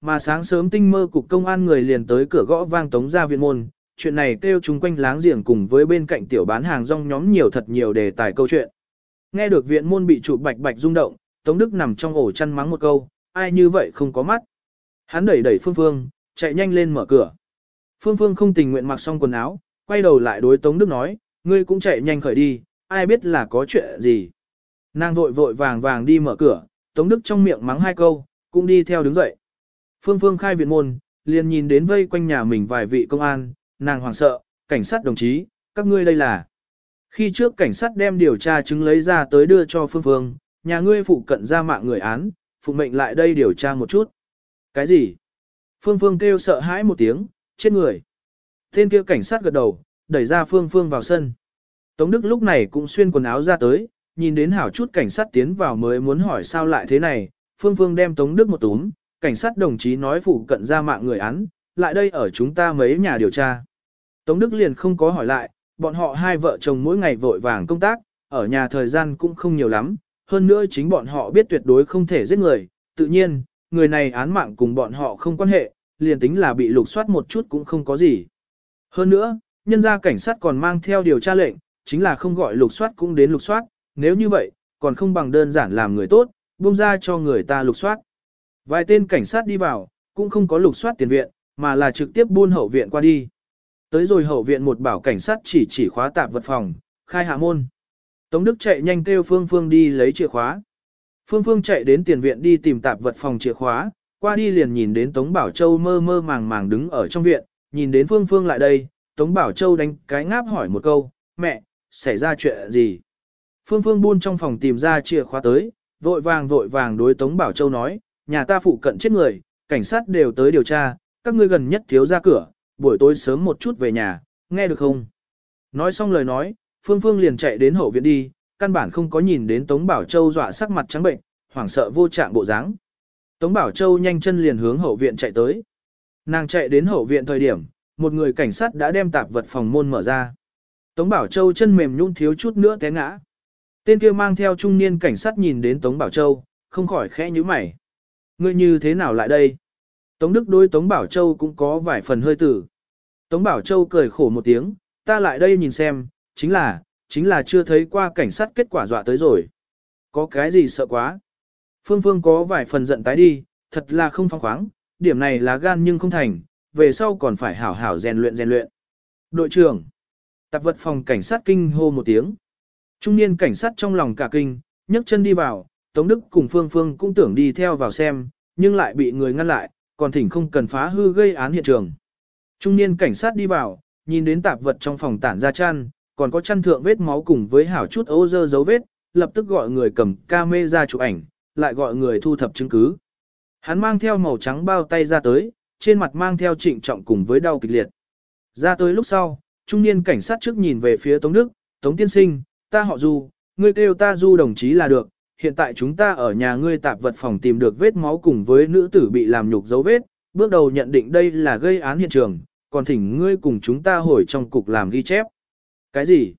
mà sáng sớm tinh mơ cục công an người liền tới cửa gõ vang tống ra viện môn, chuyện này kêu chúng quanh láng giềng cùng với bên cạnh tiểu bán hàng rong nhóm nhiều thật nhiều đề tài câu chuyện. Nghe được viện môn bị chụp bạch bạch rung động, Tống Đức nằm trong ổ chăn mắng một câu, ai như vậy không có mắt. Hắn đẩy đẩy Phương Phương, chạy nhanh lên mở cửa. Phương Phương không tình nguyện mặc xong quần áo, quay đầu lại đối Tống Đức nói, ngươi cũng chạy nhanh khởi đi, ai biết là có chuyện gì. Nàng vội vội vàng vàng đi mở cửa, Tống Đức trong miệng mắng hai câu, cũng đi theo đứng dậy. Phương Phương khai viện môn, liền nhìn đến vây quanh nhà mình vài vị công an, nàng hoảng sợ, cảnh sát đồng chí, các ngươi đây là. Khi trước cảnh sát đem điều tra chứng lấy ra tới đưa cho Phương Phương, nhà ngươi phụ cận ra mạng người án, phụ mệnh lại đây điều tra một chút. Cái gì? Phương Phương kêu sợ hãi một tiếng, chết người. Tên kia cảnh sát gật đầu, đẩy ra Phương Phương vào sân. Tống Đức lúc này cũng xuyên quần áo ra tới, nhìn đến hảo chút cảnh sát tiến vào mới muốn hỏi sao lại thế này. Phương Phương đem Tống Đức một túm, cảnh sát đồng chí nói phụ cận ra mạng người án, lại đây ở chúng ta mấy nhà điều tra. Tống Đức liền không có hỏi lại, bọn họ hai vợ chồng mỗi ngày vội vàng công tác, ở nhà thời gian cũng không nhiều lắm, hơn nữa chính bọn họ biết tuyệt đối không thể giết người, tự nhiên, người này án mạng cùng bọn họ không quan hệ, liền tính là bị lục soát một chút cũng không có gì. Hơn nữa, nhân gia cảnh sát còn mang theo điều tra lệnh, chính là không gọi lục soát cũng đến lục soát, nếu như vậy, còn không bằng đơn giản làm người tốt, buông ra cho người ta lục soát. Vài tên cảnh sát đi vào, cũng không có lục soát tiền viện, mà là trực tiếp buôn hậu viện qua đi. Tới rồi hậu viện một bảo cảnh sát chỉ chỉ khóa tạp vật phòng, khai hạ môn. Tống Đức chạy nhanh kêu Phương Phương đi lấy chìa khóa. Phương Phương chạy đến tiền viện đi tìm tạp vật phòng chìa khóa, qua đi liền nhìn đến Tống Bảo Châu mơ mơ màng màng đứng ở trong viện, nhìn đến Phương Phương lại đây, Tống Bảo Châu đánh cái ngáp hỏi một câu, mẹ, xảy ra chuyện gì? Phương Phương buôn trong phòng tìm ra chìa khóa tới, vội vàng vội vàng đối Tống Bảo Châu nói, nhà ta phụ cận chết người, cảnh sát đều tới điều tra, các ngươi gần nhất thiếu ra cửa, buổi tối sớm một chút về nhà, nghe được không? Nói xong lời nói, Phương Phương liền chạy đến hậu viện đi, căn bản không có nhìn đến Tống Bảo Châu dọa sắc mặt trắng bệnh, hoảng sợ vô trạng bộ dáng. Tống Bảo Châu nhanh chân liền hướng hậu viện chạy tới. Nàng chạy đến hậu viện thời điểm, một người cảnh sát đã đem tạp vật phòng môn mở ra. Tống Bảo Châu chân mềm nhún thiếu chút nữa té ngã. Tên kia mang theo trung niên cảnh sát nhìn đến Tống Bảo Châu, không khỏi khẽ nhíu mày. Ngươi như thế nào lại đây? Tống Đức đối Tống Bảo Châu cũng có vài phần hơi tử. Tống Bảo Châu cười khổ một tiếng, ta lại đây nhìn xem, chính là, chính là chưa thấy qua cảnh sát kết quả dọa tới rồi. Có cái gì sợ quá? Phương Phương có vài phần giận tái đi, thật là không phong khoáng, điểm này là gan nhưng không thành, về sau còn phải hảo hảo rèn luyện rèn luyện. Đội trưởng, tạp vật phòng cảnh sát kinh hô một tiếng. Trung niên cảnh sát trong lòng cả kinh, nhấc chân đi vào, Tống Đức cùng Phương Phương cũng tưởng đi theo vào xem, nhưng lại bị người ngăn lại, còn thỉnh không cần phá hư gây án hiện trường. Trung niên cảnh sát đi vào, nhìn đến tạp vật trong phòng tản ra chăn, còn có chăn thượng vết máu cùng với hảo chút ô dơ dấu vết, lập tức gọi người cầm camera ra chụp ảnh, lại gọi người thu thập chứng cứ. Hắn mang theo màu trắng bao tay ra tới, trên mặt mang theo trịnh trọng cùng với đau kịch liệt. Ra tới lúc sau, trung niên cảnh sát trước nhìn về phía Tống Đức, Tống Tiên Sinh, ta họ Du, ngươi kêu ta Du đồng chí là được, hiện tại chúng ta ở nhà ngươi tạp vật phòng tìm được vết máu cùng với nữ tử bị làm nhục dấu vết, bước đầu nhận định đây là gây án hiện trường, còn thỉnh ngươi cùng chúng ta hồi trong cục làm ghi chép. Cái gì?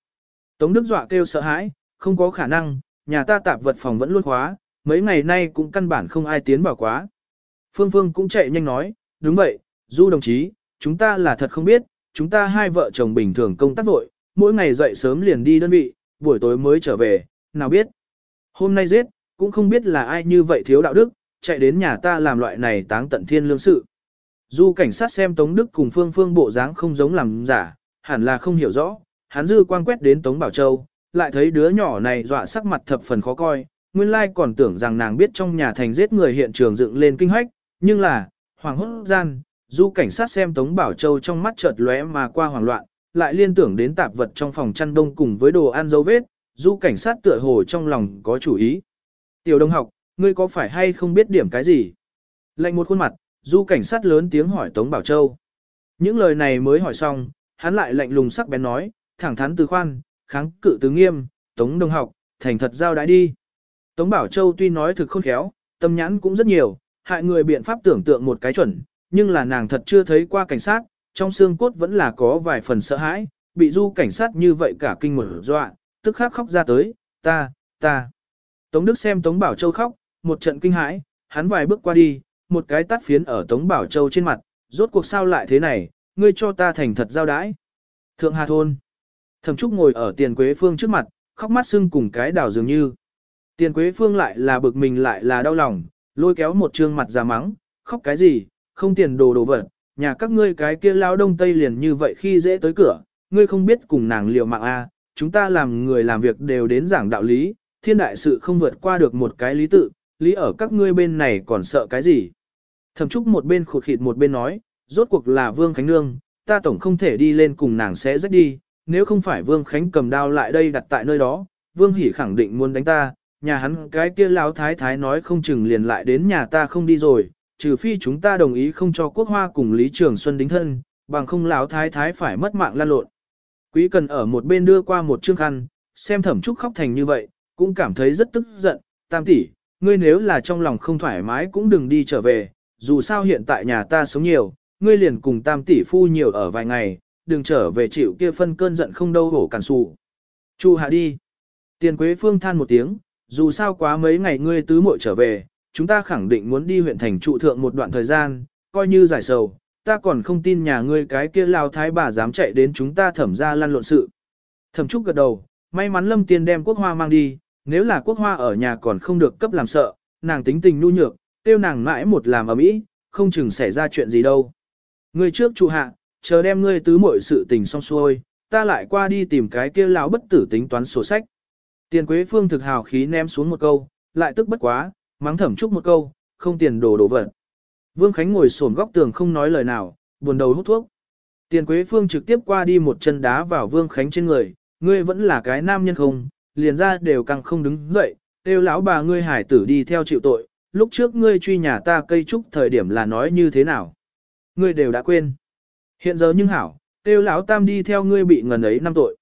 Tống Đức dọa kêu sợ hãi, không có khả năng, nhà ta tạp vật phòng vẫn luôn khóa, mấy ngày nay cũng căn bản không ai tiến vào quá. Phương Phương cũng chạy nhanh nói, đúng vậy, Du đồng chí, chúng ta là thật không biết, chúng ta hai vợ chồng bình thường công tác vội, mỗi ngày dậy sớm liền đi đơn vị, buổi tối mới trở về, nào biết. Hôm nay giết, cũng không biết là ai như vậy thiếu đạo đức, chạy đến nhà ta làm loại này táng tận thiên lương sự. Du cảnh sát xem Tống Đức cùng Phương Phương bộ dáng không giống làm giả, hẳn là không hiểu rõ, hắn dư quan quét đến Tống Bảo Châu, lại thấy đứa nhỏ này dọa sắc mặt thập phần khó coi, nguyên lai còn tưởng rằng nàng biết trong nhà thành giết người hiện trường dựng lên kinh hách, nhưng là, hoàng hốt gian, du cảnh sát xem Tống Bảo Châu trong mắt chợt lóe mà qua hoảng loạn, lại liên tưởng đến tạp vật trong phòng chăn đông cùng với đồ ăn dấu vết, du cảnh sát tựa hồ trong lòng có chủ ý. Tiểu đồng học, ngươi có phải hay không biết điểm cái gì? Lạnh một khuôn mặt, du cảnh sát lớn tiếng hỏi Tống Bảo Châu. Những lời này mới hỏi xong, hắn lại lạnh lùng sắc bén nói, thẳng thắn từ khoan, kháng cự từ nghiêm, Tống đồng học, thành thật giao đãi đi. Tống Bảo Châu tuy nói thực khôn khéo, tâm nhãn cũng rất nhiều, hại người biện pháp tưởng tượng một cái chuẩn, nhưng là nàng thật chưa thấy qua cảnh sát, trong xương cốt vẫn là có vài phần sợ hãi, bị du cảnh sát như vậy cả kinh mở dọa, tức khắc khóc ra tới, ta, ta. Tống Đức xem Tống Bảo Châu khóc, một trận kinh hãi, hắn vài bước qua đi, một cái tát phiến ở Tống Bảo Châu trên mặt, rốt cuộc sao lại thế này, ngươi cho ta thành thật giao đãi. Thượng Hà Thôn. Thẩm Trúc ngồi ở tiền quế phương trước mặt, khóc mắt sưng cùng cái đảo dường như. Tiền quế phương lại là bực mình lại là đau lòng, lôi kéo một trương mặt ra mắng, khóc cái gì, không tiền đồ đồ vật, nhà các ngươi cái kia lao đông tây liền như vậy khi dễ tới cửa, ngươi không biết cùng nàng liều mạng a, à, chúng ta làm người làm việc đều đến giảng đạo lý, thiên đại sự không vượt qua được một cái lý tự, lý ở các ngươi bên này còn sợ cái gì. Thẩm Trúc một bên khụt khịt một bên nói, rốt cuộc là Vương Khánh Nương, ta tổng không thể đi lên cùng nàng sẽ rách đi, nếu không phải Vương Khánh cầm đao lại đây đặt tại nơi đó, Vương Hỷ khẳng định muốn đánh ta, nhà hắn cái kia lão thái thái nói không chừng liền lại đến nhà ta không đi rồi, trừ phi chúng ta đồng ý không cho quốc hoa cùng Lý Trường Xuân đính thân, bằng không lão thái thái phải mất mạng lan lộn. Quý cần ở một bên đưa qua một chương khăn, xem thẩm trúc khóc thành như vậy, cũng cảm thấy rất tức giận, tam tỷ, ngươi nếu là trong lòng không thoải mái cũng đừng đi trở về, dù sao hiện tại nhà ta sống nhiều, ngươi liền cùng tam tỷ phu nhiều ở vài ngày, đừng trở về chịu kia phân cơn giận không đâu hổ cản sụ. Chu hạ đi. Tiền Quế Phương than một tiếng, dù sao quá mấy ngày ngươi tứ muội trở về, chúng ta khẳng định muốn đi huyện thành trụ thượng một đoạn thời gian, coi như giải sầu, ta còn không tin nhà ngươi cái kia lao thái bà dám chạy đến chúng ta thẩm ra lăn lộn sự. Thẩm Trúc gật đầu, may mắn Lâm Tiên đem quốc hoa mang đi, nếu là quốc hoa ở nhà còn không được cấp làm sợ, nàng tính tình nhu nhược, tiêu nàng mãi một làm ở mỹ, không chừng xảy ra chuyện gì đâu. Ngươi trước trụ hạ, chờ đem ngươi tứ muội sự tình xong xuôi, ta lại qua đi tìm cái kia lão bất tử tính toán sổ sách. Tiền Quế Phương thực hào khí ném xuống một câu, lại tức bất quá, mắng thẩm trúc một câu, không tiền đồ đồ vật. Vương Khánh ngồi xổm góc tường không nói lời nào, buồn đầu hút thuốc. Tiền Quế Phương trực tiếp qua đi một chân đá vào Vương Khánh trên người, ngươi vẫn là cái nam nhân không, liền ra đều càng không đứng dậy, kêu lão bà ngươi hải tử đi theo chịu tội, lúc trước ngươi truy nhà ta cây trúc thời điểm là nói như thế nào. Ngươi đều đã quên. Hiện giờ nhưng hảo, kêu lão tam đi theo ngươi bị ngần ấy năm tội.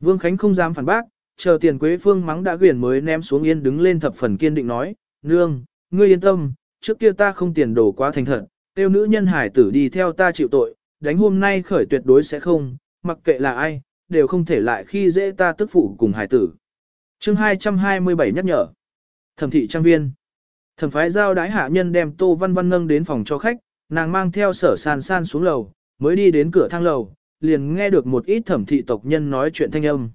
Vương Khánh không dám phản bác, chờ tiền quế phương mắng đã quyển mới ném xuống yên đứng lên thập phần kiên định nói, nương, ngươi yên tâm, trước kia ta không tiền đồ quá thành thật, tiêu nữ nhân hải tử đi theo ta chịu tội, đánh hôm nay khởi tuyệt đối sẽ không, mặc kệ là ai, đều không thể lại khi dễ ta tức phụ cùng hải tử. chương 227 nhắc nhở. Thẩm thị trang viên. Thẩm phái giao đái hạ nhân đem Tô Văn Văn nâng đến phòng cho khách, nàng mang theo sở san san xuống lầu, mới đi đến cửa thang lầu, liền nghe được một ít thẩm thị tộc nhân nói chuyện thanh âm.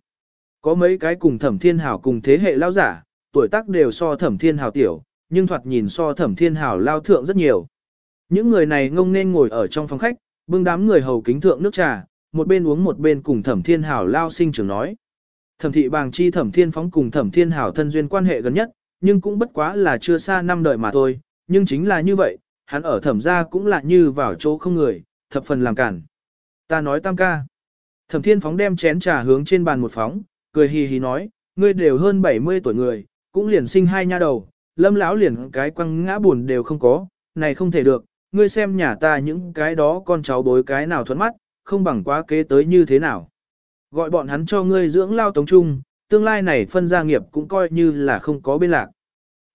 Có mấy cái cùng thẩm thiên hảo cùng thế hệ lao giả, tuổi tác đều so thẩm thiên hảo tiểu, nhưng thoạt nhìn so thẩm thiên hảo lao thượng rất nhiều. Những người này ngông nên ngồi ở trong phòng khách, bưng đám người hầu kính thượng nước trà, một bên uống một bên cùng thẩm thiên hảo lao sinh trưởng nói. Thẩm thị bàng chi thẩm thiên phóng cùng thẩm thiên hảo thân duyên quan hệ gần nhất, nhưng cũng bất quá là chưa xa năm đời mà thôi, nhưng chính là như vậy, hắn ở thẩm gia cũng là như vào chỗ không người, thập phần làm cản. Ta nói tam ca. Thẩm thiên phóng đem chén trà hướng trên bàn một phóng, cười hì hì nói, ngươi đều hơn 70 tuổi người, cũng liền sinh hai nha đầu, lâm lão liền cái quăng ngã buồn đều không có, này không thể được, ngươi xem nhà ta những cái đó con cháu bối cái nào thuẫn mắt, không bằng quá kế tới như thế nào. Gọi bọn hắn cho ngươi dưỡng lao tống trung, tương lai này phân gia nghiệp cũng coi như là không có bên lạc.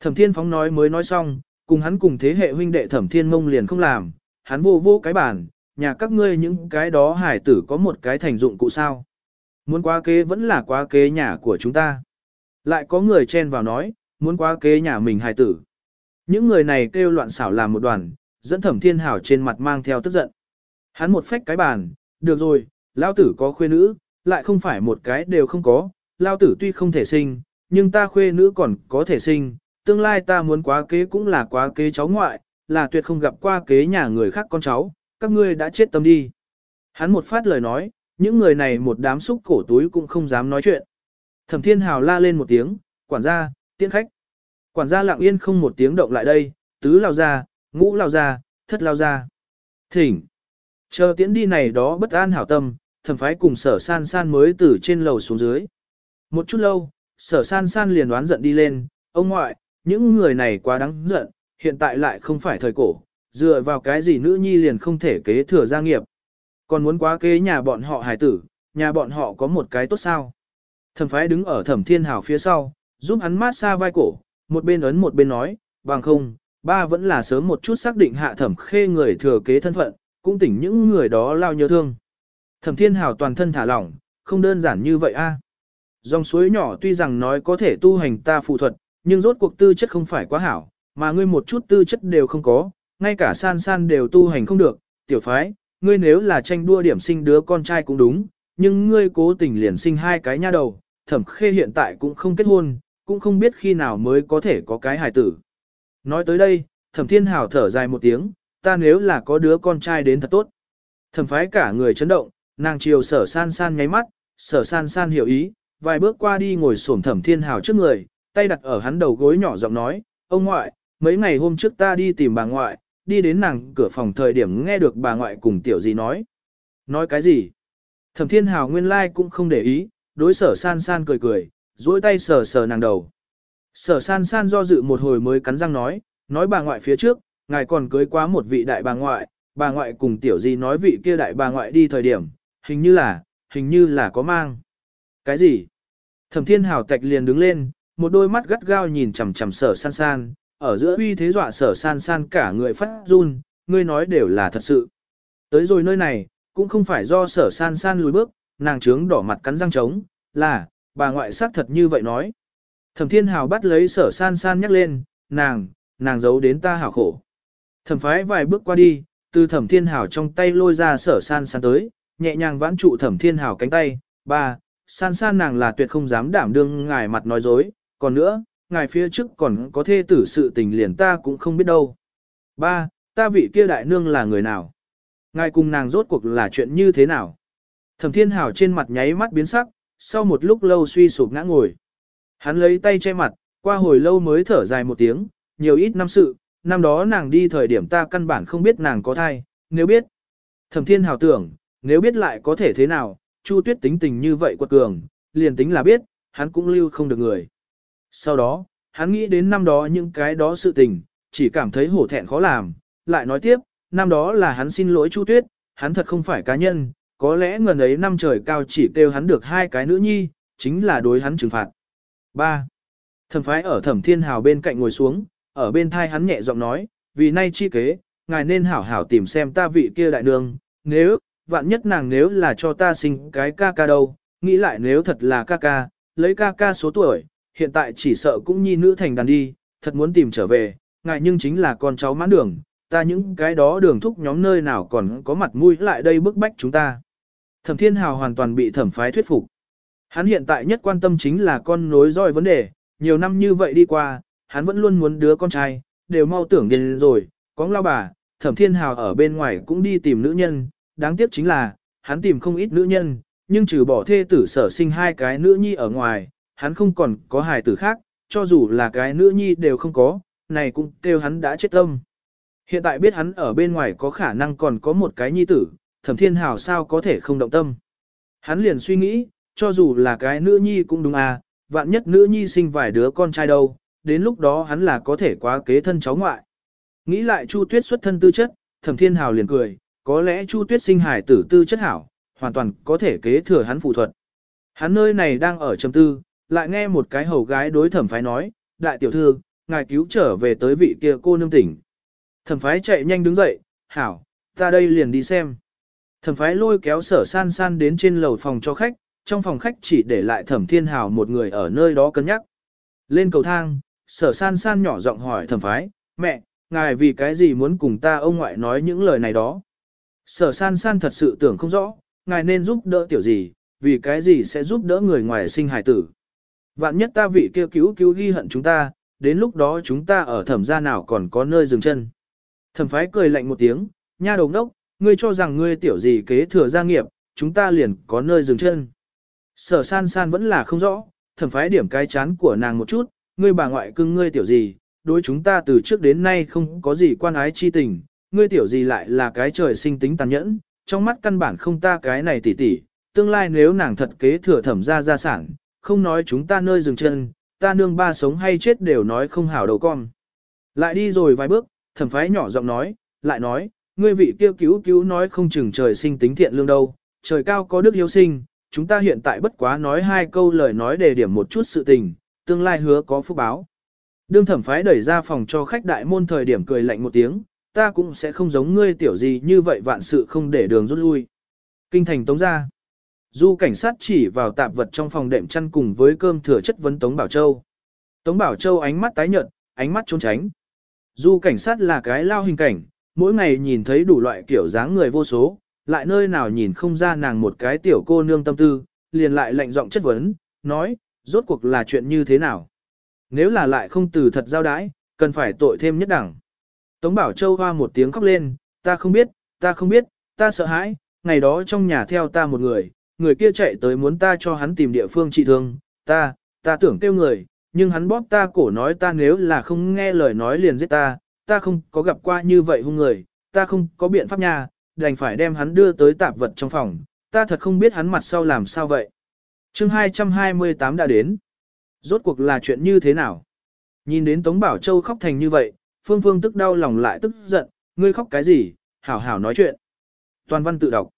Thẩm thiên phóng nói mới nói xong, cùng hắn cùng thế hệ huynh đệ thẩm thiên mông liền không làm, hắn vô vô cái bản, nhà các ngươi những cái đó hải tử có một cái thành dụng cụ sao. Muốn quá kế vẫn là quá kế nhà của chúng ta. Lại có người chen vào nói, muốn quá kế nhà mình hài tử. Những người này kêu loạn xảo làm một đoàn, dẫn thẩm thiên hảo trên mặt mang theo tức giận. Hắn một phách cái bàn, được rồi, lao tử có khuê nữ, lại không phải một cái đều không có, lao tử tuy không thể sinh, nhưng ta khuê nữ còn có thể sinh, tương lai ta muốn quá kế cũng là quá kế cháu ngoại, là tuyệt không gặp qua kế nhà người khác con cháu, các ngươi đã chết tâm đi. Hắn một phát lời nói, những người này một đám xúc cổ túi cũng không dám nói chuyện. Thẩm thiên hào la lên một tiếng, quản gia, tiễn khách. Quản gia lặng yên không một tiếng động lại đây, tứ lao ra, ngũ lao ra, thất lao ra. Thỉnh. Chờ tiễn đi này đó bất an hảo tâm, thẩm phái cùng sở san san mới từ trên lầu xuống dưới. Một chút lâu, sở san san liền đoán giận đi lên, ông ngoại, những người này quá đáng giận, hiện tại lại không phải thời cổ, dựa vào cái gì nữ nhi liền không thể kế thừa gia nghiệp. Còn muốn quá kế nhà bọn họ hài tử, nhà bọn họ có một cái tốt sao. Thẩm phái đứng ở thẩm thiên hảo phía sau, giúp hắn mát xa vai cổ, một bên ấn một bên nói, bằng không, ba vẫn là sớm một chút xác định hạ thẩm khê người thừa kế thân phận, cũng tỉnh những người đó lao nhớ thương. Thẩm thiên hảo toàn thân thả lỏng, không đơn giản như vậy a. Dòng suối nhỏ tuy rằng nói có thể tu hành ta phụ thuật, nhưng rốt cuộc tư chất không phải quá hảo, mà ngươi một chút tư chất đều không có, ngay cả san san đều tu hành không được, tiểu phái, ngươi nếu là tranh đua điểm sinh đứa con trai cũng đúng, nhưng ngươi cố tình liền sinh hai cái nha đầu, thẩm khê hiện tại cũng không kết hôn, cũng không biết khi nào mới có thể có cái hài tử. Nói tới đây, thẩm thiên hào thở dài một tiếng, ta nếu là có đứa con trai đến thật tốt. Thẩm phái cả người chấn động, nàng chiều sở san san nháy mắt, sở san san hiểu ý, vài bước qua đi ngồi xổm thẩm thiên hào trước người, tay đặt ở hắn đầu gối nhỏ giọng nói, ông ngoại, mấy ngày hôm trước ta đi tìm bà ngoại, đi đến nàng cửa phòng thời điểm nghe được bà ngoại cùng tiểu gì nói. Nói cái gì? Thẩm thiên hào nguyên lai like cũng không để ý, đối sở san san cười cười, duỗi tay sờ sờ nàng đầu. Sở san san do dự một hồi mới cắn răng nói, nói bà ngoại phía trước, ngài còn cưới quá một vị đại bà ngoại, bà ngoại cùng tiểu gì nói vị kia đại bà ngoại đi thời điểm, hình như là, hình như là có mang. Cái gì? Thẩm thiên hào tạch liền đứng lên, một đôi mắt gắt gao nhìn chằm chằm sở san san, ở giữa uy thế dọa sở san san cả người phát run, ngươi nói đều là thật sự. Tới rồi nơi này, cũng không phải do sở san san lùi bước, nàng trướng đỏ mặt cắn răng trống, là, bà ngoại xác thật như vậy nói. Thẩm thiên hào bắt lấy sở san san nhắc lên, nàng, nàng giấu đến ta hảo khổ. Thẩm phái vài bước qua đi, từ thẩm thiên hào trong tay lôi ra sở san san tới, nhẹ nhàng vãn trụ thẩm thiên hào cánh tay, ba, san san nàng là tuyệt không dám đảm đương ngài mặt nói dối, còn nữa, ngài phía trước còn có thê tử sự tình liền ta cũng không biết đâu. Ba, ta vị kia đại nương là người nào? Ngài cùng nàng rốt cuộc là chuyện như thế nào? Thẩm thiên hào trên mặt nháy mắt biến sắc, sau một lúc lâu suy sụp ngã ngồi. Hắn lấy tay che mặt, qua hồi lâu mới thở dài một tiếng, nhiều ít năm sự, năm đó nàng đi thời điểm ta căn bản không biết nàng có thai, nếu biết. Thẩm thiên hào tưởng, nếu biết lại có thể thế nào, Chu tuyết tính tình như vậy quật cường, liền tính là biết, hắn cũng lưu không được người. Sau đó, hắn nghĩ đến năm đó những cái đó sự tình, chỉ cảm thấy hổ thẹn khó làm, lại nói tiếp, năm đó là hắn xin lỗi Chu tuyết, hắn thật không phải cá nhân, có lẽ ngần ấy năm trời cao chỉ kêu hắn được hai cái nữ nhi, chính là đối hắn trừng phạt. 3. Thẩm phái ở thẩm thiên hào bên cạnh ngồi xuống, ở bên thai hắn nhẹ giọng nói, vì nay chi kế, ngài nên hảo hảo tìm xem ta vị kia đại nương, nếu, vạn nhất nàng nếu là cho ta sinh cái ca ca đâu, nghĩ lại nếu thật là ca ca, lấy ca ca số tuổi, hiện tại chỉ sợ cũng nhi nữ thành đàn đi, thật muốn tìm trở về, ngài nhưng chính là con cháu mãn đường, ta những cái đó đường thúc nhóm nơi nào còn có mặt mũi lại đây bức bách chúng ta. Thẩm Thiên Hào hoàn toàn bị thẩm phái thuyết phục. Hắn hiện tại nhất quan tâm chính là con nối dõi vấn đề, nhiều năm như vậy đi qua, hắn vẫn luôn muốn đứa con trai, đều mau tưởng đến rồi, có lao bà, thẩm thiên hào ở bên ngoài cũng đi tìm nữ nhân, đáng tiếc chính là, hắn tìm không ít nữ nhân, nhưng trừ bỏ thê tử sở sinh hai cái nữ nhi ở ngoài, hắn không còn có hài tử khác, cho dù là cái nữ nhi đều không có, này cũng kêu hắn đã chết tâm. Hiện tại biết hắn ở bên ngoài có khả năng còn có một cái nhi tử, thẩm thiên hào sao có thể không động tâm. Hắn liền suy nghĩ, cho dù là cái nữ nhi cũng đúng à, vạn nhất nữ nhi sinh vài đứa con trai đâu, đến lúc đó hắn là có thể quá kế thân cháu ngoại. Nghĩ lại Chu Tuyết xuất thân tư chất, Thẩm Thiên Hào liền cười, có lẽ Chu Tuyết sinh hải tử tư chất hảo, hoàn toàn có thể kế thừa hắn phụ thuật. Hắn nơi này đang ở trầm tư, lại nghe một cái hầu gái đối thẩm phái nói, đại tiểu thư, ngài cứu trở về tới vị kia cô nương tỉnh. Thẩm phái chạy nhanh đứng dậy, hảo, ta đây liền đi xem. Thẩm phái lôi kéo sở san san đến trên lầu phòng cho khách, trong phòng khách chỉ để lại thẩm thiên hào một người ở nơi đó cân nhắc. Lên cầu thang, sở san san nhỏ giọng hỏi thẩm phái, mẹ, ngài vì cái gì muốn cùng ta ông ngoại nói những lời này đó. Sở san san thật sự tưởng không rõ, ngài nên giúp đỡ tiểu gì, vì cái gì sẽ giúp đỡ người ngoài sinh hài tử. Vạn nhất ta vị kêu cứu cứu ghi hận chúng ta, đến lúc đó chúng ta ở thẩm gia nào còn có nơi dừng chân. Thẩm phái cười lạnh một tiếng, nha đầu đốc, ngươi cho rằng ngươi tiểu gì kế thừa gia nghiệp, chúng ta liền có nơi dừng chân. Sở san san vẫn là không rõ, thẩm phái điểm cái chán của nàng một chút, ngươi bà ngoại cưng ngươi tiểu gì, đối chúng ta từ trước đến nay không có gì quan ái chi tình, ngươi tiểu gì lại là cái trời sinh tính tàn nhẫn, trong mắt căn bản không ta cái này tỉ tỉ, tương lai nếu nàng thật kế thừa thẩm ra gia sản, không nói chúng ta nơi dừng chân, ta nương ba sống hay chết đều nói không hảo đầu con. Lại đi rồi vài bước, thẩm phái nhỏ giọng nói, lại nói, ngươi vị kêu cứu cứu nói không chừng trời sinh tính thiện lương đâu, trời cao có đức hiếu sinh, chúng ta hiện tại bất quá nói hai câu lời nói để điểm một chút sự tình, tương lai hứa có phúc báo. Đương thẩm phái đẩy ra phòng cho khách đại môn thời điểm cười lạnh một tiếng, ta cũng sẽ không giống ngươi tiểu gì như vậy vạn sự không để đường rút lui. Kinh thành tống ra. Du cảnh sát chỉ vào tạp vật trong phòng đệm chăn cùng với cơm thừa chất vấn Tống Bảo Châu. Tống Bảo Châu ánh mắt tái nhợt, ánh mắt trốn tránh. Du cảnh sát là cái lao hình cảnh, mỗi ngày nhìn thấy đủ loại kiểu dáng người vô số, lại nơi nào nhìn không ra nàng một cái tiểu cô nương tâm tư, liền lại lạnh giọng chất vấn, nói, rốt cuộc là chuyện như thế nào. Nếu là lại không từ thật giao đãi, cần phải tội thêm nhất đẳng. Tống Bảo Châu hoa một tiếng khóc lên, ta không biết, ta không biết, ta sợ hãi, ngày đó trong nhà theo ta một người, người kia chạy tới muốn ta cho hắn tìm địa phương trị thương, ta, ta tưởng kêu người, nhưng hắn bóp ta cổ nói ta nếu là không nghe lời nói liền giết ta, ta không có gặp qua như vậy hung người, ta không có biện pháp nha, đành phải đem hắn đưa tới tạp vật trong phòng, ta thật không biết hắn mặt sau làm sao vậy. chương 228 đã đến. Rốt cuộc là chuyện như thế nào? Nhìn đến Tống Bảo Châu khóc thành như vậy, Phương Phương tức đau lòng lại tức giận, ngươi khóc cái gì, hảo hảo nói chuyện. Toàn văn tự đọc.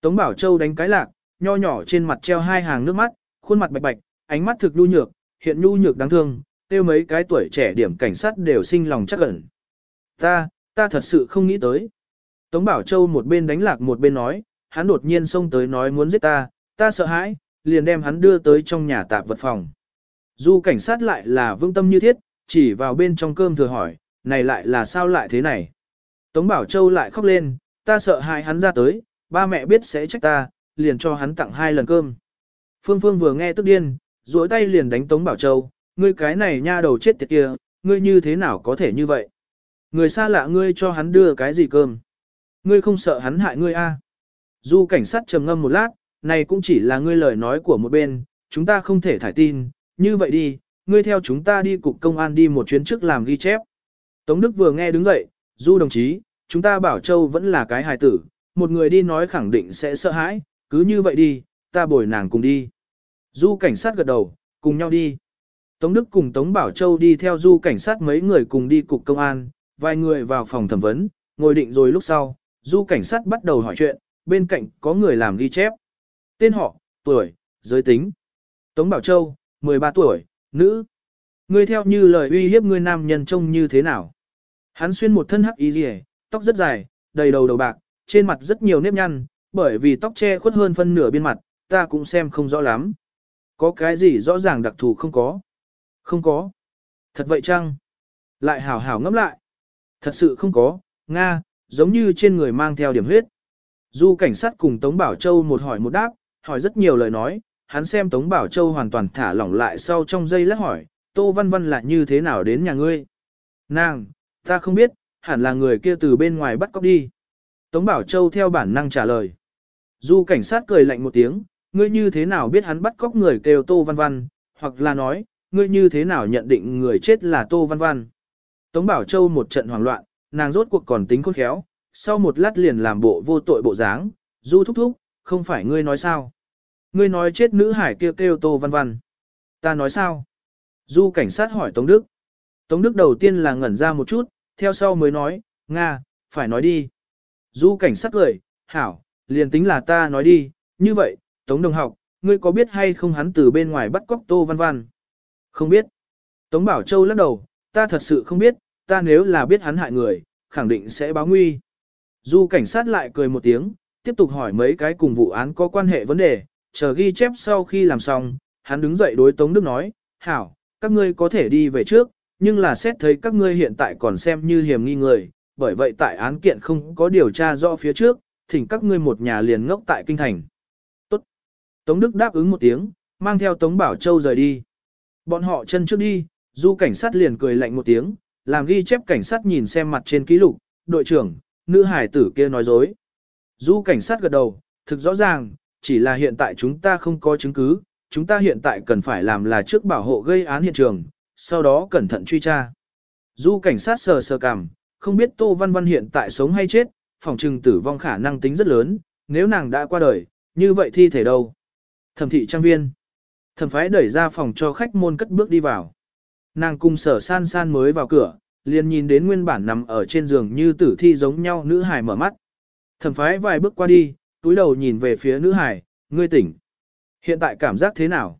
Tống Bảo Châu đánh cái lạc, nho nhỏ trên mặt treo hai hàng nước mắt, khuôn mặt bạch bạch, ánh mắt thực nhu nhược, hiện nhu nhược đáng thương, tiêu mấy cái tuổi trẻ điểm cảnh sát đều sinh lòng chắc ẩn. Ta, ta thật sự không nghĩ tới. Tống Bảo Châu một bên đánh lạc một bên nói, hắn đột nhiên xông tới nói muốn giết ta, ta sợ hãi, liền đem hắn đưa tới trong nhà tạp vật phòng. Du cảnh sát lại là vương tâm như thiết, chỉ vào bên trong cơm thừa hỏi, này lại là sao lại thế này. Tống Bảo Châu lại khóc lên, ta sợ hại hắn ra tới, ba mẹ biết sẽ trách ta, liền cho hắn tặng hai lần cơm. Phương Phương vừa nghe tức điên, duỗi tay liền đánh Tống Bảo Châu, ngươi cái này nha đầu chết tiệt kia, ngươi như thế nào có thể như vậy? Người xa lạ ngươi cho hắn đưa cái gì cơm? Ngươi không sợ hắn hại ngươi a? À? Du cảnh sát trầm ngâm một lát, này cũng chỉ là ngươi lời nói của một bên, chúng ta không thể thải tin, như vậy đi, ngươi theo chúng ta đi cục công an đi một chuyến trước làm ghi chép. Tống Đức vừa nghe đứng dậy, Du đồng chí, chúng ta bảo Châu vẫn là cái hài tử, một người đi nói khẳng định sẽ sợ hãi, cứ như vậy đi, ta bồi nàng cùng đi. Du cảnh sát gật đầu, cùng nhau đi. Tống Đức cùng Tống Bảo Châu đi theo du cảnh sát mấy người cùng đi cục công an, vài người vào phòng thẩm vấn, ngồi định rồi lúc sau, du cảnh sát bắt đầu hỏi chuyện, bên cạnh có người làm ghi chép. Tên họ, tuổi, giới tính. Tống Bảo Châu, 13 tuổi, nữ. Ngươi theo như lời uy hiếp ngươi nam nhân trông như thế nào? Hắn xuyên một thân hắc y rìa, tóc rất dài, đầy đầu đầu bạc, trên mặt rất nhiều nếp nhăn, bởi vì tóc che khuất hơn phân nửa bên mặt, ta cũng xem không rõ lắm. Có cái gì rõ ràng đặc thù không có? Không có. Thật vậy chăng? Lại hảo hảo ngẫm lại. Thật sự không có, Nga, giống như trên người mang theo điểm huyết. Du cảnh sát cùng Tống Bảo Châu một hỏi một đáp, hỏi rất nhiều lời nói, hắn xem Tống Bảo Châu hoàn toàn thả lỏng lại sau trong giây lát hỏi, Tô Văn Văn là như thế nào đến nhà ngươi? Nàng, ta không biết, hẳn là người kia từ bên ngoài bắt cóc đi. Tống Bảo Châu theo bản năng trả lời. Du cảnh sát cười lạnh một tiếng, ngươi như thế nào biết hắn bắt cóc người kêu Tô Văn Văn, hoặc là nói, ngươi như thế nào nhận định người chết là Tô Văn Văn. Tống Bảo Châu một trận hoảng loạn, nàng rốt cuộc còn tính khôn khéo, sau một lát liền làm bộ vô tội bộ dáng, Du thúc thúc, không phải ngươi nói sao. Ngươi nói chết nữ hải kêu kêu Tô Văn Văn. Ta nói sao? Du cảnh sát hỏi Tống Đức. Tống Đức đầu tiên là ngẩn ra một chút, theo sau mới nói, Nga, phải nói đi. Du cảnh sát cười, hảo, liền tính là ta nói đi, như vậy, Tống Đồng học, ngươi có biết hay không hắn từ bên ngoài bắt cóc Tô Văn Văn? Không biết. Tống Bảo Châu lắc đầu, ta thật sự không biết, ta nếu là biết hắn hại người, khẳng định sẽ báo nguy. Du cảnh sát lại cười một tiếng, tiếp tục hỏi mấy cái cùng vụ án có quan hệ vấn đề, chờ ghi chép sau khi làm xong, hắn đứng dậy đối Tống Đức nói, hảo, các ngươi có thể đi về trước, nhưng là xét thấy các ngươi hiện tại còn xem như hiểm nghi người, bởi vậy tại án kiện không có điều tra rõ phía trước, thỉnh các ngươi một nhà liền ngốc tại kinh thành. Tốt. Tống Đức đáp ứng một tiếng, mang theo Tống Bảo Châu rời đi. Bọn họ chân trước đi, du cảnh sát liền cười lạnh một tiếng, làm ghi chép cảnh sát nhìn xem mặt trên ký lục, đội trưởng, nữ hải tử kia nói dối. Du cảnh sát gật đầu, thực rõ ràng, chỉ là hiện tại chúng ta không có chứng cứ, chúng ta hiện tại cần phải làm là trước bảo hộ gây án hiện trường, sau đó cẩn thận truy tra. Du cảnh sát sờ sờ cằm, không biết Tô Văn Văn hiện tại sống hay chết, phòng trừng tử vong khả năng tính rất lớn, nếu nàng đã qua đời, như vậy thi thể đâu? Thẩm thị trang viên. Thẩm phái đẩy ra phòng cho khách môn cất bước đi vào. Nàng cùng sở san san mới vào cửa, liền nhìn đến nguyên bản nằm ở trên giường như tử thi giống nhau nữ hải mở mắt. Thẩm phái vài bước qua đi, túi đầu nhìn về phía nữ hải, ngươi tỉnh. Hiện tại cảm giác thế nào?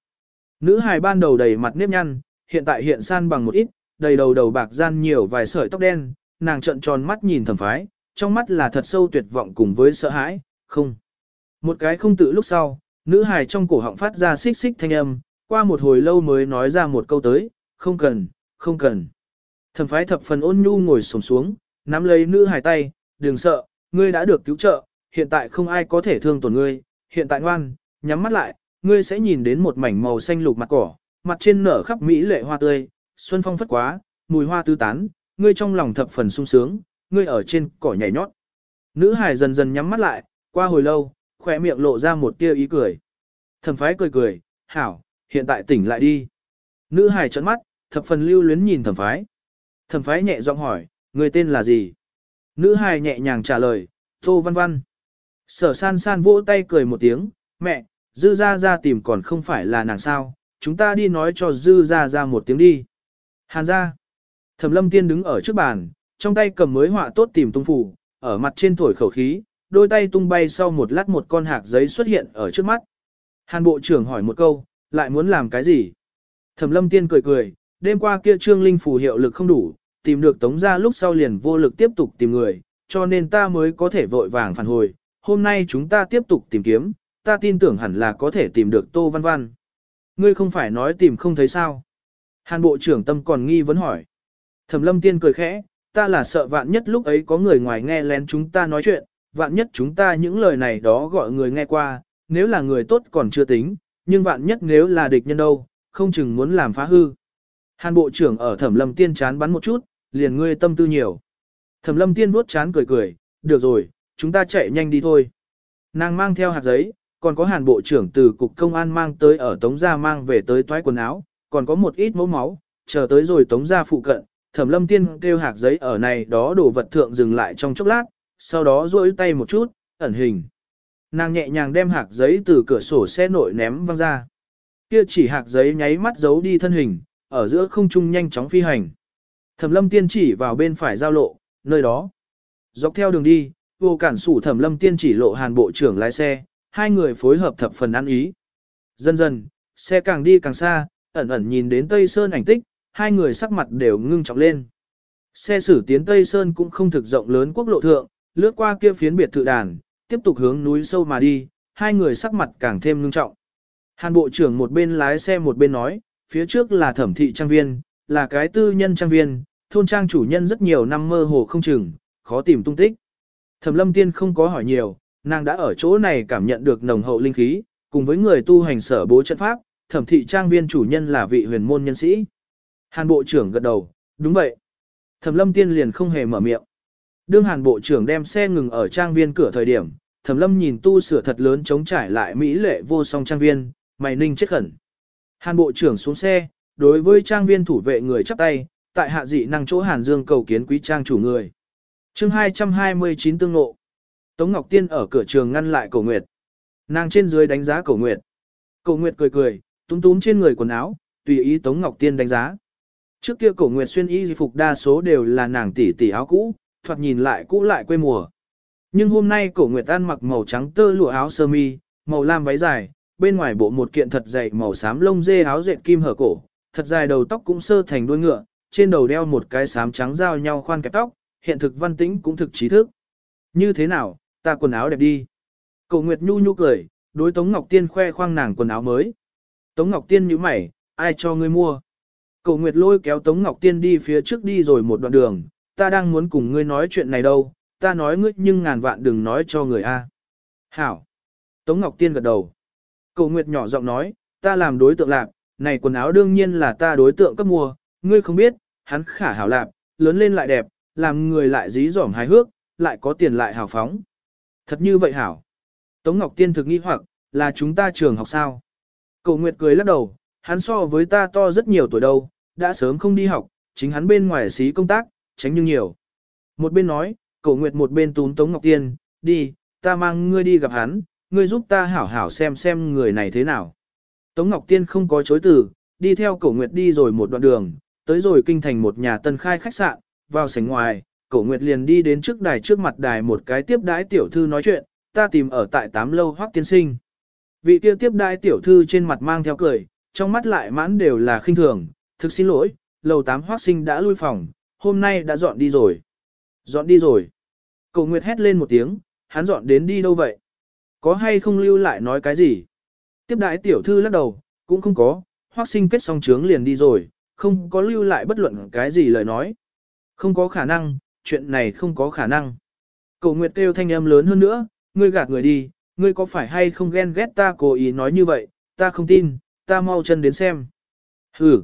Nữ hải ban đầu đầy mặt nếp nhăn, hiện tại hiện san bằng một ít, đầy đầu đầu bạc gian nhiều vài sợi tóc đen, nàng trợn tròn mắt nhìn thẩm phái, trong mắt là thật sâu tuyệt vọng cùng với sợ hãi, không. Một cái không tự lúc sau, nữ hài trong cổ họng phát ra xích xích thanh âm, qua một hồi lâu mới nói ra một câu tới, không cần, không cần. Thẩm phái thập phần ôn nhu ngồi sổng xuống, nắm lấy nữ hài tay, đừng sợ, ngươi đã được cứu trợ, hiện tại không ai có thể thương tổn ngươi, hiện tại ngoan, nhắm mắt lại, ngươi sẽ nhìn đến một mảnh màu xanh lục mặt cỏ, mặt trên nở khắp mỹ lệ hoa tươi, xuân phong phất quá, mùi hoa tứ tán, ngươi trong lòng thập phần sung sướng, ngươi ở trên cỏ nhảy nhót. Nữ hải dần dần nhắm mắt lại, qua hồi lâu, khỏe miệng lộ ra một tia ý cười. Thẩm phái cười cười, hảo, hiện tại tỉnh lại đi. Nữ hải trợn mắt, thập phần lưu luyến nhìn thẩm phái. Thẩm phái nhẹ giọng hỏi, người tên là gì? Nữ hài nhẹ nhàng trả lời, Tô Văn Văn. Sở san san vỗ tay cười một tiếng, mẹ, dư ra ra tìm còn không phải là nàng sao, chúng ta đi nói cho dư ra ra một tiếng đi. Hàn ra. Thẩm lâm tiên đứng ở trước bàn, trong tay cầm mới họa tốt tìm tung phủ, ở mặt trên thổi khẩu khí, đôi tay tung bay sau một lát một con hạc giấy xuất hiện ở trước mắt. Hàn bộ trưởng hỏi một câu, lại muốn làm cái gì? Thẩm lâm tiên cười cười, đêm qua kia trương linh phù hiệu lực không đủ, tìm được tống ra lúc sau liền vô lực tiếp tục tìm người, cho nên ta mới có thể vội vàng phản hồi. Hôm nay chúng ta tiếp tục tìm kiếm, ta tin tưởng hẳn là có thể tìm được Tô Văn Văn. Ngươi không phải nói tìm không thấy sao? Hàn bộ trưởng tâm còn nghi vấn hỏi. Thẩm lâm tiên cười khẽ, ta là sợ vạn nhất lúc ấy có người ngoài nghe lén chúng ta nói chuyện, vạn nhất chúng ta những lời này đó gọi người nghe qua, nếu là người tốt còn chưa tính, nhưng vạn nhất nếu là địch nhân đâu, không chừng muốn làm phá hư. Hàn bộ trưởng ở thẩm lâm tiên chán bắn một chút, liền ngươi tâm tư nhiều. Thẩm lâm tiên vuốt chán cười cười, được rồi, chúng ta chạy nhanh đi thôi. Nàng mang theo hạt giấy, còn có hàn bộ trưởng từ cục công an mang tới ở tống gia mang về tới toái quần áo, còn có một ít mẫu máu, chờ tới rồi tống gia phụ cận, thẩm lâm tiên kêu hạt giấy ở này đó đổ vật thượng dừng lại trong chốc lát, sau đó duỗi tay một chút, ẩn hình. Nàng nhẹ nhàng đem hạt giấy từ cửa sổ xe nội ném văng ra. Kia chỉ hạt giấy nháy mắt giấu đi thân hình, ở giữa không trung nhanh chóng phi hành. Thẩm lâm tiên chỉ vào bên phải giao lộ, nơi đó. Dọc theo đường đi, vô cản sủ thẩm lâm tiên chỉ lộ hàn bộ trưởng lái xe, hai người phối hợp thập phần ăn ý. Dần dần, xe càng đi càng xa, ẩn ẩn nhìn đến Tây Sơn ảnh tích, hai người sắc mặt đều ngưng trọng lên. Xe sử tiến Tây Sơn cũng không thực rộng lớn quốc lộ thượng, lướt qua kia phiến biệt thự đàn, tiếp tục hướng núi sâu mà đi, hai người sắc mặt càng thêm ngưng trọng. Hàn bộ trưởng một bên lái xe một bên nói, phía trước là thẩm thị trang viên, là cái tư nhân trang viên, thôn trang chủ nhân rất nhiều năm mơ hồ không chừng, khó tìm tung tích. Thẩm lâm tiên không có hỏi nhiều, nàng đã ở chỗ này cảm nhận được nồng hậu linh khí, cùng với người tu hành sở bố trận pháp, thẩm thị trang viên chủ nhân là vị huyền môn nhân sĩ. Hàn bộ trưởng gật đầu, đúng vậy. Thẩm lâm tiên liền không hề mở miệng. Đương hàn bộ trưởng đem xe ngừng ở trang viên cửa thời điểm, thẩm lâm nhìn tu sửa thật lớn chống trải lại mỹ lệ vô song trang viên, mày ninh chết khẩn. Hàn bộ trưởng xuống xe, đối với trang viên thủ vệ người chắp tay, tại hạ dị năng chỗ hàn dương cầu kiến quý trang chủ người. chương 229 tương ngộ. Tống Ngọc Tiên ở cửa trường ngăn lại cổ nguyệt. Nàng trên dưới đánh giá cổ nguyệt. Cổ nguyệt cười cười, túm túm trên người quần áo, tùy ý Tống Ngọc Tiên đánh giá. Trước kia cổ nguyệt xuyên y phục đa số đều là nàng tỷ tỷ áo cũ, thoạt nhìn lại cũ lại quê mùa. Nhưng hôm nay cổ nguyệt ăn mặc màu trắng tơ lụa áo sơ mi, màu lam váy dài, bên ngoài bộ một kiện thật dày màu xám lông dê áo dệt kim hở cổ, thật dài đầu tóc cũng sơ thành đuôi ngựa, trên đầu đeo một cái xám trắng giao nhau khoan kẹp tóc, hiện thực văn tĩnh cũng thực trí thức. Như thế nào, ta quần áo đẹp đi. Cổ Nguyệt nhu nhu cười, đối Tống Ngọc Tiên khoe khoang nàng quần áo mới. Tống Ngọc Tiên nhíu mày, ai cho ngươi mua? Cổ Nguyệt lôi kéo Tống Ngọc Tiên đi phía trước đi rồi một đoạn đường, ta đang muốn cùng ngươi nói chuyện này đâu, ta nói ngươi nhưng ngàn vạn đừng nói cho người A. Hảo. Tống Ngọc Tiên gật đầu. Cậu Nguyệt nhỏ giọng nói, ta làm đối tượng lạc, này quần áo đương nhiên là ta đối tượng cấp mua, ngươi không biết, hắn khả hảo lạc, lớn lên lại đẹp, làm người lại dí dỏm hài hước, lại có tiền lại hào phóng. Thật như vậy hảo. Tống Ngọc Tiên thực nghi hoặc, là chúng ta trường học sao? Cậu Nguyệt cười lắc đầu, hắn so với ta to rất nhiều tuổi đâu, đã sớm không đi học, chính hắn bên ngoài xí công tác, tránh như nhiều. Một bên nói, Cậu Nguyệt một bên tún Tống Ngọc Tiên, đi, ta mang ngươi đi gặp hắn, ngươi giúp ta hảo hảo xem xem người này thế nào. Tống Ngọc Tiên không có chối từ, đi theo Cổ Nguyệt đi rồi một đoạn đường, tới rồi kinh thành một nhà tân khai khách sạn, vào sảnh ngoài, Cổ Nguyệt liền đi đến trước đài trước mặt đài một cái tiếp đái tiểu thư nói chuyện, ta tìm ở tại tám lâu hoác tiên sinh. Vị kia tiếp đái tiểu thư trên mặt mang theo cười, trong mắt lại mãn đều là khinh thường, thực xin lỗi, lầu tám hoác sinh đã lui phòng, hôm nay đã dọn đi rồi. Dọn đi rồi. Cổ Nguyệt hét lên một tiếng, hắn dọn đến đi đâu vậy? Có hay không lưu lại nói cái gì? Tiếp đại tiểu thư lắc đầu, cũng không có, hoác sinh kết xong trướng liền đi rồi, không có lưu lại bất luận cái gì lời nói. Không có khả năng, chuyện này không có khả năng. Cậu Nguyệt kêu thanh âm lớn hơn nữa, ngươi gạt người đi, ngươi có phải hay không ghen ghét ta cố ý nói như vậy, ta không tin, ta mau chân đến xem. Hừ.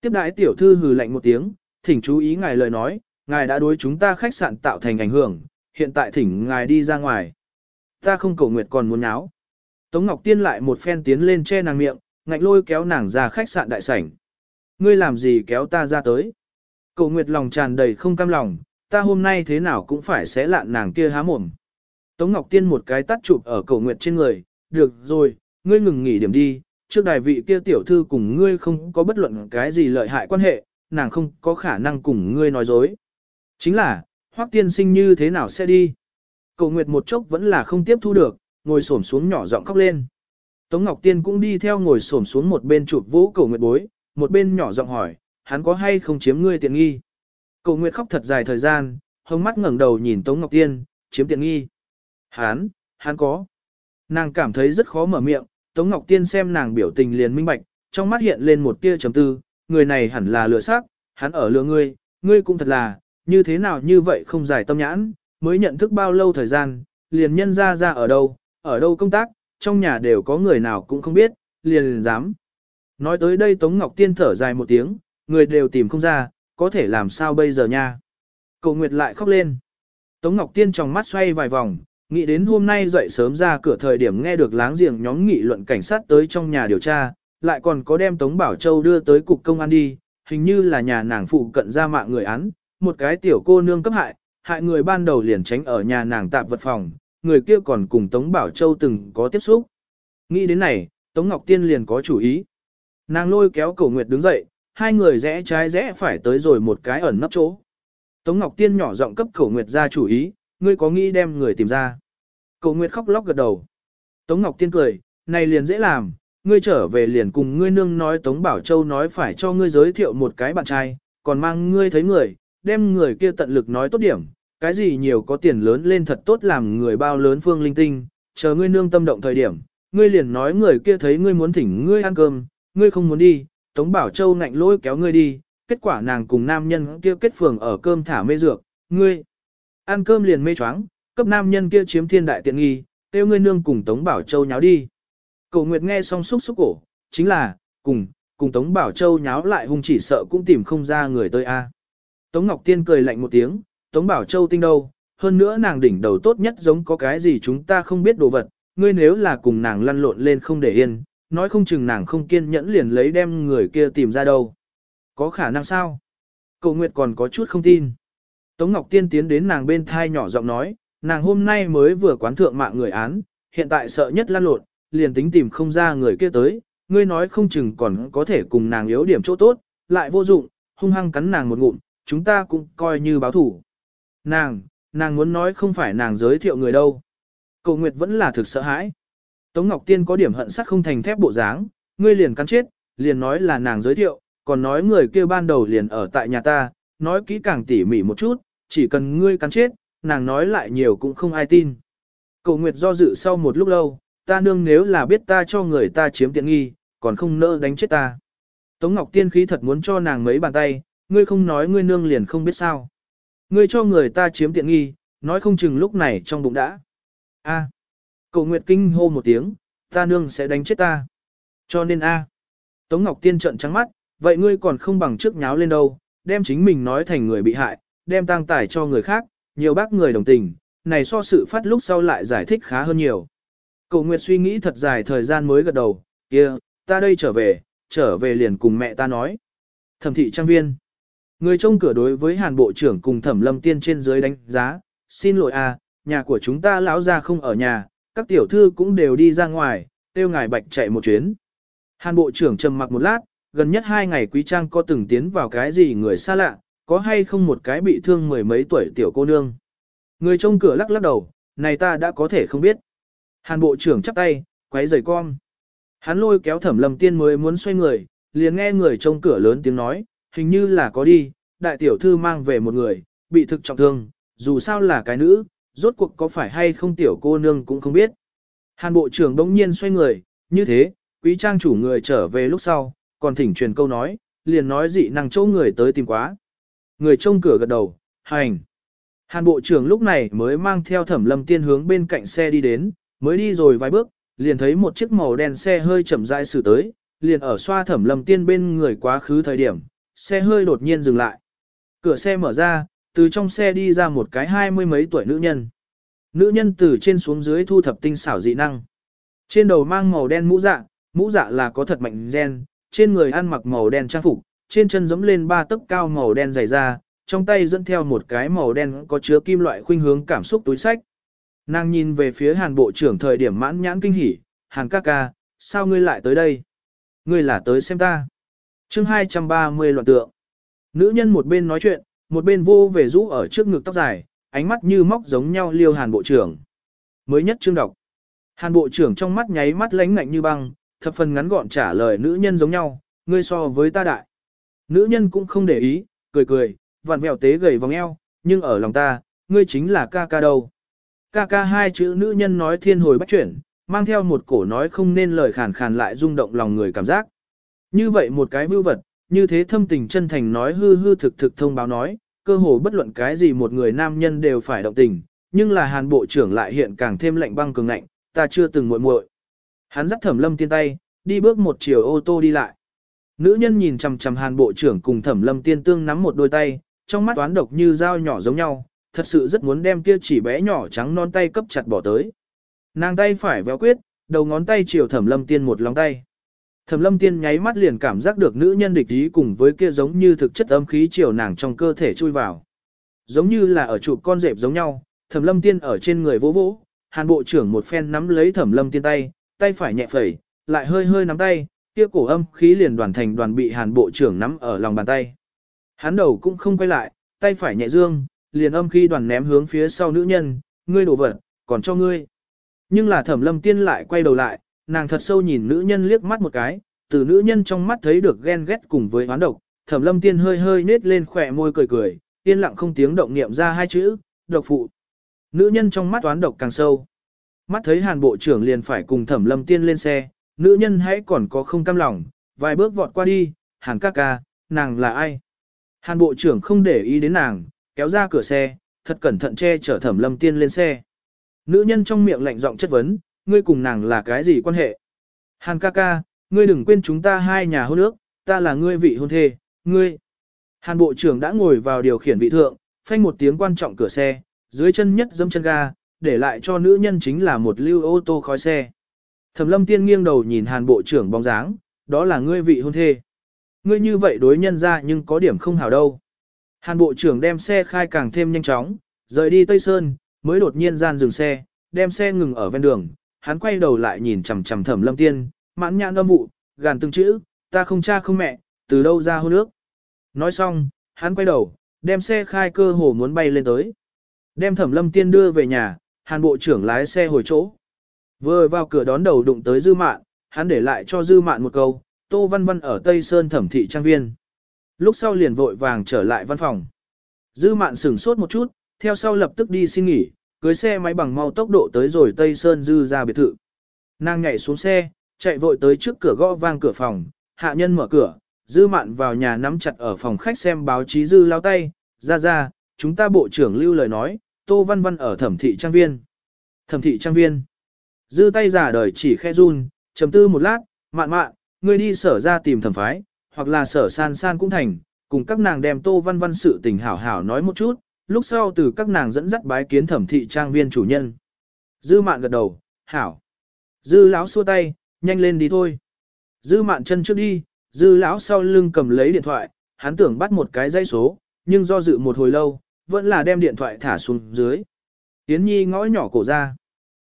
Tiếp đãi tiểu thư hừ lạnh một tiếng, thỉnh chú ý ngài lời nói, ngài đã đối chúng ta khách sạn tạo thành ảnh hưởng, hiện tại thỉnh ngài đi ra ngoài. Ta không cầu nguyệt còn muốn áo Tống Ngọc Tiên lại một phen tiến lên che nàng miệng, ngạnh lôi kéo nàng ra khách sạn đại sảnh. Ngươi làm gì kéo ta ra tới? Cầu nguyệt lòng tràn đầy không cam lòng, ta hôm nay thế nào cũng phải xé lạn nàng kia há mồm. Tống Ngọc Tiên một cái tắt chụp ở cầu nguyệt trên người, được rồi, ngươi ngừng nghỉ điểm đi, trước đài vị kia tiểu thư cùng ngươi không có bất luận cái gì lợi hại quan hệ, nàng không có khả năng cùng ngươi nói dối. Chính là, hoắc tiên sinh như thế nào sẽ đi? Cầu nguyệt một chốc vẫn là không tiếp thu được, ngồi xổm xuống nhỏ giọng khóc lên. Tống Ngọc Tiên cũng đi theo ngồi xổm xuống một bên chụp vũ cầu nguyệt bối, một bên nhỏ giọng hỏi, hắn có hay không chiếm ngươi tiện nghi? Cầu nguyệt khóc thật dài thời gian, hông mắt ngẩng đầu nhìn Tống Ngọc Tiên, chiếm tiện nghi. Hắn, hắn có. Nàng cảm thấy rất khó mở miệng, Tống Ngọc Tiên xem nàng biểu tình liền minh bạch, trong mắt hiện lên một tia trầm tư, người này hẳn là lừa xác, hắn ở lừa ngươi, ngươi cũng thật là, như thế nào như vậy không giải tâm nhãn, mới nhận thức bao lâu thời gian, liền nhân ra ra ở đâu, ở đâu công tác, trong nhà đều có người nào cũng không biết, liền liền dám. Nói tới đây Tống Ngọc Tiên thở dài một tiếng, người đều tìm không ra, có thể làm sao bây giờ nha. Cậu Nguyệt lại khóc lên. Tống Ngọc Tiên trong mắt xoay vài vòng, nghĩ đến hôm nay dậy sớm ra cửa thời điểm nghe được láng giềng nhóm nghị luận cảnh sát tới trong nhà điều tra, lại còn có đem Tống Bảo Châu đưa tới cục công an đi, hình như là nhà nàng phụ cận ra mạng người án, một cái tiểu cô nương cấp hại, hại người ban đầu liền tránh ở nhà nàng tạp vật phòng, người kia còn cùng Tống Bảo Châu từng có tiếp xúc. Nghĩ đến này, Tống Ngọc Tiên liền có chủ ý. Nàng lôi kéo cổ nguyệt đứng dậy, hai người rẽ trái rẽ phải tới rồi một cái ẩn nấp chỗ. Tống Ngọc Tiên nhỏ giọng cấp cổ nguyệt ra chủ ý, ngươi có nghĩ đem người tìm ra. Cổ nguyệt khóc lóc gật đầu. Tống Ngọc Tiên cười, này liền dễ làm, ngươi trở về liền cùng ngươi nương nói Tống Bảo Châu nói phải cho ngươi giới thiệu một cái bạn trai, còn mang ngươi thấy người, đem người kia tận lực nói tốt điểm, cái gì nhiều có tiền lớn lên thật tốt làm người bao lớn phương linh tinh, chờ ngươi nương tâm động thời điểm, ngươi liền nói người kia thấy ngươi muốn thỉnh ngươi ăn cơm, ngươi không muốn đi, Tống Bảo Châu ngạnh lôi kéo ngươi đi, kết quả nàng cùng nam nhân kia kết phường ở cơm thả mê dược, ngươi ăn cơm liền mê choáng, cấp nam nhân kia chiếm thiên đại tiện nghi, tiêu ngươi nương cùng Tống Bảo Châu nháo đi. cậu Nguyệt nghe xong xúc xúc cổ, chính là, cùng, cùng Tống Bảo Châu nháo lại hung chỉ sợ cũng tìm không ra người tới a. Tống Ngọc Tiên cười lạnh một tiếng, Tống Bảo Châu tinh đâu, hơn nữa nàng đỉnh đầu tốt nhất giống có cái gì chúng ta không biết đồ vật, ngươi nếu là cùng nàng lăn lộn lên không để yên, nói không chừng nàng không kiên nhẫn liền lấy đem người kia tìm ra đâu. Có khả năng sao? Cậu Nguyệt còn có chút không tin. Tống Ngọc Tiên tiến đến nàng bên thai nhỏ giọng nói, nàng hôm nay mới vừa quán thượng mạng người án, hiện tại sợ nhất lăn lộn, liền tính tìm không ra người kia tới, ngươi nói không chừng còn có thể cùng nàng yếu điểm chỗ tốt, lại vô dụng, hung hăng cắn nàng một ngụm, chúng ta cũng coi như báo thủ. Nàng, nàng muốn nói không phải nàng giới thiệu người đâu. Cầu Nguyệt vẫn là thực sợ hãi. Tống Ngọc Tiên có điểm hận sắt không thành thép bộ dáng, ngươi liền cắn chết, liền nói là nàng giới thiệu, còn nói người kia ban đầu liền ở tại nhà ta, nói kỹ càng tỉ mỉ một chút, chỉ cần ngươi cắn chết, nàng nói lại nhiều cũng không ai tin. Cầu Nguyệt do dự sau một lúc lâu, ta nương nếu là biết ta cho người ta chiếm tiện nghi, còn không nỡ đánh chết ta. Tống Ngọc Tiên khí thật muốn cho nàng mấy bàn tay, ngươi không nói ngươi nương liền không biết sao. Ngươi cho người ta chiếm tiện nghi, nói không chừng lúc này trong bụng đã. A. À. Nguyệt kinh hô một tiếng, ta nương sẽ đánh chết ta. Cho nên A. Tống Ngọc Tiên trợn trắng mắt, vậy ngươi còn không bằng trước nháo lên đâu, đem chính mình nói thành người bị hại, đem tang tải cho người khác, nhiều bác người đồng tình, này so sự phát lúc sau lại giải thích khá hơn nhiều. Cậu Nguyệt suy nghĩ thật dài thời gian mới gật đầu, kia, ta đây trở về, trở về liền cùng mẹ ta nói. Thẩm thị trang viên. Người trông cửa đối với hàn bộ trưởng cùng thẩm lâm tiên trên dưới đánh giá, xin lỗi à, nhà của chúng ta lão ra không ở nhà, các tiểu thư cũng đều đi ra ngoài, tiêu ngài bạch chạy một chuyến. Hàn bộ trưởng trầm mặc một lát, gần nhất hai ngày quý trang có từng tiến vào cái gì người xa lạ, có hay không một cái bị thương mười mấy tuổi tiểu cô nương. Người trông cửa lắc lắc đầu, này ta đã có thể không biết. Hàn bộ trưởng chắp tay, quấy rời con. Hắn lôi kéo thẩm lâm tiên mới muốn xoay người, liền nghe người trông cửa lớn tiếng nói, hình như là có đi, đại tiểu thư mang về một người, bị thực trọng thương, dù sao là cái nữ, rốt cuộc có phải hay không tiểu cô nương cũng không biết. Hàn bộ trưởng đống nhiên xoay người, như thế, quý trang chủ người trở về lúc sau, còn thỉnh truyền câu nói, liền nói dị năng châu người tới tìm quá. Người trông cửa gật đầu, hành. Hàn bộ trưởng lúc này mới mang theo thẩm lâm tiên hướng bên cạnh xe đi đến, mới đi rồi vài bước, liền thấy một chiếc màu đen xe hơi chậm rãi xử tới, liền ở xoa thẩm lâm tiên bên người quá khứ thời điểm, xe hơi đột nhiên dừng lại. Cửa xe mở ra, từ trong xe đi ra một cái hai mươi mấy tuổi nữ nhân. Nữ nhân từ trên xuống dưới thu thập tinh xảo dị năng. Trên đầu mang màu đen mũ dạ, mũ dạ là có thật mạnh gen, trên người ăn mặc màu đen trang phục, trên chân giẫm lên ba tấc cao màu đen dày da, trong tay dẫn theo một cái màu đen có chứa kim loại khuynh hướng cảm xúc túi sách. Nàng nhìn về phía Hàn Bộ trưởng thời điểm mãn nhãn kinh hỉ, Hàn ca ca, sao ngươi lại tới đây? Ngươi là tới xem ta chương 230 loạn tượng. Nữ nhân một bên nói chuyện, một bên vô về rũ ở trước ngực tóc dài, ánh mắt như móc giống nhau liêu Hàn Bộ trưởng. Mới nhất chương đọc. Hàn Bộ trưởng trong mắt nháy mắt lánh ngạnh như băng, thập phần ngắn gọn trả lời nữ nhân giống nhau, ngươi so với ta đại. Nữ nhân cũng không để ý, cười cười, vặn vẹo tế gầy vòng eo, nhưng ở lòng ta, ngươi chính là ca ca đâu. Ca ca hai chữ nữ nhân nói thiên hồi bắt chuyển, mang theo một cổ nói không nên lời khàn khàn lại rung động lòng người cảm giác. Như vậy một cái vưu vật, như thế thâm tình chân thành nói hư hư thực thực thông báo nói, cơ hồ bất luận cái gì một người nam nhân đều phải động tình, nhưng là hàn bộ trưởng lại hiện càng thêm lạnh băng cường ngạnh, ta chưa từng muội muội. Hắn dắt thẩm lâm tiên tay, đi bước một chiều ô tô đi lại. Nữ nhân nhìn chằm chằm hàn bộ trưởng cùng thẩm lâm tiên tương nắm một đôi tay, trong mắt toán độc như dao nhỏ giống nhau, thật sự rất muốn đem kia chỉ bé nhỏ trắng non tay cấp chặt bỏ tới. Nàng tay phải véo quyết, đầu ngón tay chiều thẩm lâm tiên một lòng tay. Thẩm lâm tiên nháy mắt liền cảm giác được nữ nhân địch ý cùng với kia giống như thực chất âm khí chiều nàng trong cơ thể chui vào. Giống như là ở chụp con dẹp giống nhau, thẩm lâm tiên ở trên người vỗ vỗ, hàn bộ trưởng một phen nắm lấy thẩm lâm tiên tay, tay phải nhẹ phẩy, lại hơi hơi nắm tay, kia cổ âm khí liền đoàn thành đoàn bị hàn bộ trưởng nắm ở lòng bàn tay. Hắn đầu cũng không quay lại, tay phải nhẹ dương, liền âm khí đoàn ném hướng phía sau nữ nhân, ngươi đổ vật, còn cho ngươi. Nhưng là thẩm lâm tiên lại quay đầu lại, nàng thật sâu nhìn nữ nhân liếc mắt một cái, từ nữ nhân trong mắt thấy được ghen ghét cùng với hoán độc, thẩm lâm tiên hơi hơi nết lên khỏe môi cười cười, yên lặng không tiếng động niệm ra hai chữ, độc phụ. Nữ nhân trong mắt toán độc càng sâu. Mắt thấy hàn bộ trưởng liền phải cùng thẩm lâm tiên lên xe, nữ nhân hãy còn có không cam lòng, vài bước vọt qua đi, hàn ca ca, nàng là ai? Hàn bộ trưởng không để ý đến nàng, kéo ra cửa xe, thật cẩn thận che chở thẩm lâm tiên lên xe. Nữ nhân trong miệng lạnh giọng chất vấn, ngươi cùng nàng là cái gì quan hệ? Hàn ca ca, ngươi đừng quên chúng ta hai nhà hôn ước, ta là ngươi vị hôn thê, ngươi. Hàn bộ trưởng đã ngồi vào điều khiển vị thượng, phanh một tiếng quan trọng cửa xe, dưới chân nhất dâm chân ga, để lại cho nữ nhân chính là một lưu ô tô khói xe. Thẩm lâm tiên nghiêng đầu nhìn hàn bộ trưởng bóng dáng, đó là ngươi vị hôn thê. Ngươi như vậy đối nhân ra nhưng có điểm không hảo đâu. Hàn bộ trưởng đem xe khai càng thêm nhanh chóng, rời đi Tây Sơn, mới đột nhiên gian dừng xe, đem xe ngừng ở ven đường, hắn quay đầu lại nhìn chằm chằm thẩm lâm tiên, mãn nhãn âm vụ, gàn từng chữ, ta không cha không mẹ, từ đâu ra hôn nước. Nói xong, hắn quay đầu, đem xe khai cơ hồ muốn bay lên tới. Đem thẩm lâm tiên đưa về nhà, hàn bộ trưởng lái xe hồi chỗ. Vừa vào cửa đón đầu đụng tới dư mạn, hắn để lại cho dư mạn một câu, tô văn văn ở Tây Sơn thẩm thị trang viên. Lúc sau liền vội vàng trở lại văn phòng. Dư mạn sửng sốt một chút, theo sau lập tức đi xin nghỉ, cưới xe máy bằng mau tốc độ tới rồi Tây Sơn dư ra biệt thự. Nàng nhảy xuống xe, chạy vội tới trước cửa gõ vang cửa phòng, hạ nhân mở cửa, dư mạn vào nhà nắm chặt ở phòng khách xem báo chí dư lao tay, ra ra, chúng ta bộ trưởng lưu lời nói, tô văn văn ở thẩm thị trang viên. Thẩm thị trang viên. Dư tay giả đời chỉ khe run, trầm tư một lát, mạn mạn, ngươi đi sở ra tìm thẩm phái, hoặc là sở san san cũng thành, cùng các nàng đem tô văn văn sự tình hảo hảo nói một chút, lúc sau từ các nàng dẫn dắt bái kiến thẩm thị trang viên chủ nhân. Dư mạn gật đầu, hảo. Dư lão xua tay, nhanh lên đi thôi. Dư mạn chân trước đi, dư lão sau lưng cầm lấy điện thoại, hắn tưởng bắt một cái dây số, nhưng do dự một hồi lâu, vẫn là đem điện thoại thả xuống dưới. Yến Nhi ngõ nhỏ cổ ra.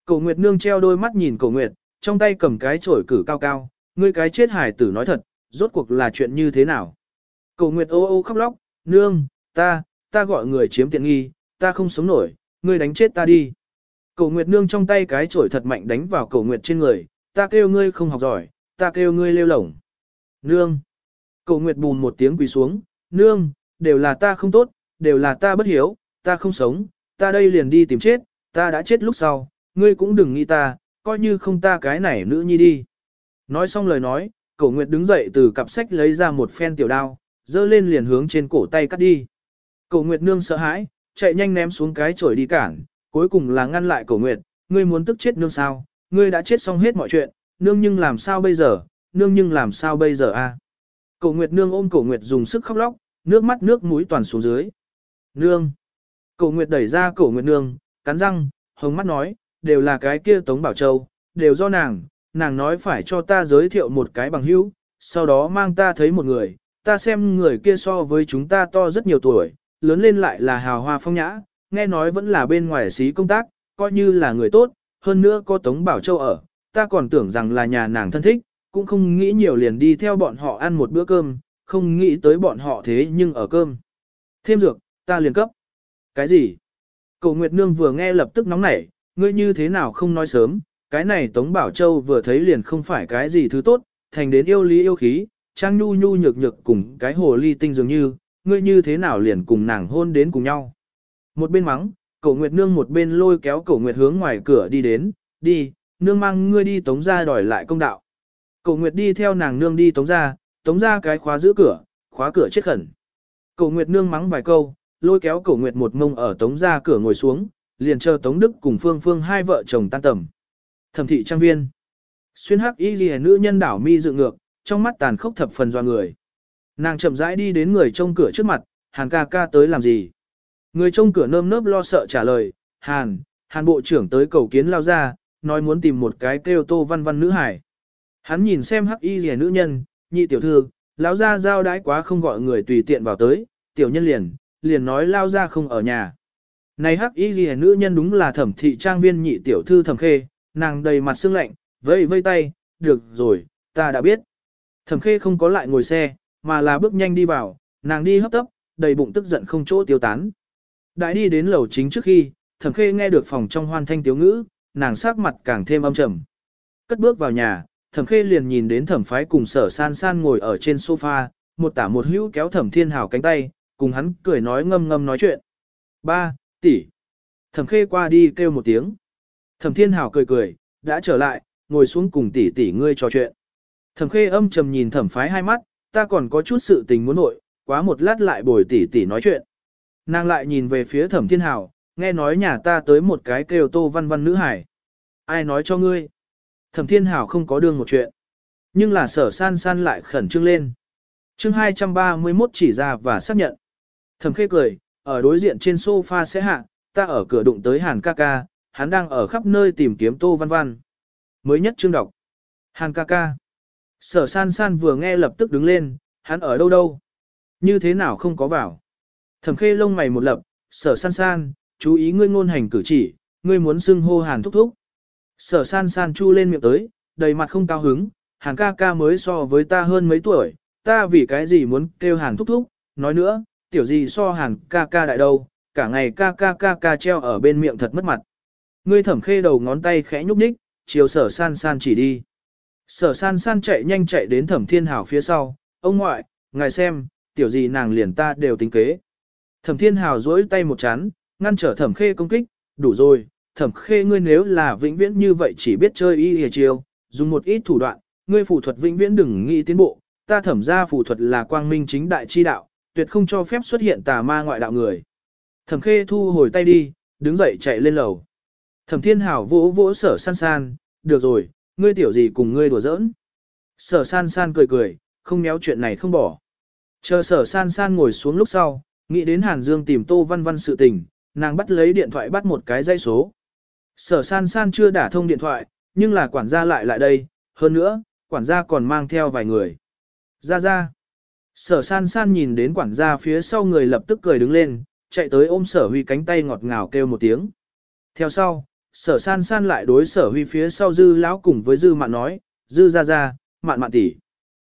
Cổ Nguyệt Nương treo đôi mắt nhìn Cổ Nguyệt, trong tay cầm cái chổi cử cao cao, ngươi cái chết hải tử nói thật, rốt cuộc là chuyện như thế nào. Cổ Nguyệt ô ô khóc lóc, nương, ta, ta gọi người chiếm tiện nghi, ta không sống nổi, ngươi đánh chết ta đi. Cổ Nguyệt Nương trong tay cái chổi thật mạnh đánh vào Cổ Nguyệt trên người, ta kêu ngươi không học giỏi, ta kêu ngươi lêu lổng. Nương. Cổ Nguyệt bùn một tiếng quỳ xuống, nương, đều là ta không tốt, đều là ta bất hiếu, ta không sống, ta đây liền đi tìm chết, ta đã chết lúc sau, ngươi cũng đừng nghĩ ta, coi như không ta cái này nữ nhi đi. Nói xong lời nói, Cổ Nguyệt đứng dậy từ cặp sách lấy ra một phen tiểu đao, dơ lên liền hướng trên cổ tay cắt đi. Cổ Nguyệt nương sợ hãi, chạy nhanh ném xuống cái chổi đi cản, cuối cùng là ngăn lại cổ nguyệt, ngươi muốn tức chết nương sao, ngươi đã chết xong hết mọi chuyện, nương nhưng làm sao bây giờ, nương nhưng làm sao bây giờ a? Cổ nguyệt nương ôm cổ nguyệt dùng sức khóc lóc, nước mắt nước mũi toàn xuống dưới. Nương! Cổ nguyệt đẩy ra cổ nguyệt nương, cắn răng, hồng mắt nói, đều là cái kia Tống Bảo Châu, đều do nàng, nàng nói phải cho ta giới thiệu một cái bằng hữu, sau đó mang ta thấy một người, ta xem người kia so với chúng ta to rất nhiều tuổi, lớn lên lại là hào hoa phong nhã, nghe nói vẫn là bên ngoài xí công tác, coi như là người tốt, hơn nữa có Tống Bảo Châu ở, ta còn tưởng rằng là nhà nàng thân thích, cũng không nghĩ nhiều liền đi theo bọn họ ăn một bữa cơm, không nghĩ tới bọn họ thế nhưng ở cơm. Thêm dược, ta liền cấp. Cái gì? Cầu Nguyệt Nương vừa nghe lập tức nóng nảy, ngươi như thế nào không nói sớm, cái này Tống Bảo Châu vừa thấy liền không phải cái gì thứ tốt, thành đến yêu lý yêu khí, trang nhu nhu nhược nhược cùng cái hồ ly tinh dường như, ngươi như thế nào liền cùng nàng hôn đến cùng nhau. Một bên mắng, Cổ Nguyệt Nương một bên lôi kéo Cổ Nguyệt hướng ngoài cửa đi đến, đi, nương mang ngươi đi tống ra đòi lại công đạo. Cổ Nguyệt đi theo nàng nương đi tống ra, tống ra cái khóa giữ cửa, khóa cửa chết khẩn. Cổ Nguyệt nương mắng vài câu, lôi kéo Cổ Nguyệt một mông ở tống ra cửa ngồi xuống, liền chờ Tống Đức cùng Phương Phương hai vợ chồng tan tầm. Thẩm thị trang viên. Xuyên hắc y ghi nữ nhân đảo mi dựng ngược, trong mắt tàn khốc thập phần doa người. Nàng chậm rãi đi đến người trông cửa trước mặt, Hàn ca ca tới làm gì? Người trông cửa nơm nớp lo sợ trả lời, Hàn, Hàn bộ trưởng tới cầu kiến lao ra, nói muốn tìm một cái kêu tô văn văn nữ hải. Hắn nhìn xem hắc y rẻ nữ nhân, nhị tiểu thư, lão ra giao đãi quá không gọi người tùy tiện vào tới, tiểu nhân liền, liền nói lao ra không ở nhà. Này hắc y rẻ nữ nhân đúng là thẩm thị trang viên nhị tiểu thư thẩm khê, nàng đầy mặt sương lạnh, vây vây tay, được rồi, ta đã biết. Thẩm khê không có lại ngồi xe, mà là bước nhanh đi vào, nàng đi hấp tấp, đầy bụng tức giận không chỗ tiêu tán. Đại đi đến lầu chính trước khi, thẩm khê nghe được phòng trong hoan thanh tiếu ngữ, nàng sắc mặt càng thêm âm trầm. Cất bước vào nhà, thẩm khê liền nhìn đến thẩm phái cùng sở san san ngồi ở trên sofa, một tả một hữu kéo thẩm thiên hào cánh tay, cùng hắn cười nói ngâm ngâm nói chuyện. Ba, tỷ. Thẩm khê qua đi kêu một tiếng. Thẩm thiên hào cười cười, đã trở lại, ngồi xuống cùng tỷ tỷ ngươi trò chuyện. Thẩm khê âm trầm nhìn thẩm phái hai mắt, ta còn có chút sự tình muốn nội, quá một lát lại bồi tỷ tỷ nói chuyện. Nàng lại nhìn về phía thẩm thiên hào, nghe nói nhà ta tới một cái kêu tô văn văn nữ hải. Ai nói cho ngươi? Thẩm thiên hảo không có đương một chuyện. Nhưng là sở san san lại khẩn trương lên. chương 231 chỉ ra và xác nhận. Thẩm khê cười, ở đối diện trên sofa sẽ hạ, ta ở cửa đụng tới Hàn ca ca, hắn đang ở khắp nơi tìm kiếm tô văn văn. Mới nhất chương đọc. Hàn ca ca. Sở san san vừa nghe lập tức đứng lên, hắn ở đâu đâu? Như thế nào không có vào? Thẩm khê lông mày một lập, sở san san, chú ý ngươi ngôn hành cử chỉ, ngươi muốn xưng hô hàn thúc thúc. Sở san san chu lên miệng tới, đầy mặt không cao hứng, hàn ca ca mới so với ta hơn mấy tuổi, ta vì cái gì muốn kêu hàn thúc thúc, nói nữa, tiểu gì so hàn ca ca đại đâu, cả ngày ca ca ca ca treo ở bên miệng thật mất mặt. Ngươi thẩm khê đầu ngón tay khẽ nhúc nhích, chiều sở san san chỉ đi. Sở san san chạy nhanh chạy đến thẩm thiên hảo phía sau, ông ngoại, ngài xem, tiểu gì nàng liền ta đều tính kế. Thẩm thiên hảo duỗi tay một chán, ngăn trở thẩm khê công kích, đủ rồi, thẩm khê ngươi nếu là vĩnh viễn như vậy chỉ biết chơi y hề chiêu, dùng một ít thủ đoạn, ngươi phù thuật vĩnh viễn đừng nghĩ tiến bộ, ta thẩm ra phù thuật là quang minh chính đại chi đạo, tuyệt không cho phép xuất hiện tà ma ngoại đạo người. Thẩm khê thu hồi tay đi, đứng dậy chạy lên lầu. Thẩm thiên hảo vỗ vỗ sở san san, được rồi, ngươi tiểu gì cùng ngươi đùa giỡn. Sở san san cười cười, không méo chuyện này không bỏ. Chờ sở san san ngồi xuống lúc sau, nghĩ đến Hàn Dương tìm Tô Văn Văn sự tình, nàng bắt lấy điện thoại bắt một cái dây số. Sở san san chưa đả thông điện thoại, nhưng là quản gia lại lại đây, hơn nữa, quản gia còn mang theo vài người. Ra ra. Sở san san nhìn đến quản gia phía sau người lập tức cười đứng lên, chạy tới ôm sở huy cánh tay ngọt ngào kêu một tiếng. Theo sau, sở san san lại đối sở huy phía sau dư lão cùng với dư mạn nói, dư ra ra, mạn mạn tỷ.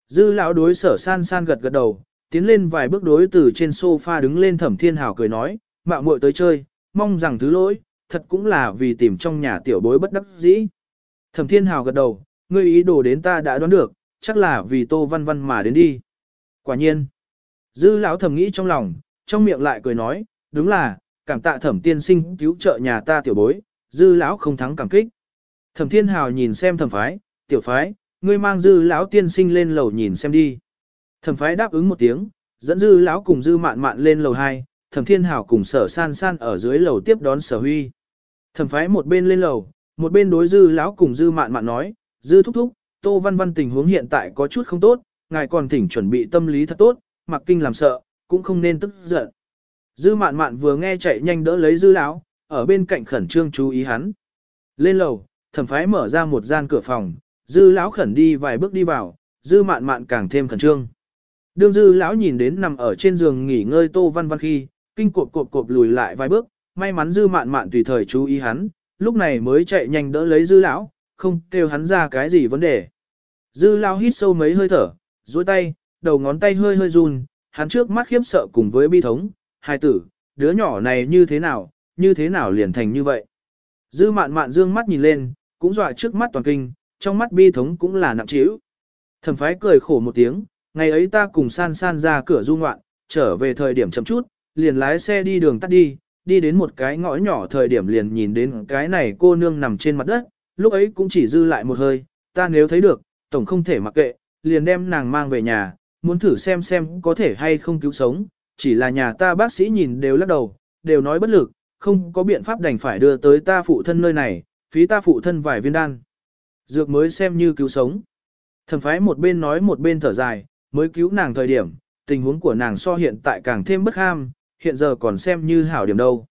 Dư lão đối sở san san gật gật đầu, tiến lên vài bước đối từ trên sofa đứng lên thẩm thiên hảo cười nói, mạo muội tới chơi, mong rằng thứ lỗi, thật cũng là vì tìm trong nhà tiểu bối bất đắc dĩ. Thẩm Thiên Hào gật đầu, ngươi ý đồ đến ta đã đoán được, chắc là vì Tô Văn Văn mà đến đi. Quả nhiên. Dư lão thầm nghĩ trong lòng, trong miệng lại cười nói, đúng là, cảm tạ thẩm tiên sinh cứu trợ nhà ta tiểu bối, dư lão không thắng cảm kích. Thẩm Thiên Hào nhìn xem thẩm phái, tiểu phái, ngươi mang dư lão tiên sinh lên lầu nhìn xem đi. Thẩm phái đáp ứng một tiếng, dẫn dư lão cùng dư mạn mạn lên lầu 2, thẩm thiên hảo cùng sở san san ở dưới lầu tiếp đón sở huy. Thẩm phái một bên lên lầu, một bên đối dư lão cùng dư mạn mạn nói, dư thúc thúc, tô văn văn tình huống hiện tại có chút không tốt, ngài còn thỉnh chuẩn bị tâm lý thật tốt, mặc kinh làm sợ, cũng không nên tức giận. Dư mạn mạn vừa nghe chạy nhanh đỡ lấy dư lão, ở bên cạnh khẩn trương chú ý hắn. Lên lầu, thẩm phái mở ra một gian cửa phòng, dư lão khẩn đi vài bước đi vào, dư mạn mạn càng thêm khẩn trương. Đương dư lão nhìn đến nằm ở trên giường nghỉ ngơi tô văn văn khi, kinh cộp cộp cộp lùi lại vài bước, may mắn dư mạn mạn tùy thời chú ý hắn, lúc này mới chạy nhanh đỡ lấy dư lão, không kêu hắn ra cái gì vấn đề. Dư lão hít sâu mấy hơi thở, duỗi tay, đầu ngón tay hơi hơi run, hắn trước mắt khiếp sợ cùng với bi thống, hai tử, đứa nhỏ này như thế nào, như thế nào liền thành như vậy. Dư mạn mạn dương mắt nhìn lên, cũng dọa trước mắt toàn kinh, trong mắt bi thống cũng là nặng trĩu. Thẩm phái cười khổ một tiếng, ngày ấy ta cùng san san ra cửa du ngoạn, trở về thời điểm chậm chút, liền lái xe đi đường tắt đi, đi đến một cái ngõ nhỏ thời điểm liền nhìn đến cái này cô nương nằm trên mặt đất, lúc ấy cũng chỉ dư lại một hơi, ta nếu thấy được, tổng không thể mặc kệ, liền đem nàng mang về nhà, muốn thử xem xem có thể hay không cứu sống, chỉ là nhà ta bác sĩ nhìn đều lắc đầu, đều nói bất lực, không có biện pháp đành phải đưa tới ta phụ thân nơi này, phí ta phụ thân vài viên đan. Dược mới xem như cứu sống. Thẩm phái một bên nói một bên thở dài, mới cứu nàng thời điểm, tình huống của nàng so hiện tại càng thêm bất ham, hiện giờ còn xem như hảo điểm đâu.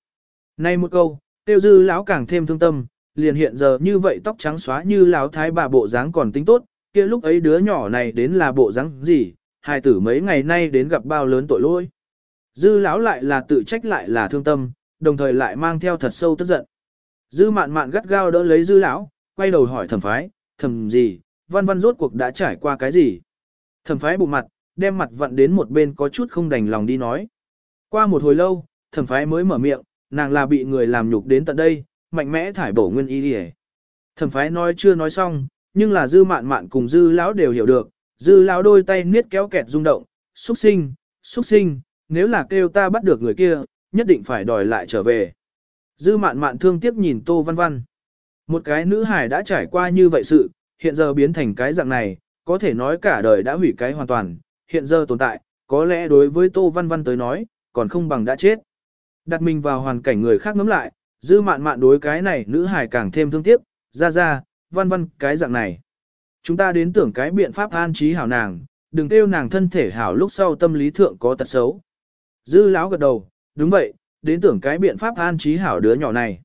Nay một câu, tiêu dư lão càng thêm thương tâm, liền hiện giờ như vậy tóc trắng xóa như lão thái bà bộ dáng còn tính tốt, kia lúc ấy đứa nhỏ này đến là bộ dáng gì, hai tử mấy ngày nay đến gặp bao lớn tội lỗi. Dư lão lại là tự trách lại là thương tâm, đồng thời lại mang theo thật sâu tức giận. Dư mạn mạn gắt gao đỡ lấy dư lão, quay đầu hỏi thẩm phái, thẩm gì, văn văn rốt cuộc đã trải qua cái gì. Thẩm phái bụng mặt, đem mặt vặn đến một bên có chút không đành lòng đi nói. Qua một hồi lâu, thẩm phái mới mở miệng, nàng là bị người làm nhục đến tận đây, mạnh mẽ thải bổ nguyên y đi Thẩm phái nói chưa nói xong, nhưng là dư mạn mạn cùng dư lão đều hiểu được, dư lão đôi tay niết kéo kẹt rung động, xuất sinh, xuất sinh, nếu là kêu ta bắt được người kia, nhất định phải đòi lại trở về. Dư mạn mạn thương tiếc nhìn tô văn văn. Một cái nữ hài đã trải qua như vậy sự, hiện giờ biến thành cái dạng này, có thể nói cả đời đã hủy cái hoàn toàn, hiện giờ tồn tại, có lẽ đối với tô văn văn tới nói, còn không bằng đã chết. Đặt mình vào hoàn cảnh người khác ngắm lại, dư mạn mạn đối cái này nữ hài càng thêm thương tiếc, ra ra, văn văn cái dạng này. Chúng ta đến tưởng cái biện pháp an trí hảo nàng, đừng kêu nàng thân thể hảo lúc sau tâm lý thượng có tật xấu. Dư lão gật đầu, đúng vậy, đến tưởng cái biện pháp an trí hảo đứa nhỏ này.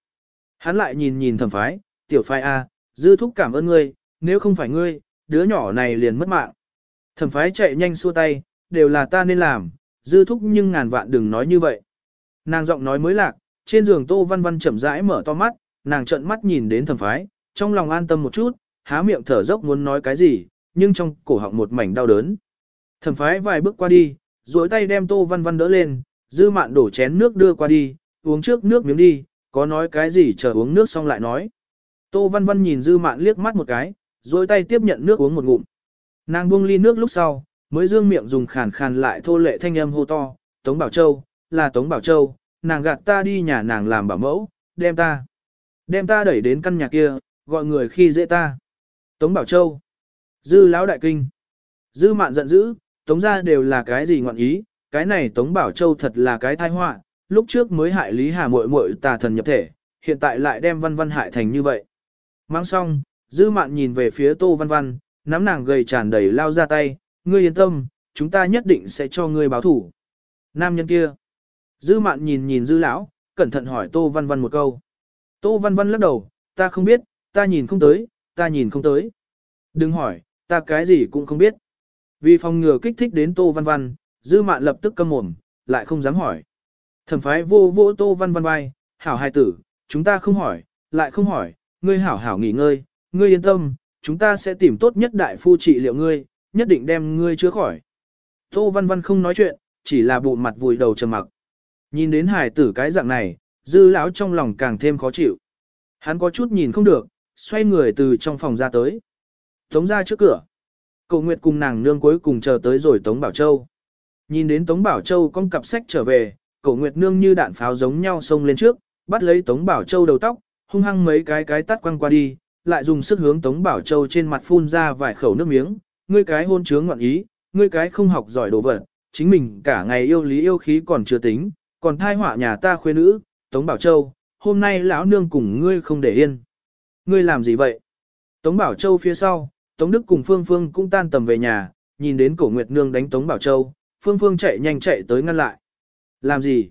Hắn lại nhìn nhìn thẩm phái, tiểu phái A, dư thúc cảm ơn ngươi, nếu không phải ngươi, đứa nhỏ này liền mất mạng. Thẩm phái chạy nhanh xua tay, đều là ta nên làm, dư thúc nhưng ngàn vạn đừng nói như vậy. Nàng giọng nói mới lạc, trên giường tô văn văn chậm rãi mở to mắt, nàng trợn mắt nhìn đến thẩm phái, trong lòng an tâm một chút, há miệng thở dốc muốn nói cái gì, nhưng trong cổ họng một mảnh đau đớn. Thẩm phái vài bước qua đi, duỗi tay đem tô văn văn đỡ lên, dư mạn đổ chén nước đưa qua đi, uống trước nước miếng đi, có nói cái gì chờ uống nước xong lại nói. Tô văn văn nhìn dư mạn liếc mắt một cái, duỗi tay tiếp nhận nước uống một ngụm. Nàng buông ly nước lúc sau, mới dương miệng dùng khàn khàn lại thô lệ thanh âm hô to, Tống Bảo Châu, là Tống Bảo Châu, nàng gạt ta đi nhà nàng làm bảo mẫu, đem ta, đem ta đẩy đến căn nhà kia, gọi người khi dễ ta. Tống Bảo Châu, dư lão đại kinh, dư mạn giận dữ, Tống ra đều là cái gì ngọn ý, cái này Tống Bảo Châu thật là cái tai họa, lúc trước mới hại Lý Hà muội muội tà thần nhập thể, hiện tại lại đem văn văn hại thành như vậy. Mang xong, dư mạn nhìn về phía Tô Văn Văn, nắm nàng gầy tràn đầy lao ra tay, ngươi yên tâm, chúng ta nhất định sẽ cho ngươi báo thủ. Nam nhân kia. Dư mạn nhìn nhìn dư lão, cẩn thận hỏi Tô Văn Văn một câu. Tô Văn Văn lắc đầu, ta không biết, ta nhìn không tới, ta nhìn không tới. Đừng hỏi, ta cái gì cũng không biết. Vì phòng ngừa kích thích đến Tô Văn Văn, dư mạn lập tức câm mồm, lại không dám hỏi. Thẩm phái vô vô Tô Văn Văn vai, hảo hài tử, chúng ta không hỏi, lại không hỏi, ngươi hảo hảo nghỉ ngơi, ngươi yên tâm, chúng ta sẽ tìm tốt nhất đại phu trị liệu ngươi, nhất định đem ngươi chữa khỏi. Tô Văn Văn không nói chuyện, chỉ là bộ mặt vùi đầu trầm mặc. Nhìn đến hài tử cái dạng này, dư lão trong lòng càng thêm khó chịu. Hắn có chút nhìn không được, xoay người từ trong phòng ra tới. Tống ra trước cửa. cậu Nguyệt cùng nàng nương cuối cùng chờ tới rồi Tống Bảo Châu. Nhìn đến Tống Bảo Châu con cặp sách trở về, cổ Nguyệt nương như đạn pháo giống nhau xông lên trước, bắt lấy Tống Bảo Châu đầu tóc, hung hăng mấy cái cái tắt quăng qua đi, lại dùng sức hướng Tống Bảo Châu trên mặt phun ra vài khẩu nước miếng, ngươi cái hôn chướng ngoạn ý, ngươi cái không học giỏi đồ vật, chính mình cả ngày yêu lý yêu khí còn chưa tính, Còn thai họa nhà ta khuê nữ, Tống Bảo Châu, hôm nay lão nương cùng ngươi không để yên. Ngươi làm gì vậy? Tống Bảo Châu phía sau, Tống Đức cùng Phương Phương cũng tan tầm về nhà, nhìn đến cổ Nguyệt Nương đánh Tống Bảo Châu, Phương Phương chạy nhanh chạy tới ngăn lại. Làm gì?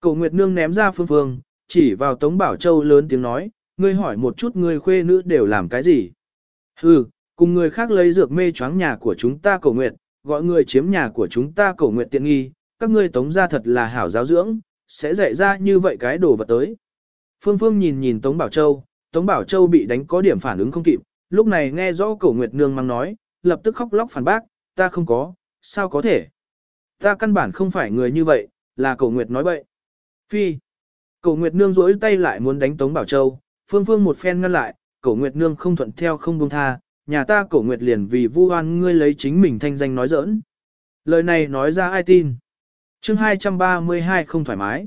Cổ Nguyệt Nương ném ra Phương Phương, chỉ vào Tống Bảo Châu lớn tiếng nói, ngươi hỏi một chút ngươi khuê nữ đều làm cái gì? Hừ, cùng người khác lấy dược mê choáng nhà của chúng ta cổ Nguyệt, gọi người chiếm nhà của chúng ta cổ Nguyệt tiện nghi, các ngươi tống ra thật là hảo giáo dưỡng, sẽ dạy ra như vậy cái đồ vật tới. Phương Phương nhìn nhìn Tống Bảo Châu, Tống Bảo Châu bị đánh có điểm phản ứng không kịp, lúc này nghe rõ cổ Nguyệt Nương mang nói, lập tức khóc lóc phản bác, ta không có, sao có thể? Ta căn bản không phải người như vậy, là cổ Nguyệt nói bậy. Phi. Cổ Nguyệt Nương rỗi tay lại muốn đánh Tống Bảo Châu, Phương Phương một phen ngăn lại, cổ Nguyệt Nương không thuận theo không buông tha, nhà ta cổ Nguyệt liền vì vu oan ngươi lấy chính mình thanh danh nói giỡn. Lời này nói ra ai tin? chương 232 không thoải mái.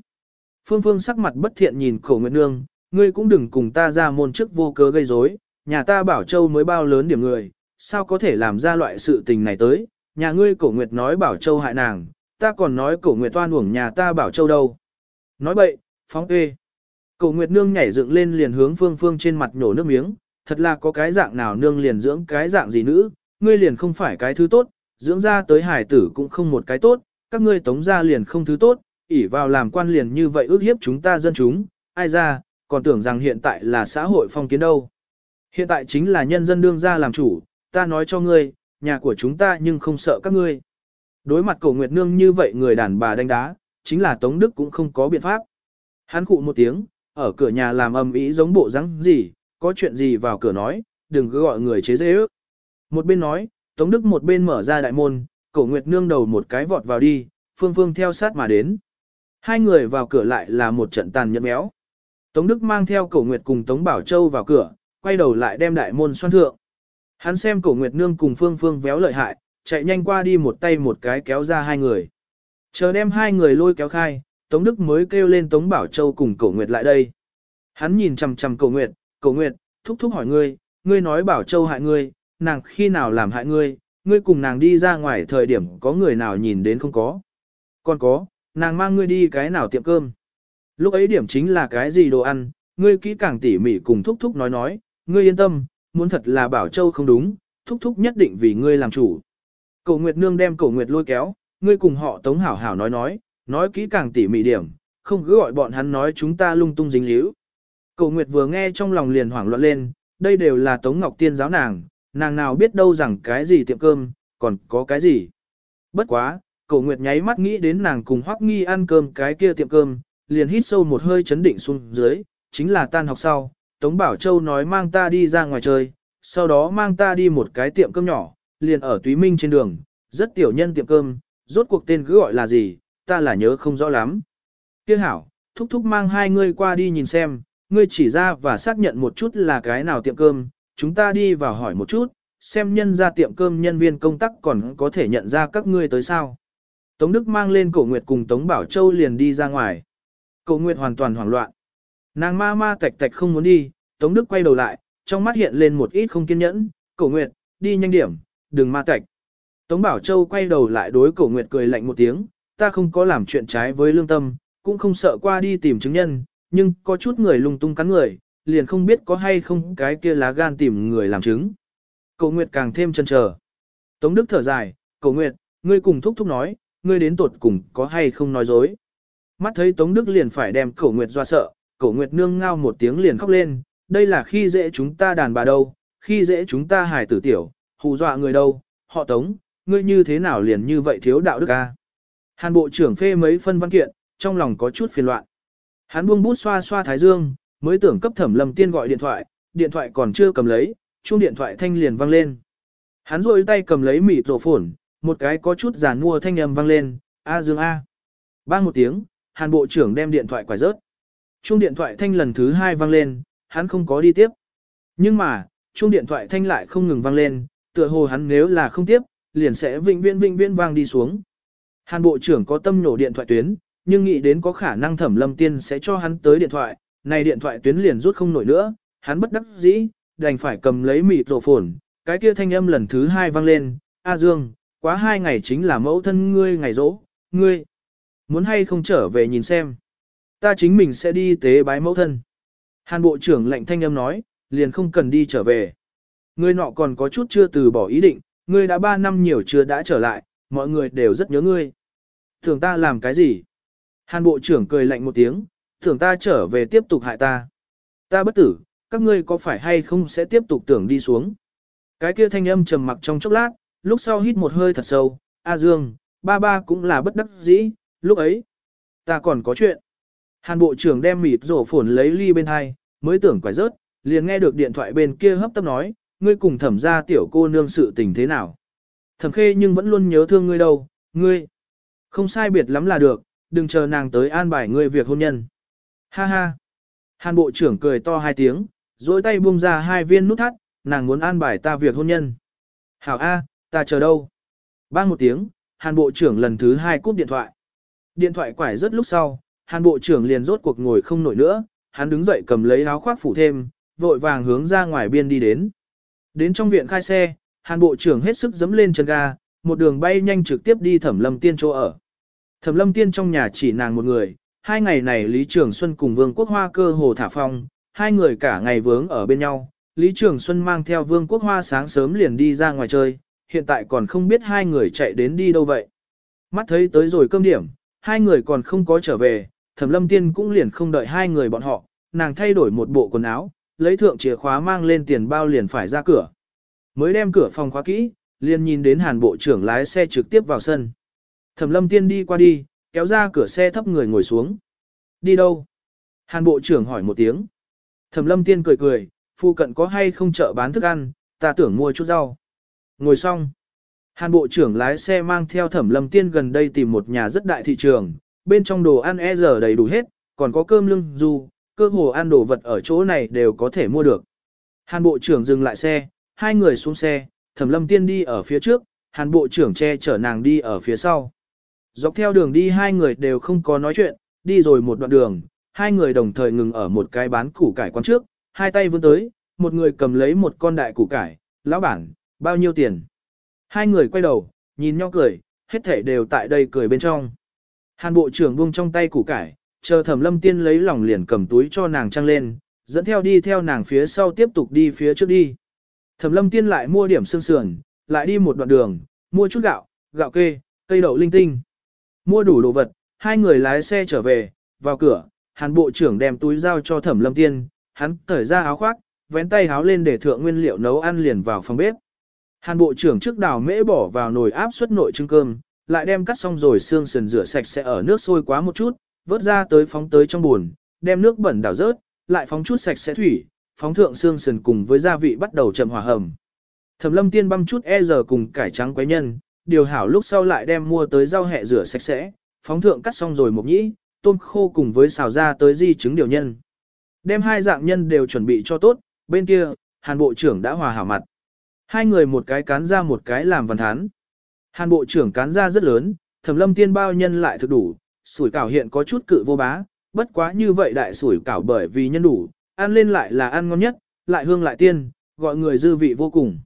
Phương Phương sắc mặt bất thiện nhìn cổ Nguyệt Nương, ngươi cũng đừng cùng ta ra môn trước vô cớ gây rối, nhà ta bảo châu mới bao lớn điểm người, sao có thể làm ra loại sự tình này tới, nhà ngươi cổ Nguyệt nói bảo châu hại nàng, ta còn nói cổ Nguyệt toan uổng nhà ta bảo châu đâu. Nói bậy, phóng ê. Cổ Nguyệt Nương nhảy dựng lên liền hướng Phương Phương trên mặt nhổ nước miếng, thật là có cái dạng nào nương liền dưỡng cái dạng gì nữ, ngươi liền không phải cái thứ tốt, dưỡng ra tới hải tử cũng không một cái tốt, các ngươi tống ra liền không thứ tốt, ỉ vào làm quan liền như vậy ước hiếp chúng ta dân chúng, ai ra, còn tưởng rằng hiện tại là xã hội phong kiến đâu. Hiện tại chính là nhân dân đương ra làm chủ, ta nói cho ngươi, nhà của chúng ta nhưng không sợ các ngươi. Đối mặt cổ nguyệt nương như vậy người đàn bà đánh đá, chính là Tống Đức cũng không có biện pháp. Hắn cụ một tiếng, ở cửa nhà làm âm ý giống bộ rắn gì, có chuyện gì vào cửa nói, đừng cứ gọi người chế dễ ước. Một bên nói, Tống Đức một bên mở ra đại môn, cổ nguyệt nương đầu một cái vọt vào đi, phương phương theo sát mà đến. Hai người vào cửa lại là một trận tàn nhẫn méo. Tống Đức mang theo cổ nguyệt cùng Tống Bảo Châu vào cửa, quay đầu lại đem đại môn xoan thượng. Hắn xem cổ nguyệt nương cùng phương phương véo lợi hại, chạy nhanh qua đi một tay một cái kéo ra hai người. Chờ đem hai người lôi kéo khai, Tống Đức mới kêu lên Tống Bảo Châu cùng cổ nguyệt lại đây. Hắn nhìn chằm chằm cổ nguyệt, cổ nguyệt, thúc thúc hỏi ngươi, ngươi nói Bảo Châu hại ngươi, nàng khi nào làm hại ngươi, ngươi cùng nàng đi ra ngoài thời điểm có người nào nhìn đến không có. Còn có, nàng mang ngươi đi cái nào tiệm cơm. Lúc ấy điểm chính là cái gì đồ ăn, ngươi kỹ càng tỉ mỉ cùng thúc thúc nói nói, ngươi yên tâm, muốn thật là bảo châu không đúng, thúc thúc nhất định vì ngươi làm chủ. Cổ Nguyệt Nương đem Cổ Nguyệt lôi kéo, ngươi cùng họ Tống Hảo Hảo nói nói, nói kỹ càng tỉ mỉ điểm, không cứ gọi bọn hắn nói chúng ta lung tung dính líu. Cổ Nguyệt vừa nghe trong lòng liền hoảng loạn lên, đây đều là Tống Ngọc Tiên giáo nàng, nàng nào biết đâu rằng cái gì tiệm cơm, còn có cái gì. Bất quá, Cổ Nguyệt nháy mắt nghĩ đến nàng cùng Hoắc Nghi ăn cơm cái kia tiệm cơm, liền hít sâu một hơi chấn định xuống dưới, chính là tan học sau, Tống Bảo Châu nói mang ta đi ra ngoài chơi, sau đó mang ta đi một cái tiệm cơm nhỏ, liền ở Túy Minh trên đường, rất tiểu nhân tiệm cơm, rốt cuộc tên cứ gọi là gì, ta là nhớ không rõ lắm. Tiếc hảo, thúc thúc mang hai ngươi qua đi nhìn xem, ngươi chỉ ra và xác nhận một chút là cái nào tiệm cơm, chúng ta đi vào hỏi một chút, xem nhân ra tiệm cơm nhân viên công tác còn có thể nhận ra các ngươi tới sao. Tống Đức mang lên cổ Nguyệt cùng Tống Bảo Châu liền đi ra ngoài. Cổ Nguyệt hoàn toàn hoảng loạn. Nàng ma ma tạch tạch không muốn đi, Tống Đức quay đầu lại, trong mắt hiện lên một ít không kiên nhẫn, cổ Nguyệt, đi nhanh điểm, đừng ma tạch. Tống Bảo Châu quay đầu lại đối cổ Nguyệt cười lạnh một tiếng, ta không có làm chuyện trái với lương tâm, cũng không sợ qua đi tìm chứng nhân, nhưng có chút người lung tung cắn người, liền không biết có hay không cái kia lá gan tìm người làm chứng. Cổ Nguyệt càng thêm chân chờ. Tống Đức thở dài, cổ Nguyệt, ngươi cùng thúc thúc nói, ngươi đến tột cùng có hay không nói dối. Mắt thấy Tống Đức liền phải đem cổ Nguyệt doa sợ, cổ Nguyệt nương ngao một tiếng liền khóc lên, đây là khi dễ chúng ta đàn bà đâu, khi dễ chúng ta hài tử tiểu, hù dọa người đâu, họ Tống, ngươi như thế nào liền như vậy thiếu đạo đức a? Hàn bộ trưởng phê mấy phân văn kiện, trong lòng có chút phiền loạn. Hắn buông bút xoa xoa thái dương, mới tưởng cấp thẩm lâm tiên gọi điện thoại, điện thoại còn chưa cầm lấy, chuông điện thoại thanh liền vang lên. Hắn rôi tay cầm lấy mịt rổ phổn, một cái có chút giàn mua thanh âm vang lên, A Dương A. Bang một tiếng, hàn bộ trưởng đem điện thoại quải rớt. Chuông điện thoại thanh lần thứ hai vang lên, hắn không có đi tiếp. Nhưng mà, chuông điện thoại thanh lại không ngừng vang lên, tựa hồ hắn nếu là không tiếp, liền sẽ vĩnh viễn vĩnh viễn vang đi xuống. Hàn bộ trưởng có tâm nổ điện thoại tuyến, nhưng nghĩ đến có khả năng thẩm lâm tiên sẽ cho hắn tới điện thoại, này điện thoại tuyến liền rút không nổi nữa, hắn bất đắc dĩ, đành phải cầm lấy mịt rổ phồn, cái kia thanh âm lần thứ hai vang lên, A Dương, quá hai ngày chính là mẫu thân ngươi ngày rỗ, ngươi. Muốn hay không trở về nhìn xem. Ta chính mình sẽ đi tế bái mẫu thân. Hàn bộ trưởng lệnh thanh âm nói, liền không cần đi trở về. Ngươi nọ còn có chút chưa từ bỏ ý định, ngươi đã 3 năm nhiều chưa đã trở lại, mọi người đều rất nhớ ngươi. Thường ta làm cái gì? Hàn bộ trưởng cười lạnh một tiếng, thường ta trở về tiếp tục hại ta. Ta bất tử, các ngươi có phải hay không sẽ tiếp tục tưởng đi xuống? Cái kia thanh âm trầm mặc trong chốc lát, lúc sau hít một hơi thật sâu, A Dương, ba ba cũng là bất đắc dĩ, lúc ấy, ta còn có chuyện. Hàn bộ trưởng đem mịt rổ phồn lấy ly bên hai, mới tưởng quải rớt, liền nghe được điện thoại bên kia hấp tấp nói, ngươi cùng thẩm ra tiểu cô nương sự tình thế nào. Thẩm khê nhưng vẫn luôn nhớ thương ngươi đâu, ngươi. Không sai biệt lắm là được, đừng chờ nàng tới an bài ngươi việc hôn nhân. Ha ha. Hàn bộ trưởng cười to hai tiếng, dối tay buông ra hai viên nút thắt, nàng muốn an bài ta việc hôn nhân. Hảo A, ta chờ đâu? Bang một tiếng, hàn bộ trưởng lần thứ hai cúp điện thoại. Điện thoại quải rất lúc sau, hàn bộ trưởng liền rốt cuộc ngồi không nổi nữa, hắn đứng dậy cầm lấy áo khoác phủ thêm, vội vàng hướng ra ngoài biên đi đến. Đến trong viện khai xe, hàn bộ trưởng hết sức dấm lên chân ga, một đường bay nhanh trực tiếp đi thẩm lâm tiên chỗ ở. Thẩm lâm tiên trong nhà chỉ nàng một người, hai ngày này Lý Trường Xuân cùng Vương Quốc Hoa cơ hồ thả phong, hai người cả ngày vướng ở bên nhau. Lý Trường Xuân mang theo Vương Quốc Hoa sáng sớm liền đi ra ngoài chơi, hiện tại còn không biết hai người chạy đến đi đâu vậy. Mắt thấy tới rồi cơm điểm, hai người còn không có trở về, Thẩm Lâm Tiên cũng liền không đợi hai người bọn họ, nàng thay đổi một bộ quần áo, lấy thượng chìa khóa mang lên tiền bao liền phải ra cửa. Mới đem cửa phòng khóa kỹ, liền nhìn đến Hàn Bộ trưởng lái xe trực tiếp vào sân. Thẩm Lâm Tiên đi qua đi, kéo ra cửa xe thấp người ngồi xuống. Đi đâu? Hàn Bộ trưởng hỏi một tiếng. Thẩm Lâm Tiên cười cười, phụ cận có hay không chợ bán thức ăn, ta tưởng mua chút rau. Ngồi xong. Hàn Bộ trưởng lái xe mang theo Thẩm Lâm Tiên gần đây tìm một nhà rất đại thị trường, bên trong đồ ăn e giờ đầy đủ hết, còn có cơm lưng du, cơ hồ ăn đồ vật ở chỗ này đều có thể mua được. Hàn Bộ trưởng dừng lại xe, hai người xuống xe, Thẩm Lâm Tiên đi ở phía trước, Hàn Bộ trưởng che chở nàng đi ở phía sau. Dọc theo đường đi hai người đều không có nói chuyện, đi rồi một đoạn đường, hai người đồng thời ngừng ở một cái bán củ cải quán trước, hai tay vươn tới, một người cầm lấy một con đại củ cải, lão bản, bao nhiêu tiền? Hai người quay đầu, nhìn nhau cười, hết thể đều tại đây cười bên trong. Hàn bộ trưởng buông trong tay củ cải, chờ thẩm lâm tiên lấy lòng liền cầm túi cho nàng trăng lên, dẫn theo đi theo nàng phía sau tiếp tục đi phía trước đi. Thẩm lâm tiên lại mua điểm xương sườn, lại đi một đoạn đường, mua chút gạo, gạo kê, cây đậu linh tinh. Mua đủ đồ vật, hai người lái xe trở về, vào cửa, hàn bộ trưởng đem túi giao cho thẩm lâm tiên, hắn cởi ra áo khoác, vén tay háo lên để thượng nguyên liệu nấu ăn liền vào phòng bếp. Hàn bộ trưởng trước đào mễ bỏ vào nồi áp suất nội trưng cơm, lại đem cắt xong rồi xương sườn rửa sạch sẽ ở nước sôi quá một chút, vớt ra tới phóng tới trong buồn, đem nước bẩn đảo rớt, lại phóng chút sạch sẽ thủy, phóng thượng xương sườn cùng với gia vị bắt đầu chậm hòa hầm. Thẩm Lâm Tiên băm chút e giờ cùng cải trắng quế nhân, điều hảo lúc sau lại đem mua tới rau hẹ rửa sạch sẽ, phóng thượng cắt xong rồi một nhĩ, tôm khô cùng với xào ra tới di trứng điều nhân. Đem hai dạng nhân đều chuẩn bị cho tốt, bên kia, Hàn Bộ trưởng đã hòa hảo mặt. Hai người một cái cán ra một cái làm văn thán. Hàn Bộ trưởng cán ra rất lớn, Thẩm Lâm Tiên bao nhân lại thực đủ, sủi cảo hiện có chút cự vô bá, bất quá như vậy đại sủi cảo bởi vì nhân đủ, ăn lên lại là ăn ngon nhất, lại hương lại tiên, gọi người dư vị vô cùng.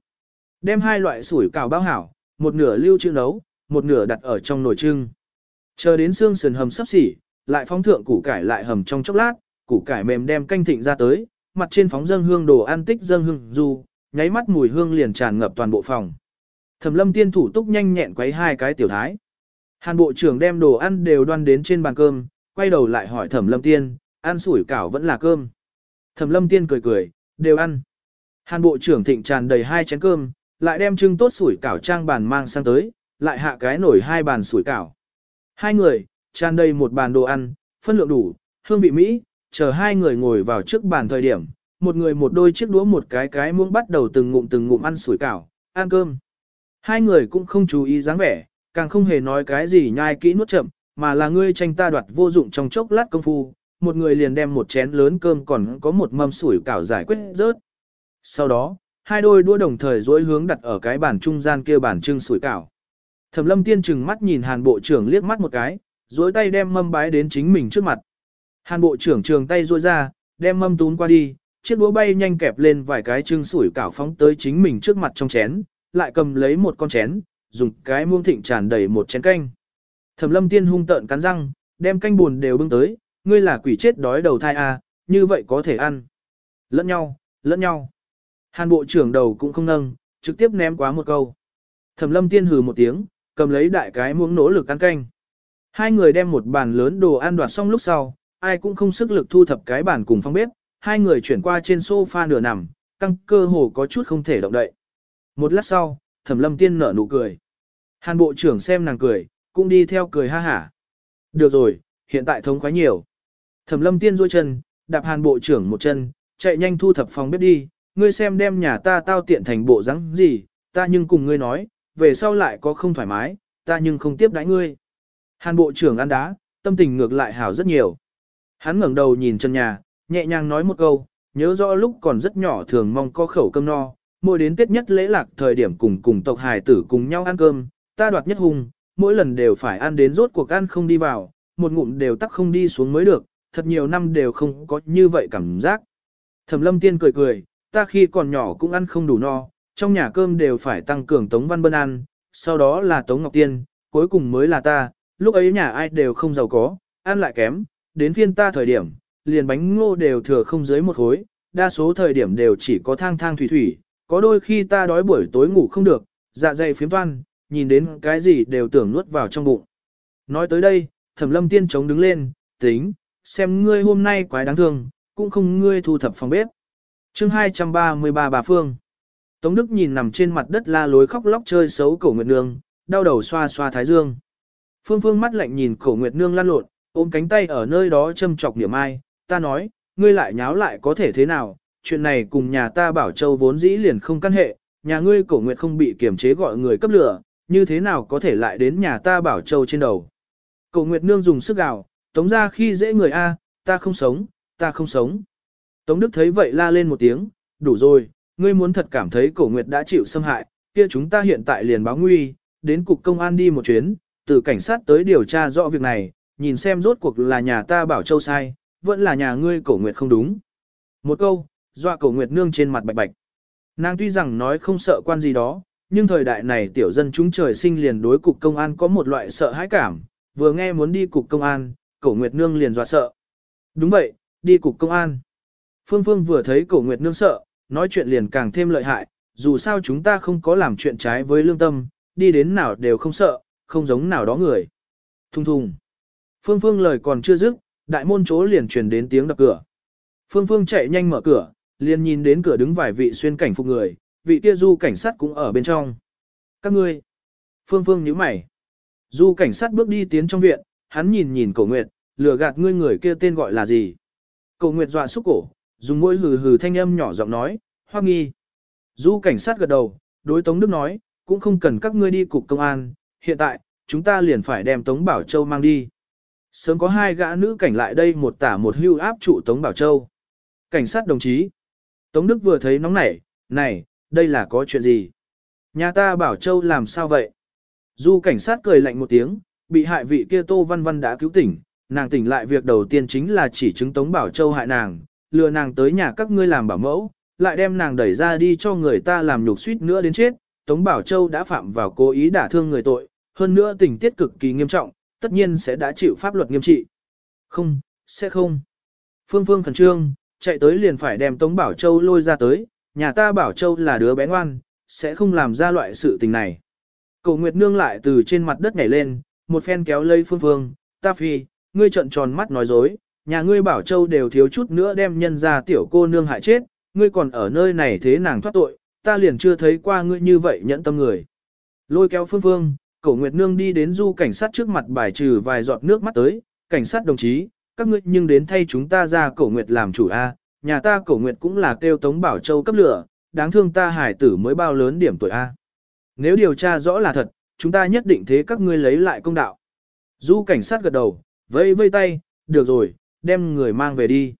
Đem hai loại sủi cảo bao hảo, một nửa lưu trữ nấu, một nửa đặt ở trong nồi trưng. Chờ đến xương sườn hầm sắp xỉ, lại phóng thượng củ cải lại hầm trong chốc lát, củ cải mềm đem canh thịnh ra tới, mặt trên phóng dâng hương đồ ăn tích dâng hương du, nháy mắt mùi hương liền tràn ngập toàn bộ phòng. Thẩm Lâm tiên thủ túc nhanh nhẹn quấy hai cái tiểu thái. Hàn bộ trưởng đem đồ ăn đều đoan đến trên bàn cơm, quay đầu lại hỏi Thẩm Lâm tiên, ăn sủi cảo vẫn là cơm. Thẩm Lâm tiên cười cười, đều ăn. Hàn bộ trưởng thịnh tràn đầy hai chén cơm, lại đem trưng tốt sủi cảo trang bàn mang sang tới, lại hạ cái nổi hai bàn sủi cảo. Hai người, tràn đầy một bàn đồ ăn, phân lượng đủ, hương vị mỹ, chờ hai người ngồi vào trước bàn thời điểm, một người một đôi chiếc đũa một cái cái muỗng bắt đầu từng ngụm từng ngụm ăn sủi cảo, ăn cơm. Hai người cũng không chú ý dáng vẻ, càng không hề nói cái gì nhai kỹ nuốt chậm, mà là ngươi tranh ta đoạt vô dụng trong chốc lát công phu, một người liền đem một chén lớn cơm còn có một mâm sủi cảo giải quyết rớt. Sau đó, hai đôi đũa đồng thời dối hướng đặt ở cái bàn trung gian kia bàn trưng sủi cảo. Thẩm lâm tiên chừng mắt nhìn hàn bộ trưởng liếc mắt một cái, dối tay đem mâm bái đến chính mình trước mặt. Hàn bộ trưởng trường tay dối ra, đem mâm tún qua đi, chiếc đũa bay nhanh kẹp lên vài cái trưng sủi cảo phóng tới chính mình trước mặt trong chén, lại cầm lấy một con chén, dùng cái muông thịnh tràn đầy một chén canh. Thẩm lâm tiên hung tợn cắn răng, đem canh buồn đều bưng tới, ngươi là quỷ chết đói đầu thai à, như vậy có thể ăn. Lẫn nhau, lẫn nhau. Hàn bộ trưởng đầu cũng không nâng, trực tiếp ném quá một câu. Thẩm lâm tiên hừ một tiếng, cầm lấy đại cái muỗng nỗ lực ăn canh. Hai người đem một bàn lớn đồ ăn đoạt xong lúc sau, ai cũng không sức lực thu thập cái bàn cùng phong bếp, hai người chuyển qua trên sofa nửa nằm, căng cơ hồ có chút không thể động đậy. Một lát sau, thẩm lâm tiên nở nụ cười. Hàn bộ trưởng xem nàng cười, cũng đi theo cười ha hả. Được rồi, hiện tại thống khoái nhiều. Thẩm lâm tiên duỗi chân, đạp hàn bộ trưởng một chân, chạy nhanh thu thập phòng bếp đi, ngươi xem đem nhà ta tao tiện thành bộ rắn gì, ta nhưng cùng ngươi nói, về sau lại có không thoải mái, ta nhưng không tiếp đãi ngươi. Hàn bộ trưởng ăn đá, tâm tình ngược lại hảo rất nhiều. Hắn ngẩng đầu nhìn chân nhà, nhẹ nhàng nói một câu, nhớ rõ lúc còn rất nhỏ thường mong có khẩu cơm no, mỗi đến Tết nhất lễ lạc thời điểm cùng cùng tộc hài tử cùng nhau ăn cơm, ta đoạt nhất hùng, mỗi lần đều phải ăn đến rốt cuộc ăn không đi vào, một ngụm đều tắc không đi xuống mới được, thật nhiều năm đều không có như vậy cảm giác. Thẩm lâm tiên cười cười, ta khi còn nhỏ cũng ăn không đủ no, trong nhà cơm đều phải tăng cường Tống Văn Bân ăn, sau đó là Tống Ngọc Tiên, cuối cùng mới là ta, lúc ấy nhà ai đều không giàu có, ăn lại kém, đến phiên ta thời điểm, liền bánh ngô đều thừa không dưới một khối, đa số thời điểm đều chỉ có thang thang thủy thủy, có đôi khi ta đói buổi tối ngủ không được, dạ dày phiếm toan, nhìn đến cái gì đều tưởng nuốt vào trong bụng. Nói tới đây, thẩm lâm tiên chống đứng lên, tính, xem ngươi hôm nay quái đáng thương, cũng không ngươi thu thập phòng bếp. chương 233 bà Phương Tống Đức nhìn nằm trên mặt đất la lối khóc lóc chơi xấu cổ Nguyệt Nương, đau đầu xoa xoa thái dương. Phương Phương mắt lạnh nhìn cổ Nguyệt Nương lăn lộn, ôm cánh tay ở nơi đó châm chọc niệm ai, ta nói, ngươi lại nháo lại có thể thế nào, chuyện này cùng nhà ta bảo châu vốn dĩ liền không căn hệ, nhà ngươi cổ Nguyệt không bị kiềm chế gọi người cấp lửa, như thế nào có thể lại đến nhà ta bảo châu trên đầu. Cổ Nguyệt Nương dùng sức gào, tống ra khi dễ người A, ta không sống, ta không sống. Tống Đức thấy vậy la lên một tiếng, đủ rồi, ngươi muốn thật cảm thấy cổ nguyệt đã chịu xâm hại, kia chúng ta hiện tại liền báo nguy, đến cục công an đi một chuyến, từ cảnh sát tới điều tra rõ việc này, nhìn xem rốt cuộc là nhà ta bảo châu sai, vẫn là nhà ngươi cổ nguyệt không đúng. Một câu, dọa cổ nguyệt nương trên mặt bạch bạch. Nàng tuy rằng nói không sợ quan gì đó, nhưng thời đại này tiểu dân chúng trời sinh liền đối cục công an có một loại sợ hãi cảm, vừa nghe muốn đi cục công an, cổ nguyệt nương liền dọa sợ. Đúng vậy, đi cục công an. Phương Phương vừa thấy cổ nguyệt nương sợ, nói chuyện liền càng thêm lợi hại, dù sao chúng ta không có làm chuyện trái với lương tâm, đi đến nào đều không sợ, không giống nào đó người. thùng thùng. Phương Phương lời còn chưa dứt, đại môn chỗ liền truyền đến tiếng đập cửa. Phương Phương chạy nhanh mở cửa, liền nhìn đến cửa đứng vài vị xuyên cảnh phục người, vị kia du cảnh sát cũng ở bên trong. Các ngươi. Phương Phương nhíu mày. Du cảnh sát bước đi tiến trong viện, hắn nhìn nhìn cổ nguyệt, lừa gạt ngươi người kia tên gọi là gì. Cổ nguyệt dọa xúc cổ, dùng môi hừ hừ thanh âm nhỏ giọng nói, hoắc nghi. Du cảnh sát gật đầu, đối Tống Đức nói, cũng không cần các ngươi đi cục công an, hiện tại, chúng ta liền phải đem Tống Bảo Châu mang đi. Sớm có hai gã nữ cảnh lại đây một tả một hưu áp trụ Tống Bảo Châu. Cảnh sát đồng chí. Tống Đức vừa thấy nóng nảy, này, đây là có chuyện gì? Nhà ta Bảo Châu làm sao vậy? Du cảnh sát cười lạnh một tiếng, bị hại vị kia Tô Văn Văn đã cứu tỉnh, nàng tỉnh lại việc đầu tiên chính là chỉ chứng Tống Bảo Châu hại nàng, lừa nàng tới nhà các ngươi làm bảo mẫu, lại đem nàng đẩy ra đi cho người ta làm nhục suýt nữa đến chết. Tống Bảo Châu đã phạm vào cố ý đả thương người tội, hơn nữa tình tiết cực kỳ nghiêm trọng, tất nhiên sẽ đã chịu pháp luật nghiêm trị. Không, sẽ không. Phương Phương khẩn trương, chạy tới liền phải đem Tống Bảo Châu lôi ra tới, nhà ta Bảo Châu là đứa bé ngoan, sẽ không làm ra loại sự tình này. Cầu Nguyệt Nương lại từ trên mặt đất nhảy lên, một phen kéo lây Phương Phương, ta phi, ngươi trận tròn mắt nói dối, nhà ngươi bảo châu đều thiếu chút nữa đem nhân ra tiểu cô nương hại chết, ngươi còn ở nơi này thế nàng thoát tội, ta liền chưa thấy qua ngươi như vậy nhẫn tâm người. Lôi kéo phương phương, cổ nguyệt nương đi đến du cảnh sát trước mặt bài trừ vài giọt nước mắt tới, cảnh sát đồng chí, các ngươi nhưng đến thay chúng ta ra cổ nguyệt làm chủ A, nhà ta cổ nguyệt cũng là kêu tống bảo châu cấp lửa, đáng thương ta hải tử mới bao lớn điểm tuổi A. Nếu điều tra rõ là thật, chúng ta nhất định thế các ngươi lấy lại công đạo. Du cảnh sát gật đầu, vây vây tay, được rồi, đem người mang về đi.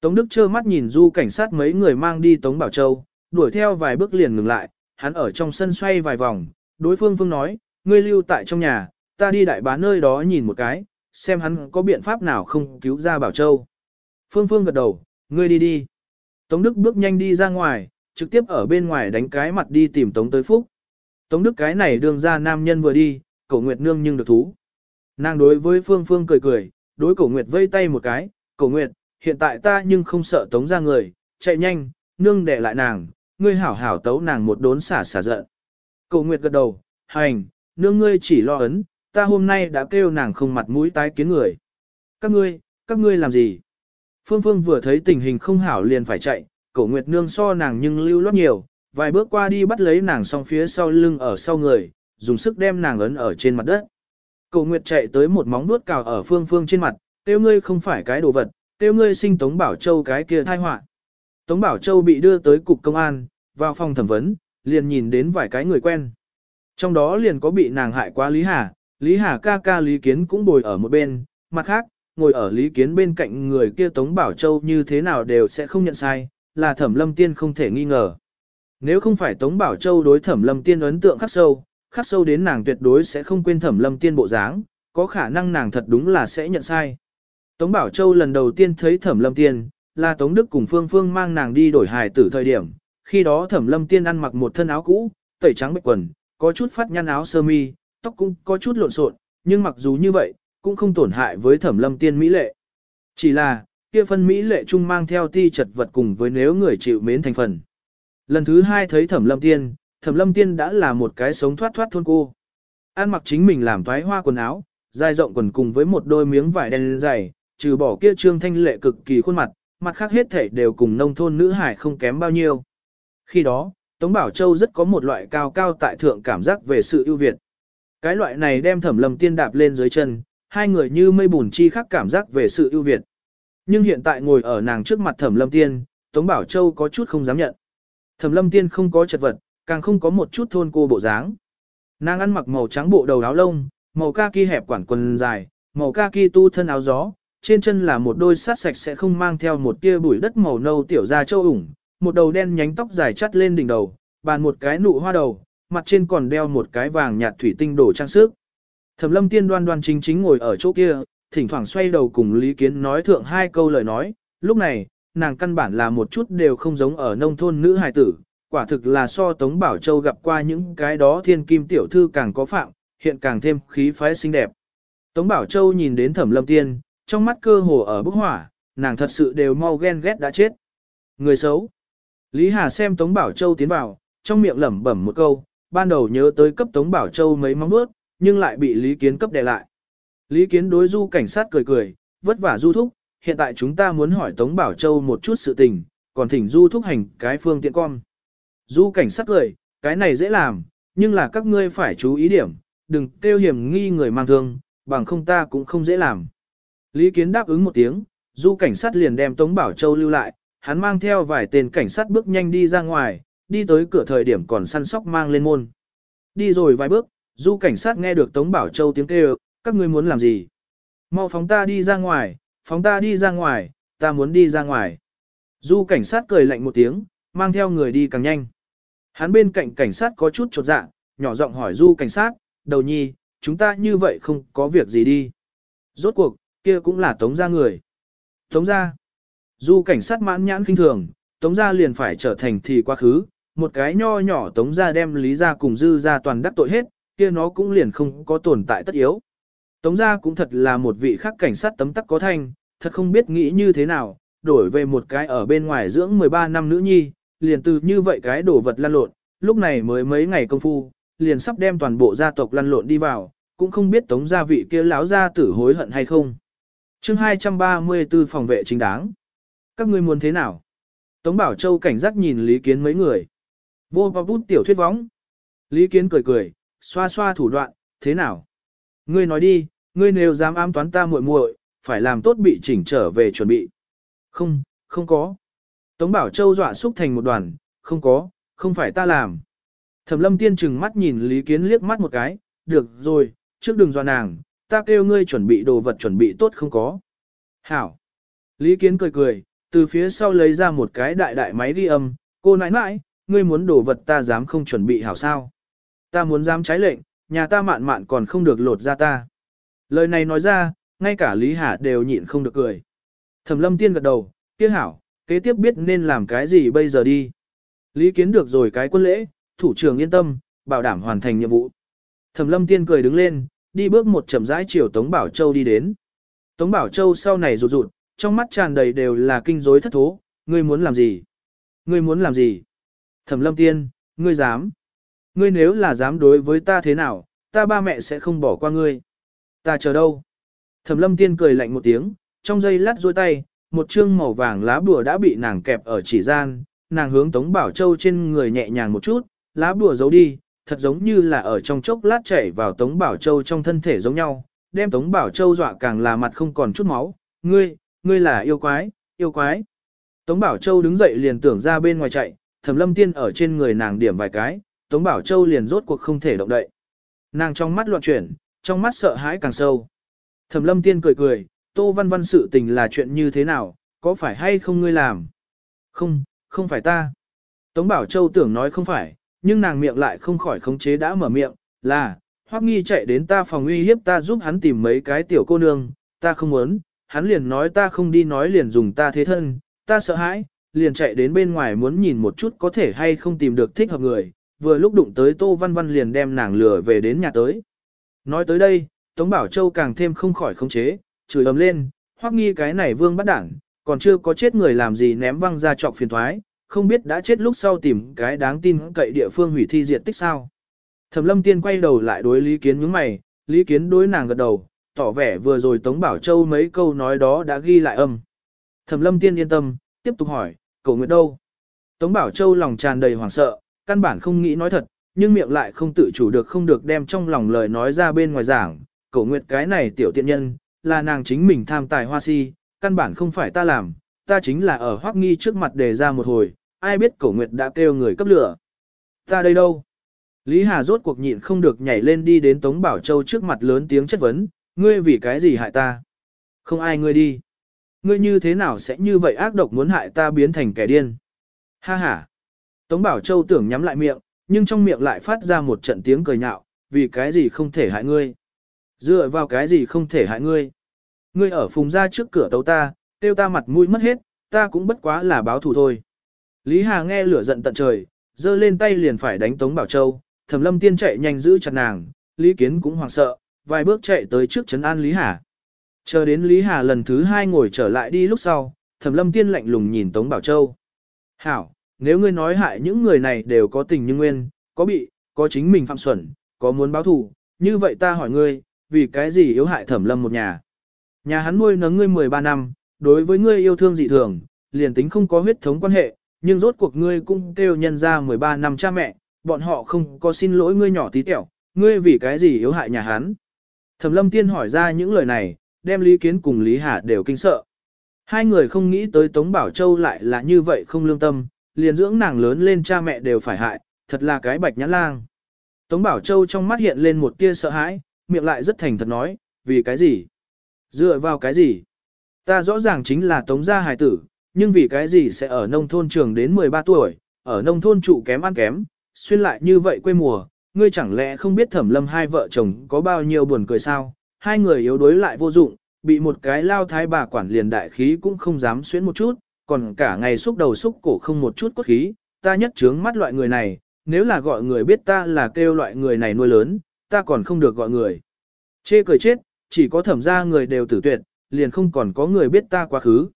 Tống Đức trơ mắt nhìn du cảnh sát mấy người mang đi Tống Bảo Châu, đuổi theo vài bước liền ngừng lại, hắn ở trong sân xoay vài vòng, đối phương phương nói, ngươi lưu tại trong nhà, ta đi đại bán nơi đó nhìn một cái, xem hắn có biện pháp nào không cứu ra Bảo Châu. Phương Phương gật đầu, ngươi đi đi. Tống Đức bước nhanh đi ra ngoài, trực tiếp ở bên ngoài đánh cái mặt đi tìm Tống tới Phúc. Tống Đức cái này đường ra nam nhân vừa đi, cậu Nguyệt Nương nhưng được thú. Nàng đối với Phương Phương cười cười, đối cổ Nguyệt vây tay một cái, cổ Nguyệt, hiện tại ta nhưng không sợ tống ra người, chạy nhanh, nương để lại nàng, ngươi hảo hảo tấu nàng một đốn xả xả giận. Cổ Nguyệt gật đầu, hành, nương ngươi chỉ lo ấn, ta hôm nay đã kêu nàng không mặt mũi tái kiến người. Các ngươi, các ngươi làm gì? Phương Phương vừa thấy tình hình không hảo liền phải chạy, cổ Nguyệt nương so nàng nhưng lưu loát nhiều, vài bước qua đi bắt lấy nàng song phía sau lưng ở sau người, dùng sức đem nàng ấn ở trên mặt đất. Cổ Nguyệt chạy tới một móng nuốt cào ở Phương Phương trên mặt, tiêu ngươi không phải cái đồ vật, tiêu ngươi sinh Tống Bảo Châu cái kia thai họa. Tống Bảo Châu bị đưa tới cục công an, vào phòng thẩm vấn, liền nhìn đến vài cái người quen. Trong đó liền có bị nàng hại quá Lý Hà, Lý Hà ca ca Lý Kiến cũng bồi ở một bên, mặt khác, ngồi ở Lý Kiến bên cạnh người kia Tống Bảo Châu như thế nào đều sẽ không nhận sai, là thẩm lâm tiên không thể nghi ngờ. Nếu không phải Tống Bảo Châu đối thẩm lâm tiên ấn tượng khắc sâu, khắc sâu đến nàng tuyệt đối sẽ không quên thẩm lâm tiên bộ dáng, có khả năng nàng thật đúng là sẽ nhận sai. Tống Bảo Châu lần đầu tiên thấy thẩm lâm tiên, là Tống Đức cùng Phương Phương mang nàng đi đổi hài tử thời điểm, khi đó thẩm lâm tiên ăn mặc một thân áo cũ, tẩy trắng bạch quần, có chút phát nhăn áo sơ mi, tóc cũng có chút lộn xộn, nhưng mặc dù như vậy, cũng không tổn hại với thẩm lâm tiên mỹ lệ. Chỉ là, kia phân mỹ lệ trung mang theo ti chật vật cùng với nếu người chịu mến thành phần. Lần thứ hai thấy thẩm lâm tiên, thẩm lâm tiên đã là một cái sống thoát thoát thôn cô. Ăn mặc chính mình làm thoái hoa quần áo, dài rộng quần cùng với một đôi miếng vải đen dày, trừ bỏ kia trương thanh lệ cực kỳ khuôn mặt, mặt khác hết thể đều cùng nông thôn nữ hải không kém bao nhiêu. Khi đó, Tống Bảo Châu rất có một loại cao cao tại thượng cảm giác về sự ưu việt. Cái loại này đem thẩm lâm tiên đạp lên dưới chân, hai người như mây bùn chi khác cảm giác về sự ưu việt. Nhưng hiện tại ngồi ở nàng trước mặt thẩm lâm tiên, Tống Bảo Châu có chút không dám nhận. Thẩm lâm tiên không có chật vật, càng không có một chút thôn cô bộ dáng. Nàng ăn mặc màu trắng bộ đầu áo lông, màu kaki hẹp quản quần dài, màu kaki tu thân áo gió, trên chân là một đôi sát sạch sẽ không mang theo một tia bụi đất màu nâu tiểu ra châu ủng, một đầu đen nhánh tóc dài chắt lên đỉnh đầu, bàn một cái nụ hoa đầu, mặt trên còn đeo một cái vàng nhạt thủy tinh đồ trang sức. Thẩm lâm tiên đoan đoan chính chính ngồi ở chỗ kia, thỉnh thoảng xoay đầu cùng Lý Kiến nói thượng hai câu lời nói, lúc này, nàng căn bản là một chút đều không giống ở nông thôn nữ hài tử, quả thực là so Tống Bảo Châu gặp qua những cái đó thiên kim tiểu thư càng có phạm, hiện càng thêm khí phái xinh đẹp. Tống Bảo Châu nhìn đến thẩm lâm tiên, trong mắt cơ hồ ở bức hỏa, nàng thật sự đều mau ghen ghét đã chết. Người xấu. Lý Hà xem Tống Bảo Châu tiến vào, trong miệng lẩm bẩm một câu, ban đầu nhớ tới cấp Tống Bảo Châu mấy móng nuốt, nhưng lại bị Lý Kiến cấp đè lại. Lý Kiến đối du cảnh sát cười cười, vất vả du thúc, hiện tại chúng ta muốn hỏi Tống Bảo Châu một chút sự tình, còn thỉnh du thúc hành cái phương tiện con. Du cảnh sát cười, cái này dễ làm, nhưng là các ngươi phải chú ý điểm, đừng kêu hiểm nghi người mang thương, bằng không ta cũng không dễ làm. Lý Kiến đáp ứng một tiếng, du cảnh sát liền đem Tống Bảo Châu lưu lại, hắn mang theo vài tên cảnh sát bước nhanh đi ra ngoài, đi tới cửa thời điểm còn săn sóc mang lên môn. Đi rồi vài bước, du cảnh sát nghe được Tống Bảo Châu tiếng kêu, các ngươi muốn làm gì? Mau phóng ta đi ra ngoài, phóng ta đi ra ngoài, ta muốn đi ra ngoài. Du cảnh sát cười lạnh một tiếng, mang theo người đi càng nhanh. Hắn bên cạnh cảnh sát có chút chột dạ, nhỏ giọng hỏi du cảnh sát, đầu nhi, chúng ta như vậy không có việc gì đi. Rốt cuộc, kia cũng là tống gia người. Tống gia. Du cảnh sát mãn nhãn kinh thường, tống gia liền phải trở thành thì quá khứ, một cái nho nhỏ tống gia đem lý gia cùng dư gia toàn đắc tội hết, kia nó cũng liền không có tồn tại tất yếu. Tống gia cũng thật là một vị khác cảnh sát tấm tắc có thanh, thật không biết nghĩ như thế nào, đổi về một cái ở bên ngoài dưỡng 13 năm nữ nhi, liền từ như vậy cái đổ vật lăn lộn, lúc này mới mấy ngày công phu, liền sắp đem toàn bộ gia tộc lăn lộn đi vào, cũng không biết tống gia vị kia láo gia tử hối hận hay không. chương 234 phòng vệ chính đáng. Các ngươi muốn thế nào? Tống Bảo Châu cảnh giác nhìn Lý Kiến mấy người. Vô và bút tiểu thuyết vóng. Lý Kiến cười cười, xoa xoa thủ đoạn, thế nào? Ngươi nói đi, ngươi nếu dám ám toán ta muội muội, phải làm tốt bị chỉnh trở về chuẩn bị. Không, không có. Tống Bảo Châu dọa xúc thành một đoàn, không có, không phải ta làm. Thẩm lâm tiên chừng mắt nhìn Lý Kiến liếc mắt một cái, được rồi, trước đừng dọa nàng, ta kêu ngươi chuẩn bị đồ vật chuẩn bị tốt không có. Hảo. Lý Kiến cười cười, từ phía sau lấy ra một cái đại đại máy ghi âm, cô nãi nãi, ngươi muốn đồ vật ta dám không chuẩn bị hảo sao. Ta muốn dám trái lệnh, nhà ta mạn mạn còn không được lột ra ta. Lời này nói ra, ngay cả Lý Hà đều nhịn không được cười. Thẩm lâm tiên gật đầu, kia hảo, kế tiếp biết nên làm cái gì bây giờ đi. Lý kiến được rồi cái quân lễ, thủ trưởng yên tâm, bảo đảm hoàn thành nhiệm vụ. Thẩm lâm tiên cười đứng lên, đi bước một chậm rãi chiều Tống Bảo Châu đi đến. Tống Bảo Châu sau này rụt rụt, trong mắt tràn đầy đều là kinh rối thất thố, ngươi muốn làm gì? Ngươi muốn làm gì? Thẩm lâm tiên, ngươi dám? Ngươi nếu là dám đối với ta thế nào, ta ba mẹ sẽ không bỏ qua ngươi. Ta chờ đâu? Thẩm lâm tiên cười lạnh một tiếng, trong giây lát duỗi tay, một chương màu vàng lá bùa đã bị nàng kẹp ở chỉ gian, nàng hướng Tống Bảo Châu trên người nhẹ nhàng một chút, lá bùa giấu đi, thật giống như là ở trong chốc lát chảy vào Tống Bảo Châu trong thân thể giống nhau, đem Tống Bảo Châu dọa càng là mặt không còn chút máu, ngươi, ngươi là yêu quái, yêu quái. Tống Bảo Châu đứng dậy liền tưởng ra bên ngoài chạy, Thẩm Lâm Tiên ở trên người nàng điểm vài cái, Tống Bảo Châu liền rốt cuộc không thể động đậy. Nàng trong mắt loạn chuyển, trong mắt sợ hãi càng sâu. Thẩm Lâm Tiên cười cười, Tô Văn Văn sự tình là chuyện như thế nào, có phải hay không ngươi làm? Không, không phải ta. Tống Bảo Châu tưởng nói không phải, nhưng nàng miệng lại không khỏi khống chế đã mở miệng, là, Hoắc Nghi chạy đến ta phòng uy hiếp ta giúp hắn tìm mấy cái tiểu cô nương, ta không muốn, hắn liền nói ta không đi nói liền dùng ta thế thân, ta sợ hãi, liền chạy đến bên ngoài muốn nhìn một chút có thể hay không tìm được thích hợp người, vừa lúc đụng tới Tô Văn Văn liền đem nàng lừa về đến nhà tới. Nói tới đây, Tống Bảo Châu càng thêm không khỏi khống chế, chửi ầm lên, Hoắc Nghi cái này vương bắt đảng, còn chưa có chết người làm gì ném văng ra trọc phiền thoái, không biết đã chết lúc sau tìm cái đáng tin cậy địa phương hủy thi diệt tích sao. Thẩm lâm tiên quay đầu lại đối Lý Kiến nhướng mày, Lý Kiến đối nàng gật đầu, tỏ vẻ vừa rồi Tống Bảo Châu mấy câu nói đó đã ghi lại âm. Thẩm lâm tiên yên tâm, tiếp tục hỏi, cậu Nguyệt đâu? Tống Bảo Châu lòng tràn đầy hoảng sợ, căn bản không nghĩ nói thật, nhưng miệng lại không tự chủ được không được đem trong lòng lời nói ra bên ngoài giảng. Cậu Nguyệt cái này tiểu tiện nhân, là nàng chính mình tham tài hoa si, căn bản không phải ta làm, ta chính là ở hoắc nghi trước mặt đề ra một hồi, ai biết cổ nguyệt đã kêu người cấp lửa. Ta đây đâu? Lý Hà rốt cuộc nhịn không được nhảy lên đi đến Tống Bảo Châu trước mặt lớn tiếng chất vấn, ngươi vì cái gì hại ta? Không ai ngươi đi. Ngươi như thế nào sẽ như vậy ác độc muốn hại ta biến thành kẻ điên? Ha ha. Tống Bảo Châu tưởng nhắm lại miệng, nhưng trong miệng lại phát ra một trận tiếng cười nhạo, vì cái gì không thể hại ngươi? Dựa vào cái gì không thể hại ngươi? Ngươi ở phùng ra trước cửa tấu ta, tiêu ta mặt mũi mất hết, ta cũng bất quá là báo thù thôi. Lý Hà nghe lửa giận tận trời, giơ lên tay liền phải đánh Tống Bảo Châu, Thẩm Lâm Tiên chạy nhanh giữ chặt nàng, Lý Kiến cũng hoảng sợ, vài bước chạy tới trước trấn an Lý Hà. Chờ đến Lý Hà lần thứ hai ngồi trở lại đi lúc sau, Thẩm Lâm Tiên lạnh lùng nhìn Tống Bảo Châu. Hảo, nếu ngươi nói hại những người này đều có tình như nguyên, có bị, có chính mình phạm xuẩn, có muốn báo thù, như vậy ta hỏi ngươi, vì cái gì yếu hại Thẩm Lâm một nhà? Nhà hắn nuôi nấng ngươi 13 năm, đối với ngươi yêu thương dị thường, liền tính không có huyết thống quan hệ, nhưng rốt cuộc ngươi cũng kêu nhân ra 13 năm cha mẹ, bọn họ không có xin lỗi ngươi nhỏ tí tẹo, ngươi vì cái gì yếu hại nhà hắn. Thẩm lâm tiên hỏi ra những lời này, đem Lý Kiến cùng Lý Hà đều kinh sợ. Hai người không nghĩ tới Tống Bảo Châu lại là như vậy không lương tâm, liền dưỡng nàng lớn lên cha mẹ đều phải hại, thật là cái bạch nhãn lang. Tống Bảo Châu trong mắt hiện lên một tia sợ hãi, miệng lại rất thành thật nói, vì cái gì? Dựa vào cái gì? Ta rõ ràng chính là tống gia hài tử, nhưng vì cái gì sẽ ở nông thôn trường đến 13 tuổi, ở nông thôn trụ kém ăn kém, xuyên lại như vậy quê mùa, ngươi chẳng lẽ không biết thẩm lâm hai vợ chồng có bao nhiêu buồn cười sao? Hai người yếu đuối lại vô dụng, bị một cái lao thái bà quản liền đại khí cũng không dám xuyến một chút, còn cả ngày xúc đầu xúc cổ không một chút cốt khí, ta nhất trướng mắt loại người này, nếu là gọi người biết ta là kêu loại người này nuôi lớn, ta còn không được gọi người. Chê cười chết, chỉ có thẩm gia người đều tử tuyệt, liền không còn có người biết ta quá khứ.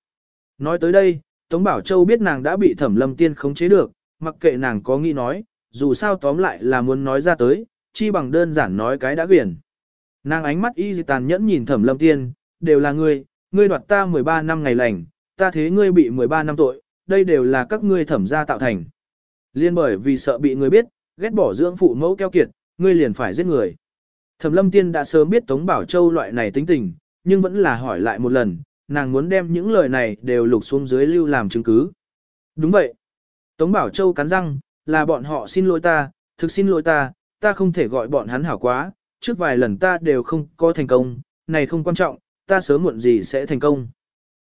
Nói tới đây, Tống Bảo Châu biết nàng đã bị thẩm lâm tiên khống chế được, mặc kệ nàng có nghĩ nói, dù sao tóm lại là muốn nói ra tới, chi bằng đơn giản nói cái đã quyển. Nàng ánh mắt y tàn nhẫn nhìn thẩm lâm tiên, đều là ngươi, ngươi đoạt ta 13 năm ngày lành, ta thế ngươi bị 13 năm tội, đây đều là các ngươi thẩm gia tạo thành. Liên bởi vì sợ bị người biết, ghét bỏ dưỡng phụ mẫu keo kiệt, ngươi liền phải giết người. Thẩm lâm tiên đã sớm biết Tống Bảo Châu loại này tính tình, nhưng vẫn là hỏi lại một lần, nàng muốn đem những lời này đều lục xuống dưới lưu làm chứng cứ. Đúng vậy. Tống Bảo Châu cắn răng, là bọn họ xin lỗi ta, thực xin lỗi ta, ta không thể gọi bọn hắn hảo quá, trước vài lần ta đều không có thành công, này không quan trọng, ta sớm muộn gì sẽ thành công.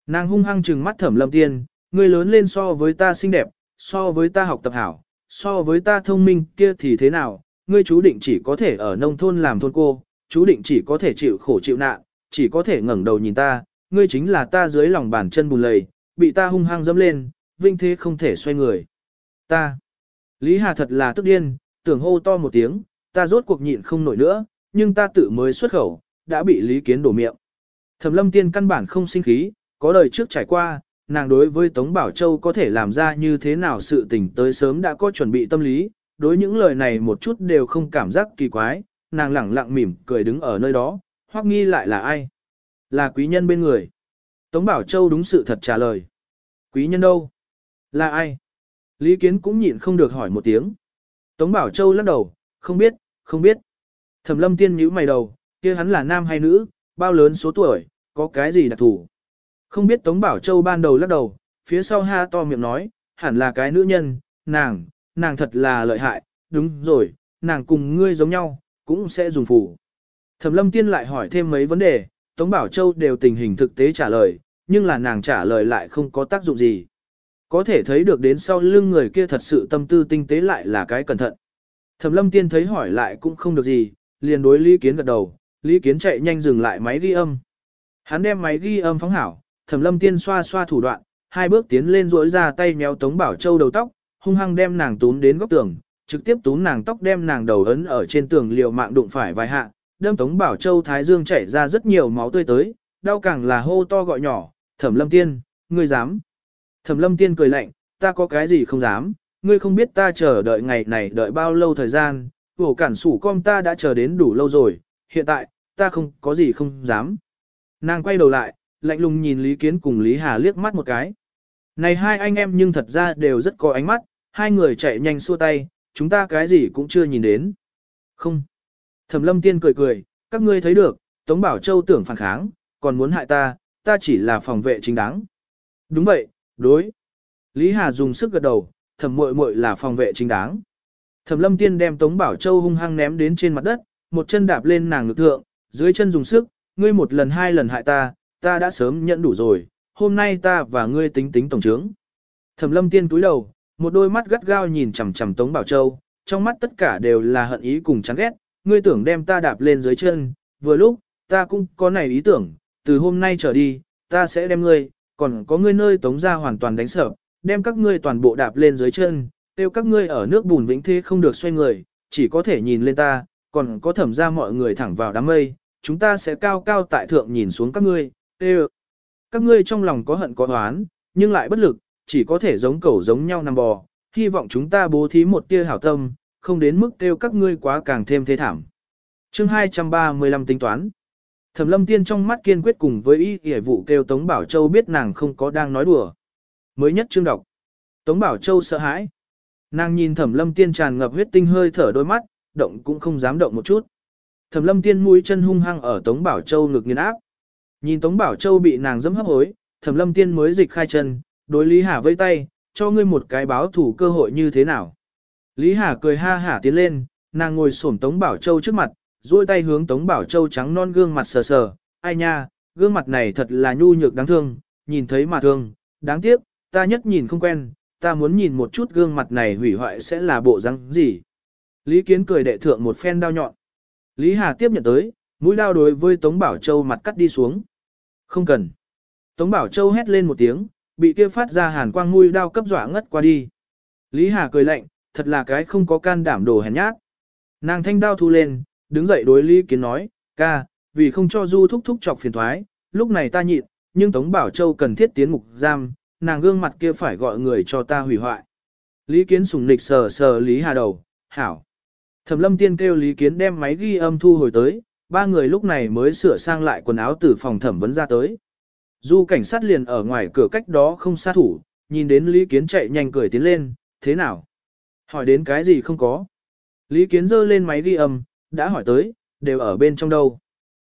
Nàng hung hăng trừng mắt thẩm lâm tiên, người lớn lên so với ta xinh đẹp, so với ta học tập hảo, so với ta thông minh kia thì thế nào, ngươi chú định chỉ có thể ở nông thôn làm thôn cô, chú định chỉ có thể chịu khổ chịu nạn, chỉ có thể ngẩng đầu nhìn ta, ngươi chính là ta dưới lòng bàn chân bùn lầy, bị ta hung hăng dẫm lên, vinh thế không thể xoay người. Ta. Lý Hà thật là tức điên, tưởng hô to một tiếng, ta rốt cuộc nhịn không nổi nữa, nhưng ta tự mới xuất khẩu, đã bị Lý Kiến đổ miệng. Thẩm lâm tiên căn bản không sinh khí, có đời trước trải qua, nàng đối với Tống Bảo Châu có thể làm ra như thế nào sự tình tới sớm đã có chuẩn bị tâm lý, đối những lời này một chút đều không cảm giác kỳ quái, nàng lẳng lặng mỉm cười đứng ở nơi đó, hoắc nghi lại là ai? Là quý nhân bên người. Tống Bảo Châu đúng sự thật trả lời. Quý nhân đâu? Là ai? Lý Kiến cũng nhịn không được hỏi một tiếng. Tống Bảo Châu lắc đầu, không biết, không biết. Thẩm lâm tiên nhíu mày đầu, kia hắn là nam hay nữ, bao lớn số tuổi, có cái gì đặc thù. Không biết Tống Bảo Châu ban đầu lắc đầu, phía sau ha to miệng nói, hẳn là cái nữ nhân, nàng, nàng thật là lợi hại, đúng rồi, nàng cùng ngươi giống nhau, cũng sẽ dùng phủ. Thẩm lâm tiên lại hỏi thêm mấy vấn đề, Tống Bảo Châu đều tình hình thực tế trả lời, nhưng là nàng trả lời lại không có tác dụng gì. Có thể thấy được đến sau lưng người kia thật sự tâm tư tinh tế lại là cái cẩn thận. Thẩm lâm tiên thấy hỏi lại cũng không được gì, liền đối Lý Kiến gật đầu, Lý Kiến chạy nhanh dừng lại máy ghi âm. Hắn đem máy ghi âm phóng hảo, Thẩm lâm tiên xoa xoa thủ đoạn, hai bước tiến lên duỗi ra tay méo Tống Bảo Châu đầu tóc, hung hăng đem nàng túm đến góc tường, trực tiếp túm nàng tóc đem nàng đầu ấn ở trên tường liều mạng đụng phải vài hạ, đâm Tống Bảo Châu thái dương chảy ra rất nhiều máu tươi tới, đau càng là hô to gọi nhỏ, Thẩm lâm tiên, ngươi dám. Thẩm lâm tiên cười lạnh, ta có cái gì không dám, ngươi không biết ta chờ đợi ngày này đợi bao lâu thời gian, vổ cản sủ com ta đã chờ đến đủ lâu rồi, hiện tại, ta không có gì không dám. Nàng quay đầu lại, lạnh lùng nhìn Lý Kiến cùng Lý Hà liếc mắt một cái. Này hai anh em nhưng thật ra đều rất có ánh mắt, hai người chạy nhanh xua tay, chúng ta cái gì cũng chưa nhìn đến. Không. Thẩm lâm tiên cười cười, các ngươi thấy được, Tống Bảo Châu tưởng phản kháng, còn muốn hại ta, ta chỉ là phòng vệ chính đáng. Đúng vậy, đối. Lý Hà dùng sức gật đầu, thẩm muội muội là phòng vệ chính đáng. Thẩm lâm tiên đem Tống Bảo Châu hung hăng ném đến trên mặt đất, một chân đạp lên nàng ngực thượng, dưới chân dùng sức, ngươi một lần hai lần hại ta, ta đã sớm nhận đủ rồi, hôm nay ta và ngươi tính tính tổng trướng. Thẩm lâm tiên cúi đầu, một đôi mắt gắt gao nhìn chằm chằm Tống Bảo Châu, trong mắt tất cả đều là hận ý cùng chán ghét, ngươi tưởng đem ta đạp lên dưới chân, vừa lúc, ta cũng có này ý tưởng, từ hôm nay trở đi, ta sẽ đem ngươi, còn có ngươi nơi tống ra hoàn toàn đánh sợ, đem các ngươi toàn bộ đạp lên dưới chân, tiêu các ngươi ở nước bùn vĩnh thế không được xoay người, chỉ có thể nhìn lên ta, còn có thẩm ra mọi người thẳng vào đám mây, chúng ta sẽ cao cao tại thượng nhìn xuống các ngươi, tiêu. Các ngươi trong lòng có hận có oán, nhưng lại bất lực, chỉ có thể giống cẩu giống nhau nằm bò, hy vọng chúng ta bố thí một tia hảo tâm, không đến mức tiêu các ngươi quá càng thêm thế thảm. Chương 235 tính toán Thẩm lâm tiên trong mắt kiên quyết cùng với ý nghĩa vụ kêu Tống Bảo Châu biết nàng không có đang nói đùa. Mới nhất chương đọc. Tống Bảo Châu sợ hãi. Nàng nhìn thẩm lâm tiên tràn ngập huyết tinh hơi thở đôi mắt, động cũng không dám động một chút. Thẩm lâm tiên mũi chân hung hăng ở Tống Bảo Châu ngực nghiền áp. Nhìn Tống Bảo Châu bị nàng dẫm hấp hối, thẩm lâm tiên mới dịch khai chân, đối Lý Hà vây tay, cho ngươi một cái báo thủ cơ hội như thế nào. Lý Hà cười ha hả tiến lên, nàng ngồi xổm Tống Bảo Châu trước mặt, duỗi tay hướng Tống Bảo Châu trắng non gương mặt sờ sờ, ai nha, gương mặt này thật là nhu nhược đáng thương, nhìn thấy mà thương, đáng tiếc, ta nhất nhìn không quen, ta muốn nhìn một chút gương mặt này hủy hoại sẽ là bộ răng gì. Lý Kiến cười đệ thượng một phen đao nhọn. Lý Hà tiếp nhận tới, mũi đao đối với Tống Bảo Châu mặt cắt đi xuống. Không cần. Tống Bảo Châu hét lên một tiếng, bị kia phát ra hàn quang mũi đao cấp dọa ngất qua đi. Lý Hà cười lạnh, thật là cái không có can đảm đồ hèn nhát. Nàng thanh đao thu lên, đứng dậy đối Lý Kiến nói, ca, vì không cho Du thúc thúc chọc phiền thoái, lúc này ta nhịn, nhưng Tống Bảo Châu cần thiết tiến mục giam, nàng gương mặt kia phải gọi người cho ta hủy hoại. Lý Kiến sùng nịch sờ sờ Lý Hà đầu, hảo. Thẩm lâm tiên kêu Lý Kiến đem máy ghi âm thu hồi tới, ba người lúc này mới sửa sang lại quần áo từ phòng thẩm vấn ra tới. Du cảnh sát liền ở ngoài cửa cách đó không xa thủ, nhìn đến Lý Kiến chạy nhanh cười tiến lên, thế nào? Hỏi đến cái gì không có? Lý Kiến giơ lên máy ghi âm, đã hỏi tới, đều ở bên trong đâu.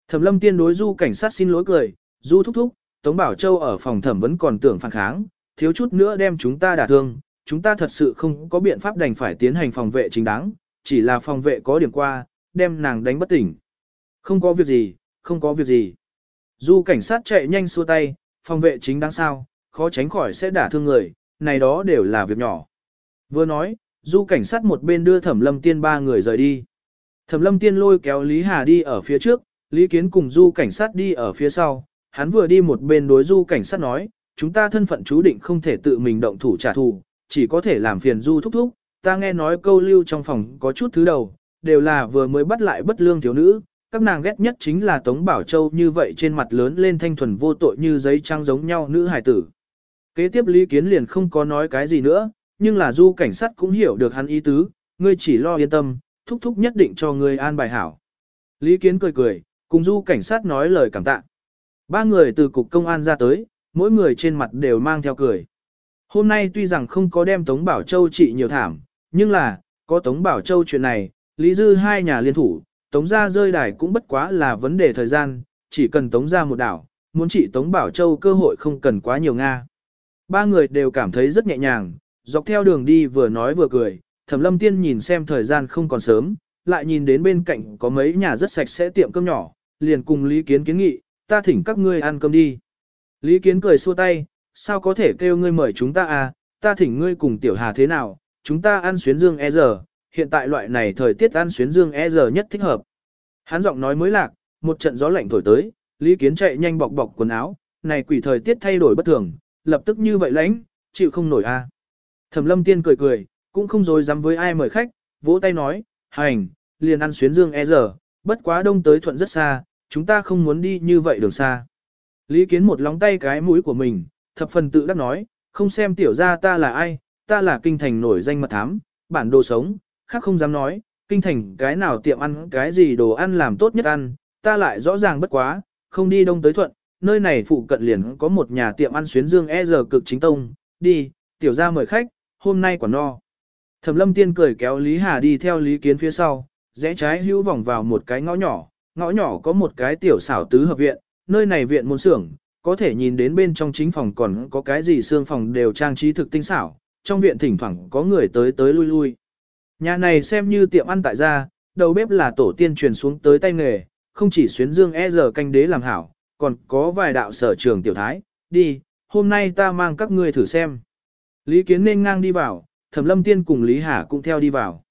Thẩm lâm tiên đối du cảnh sát xin lỗi cười, du thúc thúc, Tống Bảo Châu ở phòng thẩm vẫn còn tưởng phản kháng, thiếu chút nữa đem chúng ta đả thương, chúng ta thật sự không có biện pháp đành phải tiến hành phòng vệ chính đáng, chỉ là phòng vệ có điểm qua, đem nàng đánh bất tỉnh. Không có việc gì, không có việc gì. Du cảnh sát chạy nhanh xua tay, phòng vệ chính đáng sao, khó tránh khỏi sẽ đả thương người, này đó đều là việc nhỏ. Vừa nói, du cảnh sát một bên đưa thẩm lâm tiên ba người rời đi. Thẩm lâm tiên lôi kéo Lý Hà đi ở phía trước, Lý Kiến cùng du cảnh sát đi ở phía sau, hắn vừa đi một bên đối du cảnh sát nói, chúng ta thân phận chú định không thể tự mình động thủ trả thù, chỉ có thể làm phiền du thúc thúc, ta nghe nói câu lưu trong phòng có chút thứ đầu, đều là vừa mới bắt lại bất lương thiếu nữ, các nàng ghét nhất chính là Tống Bảo Châu như vậy trên mặt lớn lên thanh thuần vô tội như giấy trắng giống nhau nữ hải tử. Kế tiếp Lý Kiến liền không có nói cái gì nữa, nhưng là du cảnh sát cũng hiểu được hắn ý tứ, ngươi chỉ lo yên tâm, thúc thúc nhất định cho ngươi an bài hảo. Lý Kiến cười cười, cùng du cảnh sát nói lời cảm tạ. Ba người từ cục công an ra tới, mỗi người trên mặt đều mang theo cười. Hôm nay tuy rằng không có đem Tống Bảo Châu trị nhiều thảm, nhưng là, có Tống Bảo Châu chuyện này, Lý Dư hai nhà liên thủ, Tống ra rơi đài cũng bất quá là vấn đề thời gian, chỉ cần Tống ra một đảo, muốn trị Tống Bảo Châu cơ hội không cần quá nhiều Nga. Ba người đều cảm thấy rất nhẹ nhàng, dọc theo đường đi vừa nói vừa cười, Thẩm Lâm Tiên nhìn xem thời gian không còn sớm, lại nhìn đến bên cạnh có mấy nhà rất sạch sẽ tiệm cơm nhỏ, liền cùng Lý Kiến kiến nghị, ta thỉnh các ngươi ăn cơm đi. Lý Kiến cười xua tay, sao có thể kêu ngươi mời chúng ta à, ta thỉnh ngươi cùng Tiểu Hà thế nào, chúng ta ăn xuyến dương e giờ, hiện tại loại này thời tiết ăn xuyến dương e giờ nhất thích hợp. Hắn giọng nói mới lạc, một trận gió lạnh thổi tới, Lý Kiến chạy nhanh bọc bọc quần áo, này quỷ thời tiết thay đổi bất thường, lập tức như vậy lãnh, chịu không nổi a. À. Thẩm Lâm Tiên cười cười, cũng không dối dám với ai mời khách, vỗ tay nói, hành, liền ăn xuyến dương e giờ, bất quá đông tới thuận rất xa, chúng ta không muốn đi như vậy đường xa. Lý Kiến một lóng tay cái mũi của mình, thập phần tự đắc nói, không xem tiểu ra ta là ai, ta là kinh thành nổi danh mật thám, bản đồ sống, khác không dám nói, kinh thành cái nào tiệm ăn cái gì đồ ăn làm tốt nhất ăn, ta lại rõ ràng bất quá, không đi đông tới thuận, nơi này phụ cận liền có một nhà tiệm ăn xuyến dương e giờ cực chính tông, đi, tiểu ra mời khách, hôm nay quả no. Thẩm lâm tiên cười kéo Lý Hà đi theo Lý Kiến phía sau, rẽ trái hữu vòng vào một cái ngõ nhỏ, ngõ nhỏ có một cái tiểu xảo tứ hợp viện, nơi này viện môn xưởng, có thể nhìn đến bên trong chính phòng còn có cái gì xương phòng đều trang trí thực tinh xảo, trong viện thỉnh thoảng có người tới tới lui lui. Nhà này xem như tiệm ăn tại gia, đầu bếp là tổ tiên truyền xuống tới tay nghề, không chỉ xuyến dương e giờ canh đế làm hảo, còn có vài đạo sở trường tiểu thái, đi, hôm nay ta mang các ngươi thử xem. Lý Kiến nên ngang đi vào, Thẩm Lâm Tiên cùng Lý Hà cũng theo đi vào.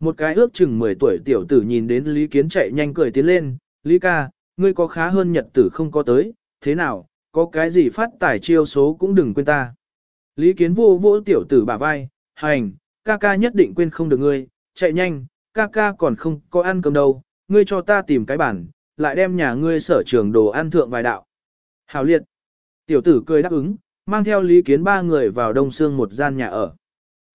Một cái ước chừng 10 tuổi tiểu tử nhìn đến Lý Kiến chạy nhanh cười tiến lên, Lý ca, ngươi có khá hơn nhật tử không có tới, thế nào, có cái gì phát tài chiêu số cũng đừng quên ta. Lý Kiến vô vỗ tiểu tử bả vai, hành, ca ca nhất định quên không được ngươi, chạy nhanh, ca ca còn không có ăn cơm đâu, ngươi cho ta tìm cái bản, lại đem nhà ngươi sở trường đồ ăn thượng vài đạo. hào liệt. Tiểu tử cười đáp ứng, mang theo Lý Kiến ba người vào đông xương một gian nhà ở.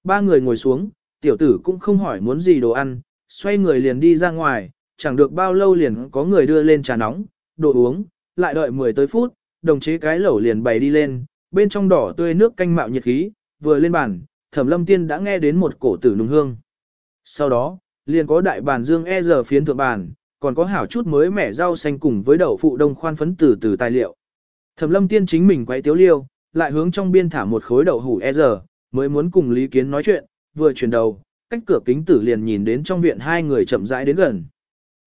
Ba người ngồi xuống, tiểu tử cũng không hỏi muốn gì đồ ăn, xoay người liền đi ra ngoài, chẳng được bao lâu liền có người đưa lên trà nóng, đồ uống, lại đợi 10 tới phút, đồng chí cái lẩu liền bày đi lên, bên trong đỏ tươi nước canh mạo nhiệt khí, vừa lên bàn, thẩm lâm tiên đã nghe đến một cổ tử nùng hương. Sau đó, liền có đại bàn dương e giờ phiến thượng bàn, còn có hảo chút mới mẻ rau xanh cùng với đậu phụ đông khoan phấn từ từ tài liệu. Thẩm lâm tiên chính mình quay tiếu liêu, lại hướng trong biên thả một khối đậu hủ e giờ, mới muốn cùng Lý Kiến nói chuyện, vừa chuyển đầu, cách cửa kính tử liền nhìn đến trong viện hai người chậm rãi đến gần.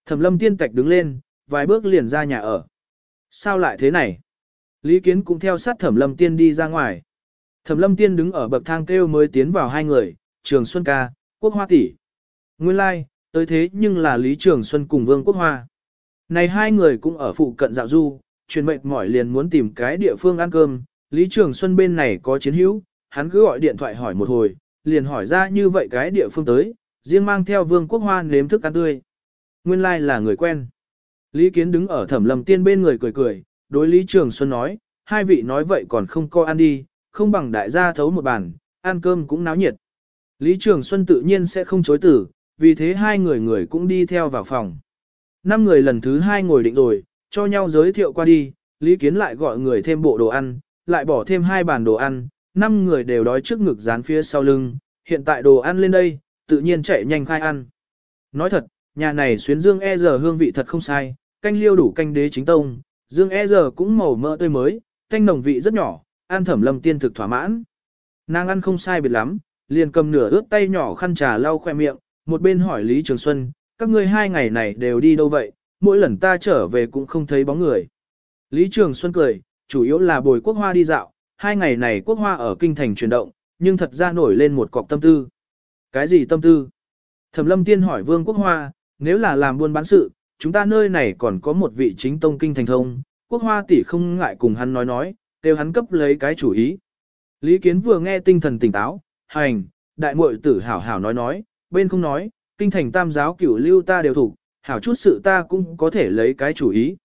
Thẩm lâm tiên tạch đứng lên, vài bước liền ra nhà ở. Sao lại thế này? Lý Kiến cũng theo sát thẩm lâm tiên đi ra ngoài. Thẩm lâm tiên đứng ở bậc thang kêu mới tiến vào hai người, Trường Xuân ca, Quốc Hoa tỷ. Nguyên lai, like, tới thế nhưng là Lý Trường Xuân cùng Vương Quốc Hoa. Này hai người cũng ở phụ cận dạo du, truyền mệt mỏi liền muốn tìm cái địa phương ăn cơm, Lý Trường Xuân bên này có chiến hữu, hắn cứ gọi điện thoại hỏi một hồi, liền hỏi ra như vậy cái địa phương tới, riêng mang theo Vương Quốc Hoa nếm thức ăn tươi. Nguyên lai like là người quen. Lý Kiến đứng ở thẩm lầm tiên bên người cười cười, đối Lý Trường Xuân nói, hai vị nói vậy còn không coi ăn đi, không bằng đại gia thấu một bàn, ăn cơm cũng náo nhiệt. Lý Trường Xuân tự nhiên sẽ không chối tử, vì thế hai người người cũng đi theo vào phòng. Năm người lần thứ hai ngồi định rồi, cho nhau giới thiệu qua đi, Lý Kiến lại gọi người thêm bộ đồ ăn, lại bỏ thêm hai bàn đồ ăn, năm người đều đói trước ngực dán phía sau lưng, hiện tại đồ ăn lên đây, tự nhiên chạy nhanh khai ăn. Nói thật, nhà này xuyến dương e giờ hương vị thật không sai, canh liêu đủ canh đế chính tông, dương e giờ cũng màu mỡ tươi mới, thanh nồng vị rất nhỏ, ăn thẩm lâm tiên thực thỏa mãn. Nàng ăn không sai biệt lắm, liền cầm nửa ướt tay nhỏ khăn trà lau khoe miệng, một bên hỏi Lý Trường Xuân, các ngươi hai ngày này đều đi đâu vậy, mỗi lần ta trở về cũng không thấy bóng người. Lý Trường Xuân cười, chủ yếu là bồi quốc hoa đi dạo, hai ngày này quốc hoa ở kinh thành chuyển động, nhưng thật ra nổi lên một cọc tâm tư. Cái gì tâm tư? Thẩm lâm tiên hỏi vương quốc hoa, nếu là làm buôn bán sự, chúng ta nơi này còn có một vị chính tông kinh thành thông, quốc hoa tỷ không ngại cùng hắn nói nói, đều hắn cấp lấy cái chủ ý. Lý Kiến vừa nghe tinh thần tỉnh táo, hành, đại muội tử hảo hảo nói nói, bên không nói, kinh thành tam giáo cửu lưu ta đều thủ, hảo chút sự ta cũng có thể lấy cái chủ ý.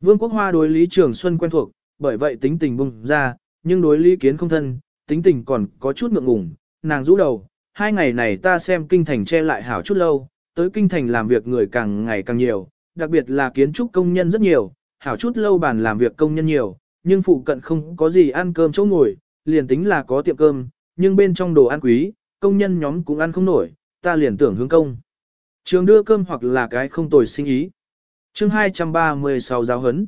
Vương Quốc Hoa đối Lý Trường Xuân quen thuộc, bởi vậy tính tình bung ra, nhưng đối Lý Kiến không thân, tính tình còn có chút ngượng ngùng, nàng rũ đầu, hai ngày này ta xem kinh thành che lại hảo chút lâu, tới kinh thành làm việc người càng ngày càng nhiều, đặc biệt là kiến trúc công nhân rất nhiều, hảo chút lâu bàn làm việc công nhân nhiều, nhưng phụ cận không có gì ăn cơm chỗ ngồi, liền tính là có tiệm cơm, nhưng bên trong đồ ăn quý, công nhân nhóm cũng ăn không nổi, ta liền tưởng hướng công. Trường đưa cơm hoặc là cái không tồi sinh ý. chương 236 giáo hấn.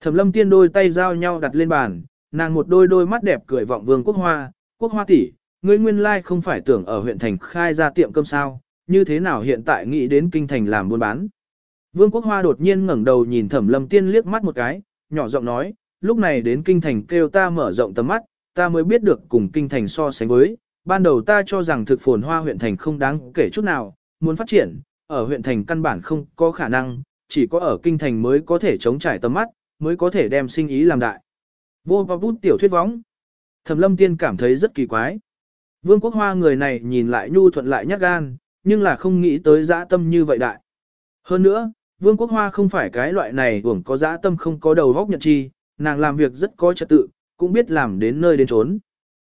Thẩm lâm tiên đôi tay giao nhau đặt lên bàn, nàng một đôi đôi mắt đẹp cười vọng vương quốc hoa, quốc hoa tỷ, ngươi nguyên lai không phải tưởng ở huyện thành khai ra tiệm cơm sao, như thế nào hiện tại nghĩ đến kinh thành làm buôn bán. Vương quốc hoa đột nhiên ngẩng đầu nhìn thẩm lâm tiên liếc mắt một cái, nhỏ giọng nói, lúc này đến kinh thành kêu ta mở rộng tầm mắt, ta mới biết được cùng kinh thành so sánh với, ban đầu ta cho rằng thực phồn hoa huyện thành không đáng kể chút nào, muốn phát triển, ở huyện thành căn bản không có khả năng, chỉ có ở kinh thành mới có thể chống trải tầm mắt, mới có thể đem sinh ý làm đại. Vô và bút tiểu thuyết võng. Thẩm lâm tiên cảm thấy rất kỳ quái. Vương quốc hoa người này nhìn lại nhu thuận lại nhát gan, nhưng là không nghĩ tới dã tâm như vậy đại. Hơn nữa, Vương quốc hoa không phải cái loại này uổng có dã tâm không có đầu góc nhận chi, nàng làm việc rất có trật tự, cũng biết làm đến nơi đến trốn.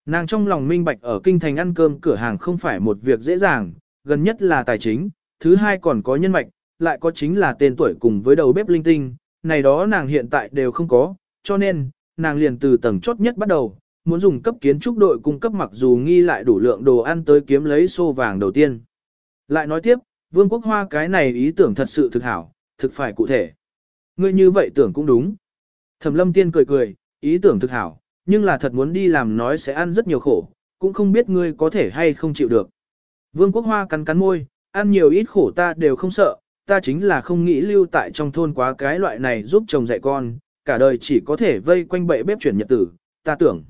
Nàng trong lòng minh bạch ở kinh thành ăn cơm cửa hàng không phải một việc dễ dàng, gần nhất là tài chính, thứ hai còn có nhân mạch, lại có chính là tên tuổi cùng với đầu bếp linh tinh, này đó nàng hiện tại đều không có, cho nên, nàng liền từ tầng chốt nhất bắt đầu, muốn dùng cấp kiến trúc đội cung cấp mặc dù nghi lại đủ lượng đồ ăn tới kiếm lấy xô vàng đầu tiên. Lại nói tiếp, Vương Quốc Hoa cái này ý tưởng thật sự thực hảo, thực phải cụ thể. Ngươi như vậy tưởng cũng đúng. Thẩm lâm tiên cười cười, ý tưởng thực hảo, nhưng là thật muốn đi làm nói sẽ ăn rất nhiều khổ, cũng không biết ngươi có thể hay không chịu được. Vương Quốc Hoa cắn cắn môi, ăn nhiều ít khổ ta đều không sợ, ta chính là không nghĩ lưu tại trong thôn quá cái loại này giúp chồng dạy con, cả đời chỉ có thể vây quanh bệ bếp chuyển nhật tử, ta tưởng.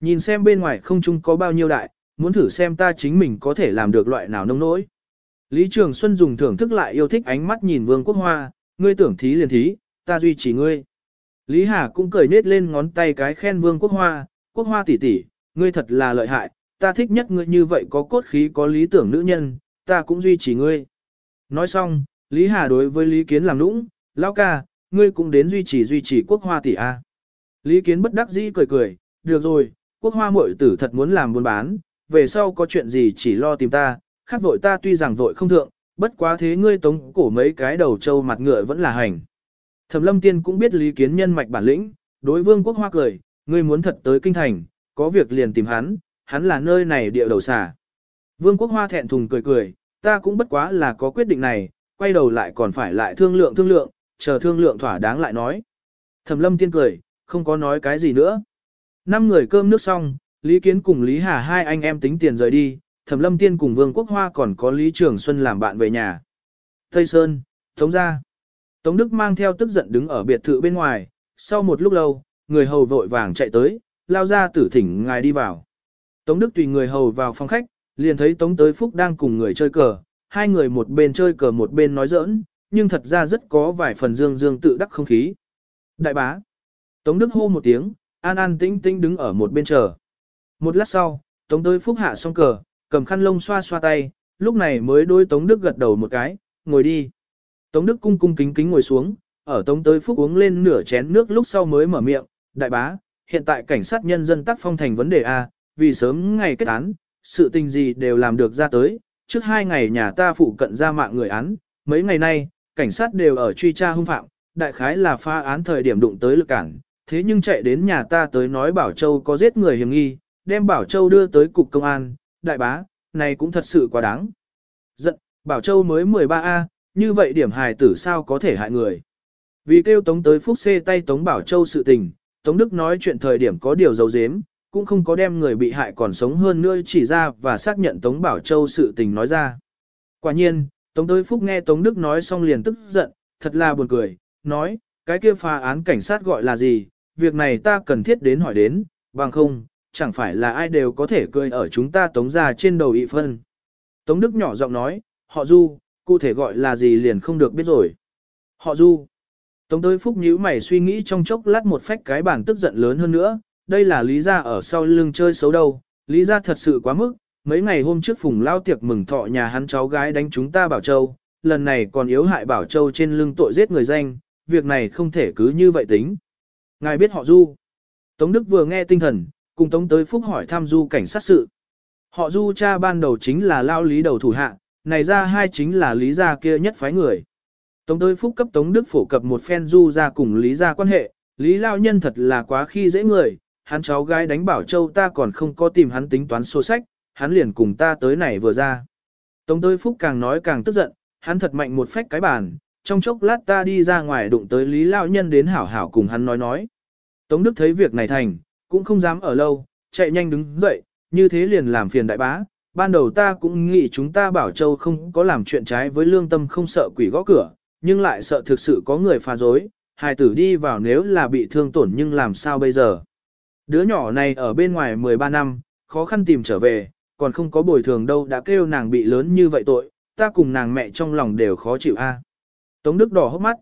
Nhìn xem bên ngoài không chung có bao nhiêu đại, muốn thử xem ta chính mình có thể làm được loại nào nông nỗi. Lý Trường Xuân dùng thưởng thức lại yêu thích ánh mắt nhìn Vương Quốc Hoa, ngươi tưởng thí liền thí, ta duy trì ngươi. Lý Hà cũng cười nết lên ngón tay cái khen Vương Quốc Hoa, Quốc Hoa tỷ tỷ, ngươi thật là lợi hại, ta thích nhất ngươi như vậy có cốt khí có lý tưởng nữ nhân, ta cũng duy trì ngươi. Nói xong, Lý Hà đối với Lý Kiến làm nũng, lão ca, ngươi cũng đến duy trì duy trì Quốc Hoa tỷ a. Lý Kiến bất đắc dĩ cười cười, được rồi, Quốc Hoa muội tử thật muốn làm buôn bán, về sau có chuyện gì chỉ lo tìm ta, khác vội ta tuy rằng vội không thượng, bất quá thế ngươi tống cổ mấy cái đầu trâu mặt ngựa vẫn là hành. Thẩm lâm tiên cũng biết lý kiến nhân mạch bản lĩnh, đối vương quốc hoa cười, ngươi muốn thật tới kinh thành, có việc liền tìm hắn, hắn là nơi này địa đầu xà. Vương quốc hoa thẹn thùng cười cười, ta cũng bất quá là có quyết định này, quay đầu lại còn phải lại thương lượng thương lượng, chờ thương lượng thỏa đáng lại nói. Thẩm lâm tiên cười, không có nói cái gì nữa. Năm người cơm nước xong, Lý Kiến cùng Lý Hà hai anh em tính tiền rời đi, Thẩm lâm tiên cùng Vương quốc hoa còn có Lý Trường Xuân làm bạn về nhà. Tây Sơn, Tống ra. Tống Đức mang theo tức giận đứng ở biệt thự bên ngoài, sau một lúc lâu, người hầu vội vàng chạy tới, lao ra tử thỉnh ngài đi vào. Tống Đức tùy người hầu vào phòng khách, liền thấy Tống Tới Phúc đang cùng người chơi cờ, hai người một bên chơi cờ một bên nói giỡn, nhưng thật ra rất có vài phần dương dương tự đắc không khí. Đại bá. Tống Đức hô một tiếng, an an tĩnh tĩnh đứng ở một bên chờ. Một lát sau, Tống Tới Phúc hạ xong cờ, cầm khăn lông xoa xoa tay, lúc này mới đôi Tống Đức gật đầu một cái, ngồi đi. Tống Đức cung cung kính kính ngồi xuống, ở Tống tới phúc uống lên nửa chén nước lúc sau mới mở miệng, đại bá, hiện tại cảnh sát nhân dân tác phong thành vấn đề A, vì sớm ngày kết án, sự tình gì đều làm được ra tới, trước hai ngày nhà ta phụ cận ra mạng người án, mấy ngày nay, cảnh sát đều ở truy tra hung phạm, đại khái là pha án thời điểm đụng tới lực cản, thế nhưng chạy đến nhà ta tới nói Bảo Châu có giết người hiểm nghi, đem Bảo Châu đưa tới cục công an, đại bá, này cũng thật sự quá đáng. Giận, Bảo Châu mới 13A, như vậy điểm hài tử sao có thể hại người. Vì kêu Tống tới Phúc xê tay Tống Bảo Châu sự tình, Tống Đức nói chuyện thời điểm có điều dấu dếm, cũng không có đem người bị hại còn sống hơn nữa chỉ ra và xác nhận Tống Bảo Châu sự tình nói ra. Quả nhiên, Tống tới Phúc nghe Tống Đức nói xong liền tức giận, thật là buồn cười, nói, cái kia phá án cảnh sát gọi là gì, việc này ta cần thiết đến hỏi đến, bằng không, chẳng phải là ai đều có thể cười ở chúng ta Tống ra trên đầu ị phân. Tống Đức nhỏ giọng nói, họ du, cụ thể gọi là gì liền không được biết rồi. Họ du. Tống tới phúc nhíu mày suy nghĩ trong chốc lát một phách cái bản tức giận lớn hơn nữa, đây là lý gia ở sau lưng chơi xấu đâu, lý gia thật sự quá mức, mấy ngày hôm trước phùng lao tiệc mừng thọ nhà hắn cháu gái đánh chúng ta Bảo Châu, lần này còn yếu hại Bảo Châu trên lưng tội giết người danh, việc này không thể cứ như vậy tính. Ngài biết họ Du. Tống Đức vừa nghe tinh thần, cùng Tống tới Phúc hỏi thăm Du cảnh sát sự. Họ Du cha ban đầu chính là lao lý đầu thủ hạ, này ra hai chính là lý gia kia nhất phái người. Tống tới Phúc cấp Tống Đức phổ cập một phen Du ra cùng lý gia quan hệ, lý lao nhân thật là quá khi dễ người, hắn cháu gái đánh Bảo Châu ta còn không có tìm hắn tính toán sổ sách, hắn liền cùng ta tới này vừa ra. Tống tới Phúc càng nói càng tức giận, hắn thật mạnh một phách cái bàn, trong chốc lát ta đi ra ngoài đụng tới Lý Lão Nhân đến hảo hảo cùng hắn nói nói. Tống Đức thấy việc này thành, cũng không dám ở lâu, chạy nhanh đứng dậy, như thế liền làm phiền đại bá. Ban đầu ta cũng nghĩ chúng ta bảo châu không có làm chuyện trái với lương tâm không sợ quỷ gõ cửa, nhưng lại sợ thực sự có người phá dối, hài tử đi vào nếu là bị thương tổn nhưng làm sao bây giờ. Đứa nhỏ này ở bên ngoài 13 năm, khó khăn tìm trở về, còn không có bồi thường đâu đã kêu nàng bị lớn như vậy tội, ta cùng nàng mẹ trong lòng đều khó chịu a. Tống Đức đỏ hốc mắt.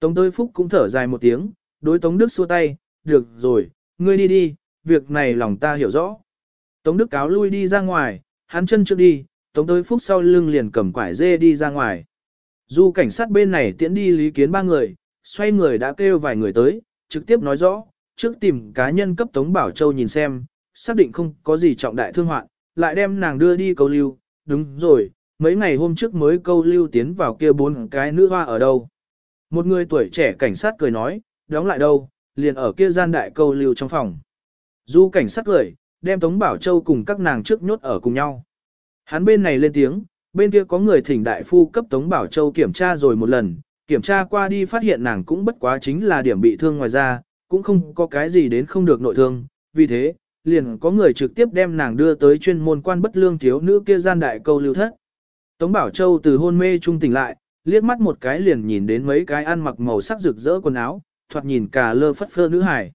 Tống Tới Phúc cũng thở dài một tiếng, đối Tống Đức xua tay, được rồi, ngươi đi đi, việc này lòng ta hiểu rõ. Tống Đức cáo lui đi ra ngoài, hắn chân trước đi, Tống Tới Phúc sau lưng liền cầm quải dê đi ra ngoài. Du cảnh sát bên này tiễn đi lý kiến ba người, xoay người đã kêu vài người tới, trực tiếp nói rõ, trước tìm cá nhân cấp Tống Bảo Châu nhìn xem, xác định không có gì trọng đại thương hoạn, lại đem nàng đưa đi câu lưu, đúng rồi, mấy ngày hôm trước mới câu lưu tiến vào kia bốn cái nữ hoa ở đâu. Một người tuổi trẻ cảnh sát cười nói, đóng lại đâu, liền ở kia gian đại câu lưu trong phòng. Du cảnh sát cười, đem Tống Bảo Châu cùng các nàng trước nhốt ở cùng nhau. Hắn bên này lên tiếng, bên kia có người thỉnh đại phu cấp Tống Bảo Châu kiểm tra rồi một lần, kiểm tra qua đi phát hiện nàng cũng bất quá chính là điểm bị thương ngoài ra, cũng không có cái gì đến không được nội thương, vì thế, liền có người trực tiếp đem nàng đưa tới chuyên môn quan bất lương thiếu nữ kia gian đại câu lưu thất. Tống Bảo Châu từ hôn mê trung tỉnh lại, liếc mắt một cái liền nhìn đến mấy cái ăn mặc màu sắc rực rỡ quần áo, thoạt nhìn cả lơ phất phơ nữ hải.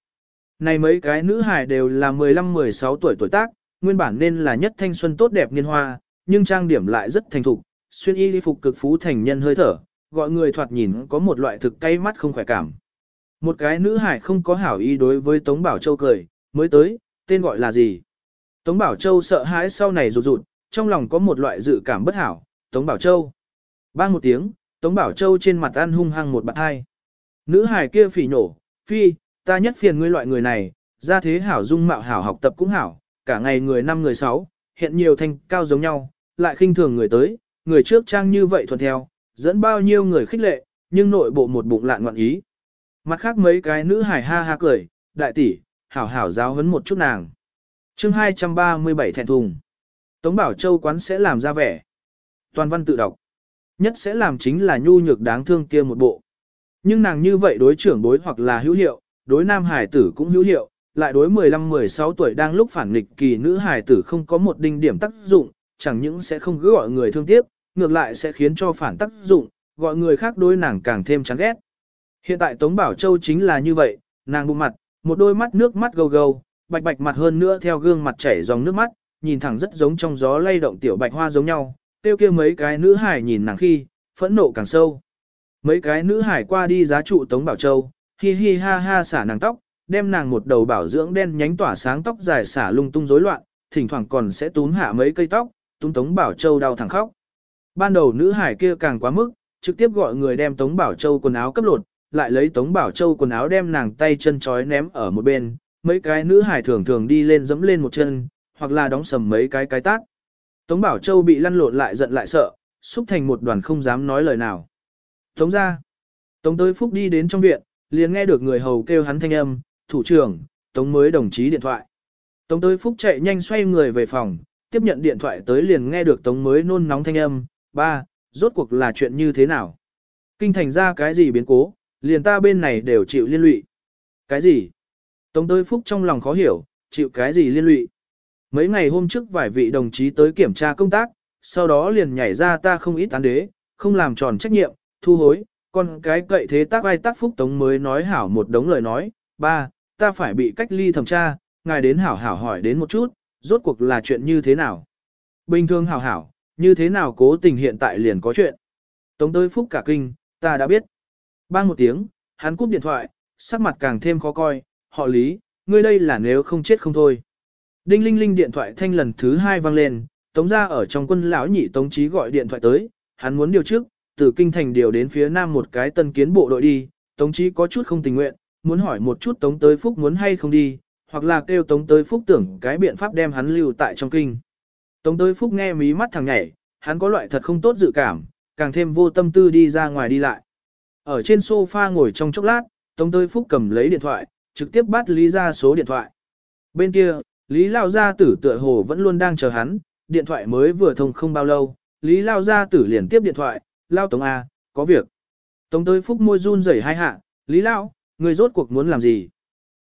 Này mấy cái nữ hải đều là 15-16 tuổi tuổi tác, nguyên bản nên là nhất thanh xuân tốt đẹp niên hoa, nhưng trang điểm lại rất thành thục, xuyên y phục cực phú thành nhân hơi thở, gọi người thoạt nhìn có một loại thực cay mắt không khỏe cảm. Một cái nữ hải không có hảo ý đối với Tống Bảo Châu cười, mới tới, tên gọi là gì? Tống Bảo Châu sợ hãi sau này rụt rụt, trong lòng có một loại dự cảm bất hảo, Tống Bảo Châu. Bang một tiếng, Tống Bảo Châu trên mặt ăn hung hăng một bạn hai. Nữ hài kia phỉ nổ, phi, ta nhất phiền ngươi loại người này, ra thế hảo dung mạo hảo học tập cũng hảo, cả ngày người năm người sáu, hiện nhiều thanh cao giống nhau, lại khinh thường người tới, người trước trang như vậy thuận theo, dẫn bao nhiêu người khích lệ, nhưng nội bộ một bụng lạn ngoạn ý. Mặt khác mấy cái nữ hài ha ha cười, đại tỷ, hảo hảo giáo huấn một chút nàng. chương 237 thẹn thùng. Tống Bảo Châu quán sẽ làm ra vẻ. Toàn văn tự đọc. Nhất sẽ làm chính là nhu nhược đáng thương kia một bộ. Nhưng nàng như vậy đối trưởng đối hoặc là hữu hiệu, đối nam hải tử cũng hữu hiệu, lại đối 15-16 tuổi đang lúc phản nghịch kỳ nữ hải tử không có một đinh điểm tác dụng, chẳng những sẽ không cứ gọi người thương tiếc, ngược lại sẽ khiến cho phản tác dụng, gọi người khác đối nàng càng thêm chán ghét. Hiện tại Tống Bảo Châu chính là như vậy, nàng bụng mặt, một đôi mắt nước mắt gâu gâu, bạch bạch mặt hơn nữa theo gương mặt chảy dòng nước mắt, nhìn thẳng rất giống trong gió lay động tiểu bạch hoa giống nhau, tiêu kia mấy cái nữ hải nhìn nàng khi, phẫn nộ càng sâu. Mấy cái nữ hải qua đi giá trụ Tống Bảo Châu, hi hi ha ha xả nàng tóc, đem nàng một đầu bảo dưỡng đen nhánh tỏa sáng tóc dài xả lung tung rối loạn, thỉnh thoảng còn sẽ túm hạ mấy cây tóc, túm Tống Bảo Châu đau thẳng khóc. Ban đầu nữ hải kia càng quá mức, trực tiếp gọi người đem Tống Bảo Châu quần áo cấp lột, lại lấy Tống Bảo Châu quần áo đem nàng tay chân trói ném ở một bên, mấy cái nữ hải thường thường đi lên dẫm lên một chân, hoặc là đóng sầm mấy cái cái tác. Tống Bảo Châu bị lăn lộn lại giận lại sợ, xúc thành một đoàn không dám nói lời nào. Tống ra. Tống tới phúc đi đến trong viện, liền nghe được người hầu kêu hắn thanh âm, thủ trưởng, Tống mới đồng chí điện thoại. Tống tới phúc chạy nhanh xoay người về phòng, tiếp nhận điện thoại tới liền nghe được Tống mới nôn nóng thanh âm, ba, rốt cuộc là chuyện như thế nào? Kinh thành ra cái gì biến cố, liền ta bên này đều chịu liên lụy. Cái gì? Tống tới phúc trong lòng khó hiểu, chịu cái gì liên lụy? Mấy ngày hôm trước vài vị đồng chí tới kiểm tra công tác, sau đó liền nhảy ra ta không ít án đế, không làm tròn trách nhiệm, thu hối, còn cái cậy thế tác ai tác phúc tống mới nói hảo một đống lời nói, ba, ta phải bị cách ly thẩm tra, ngài đến hảo hảo hỏi đến một chút, rốt cuộc là chuyện như thế nào. Bình thường hảo hảo, như thế nào cố tình hiện tại liền có chuyện. Tống tới phúc cả kinh, ta đã biết. Bang một tiếng, hắn cúp điện thoại, sắc mặt càng thêm khó coi, họ lý, ngươi đây là nếu không chết không thôi. Đinh linh linh điện thoại thanh lần thứ hai vang lên, Tống ra ở trong quân lão nhị Tống trí gọi điện thoại tới, hắn muốn điều trước, từ kinh thành điều đến phía nam một cái tân kiến bộ đội đi, Tống trí có chút không tình nguyện, muốn hỏi một chút Tống tới Phúc muốn hay không đi, hoặc là kêu Tống tới Phúc tưởng cái biện pháp đem hắn lưu tại trong kinh. Tống tới Phúc nghe mí mắt thằng nhảy, hắn có loại thật không tốt dự cảm, càng thêm vô tâm tư đi ra ngoài đi lại. Ở trên sofa ngồi trong chốc lát, Tống tới Phúc cầm lấy điện thoại, trực tiếp bắt Lý ra số điện thoại. Bên kia, Lý Lao Gia Tử tựa hồ vẫn luôn đang chờ hắn, điện thoại mới vừa thông không bao lâu, Lý Lao Gia Tử liền tiếp điện thoại, Lao Tống A, có việc. Tống tới Phúc môi run rẩy hai hạ, Lý Lao, người rốt cuộc muốn làm gì?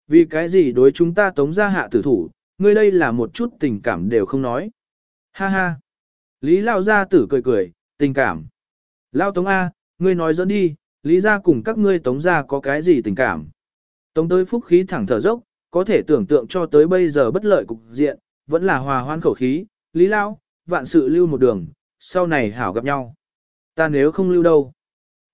Vì cái gì đối chúng ta Tống gia hạ tử thủ, ngươi đây là một chút tình cảm đều không nói. Ha ha. Lý Lao Gia Tử cười cười, tình cảm. Lao Tống A, ngươi nói dẫn đi, Lý gia cùng các ngươi Tống gia có cái gì tình cảm? Tống tới Phúc khí thẳng thở dốc, có thể tưởng tượng cho tới bây giờ bất lợi cục diện, vẫn là hòa hoan khẩu khí, Lý Lao, vạn sự lưu một đường, sau này hảo gặp nhau. Ta nếu không lưu đâu.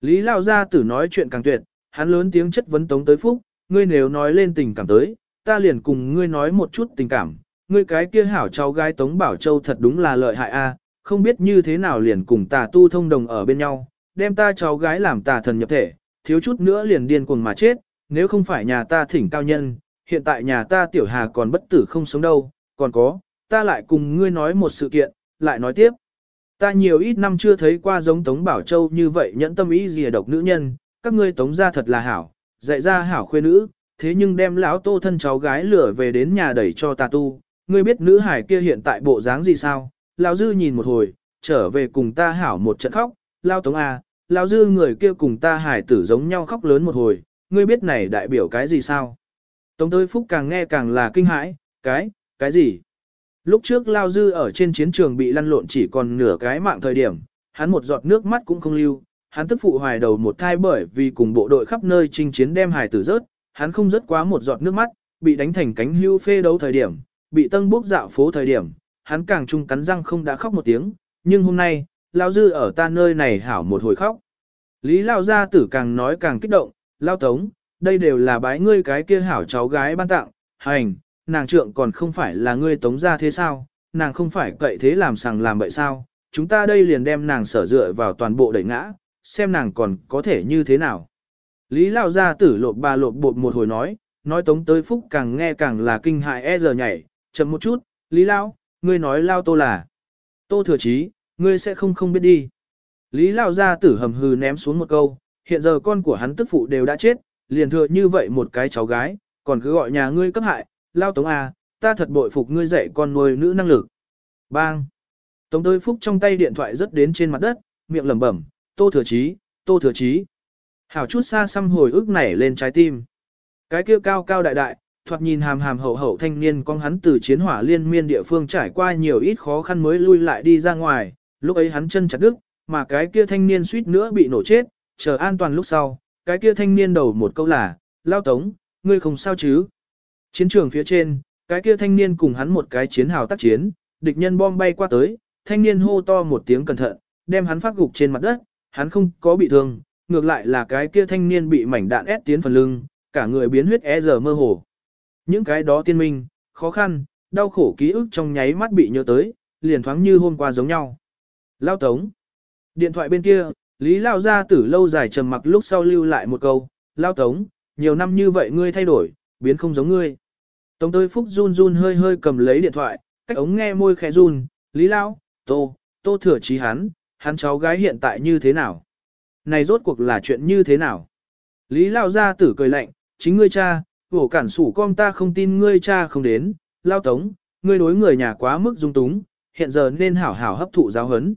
Lý Lao gia tử nói chuyện càng tuyệt, hắn lớn tiếng chất vấn Tống tới Phúc, ngươi nếu nói lên tình cảm tới, ta liền cùng ngươi nói một chút tình cảm, ngươi cái kia hảo cháu gái Tống Bảo Châu thật đúng là lợi hại a, không biết như thế nào liền cùng tà tu thông đồng ở bên nhau, đem ta cháu gái làm tà thần nhập thể, thiếu chút nữa liền điên cuồng mà chết, nếu không phải nhà ta thỉnh cao nhân, hiện tại nhà ta tiểu hà còn bất tử không sống đâu, còn có, ta lại cùng ngươi nói một sự kiện, lại nói tiếp. Ta nhiều ít năm chưa thấy qua giống Tống Bảo Châu như vậy nhẫn tâm ý gì độc nữ nhân, các ngươi Tống ra thật là hảo, dạy ra hảo khuê nữ, thế nhưng đem lão tô thân cháu gái lửa về đến nhà đẩy cho ta tu, ngươi biết nữ hải kia hiện tại bộ dáng gì sao? Lão dư nhìn một hồi, trở về cùng ta hảo một trận khóc, lao Tống A, lão dư người kia cùng ta hải tử giống nhau khóc lớn một hồi, ngươi biết này đại biểu cái gì sao? Tống tới phúc càng nghe càng là kinh hãi, cái, cái gì? Lúc trước Lao Dư ở trên chiến trường bị lăn lộn chỉ còn nửa cái mạng thời điểm, hắn một giọt nước mắt cũng không lưu, hắn tức phụ hoài đầu một thai bởi vì cùng bộ đội khắp nơi chinh chiến đem hài tử rớt, hắn không rớt quá một giọt nước mắt, bị đánh thành cánh hưu phê đấu thời điểm, bị tân bốc dạo phố thời điểm, hắn càng trung cắn răng không đã khóc một tiếng, nhưng hôm nay, Lao Dư ở ta nơi này hảo một hồi khóc. Lý Lao Gia tử càng nói càng kích động, Lao Tống, đây đều là bái ngươi cái kia hảo cháu gái ban tặng, hành, nàng trượng còn không phải là ngươi tống ra thế sao, nàng không phải cậy thế làm sằng làm bậy sao, chúng ta đây liền đem nàng sở dựa vào toàn bộ đẩy ngã, xem nàng còn có thể như thế nào. Lý Lao gia tử lộp bà lộp bột một hồi nói, nói tống tới phúc càng nghe càng là kinh hại e giờ nhảy, chậm một chút, Lý Lao, ngươi nói Lao tô là. Tô thừa chí, ngươi sẽ không không biết đi. Lý Lao ra tử hầm hừ ném xuống một câu, hiện giờ con của hắn tức phụ đều đã chết, liền thừa như vậy một cái cháu gái, còn cứ gọi nhà ngươi cấp hại, lao tống à, ta thật bội phục ngươi dạy con nuôi nữ năng lực. Bang! Tống tới phúc trong tay điện thoại rớt đến trên mặt đất, miệng lẩm bẩm, tô thừa chí, tô thừa chí. Hảo chút xa xăm hồi ức nảy lên trái tim. Cái kia cao cao đại đại, thoạt nhìn hàm hàm hậu hậu thanh niên con hắn từ chiến hỏa liên miên địa phương trải qua nhiều ít khó khăn mới lui lại đi ra ngoài, lúc ấy hắn chân chặt đứt, mà cái kia thanh niên suýt nữa bị nổ chết, chờ an toàn lúc sau, cái kia thanh niên đầu một câu là, lao tống, ngươi không sao chứ. Chiến trường phía trên, cái kia thanh niên cùng hắn một cái chiến hào tác chiến, địch nhân bom bay qua tới, thanh niên hô to một tiếng cẩn thận, đem hắn phát gục trên mặt đất, hắn không có bị thương, ngược lại là cái kia thanh niên bị mảnh đạn ép tiến phần lưng, cả người biến huyết e giờ mơ hồ. Những cái đó tiên minh, khó khăn, đau khổ ký ức trong nháy mắt bị nhớ tới, liền thoáng như hôm qua giống nhau. Lao tống. Điện thoại bên kia, Lý Lao gia tử lâu dài trầm mặc lúc sau lưu lại một câu, Lao tống, nhiều năm như vậy ngươi thay đổi, biến không giống ngươi. Tống tới phúc run run hơi hơi cầm lấy điện thoại, cách ống nghe môi khẽ run, Lý Lao, Tô, Tô thừa chí hắn, hắn cháu gái hiện tại như thế nào? Này rốt cuộc là chuyện như thế nào? Lý Lao ra tử cười lạnh, chính ngươi cha, vổ cản sủ con ta không tin ngươi cha không đến, Lao Tống, ngươi đối người nhà quá mức dung túng, hiện giờ nên hảo hảo hấp thụ giáo hấn.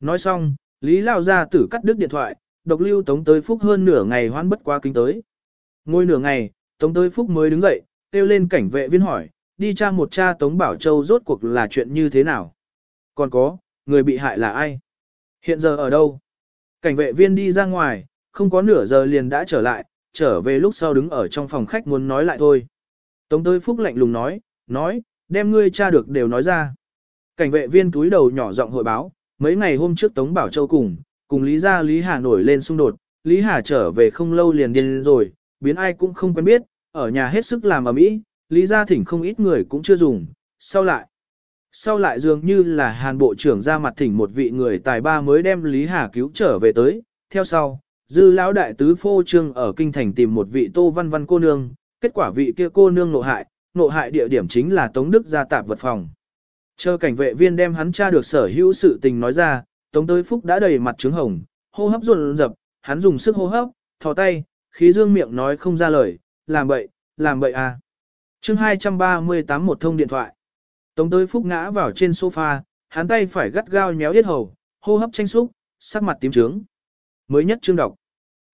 Nói xong, Lý Lao ra tử cắt đứt điện thoại, độc lưu Tống tới phúc hơn nửa ngày hoan bất quá kính tới. Ngôi nửa ngày, Tống tới phúc mới đứng dậy, kêu lên cảnh vệ viên hỏi, đi tra một cha Tống Bảo Châu rốt cuộc là chuyện như thế nào. Còn có, người bị hại là ai? Hiện giờ ở đâu? Cảnh vệ viên đi ra ngoài, không có nửa giờ liền đã trở lại, trở về lúc sau đứng ở trong phòng khách muốn nói lại thôi. Tống tới phúc lạnh lùng nói, nói, đem ngươi tra được đều nói ra. Cảnh vệ viên túi đầu nhỏ giọng hội báo, mấy ngày hôm trước Tống Bảo Châu cùng, cùng Lý gia Lý Hà nổi lên xung đột, Lý Hà trở về không lâu liền điên rồi, biến ai cũng không quen biết, ở nhà hết sức làm ở mỹ, lý gia thỉnh không ít người cũng chưa dùng, sau lại. sau lại dường như là hàn bộ trưởng ra mặt thỉnh một vị người tài ba mới đem Lý Hà cứu trở về tới, theo sau, dư lão đại tứ phô trương ở kinh thành tìm một vị tô văn văn cô nương, kết quả vị kia cô nương nộ hại, nộ hại địa điểm chính là Tống Đức gia tạp vật phòng. Chờ cảnh vệ viên đem hắn tra được sở hữu sự tình nói ra, Tống tới phúc đã đầy mặt trứng hồng, hô hấp ruột rập, hắn dùng sức hô hấp, thò tay, khí dương miệng nói không ra lời, làm bậy, làm bậy à. chương 238 một thông điện thoại. Tống tới phúc ngã vào trên sofa, hắn tay phải gắt gao nhéo yết hầu, hô hấp tranh xúc, sắc mặt tím trướng. Mới nhất chương đọc.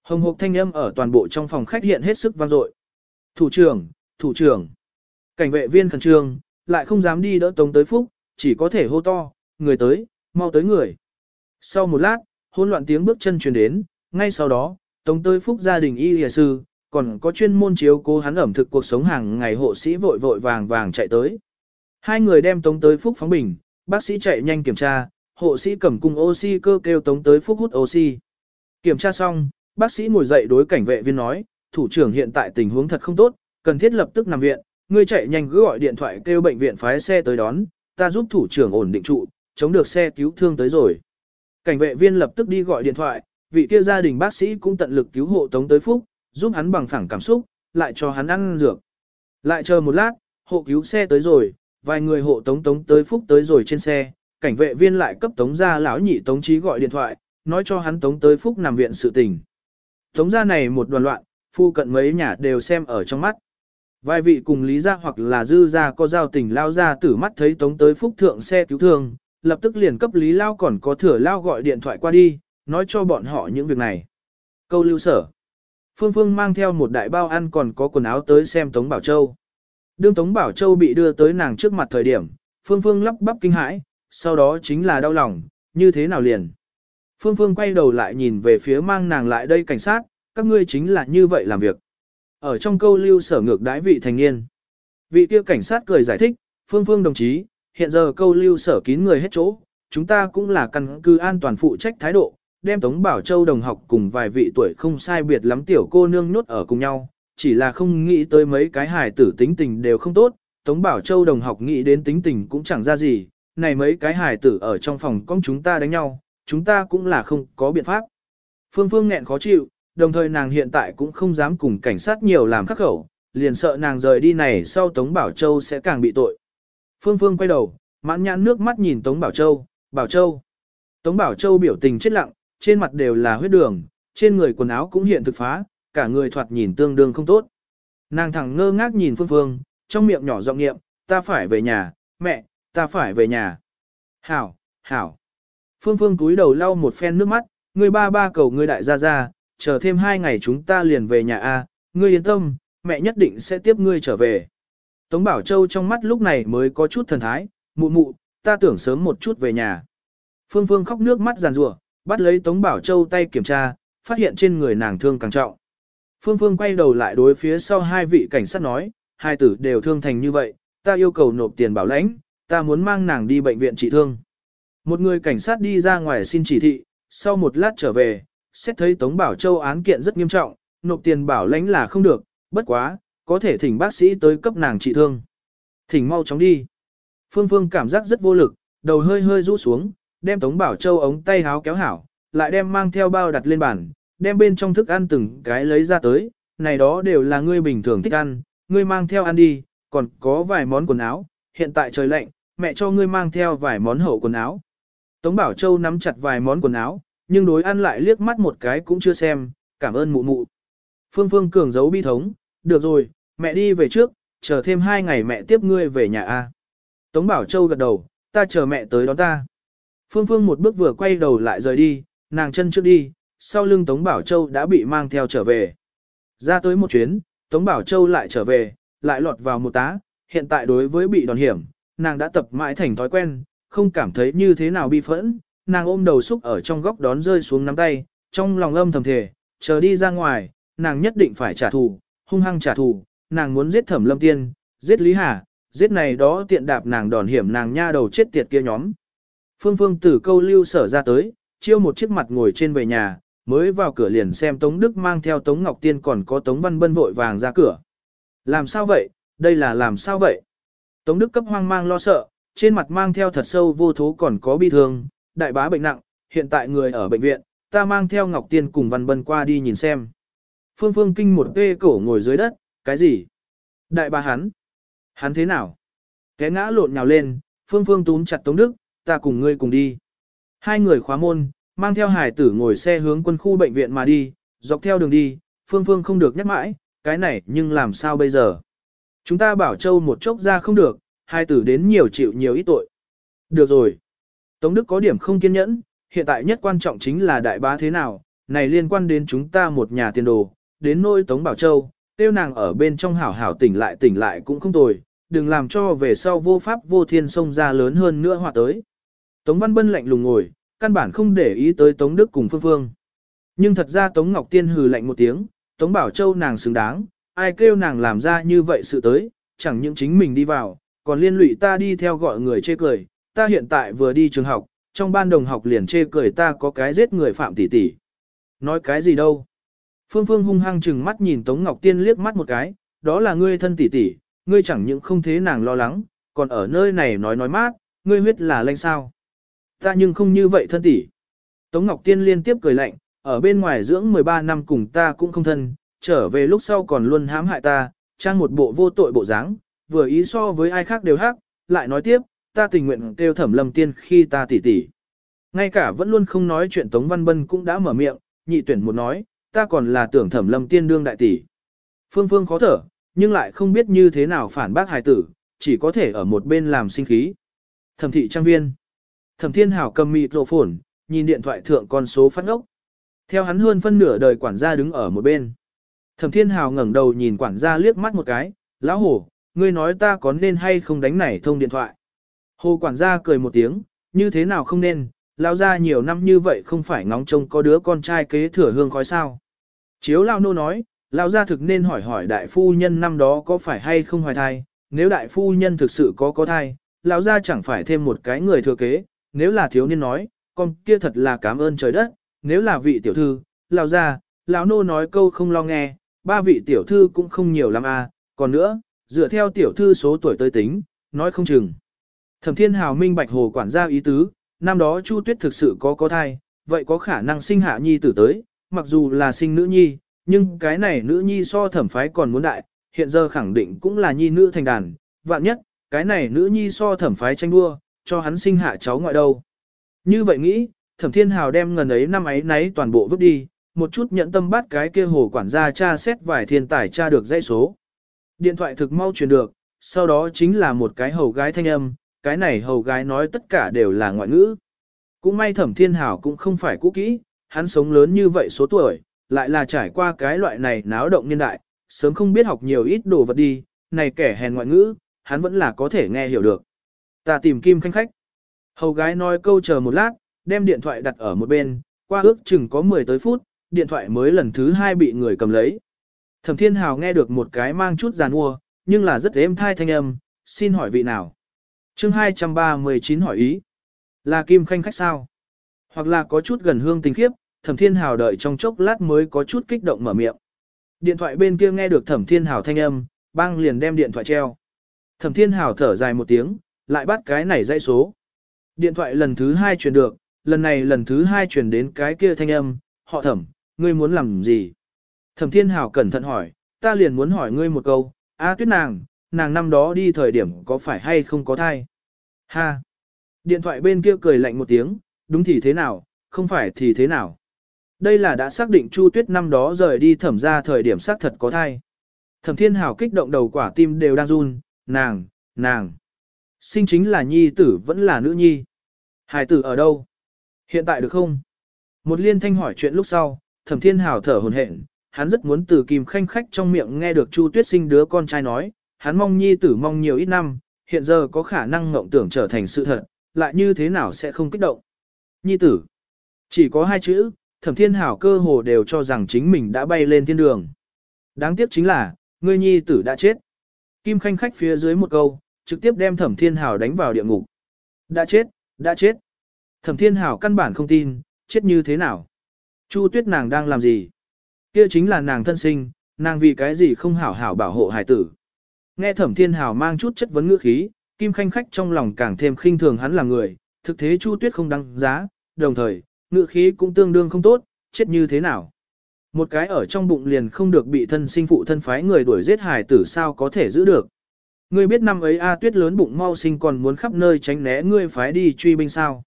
Hồng hộc thanh âm ở toàn bộ trong phòng khách hiện hết sức vang dội. Thủ trưởng, thủ trưởng. Cảnh vệ viên khẩn trương, lại không dám đi đỡ Tống tới phúc, chỉ có thể hô to, người tới, mau tới người. Sau một lát, hỗn loạn tiếng bước chân truyền đến, ngay sau đó, Tống tới phúc gia đình y y sư, còn có chuyên môn chiếu cố hắn ẩm thực cuộc sống hàng ngày hộ sĩ vội vội vàng vàng chạy tới. Hai người đem Tống tới phúc phóng bình, bác sĩ chạy nhanh kiểm tra, hộ sĩ cầm cung oxy cơ kêu Tống tới phúc hút oxy. Kiểm tra xong, bác sĩ ngồi dậy đối cảnh vệ viên nói, thủ trưởng hiện tại tình huống thật không tốt, cần thiết lập tức nằm viện, ngươi chạy nhanh cứ gọi điện thoại kêu bệnh viện phái xe tới đón, ta giúp thủ trưởng ổn định trụ, chống được xe cứu thương tới rồi. Cảnh vệ viên lập tức đi gọi điện thoại, vị kia gia đình bác sĩ cũng tận lực cứu hộ Tống tới Phúc, giúp hắn bằng phẳng cảm xúc, lại cho hắn ăn dược. Lại chờ một lát, hộ cứu xe tới rồi, vài người hộ Tống Tống tới Phúc tới rồi trên xe, cảnh vệ viên lại cấp Tống gia lão nhị Tống Chí gọi điện thoại, nói cho hắn Tống tới Phúc nằm viện sự tình. Tống gia này một đoàn loạn, phu cận mấy nhà đều xem ở trong mắt. Vài vị cùng Lý gia hoặc là Dư gia có giao tình lao ra tử mắt thấy Tống tới Phúc thượng xe cứu thương, lập tức liền cấp Lý Lao còn có thừa Lao gọi điện thoại qua đi, nói cho bọn họ những việc này. Câu lưu sở. Phương Phương mang theo một đại bao ăn còn có quần áo tới xem Tống Bảo Châu. Đương Tống Bảo Châu bị đưa tới nàng trước mặt thời điểm, Phương Phương lắp bắp kinh hãi, sau đó chính là đau lòng, như thế nào liền. Phương Phương quay đầu lại nhìn về phía mang nàng lại đây cảnh sát, các ngươi chính là như vậy làm việc. Ở trong câu lưu sở ngược đãi vị thành niên. Vị kia cảnh sát cười giải thích, Phương Phương đồng chí, hiện giờ câu lưu sở kín người hết chỗ, chúng ta cũng là căn cứ an toàn phụ trách thái độ, đem Tống Bảo Châu đồng học cùng vài vị tuổi không sai biệt lắm tiểu cô nương nhốt ở cùng nhau, chỉ là không nghĩ tới mấy cái hài tử tính tình đều không tốt, Tống Bảo Châu đồng học nghĩ đến tính tình cũng chẳng ra gì, này mấy cái hài tử ở trong phòng con chúng ta đánh nhau, chúng ta cũng là không có biện pháp. Phương Phương nghẹn khó chịu, đồng thời nàng hiện tại cũng không dám cùng cảnh sát nhiều làm khắc khẩu, liền sợ nàng rời đi này sau Tống Bảo Châu sẽ càng bị tội. Phương Phương quay đầu, mãn nhãn nước mắt nhìn Tống Bảo Châu, Bảo Châu. Tống Bảo Châu biểu tình chết lặng, trên mặt đều là huyết đường, trên người quần áo cũng hiện thực phá, cả người thoạt nhìn tương đương không tốt. Nàng thẳng ngơ ngác nhìn Phương Phương, trong miệng nhỏ giọng niệm, ta phải về nhà, mẹ, ta phải về nhà. Hảo, hảo. Phương Phương túi đầu lau một phen nước mắt, người ba ba cầu người đại gia ra, chờ thêm hai ngày chúng ta liền về nhà A, ngươi yên tâm, mẹ nhất định sẽ tiếp ngươi trở về. Tống Bảo Châu trong mắt lúc này mới có chút thần thái, mụ mụ, ta tưởng sớm một chút về nhà. Phương Phương khóc nước mắt giàn rủa, bắt lấy Tống Bảo Châu tay kiểm tra, phát hiện trên người nàng thương càng trọng. Phương Phương quay đầu lại đối phía sau hai vị cảnh sát nói, hai tử đều thương thành như vậy, ta yêu cầu nộp tiền bảo lãnh, ta muốn mang nàng đi bệnh viện trị thương. Một người cảnh sát đi ra ngoài xin chỉ thị, sau một lát trở về, xét thấy Tống Bảo Châu án kiện rất nghiêm trọng, nộp tiền bảo lãnh là không được, bất quá, có thể thỉnh bác sĩ tới cấp nàng trị thương. Thỉnh mau chóng đi. Phương Phương cảm giác rất vô lực, đầu hơi hơi rũ xuống, đem Tống Bảo Châu ống tay háo kéo hảo, lại đem mang theo bao đặt lên bàn, đem bên trong thức ăn từng cái lấy ra tới, này đó đều là ngươi bình thường thích ăn, ngươi mang theo ăn đi, còn có vài món quần áo, hiện tại trời lạnh, mẹ cho ngươi mang theo vài món hậu quần áo. Tống Bảo Châu nắm chặt vài món quần áo, nhưng đối ăn lại liếc mắt một cái cũng chưa xem, cảm ơn mụ mụ. Phương Phương cường giấu bi thống, được rồi, mẹ đi về trước, chờ thêm hai ngày mẹ tiếp ngươi về nhà A. Tống Bảo Châu gật đầu, ta chờ mẹ tới đón ta. Phương Phương một bước vừa quay đầu lại rời đi, nàng chân trước đi, sau lưng Tống Bảo Châu đã bị mang theo trở về. Ra tới một chuyến, Tống Bảo Châu lại trở về, lại lọt vào một tá, hiện tại đối với bị đòn hiểm, nàng đã tập mãi thành thói quen, không cảm thấy như thế nào bi phẫn, nàng ôm đầu xúc ở trong góc đón rơi xuống nắm tay, trong lòng âm thầm thề, chờ đi ra ngoài, nàng nhất định phải trả thù, hung hăng trả thù, nàng muốn giết thẩm lâm tiên, giết Lý Hà, giết này đó tiện đạp nàng đòn hiểm nàng nha đầu chết tiệt kia nhóm. Phương Phương từ câu lưu sở ra tới, chiêu một chiếc mặt ngồi trên về nhà, mới vào cửa liền xem Tống Đức mang theo Tống Ngọc Tiên còn có Tống Văn Bân vội vàng ra cửa. Làm sao vậy, đây là làm sao vậy? Tống Đức cấp hoang mang lo sợ, trên mặt mang theo thật sâu vô thố còn có bi thương, đại bá bệnh nặng, hiện tại người ở bệnh viện, ta mang theo Ngọc Tiên cùng Văn Bân qua đi nhìn xem. Phương Phương kinh một tê cổ ngồi dưới đất, cái gì? Đại bá hắn? Hắn thế nào? Té ngã lộn nhào lên, Phương Phương túm chặt Tống Đức, ta cùng ngươi cùng đi. Hai người khóa môn, mang theo hải tử ngồi xe hướng quân khu bệnh viện mà đi, dọc theo đường đi, Phương Phương không được nhắc mãi, cái này nhưng làm sao bây giờ? Chúng ta bảo châu một chốc ra không được, hai tử đến nhiều chịu nhiều ít tội. Được rồi. Tống Đức có điểm không kiên nhẫn, hiện tại nhất quan trọng chính là đại bá thế nào, này liên quan đến chúng ta một nhà tiền đồ, đến nôi Tống Bảo Châu, tiêu nàng ở bên trong hảo hảo tỉnh lại tỉnh lại cũng không tồi, đừng làm cho về sau vô pháp vô thiên sông ra lớn hơn nữa hòa tới. Tống Văn Bân lạnh lùng ngồi, căn bản không để ý tới Tống Đức cùng Phương Phương. Nhưng thật ra Tống Ngọc Tiên hừ lạnh một tiếng, Tống Bảo Châu nàng xứng đáng, ai kêu nàng làm ra như vậy sự tới, chẳng những chính mình đi vào, còn liên lụy ta đi theo gọi người chê cười, ta hiện tại vừa đi trường học, trong ban đồng học liền chê cười ta có cái giết người phạm tỷ tỷ. Nói cái gì đâu? Phương Phương hung hăng chừng mắt nhìn Tống Ngọc Tiên liếc mắt một cái, đó là ngươi thân tỷ tỷ, ngươi chẳng những không thế nàng lo lắng, còn ở nơi này nói nói mát, ngươi huyết là lanh sao. Ta nhưng không như vậy thân tỷ. Tống Ngọc Tiên liên tiếp cười lạnh, ở bên ngoài dưỡng 13 năm cùng ta cũng không thân, trở về lúc sau còn luôn hãm hại ta, trang một bộ vô tội bộ dáng, vừa ý so với ai khác đều hắc, lại nói tiếp, ta tình nguyện kêu thẩm lâm tiên khi ta tỉ tỉ. Ngay cả vẫn luôn không nói chuyện Tống Văn Bân cũng đã mở miệng, nhị tuyển một nói, ta còn là tưởng thẩm lâm tiên đương đại tỷ. Phương Phương khó thở, nhưng lại không biết như thế nào phản bác hài tử, chỉ có thể ở một bên làm sinh khí. Thẩm thị trang viên. Thẩm thiên hảo cầm mịt rộ phồn, nhìn điện thoại thượng con số phát ngốc. Theo hắn hơn phân nửa đời quản gia đứng ở một bên. Thẩm thiên hào ngẩng đầu nhìn quản gia liếc mắt một cái, lão hổ, ngươi nói ta có nên hay không đánh này thông điện thoại. Hồ quản gia cười một tiếng, như thế nào không nên, lão gia nhiều năm như vậy không phải ngóng trông có đứa con trai kế thừa hương khói sao. Chiếu lao nô nói, lão gia thực nên hỏi hỏi đại phu nhân năm đó có phải hay không hoài thai, nếu đại phu nhân thực sự có có thai, lão gia chẳng phải thêm một cái người thừa kế, nếu là thiếu niên nói, con kia thật là cảm ơn trời đất, nếu là vị tiểu thư, lão gia, lão nô nói câu không lo nghe, ba vị tiểu thư cũng không nhiều lắm à, còn nữa, dựa theo tiểu thư số tuổi tới tính, nói không chừng. Thẩm Thiên Hào minh bạch hồ quản gia ý tứ, năm đó Chu Tuyết thực sự có có thai, vậy có khả năng sinh hạ nhi tử tới, mặc dù là sinh nữ nhi, nhưng cái này nữ nhi so thẩm phái còn muốn đại, hiện giờ khẳng định cũng là nhi nữ thành đàn, vạn nhất, cái này nữ nhi so thẩm phái tranh đua, cho hắn sinh hạ cháu ngoại đâu. Như vậy nghĩ, thẩm thiên hào đem ngần ấy năm ấy nấy toàn bộ vứt đi, một chút nhận tâm bắt cái kia hồ quản gia tra xét vài thiên tài tra được dãy số. Điện thoại thực mau truyền được, sau đó chính là một cái hầu gái thanh âm, cái này hầu gái nói tất cả đều là ngoại ngữ. Cũng may thẩm thiên hảo cũng không phải cũ kỹ, hắn sống lớn như vậy số tuổi, lại là trải qua cái loại này náo động niên đại, sớm không biết học nhiều ít đồ vật đi, này kẻ hèn ngoại ngữ, hắn vẫn là có thể nghe hiểu được. Ta tìm kim khanh khách. Hầu gái nói câu chờ một lát, đem điện thoại đặt ở một bên, qua ước chừng có 10 tới phút, điện thoại mới lần thứ hai bị người cầm lấy. Thẩm Thiên Hào nghe được một cái mang chút giàn ua, nhưng là rất êm thai thanh âm, xin hỏi vị nào chương 239 hỏi ý. Là Kim Khanh khách sao? Hoặc là có chút gần hương tình khiếp, Thẩm Thiên Hào đợi trong chốc lát mới có chút kích động mở miệng. Điện thoại bên kia nghe được Thẩm Thiên Hào thanh âm, băng liền đem điện thoại treo. Thẩm Thiên Hào thở dài một tiếng, lại bắt cái này dãy số. Điện thoại lần thứ hai truyền được, lần này lần thứ hai truyền đến cái kia thanh âm, họ thẩm, ngươi muốn làm gì? Thẩm Thiên Hảo cẩn thận hỏi, ta liền muốn hỏi ngươi một câu, a tuyết nàng, nàng năm đó đi thời điểm có phải hay không có thai? Ha! Điện thoại bên kia cười lạnh một tiếng, đúng thì thế nào, không phải thì thế nào? Đây là đã xác định Chu Tuyết năm đó rời đi thẩm ra thời điểm xác thật có thai. Thẩm Thiên Hảo kích động đầu quả tim đều đang run, nàng, nàng. Sinh chính là nhi tử vẫn là nữ nhi. Hải tử ở đâu? Hiện tại được không? Một liên thanh hỏi chuyện lúc sau, thẩm thiên hào thở hồn hển, hắn rất muốn từ kim khanh khách trong miệng nghe được Chu Tuyết sinh đứa con trai nói, hắn mong nhi tử mong nhiều ít năm, hiện giờ có khả năng ngộng tưởng trở thành sự thật, lại như thế nào sẽ không kích động. Nhi tử, chỉ có hai chữ, thẩm thiên hảo cơ hồ đều cho rằng chính mình đã bay lên thiên đường. Đáng tiếc chính là, ngươi nhi tử đã chết. Kim khanh khách phía dưới một câu, trực tiếp đem thẩm thiên hảo đánh vào địa ngục. Đã chết, đã chết. Thẩm thiên hảo căn bản không tin, chết như thế nào. Chu tuyết nàng đang làm gì? Kia chính là nàng thân sinh, nàng vì cái gì không hảo hảo bảo hộ hải tử. Nghe thẩm thiên hào mang chút chất vấn ngữ khí, Kim Khanh khách trong lòng càng thêm khinh thường hắn là người, thực thế Chu Tuyết không đăng giá, đồng thời, ngữ khí cũng tương đương không tốt, chết như thế nào. Một cái ở trong bụng liền không được bị thân sinh phụ thân phái người đuổi giết hài tử sao có thể giữ được. Ngươi biết năm ấy A Tuyết lớn bụng mau sinh còn muốn khắp nơi tránh né ngươi phái đi truy binh sao.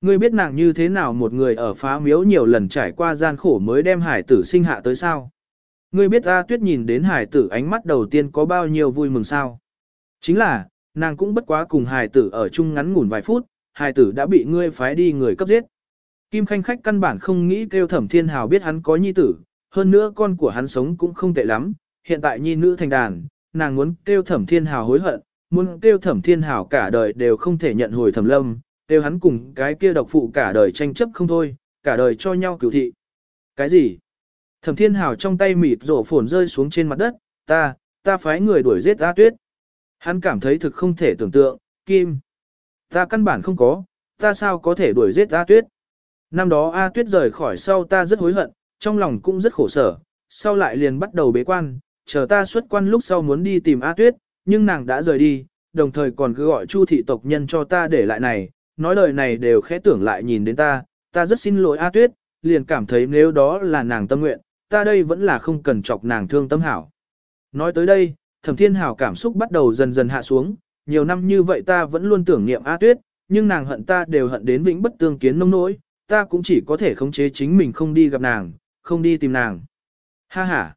Ngươi biết nàng như thế nào một người ở phá miếu nhiều lần trải qua gian khổ mới đem hải tử sinh hạ tới sao. Ngươi biết A Tuyết nhìn đến hải tử ánh mắt đầu tiên có bao nhiêu vui mừng sao. Chính là, nàng cũng bất quá cùng hải tử ở chung ngắn ngủn vài phút, hải tử đã bị ngươi phái đi người cấp giết. Kim Khanh Khách căn bản không nghĩ kêu Thẩm Thiên Hào biết hắn có nhi tử, hơn nữa con của hắn sống cũng không tệ lắm, hiện tại nhi nữ thành đàn, nàng muốn kêu Thẩm Thiên Hào hối hận, muốn kêu Thẩm Thiên Hào cả đời đều không thể nhận hồi Thẩm Lâm, kêu hắn cùng cái kia độc phụ cả đời tranh chấp không thôi, cả đời cho nhau cứu thị. Cái gì? Thẩm Thiên Hào trong tay mịt rổ phồn rơi xuống trên mặt đất, ta, ta phái người đuổi giết A Tuyết. Hắn cảm thấy thực không thể tưởng tượng, Kim. Ta căn bản không có, ta sao có thể đuổi giết A Tuyết. Năm đó A Tuyết rời khỏi sau ta rất hối hận, trong lòng cũng rất khổ sở, sau lại liền bắt đầu bế quan, chờ ta xuất quan lúc sau muốn đi tìm A Tuyết, nhưng nàng đã rời đi, đồng thời còn cứ gọi Chu thị tộc nhân cho ta để lại này, nói lời này đều khẽ tưởng lại nhìn đến ta, ta rất xin lỗi A Tuyết, liền cảm thấy nếu đó là nàng tâm nguyện, ta đây vẫn là không cần chọc nàng thương tâm hảo. Nói tới đây, thẩm thiên hảo cảm xúc bắt đầu dần dần hạ xuống, nhiều năm như vậy ta vẫn luôn tưởng niệm A Tuyết, nhưng nàng hận ta đều hận đến vĩnh bất tương kiến nông nỗi, ta cũng chỉ có thể khống chế chính mình không đi gặp nàng, không đi tìm nàng. Ha ha.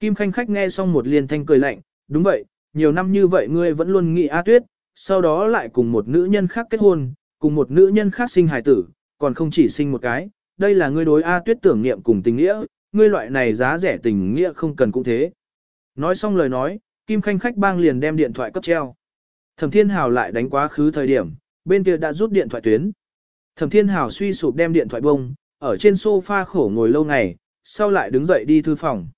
Kim Khanh khách nghe xong một liên thanh cười lạnh, đúng vậy, nhiều năm như vậy ngươi vẫn luôn nghĩ A Tuyết, sau đó lại cùng một nữ nhân khác kết hôn, cùng một nữ nhân khác sinh hài tử, còn không chỉ sinh một cái, đây là ngươi đối A Tuyết tưởng niệm cùng tình nghĩa, ngươi loại này giá rẻ tình nghĩa không cần cũng thế. Nói xong lời nói, Kim Khanh khách bang liền đem điện thoại cấp treo. Thẩm Thiên Hào lại đánh quá khứ thời điểm, bên kia đã rút điện thoại tuyến. Thẩm Thiên Hào suy sụp đem điện thoại bông, ở trên sofa khổ ngồi lâu ngày, sau lại đứng dậy đi thư phòng.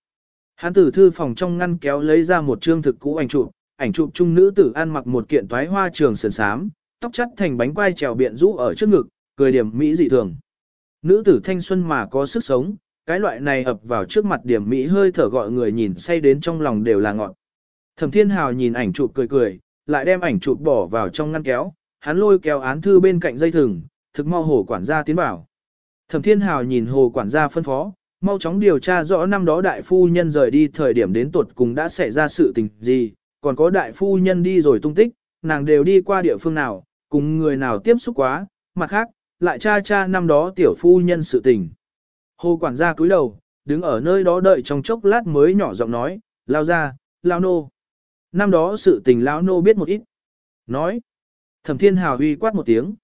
Hắn từ thư phòng trong ngăn kéo lấy ra một trương thực cũ ảnh chụp, ảnh chụp trung nữ tử ăn mặc một kiện toái hoa trường sườn sám, tóc chắt thành bánh quai trèo biện rũ ở trước ngực, cười điểm mỹ dị thường. Nữ tử thanh xuân mà có sức sống, cái loại này ập vào trước mặt điểm mỹ hơi thở gọi người nhìn say đến trong lòng đều là ngọn. Thẩm Thiên Hào nhìn ảnh chụp cười cười, lại đem ảnh chụp bỏ vào trong ngăn kéo, hắn lôi kéo án thư bên cạnh dây thừng, thực mau hồ quản gia tiến bảo. Thẩm Thiên Hào nhìn hồ quản gia phân phó, mau chóng điều tra rõ năm đó đại phu nhân rời đi thời điểm đến tuột cùng đã xảy ra sự tình gì, còn có đại phu nhân đi rồi tung tích, nàng đều đi qua địa phương nào, cùng người nào tiếp xúc quá, mặt khác, lại cha cha năm đó tiểu phu nhân sự tình. Hồ quản gia cúi đầu, đứng ở nơi đó đợi trong chốc lát mới nhỏ giọng nói, lao ra, lao nô. Năm đó sự tình lao nô biết một ít. Nói. Thẩm thiên hào huy quát một tiếng.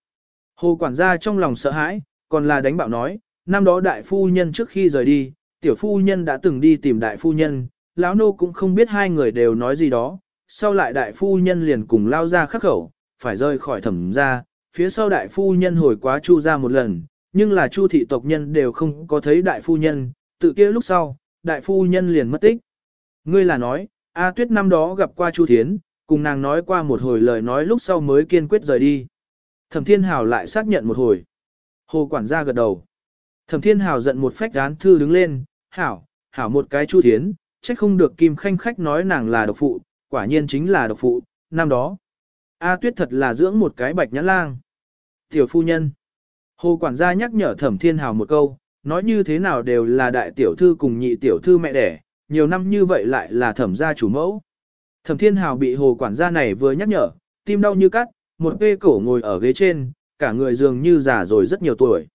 Hồ quản gia trong lòng sợ hãi, còn là đánh bạo nói, năm đó đại phu nhân trước khi rời đi, tiểu phu nhân đã từng đi tìm đại phu nhân, lão nô cũng không biết hai người đều nói gì đó, sau lại đại phu nhân liền cùng lao ra khắc khẩu, phải rời khỏi thẩm ra, phía sau đại phu nhân hồi quá chu ra một lần, nhưng là chu thị tộc nhân đều không có thấy đại phu nhân, tự kia lúc sau, đại phu nhân liền mất tích. Ngươi là nói, A Tuyết năm đó gặp qua Chu Thiến, cùng nàng nói qua một hồi lời nói lúc sau mới kiên quyết rời đi. Thẩm Thiên Hào lại xác nhận một hồi. Hồ quản gia gật đầu. Thẩm Thiên Hào giận một phách án thư đứng lên, hảo, hảo một cái Chu Thiến, chắc không được Kim Khanh khách nói nàng là độc phụ, quả nhiên chính là độc phụ, năm đó. A Tuyết thật là dưỡng một cái bạch nhãn lang. Tiểu phu nhân. Hồ quản gia nhắc nhở Thẩm Thiên Hào một câu, nói như thế nào đều là đại tiểu thư cùng nhị tiểu thư mẹ đẻ, nhiều năm như vậy lại là thẩm gia chủ mẫu. Thẩm Thiên Hào bị hồ quản gia này vừa nhắc nhở, tim đau như cắt, một vê cổ ngồi ở ghế trên, cả người dường như già rồi rất nhiều tuổi.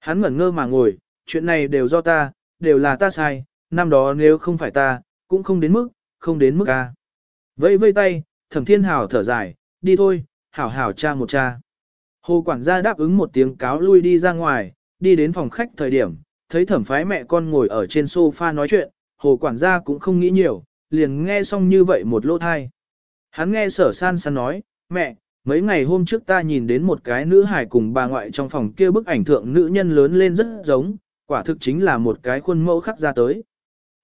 Hắn ngẩn ngơ mà ngồi, chuyện này đều do ta, đều là ta sai, năm đó nếu không phải ta, cũng không đến mức, không đến mức ca. Vây vây tay, thẩm thiên hào thở dài, đi thôi, hảo hảo cha một cha. Hồ quản gia đáp ứng một tiếng cáo lui đi ra ngoài, đi đến phòng khách thời điểm, thấy thẩm phái mẹ con ngồi ở trên sofa nói chuyện, hồ quản gia cũng không nghĩ nhiều, liền nghe xong như vậy một lỗ thai. Hắn nghe sở san san nói, mẹ, mấy ngày hôm trước ta nhìn đến một cái nữ hài cùng bà ngoại trong phòng kia bức ảnh thượng nữ nhân lớn lên rất giống, quả thực chính là một cái khuôn mẫu khắc ra tới.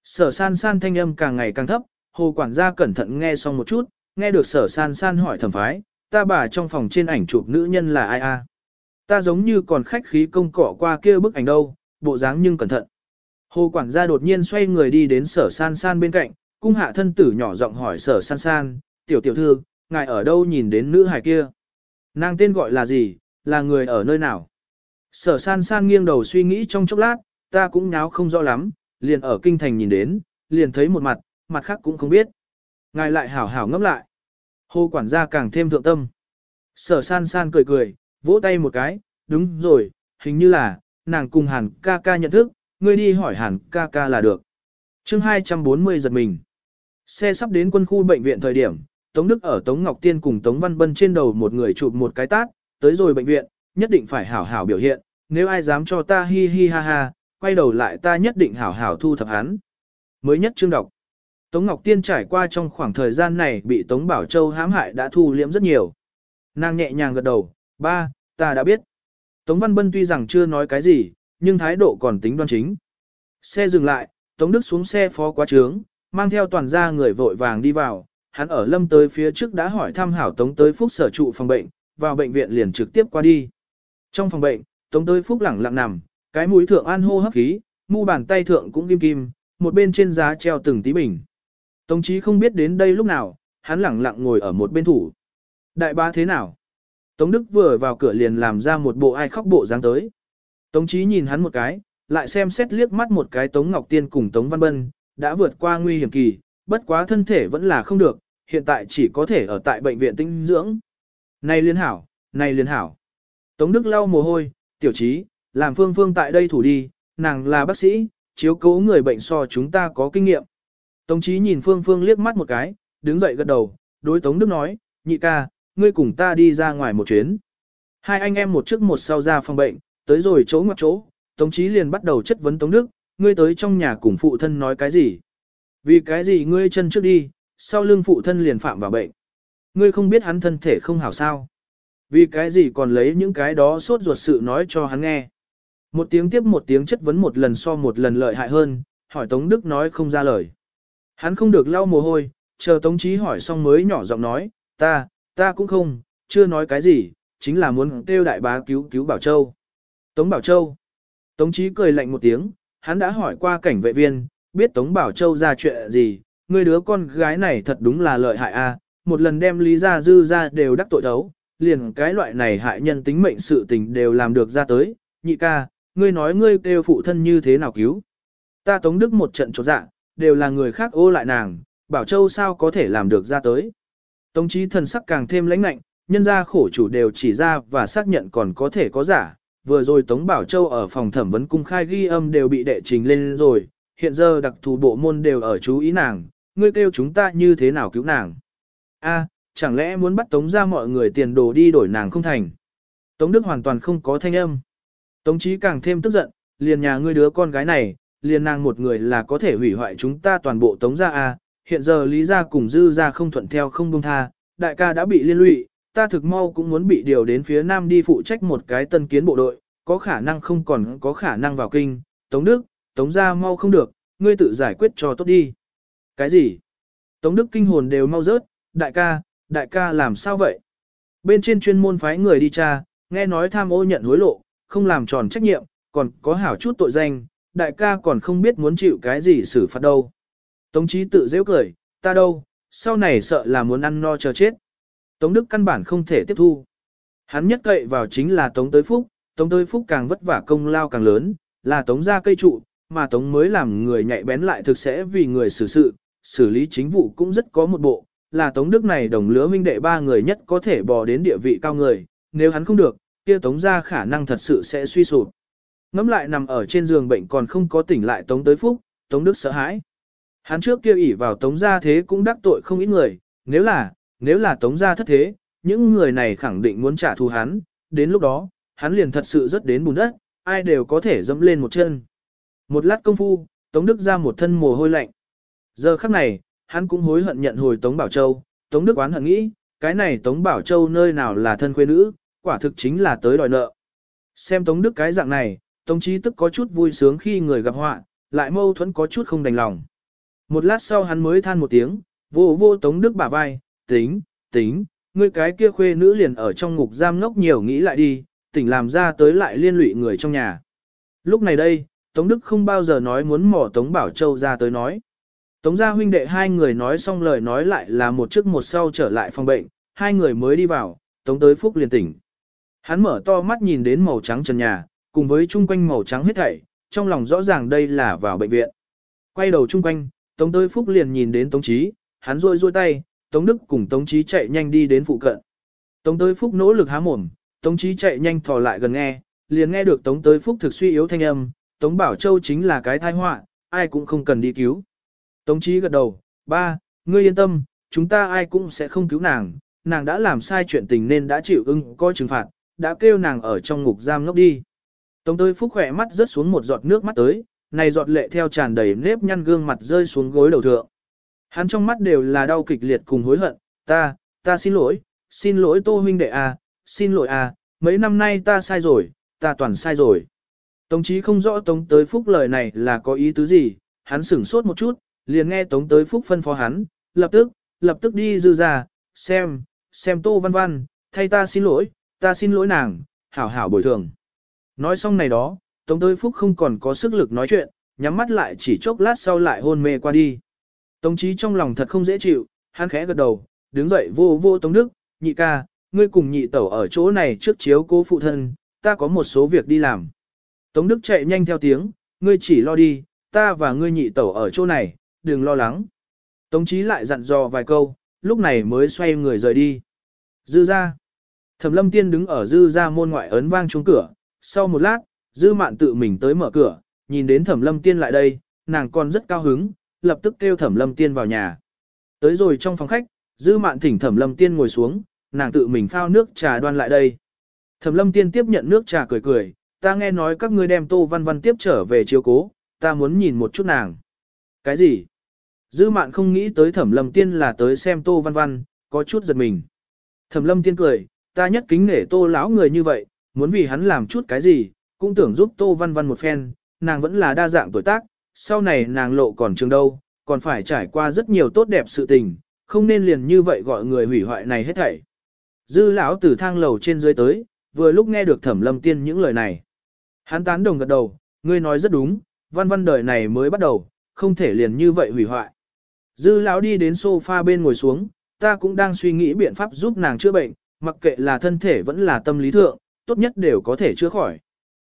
Sở san san thanh âm càng ngày càng thấp, hồ quản gia cẩn thận nghe xong một chút, nghe được sở san san hỏi thẩm phái, ta bà trong phòng trên ảnh chụp nữ nhân là ai a? Ta giống như còn khách khí công cọ qua kia bức ảnh đâu, bộ dáng nhưng cẩn thận. Hồ quản gia đột nhiên xoay người đi đến sở san san bên cạnh, cung hạ thân tử nhỏ giọng hỏi sở san san, tiểu tiểu thư, ngài ở đâu nhìn đến nữ hài kia? Nàng tên gọi là gì, là người ở nơi nào? Sở san san nghiêng đầu suy nghĩ trong chốc lát, ta cũng nháo không rõ lắm, liền ở kinh thành nhìn đến, liền thấy một mặt, mặt khác cũng không biết. Ngài lại hảo hảo ngẫm lại. Hồ quản gia càng thêm thượng tâm. Sở san san cười cười, vỗ tay một cái, đúng rồi, hình như là, nàng cùng hàn ca ca nhận thức, ngươi đi hỏi hàn ca ca là được. chương 240 giật mình. Xe sắp đến quân khu bệnh viện thời điểm, Tống Đức ở Tống Ngọc Tiên cùng Tống Văn Bân trên đầu một người chụp một cái tát, tới rồi bệnh viện, nhất định phải hảo hảo biểu hiện, nếu ai dám cho ta hi hi ha ha, quay đầu lại ta nhất định hảo hảo thu thập hắn. Mới nhất chương đọc. Tống Ngọc Tiên trải qua trong khoảng thời gian này bị Tống Bảo Châu hãm hại đã thu liễm rất nhiều. Nàng nhẹ nhàng gật đầu, ba, ta đã biết. Tống Văn Bân tuy rằng chưa nói cái gì, nhưng thái độ còn tính đoan chính. Xe dừng lại, Tống Đức xuống xe phó quá trướng, mang theo toàn gia người vội vàng đi vào. Hắn ở lâm tới phía trước đã hỏi thăm hảo Tống tới phúc sở trụ phòng bệnh, vào bệnh viện liền trực tiếp qua đi. Trong phòng bệnh, Tống tới phúc lẳng lặng nằm, cái mũi thượng an hô hấp khí, mu bàn tay thượng cũng kim kim, một bên trên giá treo từng tí bình. Tống chí không biết đến đây lúc nào, hắn lẳng lặng ngồi ở một bên thủ. Đại bá thế nào? Tống Đức vừa vào cửa liền làm ra một bộ ai khóc bộ dáng tới. Tống chí nhìn hắn một cái, lại xem xét liếc mắt một cái Tống Ngọc Tiên cùng Tống Văn Bân, đã vượt qua nguy hiểm kỳ, bất quá thân thể vẫn là không được, hiện tại chỉ có thể ở tại bệnh viện tinh dưỡng. Này liên hảo, này liên hảo. Tống Đức lau mồ hôi, tiểu trí, làm phương phương tại đây thủ đi, nàng là bác sĩ, chiếu cố người bệnh so chúng ta có kinh nghiệm. Tống chí nhìn phương phương liếc mắt một cái, đứng dậy gật đầu, đối Tống Đức nói, nhị ca, ngươi cùng ta đi ra ngoài một chuyến. Hai anh em một trước một sau ra phòng bệnh, tới rồi chỗ ngoặc chỗ, Tống chí liền bắt đầu chất vấn Tống Đức, ngươi tới trong nhà cùng phụ thân nói cái gì? Vì cái gì ngươi chân trước đi, sau lưng phụ thân liền phạm vào bệnh? Ngươi không biết hắn thân thể không hảo sao? Vì cái gì còn lấy những cái đó sốt ruột sự nói cho hắn nghe? Một tiếng tiếp một tiếng chất vấn một lần so một lần lợi hại hơn, hỏi Tống Đức nói không ra lời. Hắn không được lau mồ hôi, chờ Tống Chí hỏi xong mới nhỏ giọng nói, ta, ta cũng không, chưa nói cái gì, chính là muốn kêu đại bá cứu cứu Bảo Châu. Tống Bảo Châu. Tống Chí cười lạnh một tiếng, hắn đã hỏi qua cảnh vệ viên, biết Tống Bảo Châu ra chuyện gì, người đứa con gái này thật đúng là lợi hại a, một lần đem Lý Gia Dư ra đều đắc tội thấu, liền cái loại này hại nhân tính mệnh sự tình đều làm được ra tới, nhị ca, ngươi nói ngươi kêu phụ thân như thế nào cứu. Ta Tống Đức một trận chột dạ, đều là người khác ô lại nàng, Bảo Châu sao có thể làm được ra tới. Tống chí thần sắc càng thêm lãnh lạnh, nhân ra khổ chủ đều chỉ ra và xác nhận còn có thể có giả. Vừa rồi Tống Bảo Châu ở phòng thẩm vấn cung khai ghi âm đều bị đệ trình lên rồi, hiện giờ đặc thù bộ môn đều ở chú ý nàng, ngươi kêu chúng ta như thế nào cứu nàng. A, chẳng lẽ muốn bắt Tống ra mọi người tiền đồ đi đổi nàng không thành. Tống Đức hoàn toàn không có thanh âm. Tống chí càng thêm tức giận, liền nhà ngươi đứa con gái này, liền nàng một người là có thể hủy hoại chúng ta toàn bộ tống gia a. hiện giờ lý gia cùng dư gia không thuận theo không buông tha, đại ca đã bị liên lụy, ta thực mau cũng muốn bị điều đến phía nam đi phụ trách một cái tân kiến bộ đội, có khả năng không còn có khả năng vào kinh, tống đức, tống gia mau không được, ngươi tự giải quyết cho tốt đi. Cái gì? Tống đức kinh hồn đều mau rớt, đại ca, đại ca làm sao vậy? Bên trên chuyên môn phái người đi tra, nghe nói tham ô nhận hối lộ, không làm tròn trách nhiệm, còn có hảo chút tội danh, đại ca còn không biết muốn chịu cái gì xử phạt đâu. Tống chí tự dễ cười, ta đâu, sau này sợ là muốn ăn no chờ chết. Tống Đức căn bản không thể tiếp thu. Hắn nhất cậy vào chính là Tống Tới Phúc, Tống Tới Phúc càng vất vả công lao càng lớn, là Tống ra cây trụ, mà Tống mới làm người nhạy bén lại thực sẽ vì người xử sự, xử lý chính vụ cũng rất có một bộ, là Tống Đức này đồng lứa Minh đệ ba người nhất có thể bò đến địa vị cao người, nếu hắn không được, kia Tống ra khả năng thật sự sẽ suy sụp. Ngắm lại nằm ở trên giường bệnh còn không có tỉnh lại Tống tới phúc, Tống Đức sợ hãi. Hắn trước kia ỷ vào Tống gia thế cũng đắc tội không ít người, nếu là, nếu là Tống gia thất thế, những người này khẳng định muốn trả thù hắn, đến lúc đó, hắn liền thật sự rất đến bùn đất, ai đều có thể dẫm lên một chân. Một lát công phu, Tống Đức ra một thân mồ hôi lạnh. Giờ khắc này, hắn cũng hối hận nhận hồi Tống Bảo Châu, Tống Đức oán hận nghĩ, cái này Tống Bảo Châu nơi nào là thân quê nữ, quả thực chính là tới đòi nợ. Xem Tống Đức cái dạng này, Tống Chí tức có chút vui sướng khi người gặp họa, lại mâu thuẫn có chút không đành lòng. Một lát sau hắn mới than một tiếng, vô vô Tống Đức bả vai, tính, tính, ngươi cái kia khuê nữ liền ở trong ngục giam ngốc nhiều nghĩ lại đi, tỉnh làm ra tới lại liên lụy người trong nhà. Lúc này đây, Tống Đức không bao giờ nói muốn mỏ Tống Bảo Châu ra tới nói. Tống gia huynh đệ hai người nói xong lời nói lại là một trước một sau trở lại phòng bệnh, hai người mới đi vào, Tống tới Phúc liền tỉnh. Hắn mở to mắt nhìn đến màu trắng trần nhà, cùng với chung quanh màu trắng hết thảy, trong lòng rõ ràng đây là vào bệnh viện. Quay đầu chung quanh, Tống tới Phúc liền nhìn đến Tống Chí, hắn rôi rôi tay, Tống Đức cùng Tống Chí chạy nhanh đi đến phụ cận. Tống tới Phúc nỗ lực há mồm, Tống Chí chạy nhanh thò lại gần nghe, liền nghe được Tống tới Phúc thực suy yếu thanh âm, Tống Bảo Châu chính là cái tai họa, ai cũng không cần đi cứu. Tống Chí gật đầu, ba, ngươi yên tâm, chúng ta ai cũng sẽ không cứu nàng, nàng đã làm sai chuyện tình nên đã chịu ưng coi trừng phạt, đã kêu nàng ở trong ngục giam ngốc đi. Tống tới phúc khỏe mắt rớt xuống một giọt nước mắt tới, này giọt lệ theo tràn đầy nếp nhăn gương mặt rơi xuống gối đầu thượng. Hắn trong mắt đều là đau kịch liệt cùng hối hận, ta, ta xin lỗi, xin lỗi tô huynh đệ à, xin lỗi à, mấy năm nay ta sai rồi, ta toàn sai rồi. Tống chí không rõ Tống tới phúc lời này là có ý tứ gì, hắn sửng sốt một chút, liền nghe Tống tới phúc phân phó hắn, lập tức, lập tức đi dư ra, xem, xem tô văn văn, thay ta xin lỗi, ta xin lỗi nàng, hảo hảo bồi thường. Nói xong này đó, Tống tới phúc không còn có sức lực nói chuyện, nhắm mắt lại chỉ chốc lát sau lại hôn mê qua đi. Tống chí trong lòng thật không dễ chịu, hắn khẽ gật đầu, đứng dậy vô vô Tống Đức, nhị ca, ngươi cùng nhị tẩu ở chỗ này trước chiếu cố phụ thân, ta có một số việc đi làm. Tống Đức chạy nhanh theo tiếng, ngươi chỉ lo đi, ta và ngươi nhị tẩu ở chỗ này, đừng lo lắng. Tống Chí lại dặn dò vài câu, lúc này mới xoay người rời đi. Dư ra. Thẩm lâm tiên đứng ở dư ra môn ngoại ấn vang chuông cửa, sau một lát, dư mạn tự mình tới mở cửa, nhìn đến thẩm lâm tiên lại đây, nàng còn rất cao hứng, lập tức kêu thẩm lâm tiên vào nhà. Tới rồi trong phòng khách, dư mạn thỉnh thẩm lâm tiên ngồi xuống, nàng tự mình phao nước trà đoan lại đây. Thẩm lâm tiên tiếp nhận nước trà cười cười, ta nghe nói các ngươi đem tô văn văn tiếp trở về chiếu cố, ta muốn nhìn một chút nàng. Cái gì? Dư mạn không nghĩ tới thẩm lâm tiên là tới xem tô văn văn, có chút giật mình. Thẩm lâm tiên cười, ta nhất kính nể tô lão người như vậy, muốn vì hắn làm chút cái gì, cũng tưởng giúp tô văn văn một phen, nàng vẫn là đa dạng tuổi tác, sau này nàng lộ còn trường đâu, còn phải trải qua rất nhiều tốt đẹp sự tình, không nên liền như vậy gọi người hủy hoại này hết thảy. Dư lão từ thang lầu trên dưới tới, vừa lúc nghe được thẩm lâm tiên những lời này. Hắn tán đồng gật đầu, ngươi nói rất đúng, văn văn đời này mới bắt đầu, không thể liền như vậy hủy hoại. Dư lão đi đến sofa bên ngồi xuống, ta cũng đang suy nghĩ biện pháp giúp nàng chữa bệnh, mặc kệ là thân thể vẫn là tâm lý thượng, tốt nhất đều có thể chữa khỏi.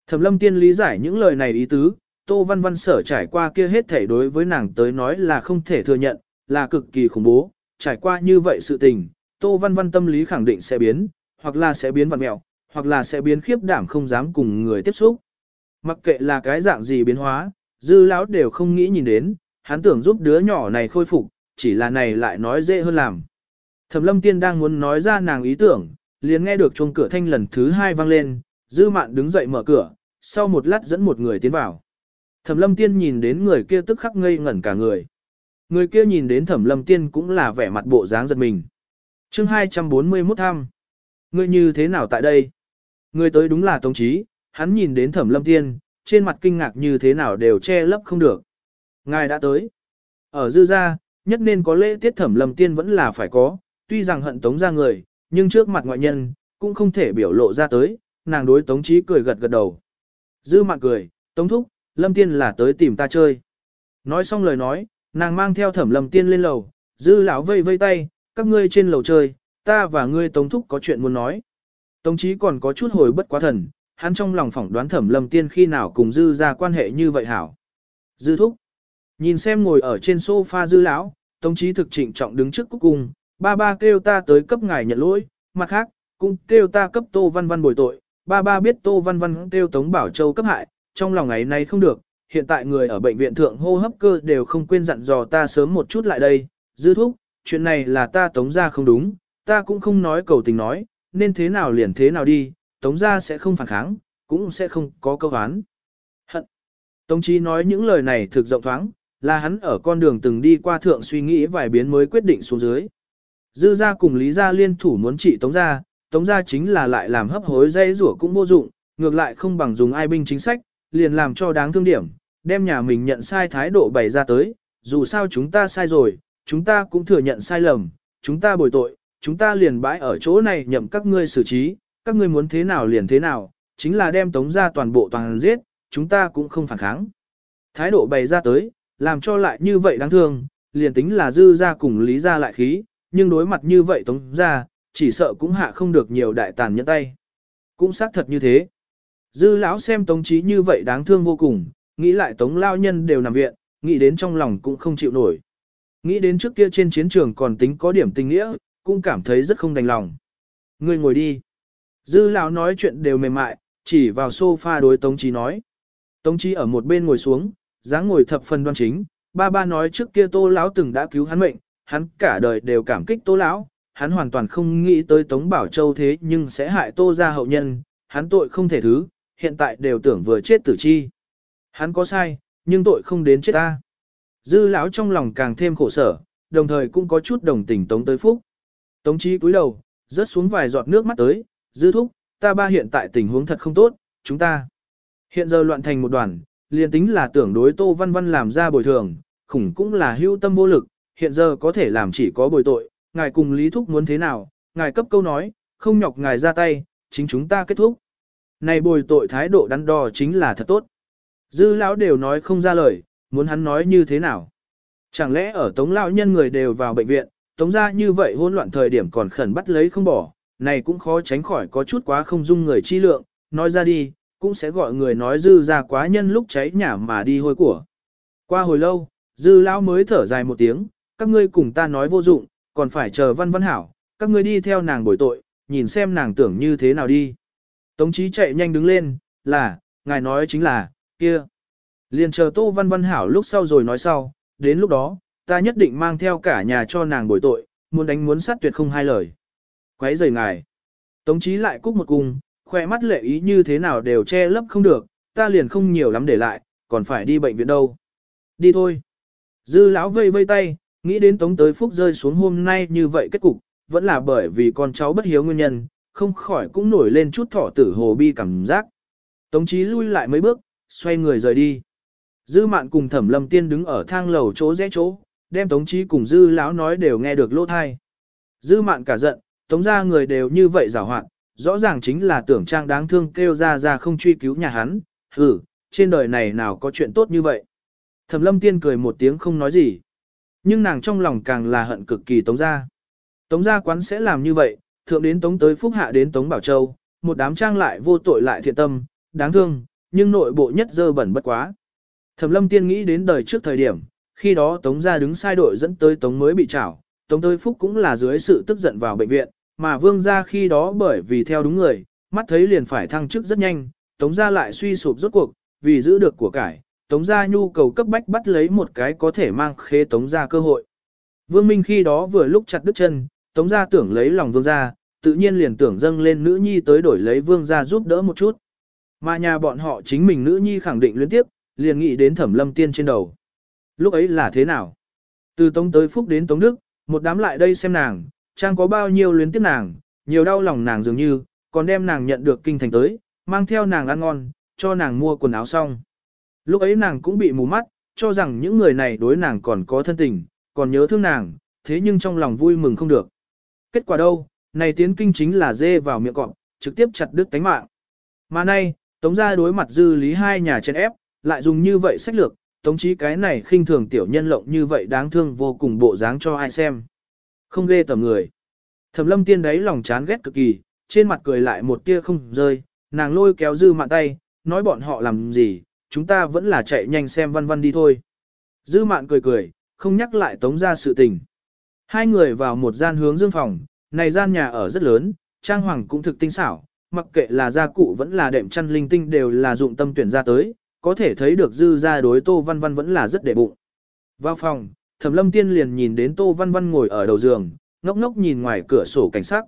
Thẩm lâm tiên lý giải những lời này ý tứ, Tô Văn Văn sở trải qua kia hết thể đối với nàng tới nói là không thể thừa nhận, là cực kỳ khủng bố, trải qua như vậy sự tình, Tô Văn Văn tâm lý khẳng định sẽ biến, hoặc là sẽ biến vặn mẹo, hoặc là sẽ biến khiếp đảm không dám cùng người tiếp xúc. Mặc kệ là cái dạng gì biến hóa, dư lão đều không nghĩ nhìn đến, hắn tưởng giúp đứa nhỏ này khôi phục, chỉ là này lại nói dễ hơn làm. Thẩm lâm tiên đang muốn nói ra nàng ý tưởng, liền nghe được chuông cửa thanh lần thứ hai vang lên, dư mạn đứng dậy mở cửa, sau một lát dẫn một người tiến vào. Thẩm lâm tiên nhìn đến người kia tức khắc ngây ngẩn cả người. Người kia nhìn đến thẩm lâm tiên cũng là vẻ mặt bộ dáng giật mình. chương 241 thăm. Ngươi như thế nào tại đây? Người tới đúng là Tống Chí, hắn nhìn đến thẩm lâm tiên, trên mặt kinh ngạc như thế nào đều che lấp không được. Ngài đã tới. Ở dư gia, nhất nên có lễ tiết thẩm lâm tiên vẫn là phải có, tuy rằng hận tống ra người, nhưng trước mặt ngoại nhân, cũng không thể biểu lộ ra tới, nàng đối tống chí cười gật gật đầu. Dư mạn cười, tống thúc, lâm tiên là tới tìm ta chơi. Nói xong lời nói, nàng mang theo thẩm lâm tiên lên lầu, dư lão vây vây tay, các ngươi trên lầu chơi, ta và ngươi tống thúc có chuyện muốn nói. Tống chí còn có chút hồi bất quá thần, hắn trong lòng phỏng đoán thẩm lâm tiên khi nào cùng dư ra quan hệ như vậy hảo. Dư thúc. Nhìn xem ngồi ở trên sofa dư lão, Tống Chí thực trịnh trọng đứng trước cúc cung, ba ba kêu ta tới cấp ngài nhận lỗi, mặt khác, cũng kêu ta cấp Tô Văn Văn bồi tội, ba ba biết Tô Văn Văn kêu Tống Bảo Châu cấp hại, trong lòng ngày nay không được, hiện tại người ở bệnh viện thượng hô hấp cơ đều không quên dặn dò ta sớm một chút lại đây, dư thúc, chuyện này là ta Tống ra không đúng, ta cũng không nói cầu tình nói, nên thế nào liền thế nào đi, Tống ra sẽ không phản kháng, cũng sẽ không có câu án. Hận. Tống Chí nói những lời này thực rộng thoáng, là hắn ở con đường từng đi qua thượng suy nghĩ vài biến mới quyết định xuống dưới. Dư gia cùng Lý gia liên thủ muốn trị Tống gia, Tống gia chính là lại làm hấp hối dây rủa cũng vô dụng, ngược lại không bằng dùng ai binh chính sách, liền làm cho đáng thương điểm, đem nhà mình nhận sai thái độ bày ra tới, dù sao chúng ta sai rồi, chúng ta cũng thừa nhận sai lầm, chúng ta bồi tội, chúng ta liền bãi ở chỗ này nhậm các ngươi xử trí, các ngươi muốn thế nào liền thế nào, chính là đem Tống gia toàn bộ toàn giết, chúng ta cũng không phản kháng. Thái độ bày ra tới, làm cho lại như vậy đáng thương, liền tính là dư gia cùng lý gia lại khí, nhưng đối mặt như vậy tống ra, chỉ sợ cũng hạ không được nhiều đại tàn nhẫn tay. Cũng xác thật như thế. Dư lão xem tống trí như vậy đáng thương vô cùng, nghĩ lại tống lao nhân đều nằm viện, nghĩ đến trong lòng cũng không chịu nổi. Nghĩ đến trước kia trên chiến trường còn tính có điểm tình nghĩa, cũng cảm thấy rất không đành lòng. Ngươi ngồi đi. Dư lão nói chuyện đều mềm mại, chỉ vào sofa đối tống trí nói. Tống trí ở một bên ngồi xuống, dáng ngồi thập phần đoan chính, ba ba nói trước kia tô lão từng đã cứu hắn mệnh, hắn cả đời đều cảm kích tô lão, hắn hoàn toàn không nghĩ tới Tống Bảo Châu thế nhưng sẽ hại tô ra hậu nhân, hắn tội không thể thứ, hiện tại đều tưởng vừa chết tử chi. Hắn có sai, nhưng tội không đến chết ta. Dư lão trong lòng càng thêm khổ sở, đồng thời cũng có chút đồng tình Tống tới Phúc. Tống Chí cúi đầu, rớt xuống vài giọt nước mắt tới, dư thúc, ta ba hiện tại tình huống thật không tốt, chúng ta. Hiện giờ loạn thành một đoàn, liền tính là tưởng đối Tô Văn Văn làm ra bồi thường, khủng cũng là hưu tâm vô lực, hiện giờ có thể làm chỉ có bồi tội, ngài cùng Lý Thúc muốn thế nào, ngài cấp câu nói, không nhọc ngài ra tay, chính chúng ta kết thúc. Này bồi tội thái độ đắn đo chính là thật tốt. Dư lão đều nói không ra lời, muốn hắn nói như thế nào. Chẳng lẽ ở tống lão nhân người đều vào bệnh viện, tống ra như vậy hỗn loạn thời điểm còn khẩn bắt lấy không bỏ, này cũng khó tránh khỏi có chút quá không dung người chi lượng, nói ra đi, cũng sẽ gọi người nói dư ra quá nhân lúc cháy nhà mà đi hôi của. Qua hồi lâu, dư lão mới thở dài một tiếng, các ngươi cùng ta nói vô dụng, còn phải chờ văn văn hảo, các ngươi đi theo nàng bồi tội, nhìn xem nàng tưởng như thế nào đi. Tống chí chạy nhanh đứng lên, là, ngài nói chính là, kia. Liền chờ tô văn văn hảo lúc sau rồi nói sau, đến lúc đó, ta nhất định mang theo cả nhà cho nàng bồi tội, muốn đánh muốn sát tuyệt không hai lời. Quấy rời ngài. Tống chí lại cúc một cung, khoe mắt lệ ý như thế nào đều che lấp không được, ta liền không nhiều lắm để lại, còn phải đi bệnh viện đâu. Đi thôi. Dư lão vây vây tay, nghĩ đến tống tới phúc rơi xuống hôm nay như vậy kết cục, vẫn là bởi vì con cháu bất hiếu nguyên nhân, không khỏi cũng nổi lên chút thỏ tử hồ bi cảm giác. Tống chí lui lại mấy bước, xoay người rời đi. Dư mạn cùng thẩm lâm tiên đứng ở thang lầu chỗ rẽ chỗ, đem tống chí cùng dư lão nói đều nghe được lỗ thai. Dư mạn cả giận, tống ra người đều như vậy giảo hoạt, rõ ràng chính là tưởng trang đáng thương kêu ra ra không truy cứu nhà hắn, hừ, trên đời này nào có chuyện tốt như vậy. Thẩm lâm tiên cười một tiếng không nói gì. Nhưng nàng trong lòng càng là hận cực kỳ tống gia. Tống gia quán sẽ làm như vậy, thượng đến tống tới phúc hạ đến tống bảo châu, một đám trang lại vô tội lại thiện tâm, đáng thương, nhưng nội bộ nhất dơ bẩn bất quá. Thẩm lâm tiên nghĩ đến đời trước thời điểm, khi đó tống gia đứng sai đội dẫn tới tống mới bị trảo, tống tới phúc cũng là dưới sự tức giận vào bệnh viện, mà vương gia khi đó bởi vì theo đúng người, mắt thấy liền phải thăng chức rất nhanh, tống gia lại suy sụp rốt cuộc, vì giữ được của cải, tống gia nhu cầu cấp bách bắt lấy một cái có thể mang khế tống gia cơ hội. Vương Minh khi đó vừa lúc chặt đứt chân, tống gia tưởng lấy lòng vương gia, tự nhiên liền tưởng dâng lên nữ nhi tới đổi lấy vương gia giúp đỡ một chút. Mà nhà bọn họ chính mình nữ nhi khẳng định liên tiếp, liền nghĩ đến thẩm lâm tiên trên đầu. Lúc ấy là thế nào? Từ tống tới phúc đến tống đức, một đám lại đây xem nàng, trang có bao nhiêu luyến tiếc nàng, nhiều đau lòng nàng dường như, còn đem nàng nhận được kinh thành tới, mang theo nàng ăn ngon, cho nàng mua quần áo xong. Lúc ấy nàng cũng bị mù mắt, cho rằng những người này đối nàng còn có thân tình, còn nhớ thương nàng, thế nhưng trong lòng vui mừng không được. Kết quả đâu, này tiến kinh chính là dê vào miệng cọp, trực tiếp chặt đứt tánh mạng. Mà nay, tống ra đối mặt dư lý hai nhà chen ép, lại dùng như vậy sách lược, tống chí cái này khinh thường tiểu nhân lộng như vậy đáng thương vô cùng bộ dáng cho ai xem. Không ghê tầm người. Thẩm lâm tiên đấy lòng chán ghét cực kỳ, trên mặt cười lại một tia không rơi, nàng lôi kéo dư mạn tay, nói bọn họ làm gì, chúng ta vẫn là chạy nhanh xem văn văn đi thôi. Dư mạn cười cười, không nhắc lại tống ra sự tình. Hai người vào một gian hướng dương phòng, này gian nhà ở rất lớn, trang hoàng cũng thực tinh xảo, mặc kệ là gia cụ vẫn là đệm chăn linh tinh đều là dụng tâm tuyển ra tới, có thể thấy được dư ra đối tô văn văn vẫn là rất đệ bụng. Vào phòng, thẩm lâm tiên liền nhìn đến tô văn văn ngồi ở đầu giường, ngốc ngốc nhìn ngoài cửa sổ cảnh sắc.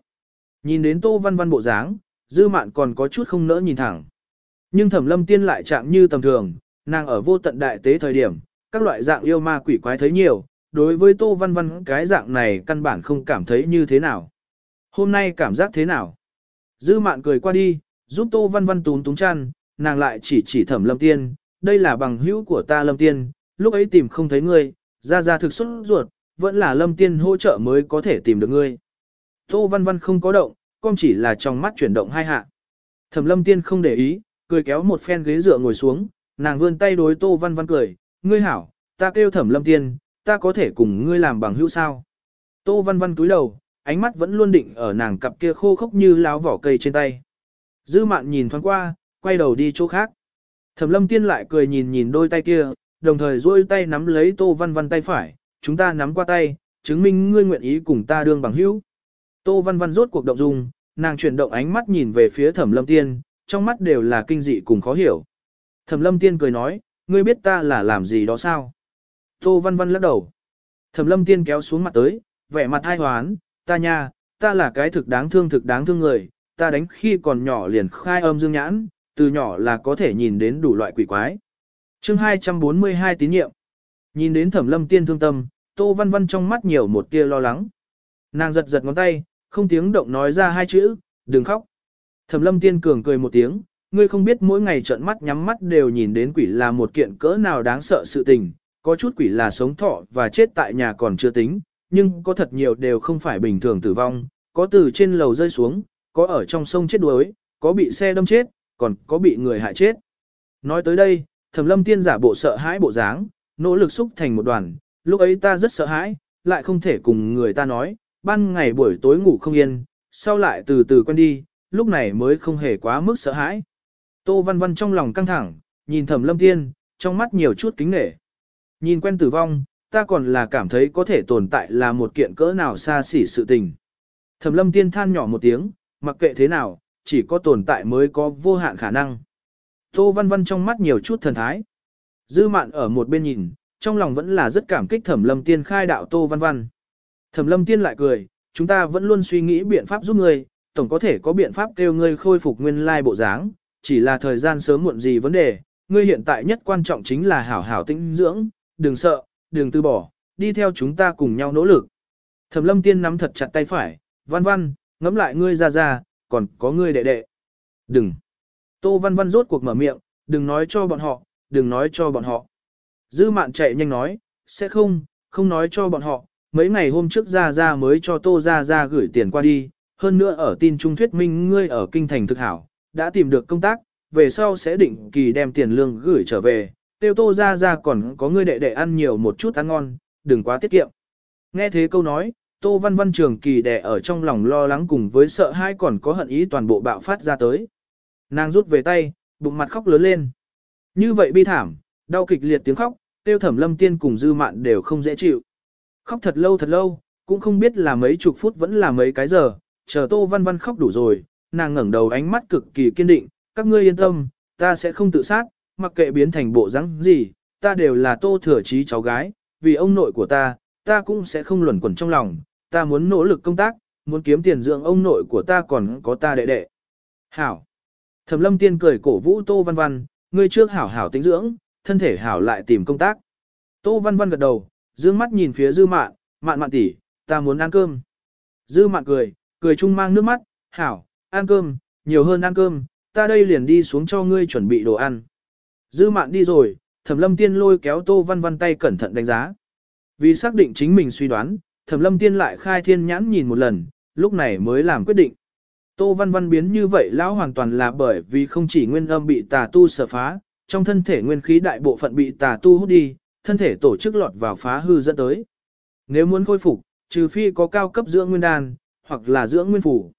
Nhìn đến tô văn văn bộ dáng, dư mạn còn có chút không nỡ nhìn thẳng. Nhưng thẩm lâm tiên lại chạm như tầm thường, nàng ở vô tận đại tế thời điểm, các loại dạng yêu ma quỷ quái thấy nhiều, đối với tô văn văn cái dạng này căn bản không cảm thấy như thế nào. Hôm nay cảm giác thế nào? Dư mạn cười qua đi, giúp tô văn văn tún túng chăn, nàng lại chỉ chỉ thẩm lâm tiên, đây là bằng hữu của ta lâm tiên, lúc ấy tìm không thấy ngươi, ra ra thực xuất ruột, vẫn là lâm tiên hỗ trợ mới có thể tìm được ngươi. Tô văn văn không có động, con chỉ là trong mắt chuyển động hai hạ. Thẩm lâm tiên không để ý, cười kéo một phen ghế dựa ngồi xuống, nàng vươn tay đối tô văn văn cười, ngươi hảo, ta kêu thẩm lâm tiên, ta có thể cùng ngươi làm bằng hữu sao. Tô văn văn cúi đầu, ánh mắt vẫn luôn định ở nàng cặp kia khô khốc như láo vỏ cây trên tay. Dư mạn nhìn thoáng qua, quay đầu đi chỗ khác. Thẩm lâm tiên lại cười nhìn nhìn đôi tay kia, đồng thời duỗi tay nắm lấy tô văn văn tay phải, chúng ta nắm qua tay, chứng minh ngươi nguyện ý cùng ta đương bằng hữu. Tô văn văn rốt cuộc động dung, nàng chuyển động ánh mắt nhìn về phía thẩm lâm tiên, trong mắt đều là kinh dị cùng khó hiểu. Thẩm lâm tiên cười nói, ngươi biết ta là làm gì đó sao? Tô văn văn lắc đầu. Thẩm lâm tiên kéo xuống mặt tới, vẻ mặt hai hoán, ta nha, ta là cái thực đáng thương thực đáng thương người, ta đánh khi còn nhỏ liền khai âm dương nhãn, từ nhỏ là có thể nhìn đến đủ loại quỷ quái. chương 242 tín nhiệm. Nhìn đến thẩm lâm tiên thương tâm, tô văn văn trong mắt nhiều một tia lo lắng. Nàng giật giật ngón tay, không tiếng động nói ra hai chữ, đừng khóc. Thẩm lâm tiên cường cười một tiếng, ngươi không biết mỗi ngày trợn mắt nhắm mắt đều nhìn đến quỷ là một kiện cỡ nào đáng sợ sự tình, có chút quỷ là sống thọ và chết tại nhà còn chưa tính, nhưng có thật nhiều đều không phải bình thường tử vong, có từ trên lầu rơi xuống, có ở trong sông chết đuối, có bị xe đâm chết, còn có bị người hại chết. Nói tới đây, thẩm lâm tiên giả bộ sợ hãi bộ dáng, nỗ lực xúc thành một đoàn, lúc ấy ta rất sợ hãi, lại không thể cùng người ta nói, ban ngày buổi tối ngủ không yên, sau lại từ từ quen đi, lúc này mới không hề quá mức sợ hãi. Tô Văn Văn trong lòng căng thẳng, nhìn Thẩm Lâm Tiên, trong mắt nhiều chút kính nể. Nhìn quen tử vong, ta còn là cảm thấy có thể tồn tại là một kiện cỡ nào xa xỉ sự tình. Thẩm Lâm Tiên than nhỏ một tiếng, mặc kệ thế nào, chỉ có tồn tại mới có vô hạn khả năng. Tô Văn Văn trong mắt nhiều chút thần thái. Dư mạn ở một bên nhìn, trong lòng vẫn là rất cảm kích Thẩm Lâm Tiên khai đạo Tô Văn Văn. Thẩm Lâm Tiên lại cười, chúng ta vẫn luôn suy nghĩ biện pháp giúp ngươi, tổng có thể có biện pháp kêu ngươi khôi phục nguyên lai bộ dáng, chỉ là thời gian sớm muộn gì vấn đề, ngươi hiện tại nhất quan trọng chính là hảo hảo tĩnh dưỡng, đừng sợ, đừng từ bỏ, đi theo chúng ta cùng nhau nỗ lực. Thẩm lâm tiên nắm thật chặt tay phải, văn văn, ngẫm lại ngươi ra ra, còn có ngươi đệ đệ. Đừng. Tô văn văn rốt cuộc mở miệng, đừng nói cho bọn họ, đừng nói cho bọn họ. Dư mạn chạy nhanh nói, sẽ không, không nói cho bọn họ, mấy ngày hôm trước ra ra mới cho tô ra ra gửi tiền qua đi, hơn nữa ở tin trung thuyết minh ngươi ở kinh thành thực hảo, đã tìm được công tác, về sau sẽ định kỳ đem tiền lương gửi trở về, tiêu tô ra ra còn có ngươi đệ đệ ăn nhiều một chút ăn ngon, đừng quá tiết kiệm. Nghe thế câu nói, tô văn văn trường kỳ đẻ ở trong lòng lo lắng cùng với sợ hãi còn có hận ý toàn bộ bạo phát ra tới. Nàng rút về tay, bụng mặt khóc lớn lên. Như vậy bi thảm, đau kịch liệt tiếng khóc, tiêu thẩm lâm tiên cùng dư mạn đều không dễ chịu. Khóc thật lâu thật lâu, cũng không biết là mấy chục phút vẫn là mấy cái giờ, chờ tô văn văn khóc đủ rồi, nàng ngẩng đầu ánh mắt cực kỳ kiên định, các ngươi yên tâm, ta sẽ không tự sát, mặc kệ biến thành bộ rắn gì, ta đều là tô thừa trí cháu gái, vì ông nội của ta, ta cũng sẽ không luẩn quẩn trong lòng, ta muốn nỗ lực công tác, muốn kiếm tiền dưỡng ông nội của ta còn có ta đệ đệ. Hảo. Thẩm lâm tiên cười cổ vũ tô văn văn, ngươi trước hảo hảo tính dưỡng, thân thể hảo lại tìm công tác. Tô văn văn gật đầu, dương mắt nhìn phía dư mạn, mạn mạn tỷ, ta muốn ăn cơm. Dư mạn cười, cười chung mang nước mắt, hảo, ăn cơm, nhiều hơn ăn cơm, ta đây liền đi xuống cho ngươi chuẩn bị đồ ăn. Dư mạn đi rồi, thẩm lâm tiên lôi kéo tô văn văn tay cẩn thận đánh giá. Vì xác định chính mình suy đoán, thẩm lâm tiên lại khai thiên nhãn nhìn một lần, lúc này mới làm quyết định. Tô văn văn biến như vậy lão hoàn toàn là bởi vì không chỉ nguyên âm bị tà tu sở phá, trong thân thể nguyên khí đại bộ phận bị tà tu hút đi, thân thể tổ chức lọt vào phá hư dẫn tới. Nếu muốn khôi phục, trừ phi có cao cấp dưỡng nguyên đan, hoặc là dưỡng nguyên phủ.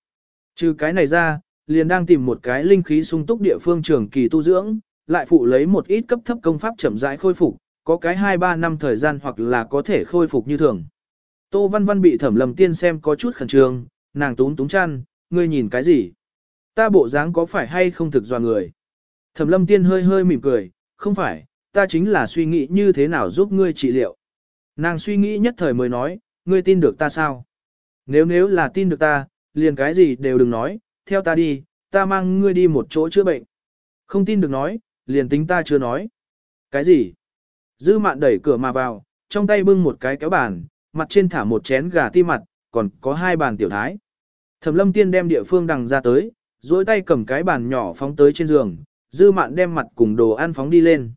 Trừ cái này ra, liền đang tìm một cái linh khí sung túc địa phương trường kỳ tu dưỡng, lại phụ lấy một ít cấp thấp công pháp chậm rãi khôi phục, có cái 2-3 năm thời gian hoặc là có thể khôi phục như thường. Tô Văn Văn bị Thẩm Lâm Tiên xem có chút khẩn trương, nàng tún túng chăn, ngươi nhìn cái gì? Ta bộ dáng có phải hay không thực dò người? Thẩm Lâm Tiên hơi hơi mỉm cười, không phải, ta chính là suy nghĩ như thế nào giúp ngươi trị liệu. Nàng suy nghĩ nhất thời mới nói, ngươi tin được ta sao? Nếu nếu là tin được ta, liền cái gì đều đừng nói, theo ta đi, ta mang ngươi đi một chỗ chữa bệnh. Không tin được nói, liền tính ta chưa nói. Cái gì? Dư mạn đẩy cửa mà vào, trong tay bưng một cái kéo bàn, mặt trên thả một chén gà ti mặt, còn có hai bàn tiểu thái. Thẩm lâm tiên đem địa phương đằng ra tới, duỗi tay cầm cái bàn nhỏ phóng tới trên giường, dư mạn đem mặt cùng đồ ăn phóng đi lên.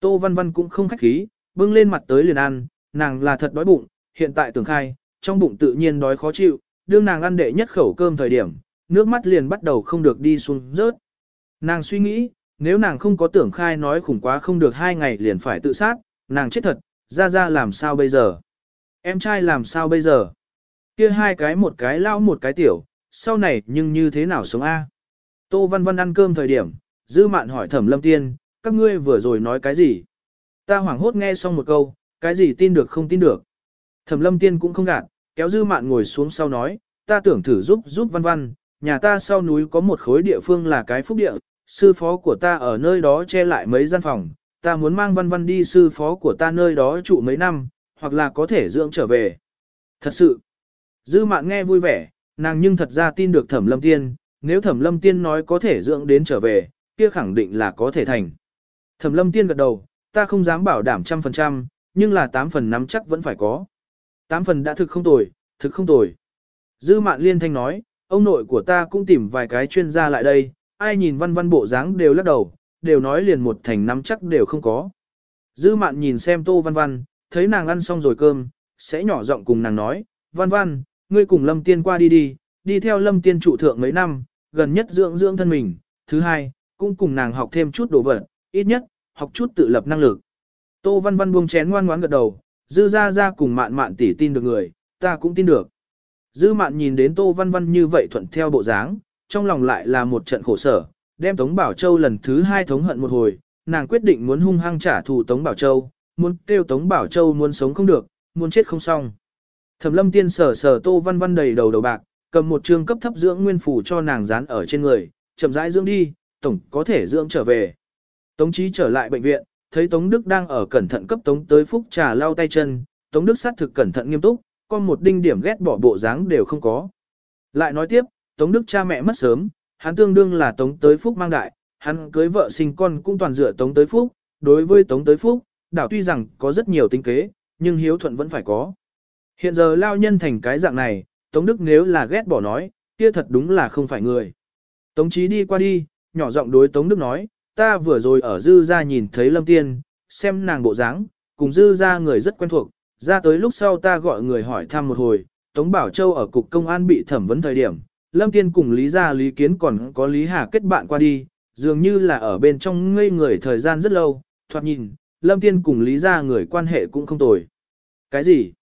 Tô văn văn cũng không khách khí, bưng lên mặt tới liền ăn, nàng là thật đói bụng, hiện tại tưởng khai, trong bụng tự nhiên đói khó chịu, đương nàng ăn đệ nhất khẩu cơm thời điểm, nước mắt liền bắt đầu không được đi xuống rớt. Nàng suy nghĩ, nếu nàng không có tưởng khai nói khủng quá không được hai ngày liền phải tự sát, nàng chết thật, ra ra làm sao bây giờ? Em trai làm sao bây giờ? Kia hai cái một cái lao một cái tiểu, sau này nhưng như thế nào sống A? Tô Văn Văn ăn cơm thời điểm, Dư Mạn hỏi Thẩm Lâm Tiên, các ngươi vừa rồi nói cái gì? Ta hoảng hốt nghe xong một câu, cái gì tin được không tin được. Thẩm Lâm Tiên cũng không gạt, kéo Dư Mạn ngồi xuống sau nói, ta tưởng thử giúp giúp Văn Văn, nhà ta sau núi có một khối địa phương là cái phúc địa, sư phó của ta ở nơi đó che lại mấy gian phòng, ta muốn mang Văn Văn đi sư phó của ta nơi đó trụ mấy năm, hoặc là có thể dưỡng trở về. Thật sự, Dư Mạn nghe vui vẻ, nàng nhưng thật ra tin được Thẩm Lâm Tiên, nếu Thẩm Lâm Tiên nói có thể dưỡng đến trở về, kia khẳng định là có thể thành. Thẩm Lâm Tiên gật đầu, ta không dám bảo đảm trăm phần trăm, nhưng là tám phần nắm chắc vẫn phải có. Tám phần đã thực không tồi, thực không tồi. Dư Mạn Liên thanh nói, ông nội của ta cũng tìm vài cái chuyên gia lại đây, ai nhìn văn văn bộ dáng đều lắc đầu, đều nói liền một thành nắm chắc đều không có. Dư Mạn nhìn xem Tô Văn Văn, thấy nàng ăn xong rồi cơm, sẽ nhỏ giọng cùng nàng nói, Văn Văn, ngươi cùng Lâm Tiên qua đi đi, đi theo Lâm Tiên trụ thượng mấy năm, gần nhất dưỡng dưỡng thân mình, thứ hai, cũng cùng nàng học thêm chút đồ vật, ít nhất, học chút tự lập năng lực. Tô Văn Văn buông chén ngoan ngoãn gật đầu, dư ra ra cùng mạn mạn tỉ tin được người, ta cũng tin được. Dư mạn nhìn đến Tô Văn Văn như vậy thuận theo bộ dáng, trong lòng lại là một trận khổ sở, đem Tống Bảo Châu lần thứ hai thống hận một hồi, nàng quyết định muốn hung hăng trả thù Tống Bảo Châu, muốn kêu Tống Bảo Châu muốn sống không được, muốn chết không xong. Thẩm lâm tiên sở sở Tô Văn Văn đầy đầu đầu bạc, cầm một trương cấp thấp dưỡng nguyên phủ cho nàng dán ở trên người, chậm rãi dưỡng đi, tổng có thể dưỡng trở về. Tống Chí trở lại bệnh viện, thấy Tống Đức đang ở cẩn thận cấp Tống tới phúc trà lau tay chân, Tống Đức sát thực cẩn thận nghiêm túc, con một đinh điểm ghét bỏ bộ dáng đều không có. Lại nói tiếp, Tống Đức cha mẹ mất sớm, hắn tương đương là Tống tới phúc mang đại, hắn cưới vợ sinh con cũng toàn dựa Tống tới phúc, đối với Tống tới phúc, đảo tuy rằng có rất nhiều tính kế, nhưng hiếu thuận vẫn phải có. Hiện giờ lao nhân thành cái dạng này, Tống Đức nếu là ghét bỏ nói, kia thật đúng là không phải người. Tống Chí đi qua đi, nhỏ giọng đối Tống Đức nói, ta vừa rồi ở dư ra nhìn thấy Lâm Tiên, xem nàng bộ dáng, cùng dư ra người rất quen thuộc, ra tới lúc sau ta gọi người hỏi thăm một hồi, Tống Bảo Châu ở cục công an bị thẩm vấn thời điểm, Lâm Tiên cùng Lý Gia Lý Kiến còn có Lý Hà kết bạn qua đi, dường như là ở bên trong ngây người thời gian rất lâu, thoạt nhìn, Lâm Tiên cùng Lý Gia người quan hệ cũng không tồi. Cái gì?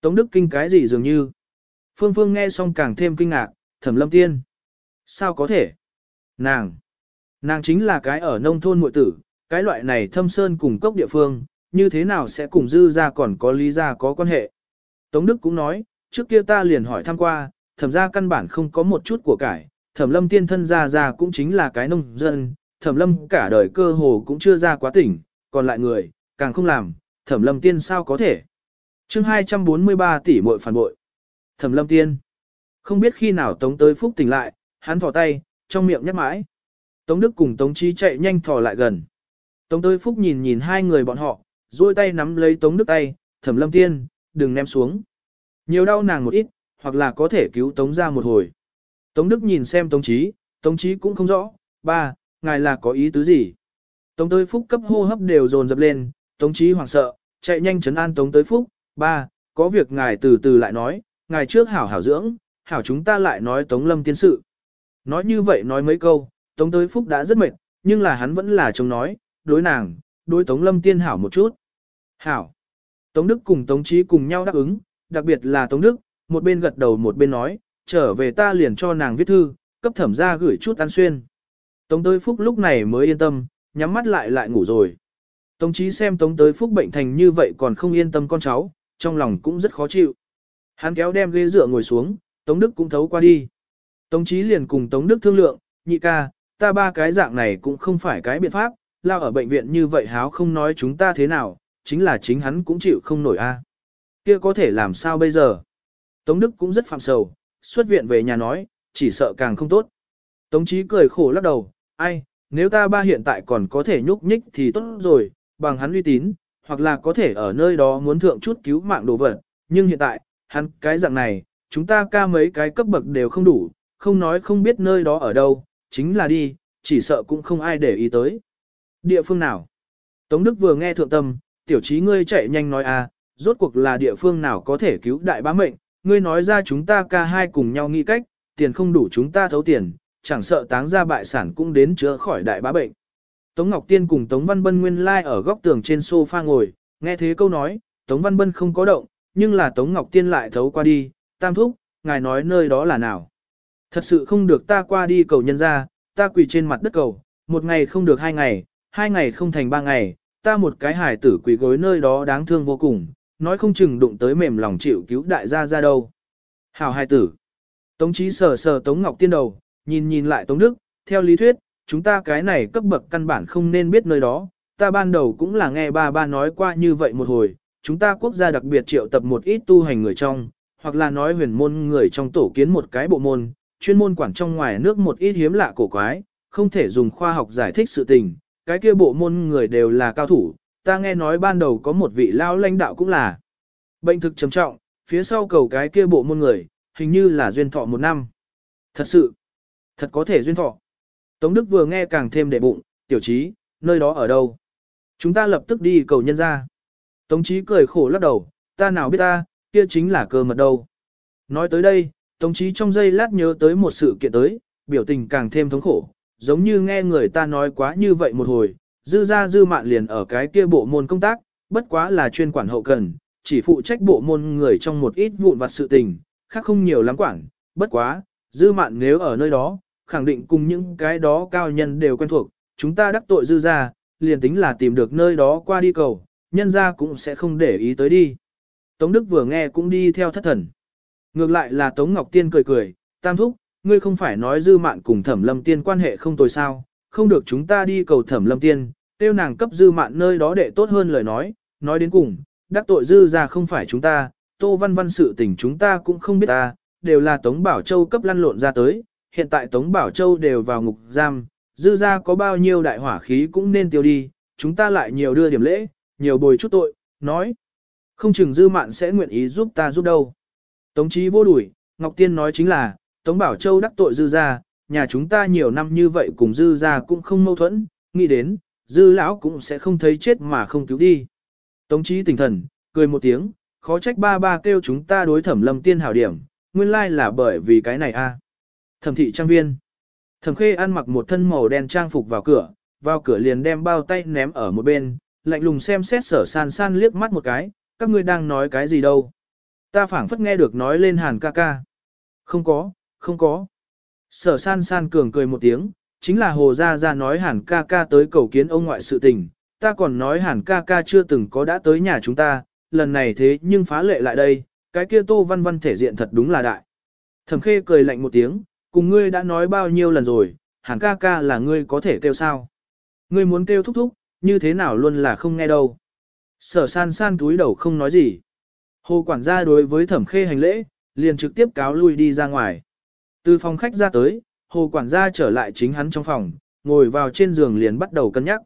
Tống Đức Kinh cái gì dường như? Phương Phương nghe xong càng thêm kinh ngạc, thẩm Lâm Tiên. Sao có thể? Nàng! Nàng chính là cái ở nông thôn muội tử, cái loại này thâm sơn cùng cốc địa phương, như thế nào sẽ cùng dư ra còn có lý ra có quan hệ. Tống Đức cũng nói, trước kia ta liền hỏi thăm qua, thẩm ra căn bản không có một chút của cải, thẩm lâm tiên thân ra ra cũng chính là cái nông dân, thẩm lâm cả đời cơ hồ cũng chưa ra quá tỉnh, còn lại người, càng không làm, thẩm lâm tiên sao có thể. chương 243 tỷ muội phản bội. Thẩm lâm tiên. Không biết khi nào Tống tới Phúc tỉnh lại, hắn thỏ tay, trong miệng nhắc mãi. Tống Đức cùng Tống Chí chạy nhanh thò lại gần. Tống tới Phúc nhìn nhìn hai người bọn họ, duỗi tay nắm lấy Tống Đức tay, thẩm lâm tiên, đừng ném xuống. Nhiều đau nàng một ít, hoặc là có thể cứu Tống ra một hồi. Tống Đức nhìn xem Tống Chí, Tống Chí cũng không rõ, ba, ngài là có ý tứ gì. Tống tới Phúc cấp hô hấp đều dồn dập lên, Tống Chí hoảng sợ, chạy nhanh chấn an Tống tới Phúc, ba, có việc ngài từ từ lại nói, ngài trước hảo hảo dưỡng, hảo chúng ta lại nói Tống Lâm tiên sự. Nói như vậy nói mấy câu, Tống tới Phúc đã rất mệt, nhưng là hắn vẫn là chống nói, đối nàng, đối Tống Lâm tiên hảo một chút. Hảo. Tống Đức cùng Tống Chí cùng nhau đáp ứng, đặc biệt là Tống Đức, một bên gật đầu một bên nói, trở về ta liền cho nàng viết thư, cấp thẩm ra gửi chút ăn xuyên. Tống tới Phúc lúc này mới yên tâm, nhắm mắt lại lại ngủ rồi. Tống Chí xem Tống tới Phúc bệnh thành như vậy còn không yên tâm con cháu, trong lòng cũng rất khó chịu. Hắn kéo đem ghế dựa ngồi xuống, Tống Đức cũng thấu qua đi. Tống Chí liền cùng Tống Đức thương lượng, nhị ca, ta ba cái dạng này cũng không phải cái biện pháp, lao ở bệnh viện như vậy háo không nói chúng ta thế nào, chính là chính hắn cũng chịu không nổi a. Kia có thể làm sao bây giờ? Tống Đức cũng rất phạm sầu, xuất viện về nhà nói, chỉ sợ càng không tốt. Tống Chí cười khổ lắc đầu, ai, nếu ta ba hiện tại còn có thể nhúc nhích thì tốt rồi, bằng hắn uy tín, hoặc là có thể ở nơi đó muốn thượng chút cứu mạng đồ vật, nhưng hiện tại, hắn cái dạng này, chúng ta ca mấy cái cấp bậc đều không đủ, không nói không biết nơi đó ở đâu, chính là đi, chỉ sợ cũng không ai để ý tới. Địa phương nào? Tống Đức vừa nghe thượng tâm, tiểu trí ngươi chạy nhanh nói a, à, rốt cuộc là địa phương nào có thể cứu đại bá mệnh, ngươi nói ra chúng ta ca hai cùng nhau nghĩ cách, tiền không đủ chúng ta thấu tiền, chẳng sợ táng ra bại sản cũng đến chữa khỏi đại bá bệnh. Tống Ngọc Tiên cùng Tống Văn Bân nguyên lai like ở góc tường trên sofa ngồi, nghe thế câu nói, Tống Văn Bân không có động, nhưng là Tống Ngọc Tiên lại thấu qua đi, tam thúc, ngài nói nơi đó là nào. Thật sự không được ta qua đi cầu nhân ra, ta quỳ trên mặt đất cầu, một ngày không được hai ngày, hai ngày không thành ba ngày, ta một cái hải tử quỳ gối nơi đó đáng thương vô cùng, nói không chừng đụng tới mềm lòng chịu cứu đại gia ra đâu. Hảo hải tử. Tống trí sờ sờ Tống Ngọc Tiên đầu, nhìn nhìn lại Tống Đức, theo lý thuyết, chúng ta cái này cấp bậc căn bản không nên biết nơi đó, ta ban đầu cũng là nghe ba ba nói qua như vậy một hồi, chúng ta quốc gia đặc biệt triệu tập một ít tu hành người trong, hoặc là nói huyền môn người trong tổ kiến một cái bộ môn, chuyên môn quản trong ngoài nước một ít hiếm lạ cổ quái, không thể dùng khoa học giải thích sự tình, cái kia bộ môn người đều là cao thủ, ta nghe nói ban đầu có một vị lao lãnh đạo cũng là bệnh thực trầm trọng, phía sau cầu cái kia bộ môn người, hình như là duyên thọ một năm. Thật sự, thật có thể duyên thọ. Tống Đức vừa nghe càng thêm đệ bụng, tiểu trí, nơi đó ở đâu? Chúng ta lập tức đi cầu nhân ra. Tống trí cười khổ lắc đầu, ta nào biết ta, kia chính là cơ mật đâu. Nói tới đây, Tống trí trong giây lát nhớ tới một sự kiện tới, biểu tình càng thêm thống khổ, giống như nghe người ta nói quá như vậy một hồi, dư ra dư mạn liền ở cái kia bộ môn công tác, bất quá là chuyên quản hậu cần, chỉ phụ trách bộ môn người trong một ít vụn vặt sự tình, khác không nhiều lắm quản, bất quá, dư mạn nếu ở nơi đó, khẳng định cùng những cái đó cao nhân đều quen thuộc, chúng ta đắc tội dư ra, liền tính là tìm được nơi đó qua đi cầu, nhân ra cũng sẽ không để ý tới đi. Tống Đức vừa nghe cũng đi theo thất thần. Ngược lại là Tống Ngọc Tiên cười cười, tam thúc, ngươi không phải nói dư mạn cùng thẩm lâm tiên quan hệ không tồi sao, không được chúng ta đi cầu thẩm lâm tiên, tiêu nàng cấp dư mạn nơi đó để tốt hơn lời nói, nói đến cùng, đắc tội dư ra không phải chúng ta, tô văn văn sự tình chúng ta cũng không biết ta, đều là Tống Bảo Châu cấp lăn lộn ra tới, hiện tại Tống Bảo Châu đều vào ngục giam, dư ra có bao nhiêu đại hỏa khí cũng nên tiêu đi, chúng ta lại nhiều đưa điểm lễ, nhiều bồi chút tội, nói. Không chừng dư mạn sẽ nguyện ý giúp ta giúp đâu. Tống chí vô đuổi, Ngọc Tiên nói chính là, Tống Bảo Châu đắc tội dư ra, nhà chúng ta nhiều năm như vậy cùng dư ra cũng không mâu thuẫn, nghĩ đến, dư lão cũng sẽ không thấy chết mà không cứu đi. Tống chí tỉnh thần, cười một tiếng, khó trách ba ba kêu chúng ta đối thẩm lâm tiên hảo điểm, nguyên lai là bởi vì cái này a. Thẩm thị trang viên. Thẩm khê ăn mặc một thân màu đen trang phục vào cửa, vào cửa liền đem bao tay ném ở một bên, lạnh lùng xem xét sở san san liếc mắt một cái, các ngươi đang nói cái gì đâu. Ta phảng phất nghe được nói lên hàn ca ca. Không có, không có. Sở san san cường cười một tiếng, chính là hồ gia gia nói hàn ca ca tới cầu kiến ông ngoại sự tình, ta còn nói hàn ca ca chưa từng có đã tới nhà chúng ta, lần này thế nhưng phá lệ lại đây, cái kia tô văn văn thể diện thật đúng là đại. Thẩm khê cười lạnh một tiếng, cùng ngươi đã nói bao nhiêu lần rồi, hàn ca ca là ngươi có thể kêu sao. Ngươi muốn kêu thúc thúc, như thế nào luôn là không nghe đâu. Sở san san túi đầu không nói gì. Hồ quản gia đối với thẩm khê hành lễ, liền trực tiếp cáo lui đi ra ngoài. Từ phòng khách ra tới, hồ quản gia trở lại chính hắn trong phòng, ngồi vào trên giường liền bắt đầu cân nhắc.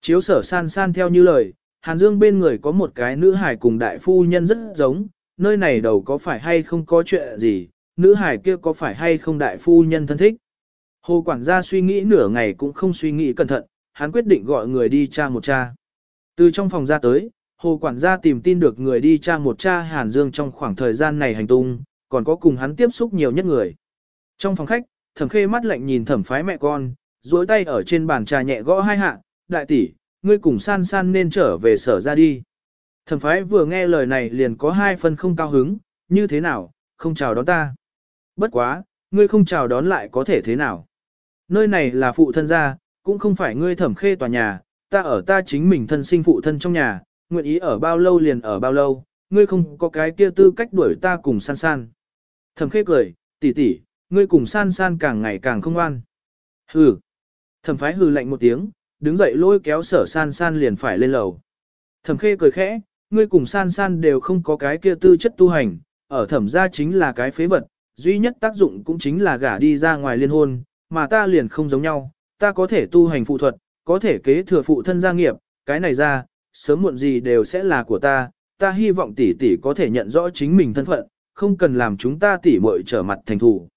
Chiếu sở san san theo như lời, Hàn Dương bên người có một cái nữ hải cùng đại phu nhân rất giống, nơi này đầu có phải hay không có chuyện gì, nữ hải kia có phải hay không đại phu nhân thân thích. Hồ quản gia suy nghĩ nửa ngày cũng không suy nghĩ cẩn thận, hắn quyết định gọi người đi tra một tra. Từ trong phòng ra tới, hồ quản gia tìm tin được người đi tra một tra Hàn Dương trong khoảng thời gian này hành tung, còn có cùng hắn tiếp xúc nhiều nhất người. Trong phòng khách, thẩm khê mắt lạnh nhìn thẩm phái mẹ con, duỗi tay ở trên bàn trà nhẹ gõ hai hạ, đại tỷ, ngươi cùng san san nên trở về sở ra đi. Thẩm phái vừa nghe lời này liền có hai phần không cao hứng, như thế nào, không chào đón ta. Bất quá, ngươi không chào đón lại có thể thế nào. Nơi này là phụ thân gia, cũng không phải ngươi thẩm khê tòa nhà, ta ở ta chính mình thân sinh phụ thân trong nhà, nguyện ý ở bao lâu liền ở bao lâu, ngươi không có cái kia tư cách đuổi ta cùng san san. Thẩm khê cười, tỷ tỷ, ngươi cùng san san càng ngày càng không ngoan. Hừ. Thẩm phái hừ lạnh một tiếng, đứng dậy lôi kéo sở san san liền phải lên lầu. Thẩm khê cười khẽ, ngươi cùng san san đều không có cái kia tư chất tu hành, ở thẩm gia chính là cái phế vật, duy nhất tác dụng cũng chính là gả đi ra ngoài liên hôn, mà ta liền không giống nhau, ta có thể tu hành phụ thuật, có thể kế thừa phụ thân gia nghiệp, cái này ra, sớm muộn gì đều sẽ là của ta, ta hy vọng tỷ tỷ có thể nhận rõ chính mình thân phận, không cần làm chúng ta tỷ muội trở mặt thành thủ.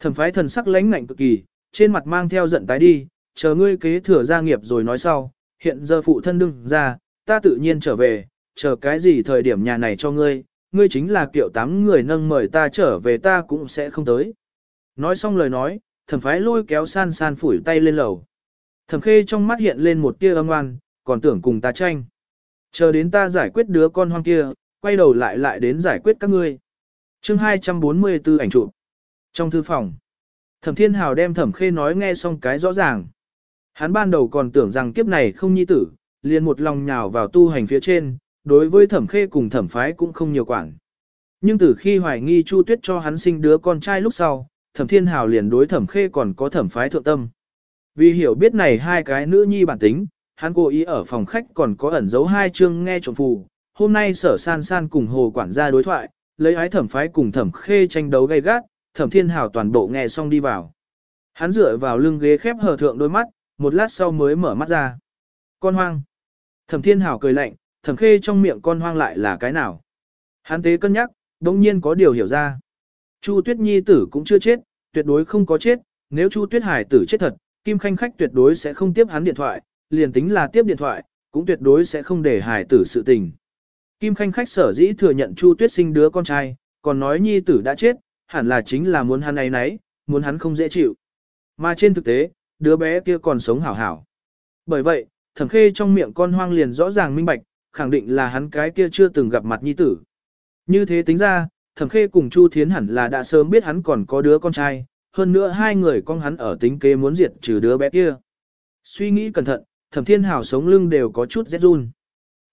Thẩm phái thần sắc lãnh ngạnh cực kỳ, trên mặt mang theo giận tái đi, chờ ngươi kế thừa gia nghiệp rồi nói sau, hiện giờ phụ thân đừng ra, ta tự nhiên trở về, chờ cái gì thời điểm nhà này cho ngươi, ngươi chính là kiểu tám người nâng mời ta trở về ta cũng sẽ không tới. Nói xong lời nói, thẩm phái lôi kéo san san phủi tay lên lầu. Thẩm khê trong mắt hiện lên một tia âm oan, còn tưởng cùng ta tranh. Chờ đến ta giải quyết đứa con hoang kia, quay đầu lại lại đến giải quyết các ngươi. chương 244 ảnh chụp. Trong thư phòng, Thẩm Thiên Hào đem Thẩm Khê nói nghe xong cái rõ ràng. Hắn ban đầu còn tưởng rằng kiếp này không nhi tử, liền một lòng nhào vào tu hành phía trên, đối với Thẩm Khê cùng Thẩm Phái cũng không nhiều quản. Nhưng từ khi hoài nghi Chu Tuyết cho hắn sinh đứa con trai lúc sau, Thẩm Thiên Hào liền đối Thẩm Khê còn có Thẩm Phái thượng tâm. Vì hiểu biết này hai cái nữ nhi bản tính, hắn cố ý ở phòng khách còn có ẩn giấu hai chương nghe trộm phù. Hôm nay sở san san cùng hồ quản gia đối thoại, lấy ái thẩm phái cùng thẩm khê tranh đấu gay gắt, thẩm thiên hào toàn bộ nghe xong đi vào. Hắn dựa vào lưng ghế khép hờ thượng đôi mắt, một lát sau mới mở mắt ra. Con hoang. Thẩm thiên hào cười lạnh, thẩm khê trong miệng con hoang lại là cái nào. Hắn tế cân nhắc, đồng nhiên có điều hiểu ra. Chu tuyết nhi tử cũng chưa chết, tuyệt đối không có chết, nếu Chu tuyết hải tử chết thật, Kim Khanh khách tuyệt đối sẽ không tiếp hắn điện thoại, liền tính là tiếp điện thoại, cũng tuyệt đối sẽ không để hải tử sự tình. Kim Khanh khách sở dĩ thừa nhận Chu Tuyết sinh đứa con trai, còn nói nhi tử đã chết, hẳn là chính là muốn hắn ấy nấy, muốn hắn không dễ chịu. Mà trên thực tế, đứa bé kia còn sống hảo hảo. Bởi vậy, thẩm khê trong miệng con hoang liền rõ ràng minh bạch, khẳng định là hắn cái kia chưa từng gặp mặt nhi tử. Như thế tính ra, thẩm khê cùng Chu Thiến hẳn là đã sớm biết hắn còn có đứa con trai, hơn nữa hai người con hắn ở tính kế muốn diệt trừ đứa bé kia. Suy nghĩ cẩn thận, thẩm thiên hảo sống lưng đều có chút rét run.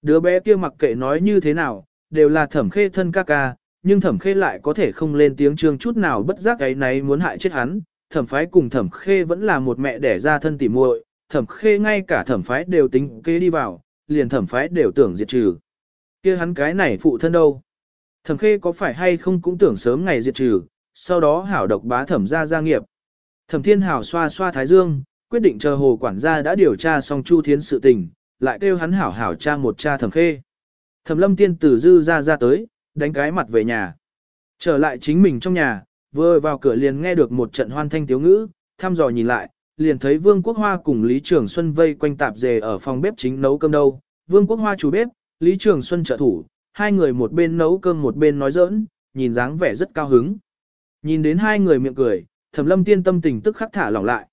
Đứa bé kia mặc kệ nói như thế nào, đều là thẩm khê thân ca ca, nhưng thẩm khê lại có thể không lên tiếng trương chút nào bất giác cái này muốn hại chết hắn. Thẩm phái cùng thẩm khê vẫn là một mẹ đẻ ra thân tỉ muội, thẩm khê ngay cả thẩm phái đều tính kế đi vào, liền thẩm phái đều tưởng diệt trừ. kia hắn cái này phụ thân đâu? Thẩm khê có phải hay không cũng tưởng sớm ngày diệt trừ, sau đó hảo độc bá thẩm ra gia nghiệp. Thẩm thiên hảo xoa xoa thái dương, quyết định chờ hồ quản gia đã điều tra xong chu thiến sự tình, lại kêu hắn hảo hảo cha một cha thẩm khê. Thẩm lâm tiên tử dư ra ra tới, đánh cái mặt về nhà. Trở lại chính mình trong nhà, vừa vào cửa liền nghe được một trận hoan thanh tiếu ngữ, thăm dò nhìn lại, liền thấy Vương Quốc Hoa cùng Lý Trường Xuân vây quanh tạp dề ở phòng bếp chính nấu cơm đâu. Vương Quốc Hoa chủ bếp, Lý Trường Xuân trợ thủ, hai người một bên nấu cơm một bên nói giỡn, nhìn dáng vẻ rất cao hứng. Nhìn đến hai người miệng cười, Thẩm Lâm Tiên tâm tình tức khắc thả lỏng lại.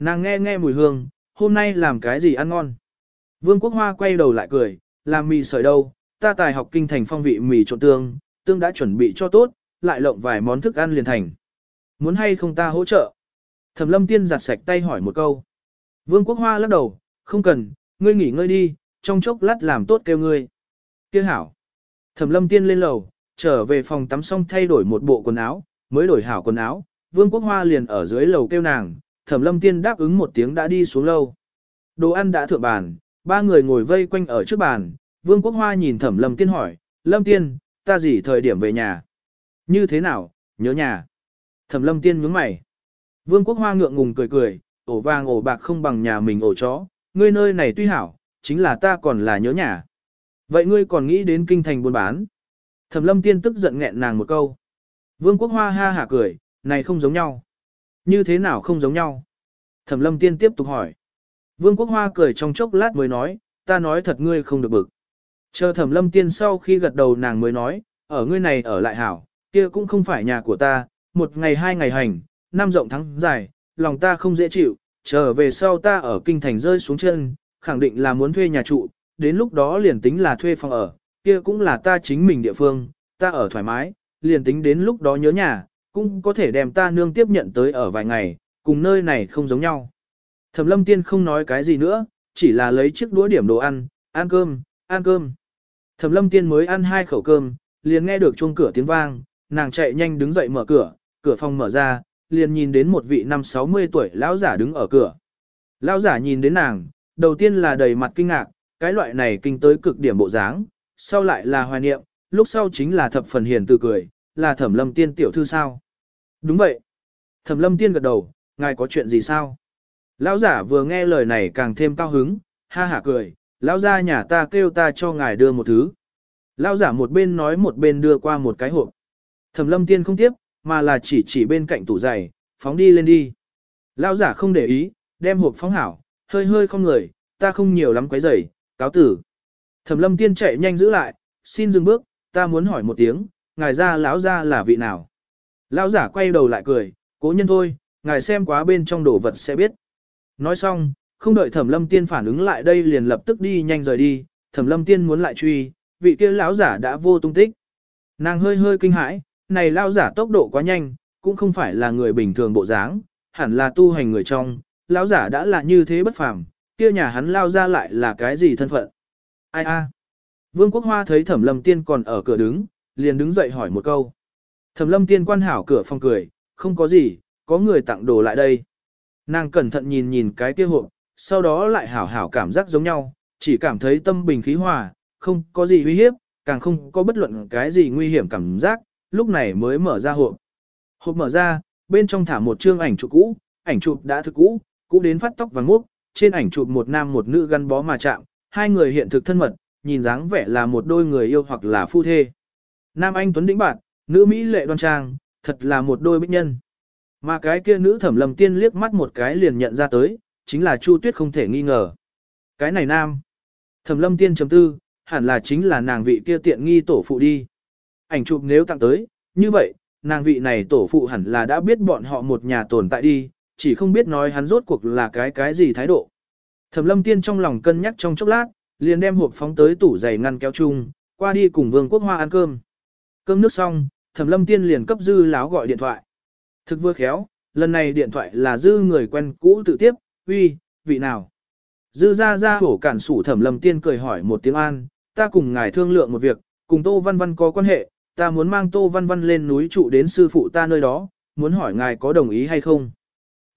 Nàng nghe nghe mùi hương, hôm nay làm cái gì ăn ngon. Vương Quốc Hoa quay đầu lại cười, làm mì sợi đâu, ta tài học kinh thành phong vị mì trộn tương, tương đã chuẩn bị cho tốt, lại lộng vài món thức ăn liền thành. Muốn hay không ta hỗ trợ? Thẩm lâm tiên giặt sạch tay hỏi một câu. Vương Quốc Hoa lắc đầu, không cần, ngươi nghỉ ngơi đi, trong chốc lát làm tốt kêu ngươi. Kia hảo. Thẩm lâm tiên lên lầu, trở về phòng tắm xong thay đổi một bộ quần áo, mới đổi hảo quần áo. Vương Quốc Hoa liền ở dưới lầu kêu nàng, thẩm lâm tiên đáp ứng một tiếng đã đi xuống lâu. Đồ ăn đã thượng bàn, ba người ngồi vây quanh ở trước bàn, Vương Quốc Hoa nhìn Thẩm Lâm Tiên hỏi, Lâm Tiên, ta gì thời điểm về nhà? Như thế nào, nhớ nhà? Thẩm Lâm Tiên nhướng mày. Vương Quốc Hoa ngượng ngùng cười cười, ổ vàng ổ bạc không bằng nhà mình ổ chó, ngươi nơi này tuy hảo, chính là ta còn là nhớ nhà. Vậy ngươi còn nghĩ đến kinh thành buôn bán? Thẩm Lâm Tiên tức giận nghẹn nàng một câu. Vương Quốc Hoa ha hả cười, này không giống nhau. Như thế nào không giống nhau? Thẩm Lâm Tiên tiếp tục hỏi. Vương Quốc Hoa cười trong chốc lát mới nói, ta nói thật ngươi không được bực. Chờ thẩm lâm tiên sau khi gật đầu nàng mới nói, ở ngươi này ở lại hảo, kia cũng không phải nhà của ta, một ngày hai ngày hành, năm rộng tháng dài, lòng ta không dễ chịu, trở về sau ta ở kinh thành rơi xuống chân, khẳng định là muốn thuê nhà trụ, đến lúc đó liền tính là thuê phòng ở, kia cũng là ta chính mình địa phương, ta ở thoải mái, liền tính đến lúc đó nhớ nhà, cũng có thể đem ta nương tiếp nhận tới ở vài ngày, cùng nơi này không giống nhau. Thẩm lâm tiên không nói cái gì nữa, chỉ là lấy chiếc đũa điểm đồ ăn, ăn cơm, ăn cơm. Thẩm lâm tiên mới ăn hai khẩu cơm, liền nghe được chuông cửa tiếng vang, nàng chạy nhanh đứng dậy mở cửa, cửa phòng mở ra, liền nhìn đến một vị năm 60 tuổi lão giả đứng ở cửa. Lão giả nhìn đến nàng, đầu tiên là đầy mặt kinh ngạc, cái loại này kinh tới cực điểm bộ dáng, sau lại là hoài niệm, lúc sau chính là thập phần hiền từ cười, là thẩm lâm tiên tiểu thư sao. Đúng vậy. Thẩm lâm tiên gật đầu, ngài có chuyện gì sao? Lão giả vừa nghe lời này càng thêm cao hứng, ha hả cười, lão gia nhà ta kêu ta cho ngài đưa một thứ. Lão giả một bên nói một bên đưa qua một cái hộp. Thẩm lâm tiên không tiếp, mà là chỉ chỉ bên cạnh tủ giày, phóng đi lên đi. Lão giả không để ý, đem hộp phóng hảo, hơi hơi không người, ta không nhiều lắm quấy rầy, cáo tử. Thẩm lâm tiên chạy nhanh giữ lại, xin dừng bước, ta muốn hỏi một tiếng, ngài ra lão ra là vị nào. Lão giả quay đầu lại cười, cố nhân thôi, ngài xem quá bên trong đồ vật sẽ biết. Nói xong, không đợi thẩm lâm tiên phản ứng lại đây liền lập tức đi nhanh rời đi, thẩm lâm tiên muốn lại truy, vị kia lão giả đã vô tung tích. Nàng hơi hơi kinh hãi, này lão giả tốc độ quá nhanh, cũng không phải là người bình thường bộ dáng, hẳn là tu hành người trong, lão giả đã là như thế bất phàm, kia nhà hắn lao ra lại là cái gì thân phận. Ai a? Vương Quốc Hoa thấy Thẩm Lâm Tiên còn ở cửa đứng, liền đứng dậy hỏi một câu. Thẩm Lâm Tiên quan hảo cửa phòng cười, không có gì, có người tặng đồ lại đây. Nàng cẩn thận nhìn nhìn cái kia hộp, sau đó lại hảo hảo cảm giác giống nhau, chỉ cảm thấy tâm bình khí hòa, không có gì uy hiếp, càng không có bất luận cái gì nguy hiểm cảm giác, lúc này mới mở ra hộp. Hộp mở ra, bên trong thả một chương ảnh chụp cũ, ảnh chụp đã thực cũ, cũ đến phát tóc vàng múc, trên ảnh chụp một nam một nữ gắn bó mà chạm, hai người hiện thực thân mật, nhìn dáng vẻ là một đôi người yêu hoặc là phu thê. Nam anh tuấn đĩnh bạn, nữ mỹ lệ đoan trang, thật là một đôi bích nhân. Mà cái kia nữ thẩm lầm tiên liếc mắt một cái liền nhận ra tới, chính là Chu Tuyết không thể nghi ngờ. Cái này nam. Thẩm lâm tiên chấm tư, hẳn là chính là nàng vị kia tiện nghi tổ phụ đi. Ảnh chụp nếu tặng tới, như vậy, nàng vị này tổ phụ hẳn là đã biết bọn họ một nhà tồn tại đi, chỉ không biết nói hắn rốt cuộc là cái cái gì thái độ. Thẩm lâm tiên trong lòng cân nhắc trong chốc lát, liền đem hộp phóng tới tủ giày ngăn kéo chung, qua đi cùng vương quốc hoa ăn cơm. Cơm nước xong, thẩm lâm tiên liền cấp dư láo gọi điện thoại. Thực vừa khéo, lần này điện thoại là dư người quen cũ tự tiếp, uy, vị nào. Dư ra ra hổ cản sủ thẩm lâm tiên cười hỏi một tiếng an, ta cùng ngài thương lượng một việc, cùng Tô Văn Văn có quan hệ, ta muốn mang Tô Văn Văn lên núi trụ đến sư phụ ta nơi đó, muốn hỏi ngài có đồng ý hay không.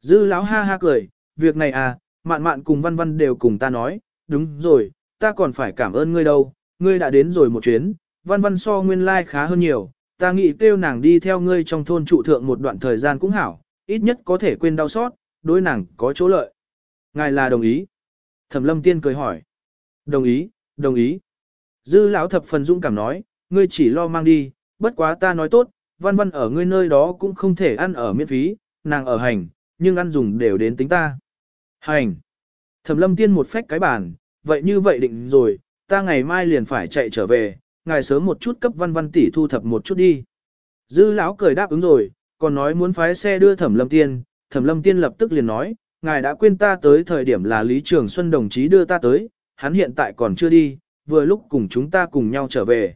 Dư lão ha ha cười, việc này à, mạn mạn cùng Văn Văn đều cùng ta nói, đúng rồi, ta còn phải cảm ơn ngươi đâu, ngươi đã đến rồi một chuyến, Văn Văn so nguyên lai like khá hơn nhiều, ta nghĩ kêu nàng đi theo ngươi trong thôn trụ thượng một đoạn thời gian cũng hảo, ít nhất có thể quên đau xót, đối nàng có chỗ lợi. Ngài là đồng ý. Thẩm lâm tiên cười hỏi. Đồng ý, đồng ý. Dư lão thập phần dũng cảm nói, ngươi chỉ lo mang đi, bất quá ta nói tốt, văn văn ở ngươi nơi đó cũng không thể ăn ở miễn phí, nàng ở hành, nhưng ăn dùng đều đến tính ta. Hành. Thẩm lâm tiên một phách cái bàn, vậy như vậy định rồi, ta ngày mai liền phải chạy trở về, ngài sớm một chút cấp văn văn tỷ thu thập một chút đi. Dư lão cười đáp ứng rồi, còn nói muốn phái xe đưa thẩm lâm tiên, thẩm lâm tiên lập tức liền nói, ngài đã quên ta tới thời điểm là Lý Trường Xuân đồng chí đưa ta tới, hắn hiện tại còn chưa đi, vừa lúc cùng chúng ta cùng nhau trở về.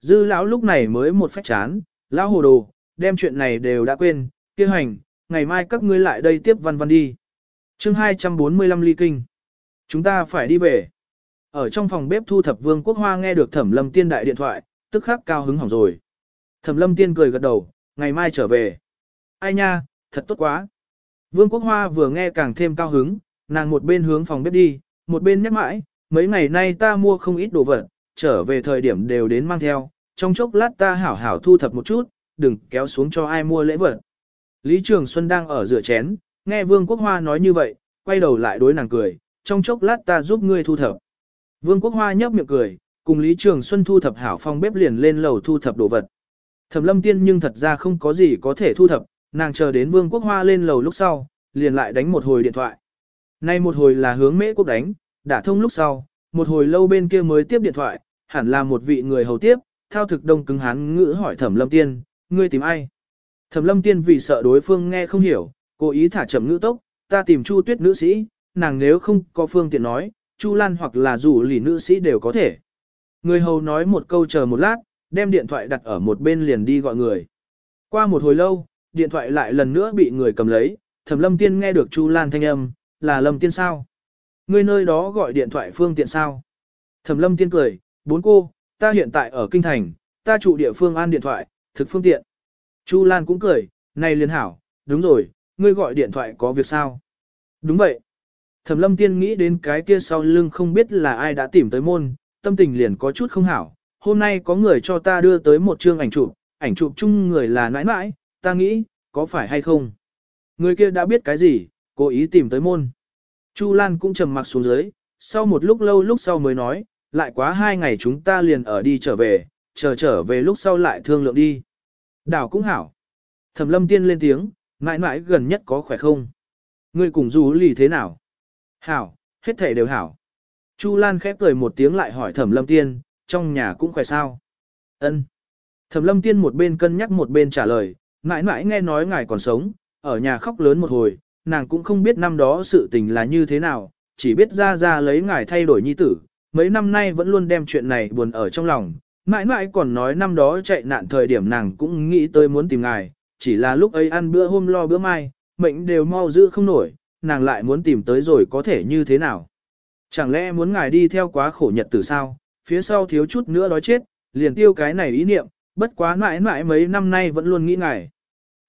Dư lão lúc này mới một phách chán, lão hồ đồ, đem chuyện này đều đã quên, kia hành, ngày mai các ngươi lại đây tiếp văn văn đi. chương 245 ly kinh. Chúng ta phải đi về. Ở trong phòng bếp thu thập vương quốc hoa nghe được thẩm lâm tiên đại điện thoại, tức khắc cao hứng hỏng rồi. Thẩm lâm tiên cười gật đầu, ngày mai trở về. Ai nha, thật tốt quá. Vương quốc hoa vừa nghe càng thêm cao hứng, nàng một bên hướng phòng bếp đi, một bên nhắc mãi, mấy ngày nay ta mua không ít đồ vật, trở về thời điểm đều đến mang theo, trong chốc lát ta hảo hảo thu thập một chút, đừng kéo xuống cho ai mua lễ vật. Lý Trường Xuân đang ở rửa chén, nghe Vương Quốc Hoa nói như vậy, quay đầu lại đối nàng cười, trong chốc lát ta giúp ngươi thu thập. Vương Quốc Hoa nhấp miệng cười, cùng Lý Trường Xuân thu thập hảo phong bếp liền lên lầu thu thập đồ vật. Thẩm Lâm Tiên nhưng thật ra không có gì có thể thu thập, nàng chờ đến Vương Quốc Hoa lên lầu lúc sau, liền lại đánh một hồi điện thoại. Nay một hồi là hướng Mễ Quốc đánh, đã thông lúc sau, một hồi lâu bên kia mới tiếp điện thoại, hẳn là một vị người hầu tiếp, thao thực đông cứng hán ngữ hỏi Thẩm Lâm Tiên, ngươi tìm ai? Thẩm Lâm Tiên vì sợ đối phương nghe không hiểu, cố ý thả chậm ngữ tốc, ta tìm Chu Tuyết nữ sĩ, nàng nếu không có phương tiện nói, Chu Lan hoặc là rủ lì nữ sĩ đều có thể. Người hầu nói một câu chờ một lát, đem điện thoại đặt ở một bên liền đi gọi người. Qua một hồi lâu, điện thoại lại lần nữa bị người cầm lấy, Thẩm Lâm Tiên nghe được Chu Lan thanh âm, là Lâm Tiên sao? Ngươi nơi đó gọi điện thoại phương tiện sao? Thẩm Lâm Tiên cười, bốn cô, ta hiện tại ở Kinh Thành, ta trụ địa phương an điện thoại, thực phương tiện. Chu Lan cũng cười, này liên hảo, đúng rồi, ngươi gọi điện thoại có việc sao? Đúng vậy. Thẩm lâm tiên nghĩ đến cái kia sau lưng không biết là ai đã tìm tới môn, tâm tình liền có chút không hảo. Hôm nay có người cho ta đưa tới một chương ảnh chụp, ảnh chụp chung người là nãi nãi, ta nghĩ, có phải hay không? Người kia đã biết cái gì, cố ý tìm tới môn. Chu Lan cũng trầm mặc xuống dưới, sau một lúc lâu lúc sau mới nói, lại quá hai ngày chúng ta liền ở đi trở về, chờ trở về lúc sau lại thương lượng đi. Đảo cũng hảo. Thẩm lâm tiên lên tiếng, mãi mãi gần nhất có khỏe không? Ngươi cùng du lì thế nào? Hảo, hết thể đều hảo. Chu Lan khép cười một tiếng lại hỏi thẩm lâm tiên, trong nhà cũng khỏe sao? Ân. Thẩm lâm tiên một bên cân nhắc một bên trả lời, mãi mãi nghe nói ngài còn sống, ở nhà khóc lớn một hồi, nàng cũng không biết năm đó sự tình là như thế nào, chỉ biết ra ra lấy ngài thay đổi nhi tử, mấy năm nay vẫn luôn đem chuyện này buồn ở trong lòng, mãi mãi còn nói năm đó chạy nạn thời điểm nàng cũng nghĩ tới muốn tìm ngài, chỉ là lúc ấy ăn bữa hôm lo bữa mai, mệnh đều mau giữ không nổi, nàng lại muốn tìm tới rồi có thể như thế nào. Chẳng lẽ muốn ngài đi theo quá khổ nhật từ sao, phía sau thiếu chút nữa đói chết, liền tiêu cái này ý niệm, bất quá mãi mãi mấy năm nay vẫn luôn nghĩ ngài.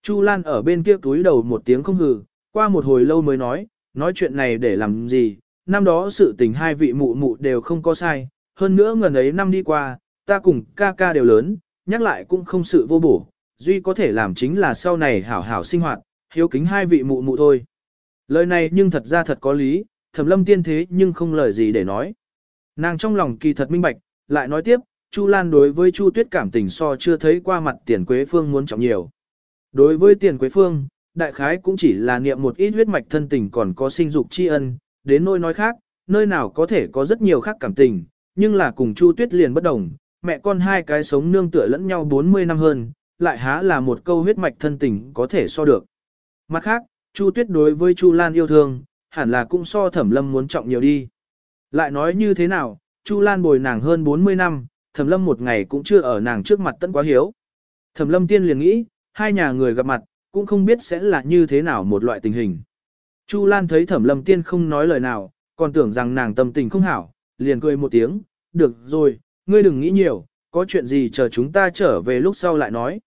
Chu Lan ở bên kia túi đầu một tiếng không hừ, qua một hồi lâu mới nói, nói chuyện này để làm gì, năm đó sự tình hai vị mụ mụ đều không có sai, hơn nữa ngần ấy năm đi qua, ta cùng ca ca đều lớn, nhắc lại cũng không sự vô bổ, duy có thể làm chính là sau này hảo hảo sinh hoạt, hiếu kính hai vị mụ mụ thôi. Lời này nhưng thật ra thật có lý, thẩm lâm tiên thế nhưng không lời gì để nói. Nàng trong lòng kỳ thật minh bạch, lại nói tiếp, Chu Lan đối với Chu Tuyết cảm tình so chưa thấy qua mặt tiền quế phương muốn trọng nhiều. Đối với tiền quế phương, đại khái cũng chỉ là niệm một ít huyết mạch thân tình còn có sinh dục tri ân, đến nơi nói khác, nơi nào có thể có rất nhiều khác cảm tình, nhưng là cùng Chu Tuyết liền bất đồng, mẹ con hai cái sống nương tựa lẫn nhau 40 năm hơn, lại há là một câu huyết mạch thân tình có thể so được. Mặt khác, Chu Tuyết đối với Chu Lan yêu thương, hẳn là cũng so Thẩm Lâm muốn trọng nhiều đi. Lại nói như thế nào, Chu Lan bồi nàng hơn 40 năm, Thẩm Lâm một ngày cũng chưa ở nàng trước mặt tận quá hiếu. Thẩm Lâm tiên liền nghĩ, hai nhà người gặp mặt, cũng không biết sẽ là như thế nào một loại tình hình. Chu Lan thấy Thẩm Lâm tiên không nói lời nào, còn tưởng rằng nàng tâm tình không hảo, liền cười một tiếng, được rồi, ngươi đừng nghĩ nhiều, có chuyện gì chờ chúng ta trở về lúc sau lại nói.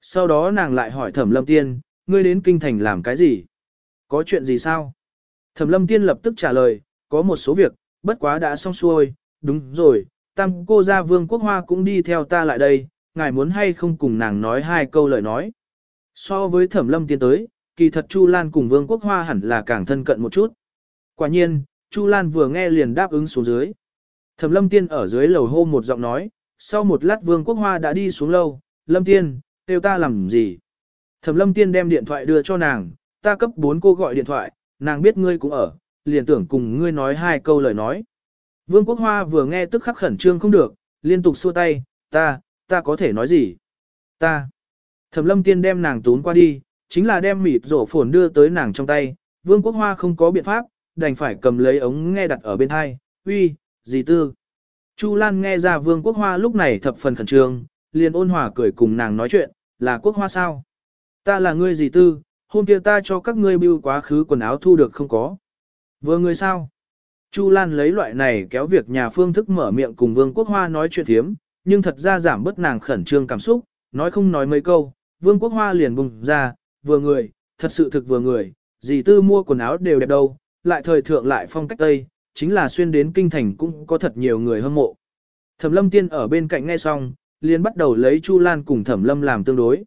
Sau đó nàng lại hỏi Thẩm Lâm tiên, ngươi đến kinh thành làm cái gì? Có chuyện gì sao? Thẩm Lâm tiên lập tức trả lời, có một số việc, bất quá đã xong xuôi, đúng rồi, tam cô gia vương quốc hoa cũng đi theo ta lại đây, ngài muốn hay không cùng nàng nói hai câu lời nói. So với thẩm lâm Tiên tới, kỳ thật Chu Lan cùng vương quốc hoa hẳn là càng thân cận một chút. Quả nhiên, Chu Lan vừa nghe liền đáp ứng xuống dưới. Thẩm lâm tiên ở dưới lầu hô một giọng nói, sau một lát vương quốc hoa đã đi xuống lâu, lâm tiên, kêu ta làm gì? Thẩm lâm tiên đem điện thoại đưa cho nàng, ta cấp 4 cô gọi điện thoại, nàng biết ngươi cũng ở, liền tưởng cùng ngươi nói hai câu lời nói. Vương Quốc Hoa vừa nghe tức khắc khẩn trương không được, liên tục xua tay, ta, ta có thể nói gì? Ta. Thẩm lâm tiên đem nàng tún qua đi, chính là đem mịt rổ phồn đưa tới nàng trong tay, Vương Quốc Hoa không có biện pháp, đành phải cầm lấy ống nghe đặt ở bên hai, uy, gì tư. Chu Lan nghe ra Vương Quốc Hoa lúc này thập phần khẩn trương, liền ôn hòa cười cùng nàng nói chuyện, là Quốc Hoa sao? Ta là ngươi gì tư, hôm kia ta cho các ngươi bưu quá khứ quần áo thu được không có. Vừa người sao? Chu Lan lấy loại này kéo việc nhà phương thức mở miệng cùng Vương Quốc Hoa nói chuyện thiếm, nhưng thật ra giảm bớt nàng khẩn trương cảm xúc, nói không nói mấy câu, Vương Quốc Hoa liền bùng ra, vừa người, thật sự thực vừa người, Dì tư mua quần áo đều đẹp đâu, lại thời thượng lại phong cách Tây, chính là xuyên đến kinh thành cũng có thật nhiều người hâm mộ. Thẩm Lâm Tiên ở bên cạnh nghe xong, liền bắt đầu lấy Chu Lan cùng Thẩm Lâm làm tương đối.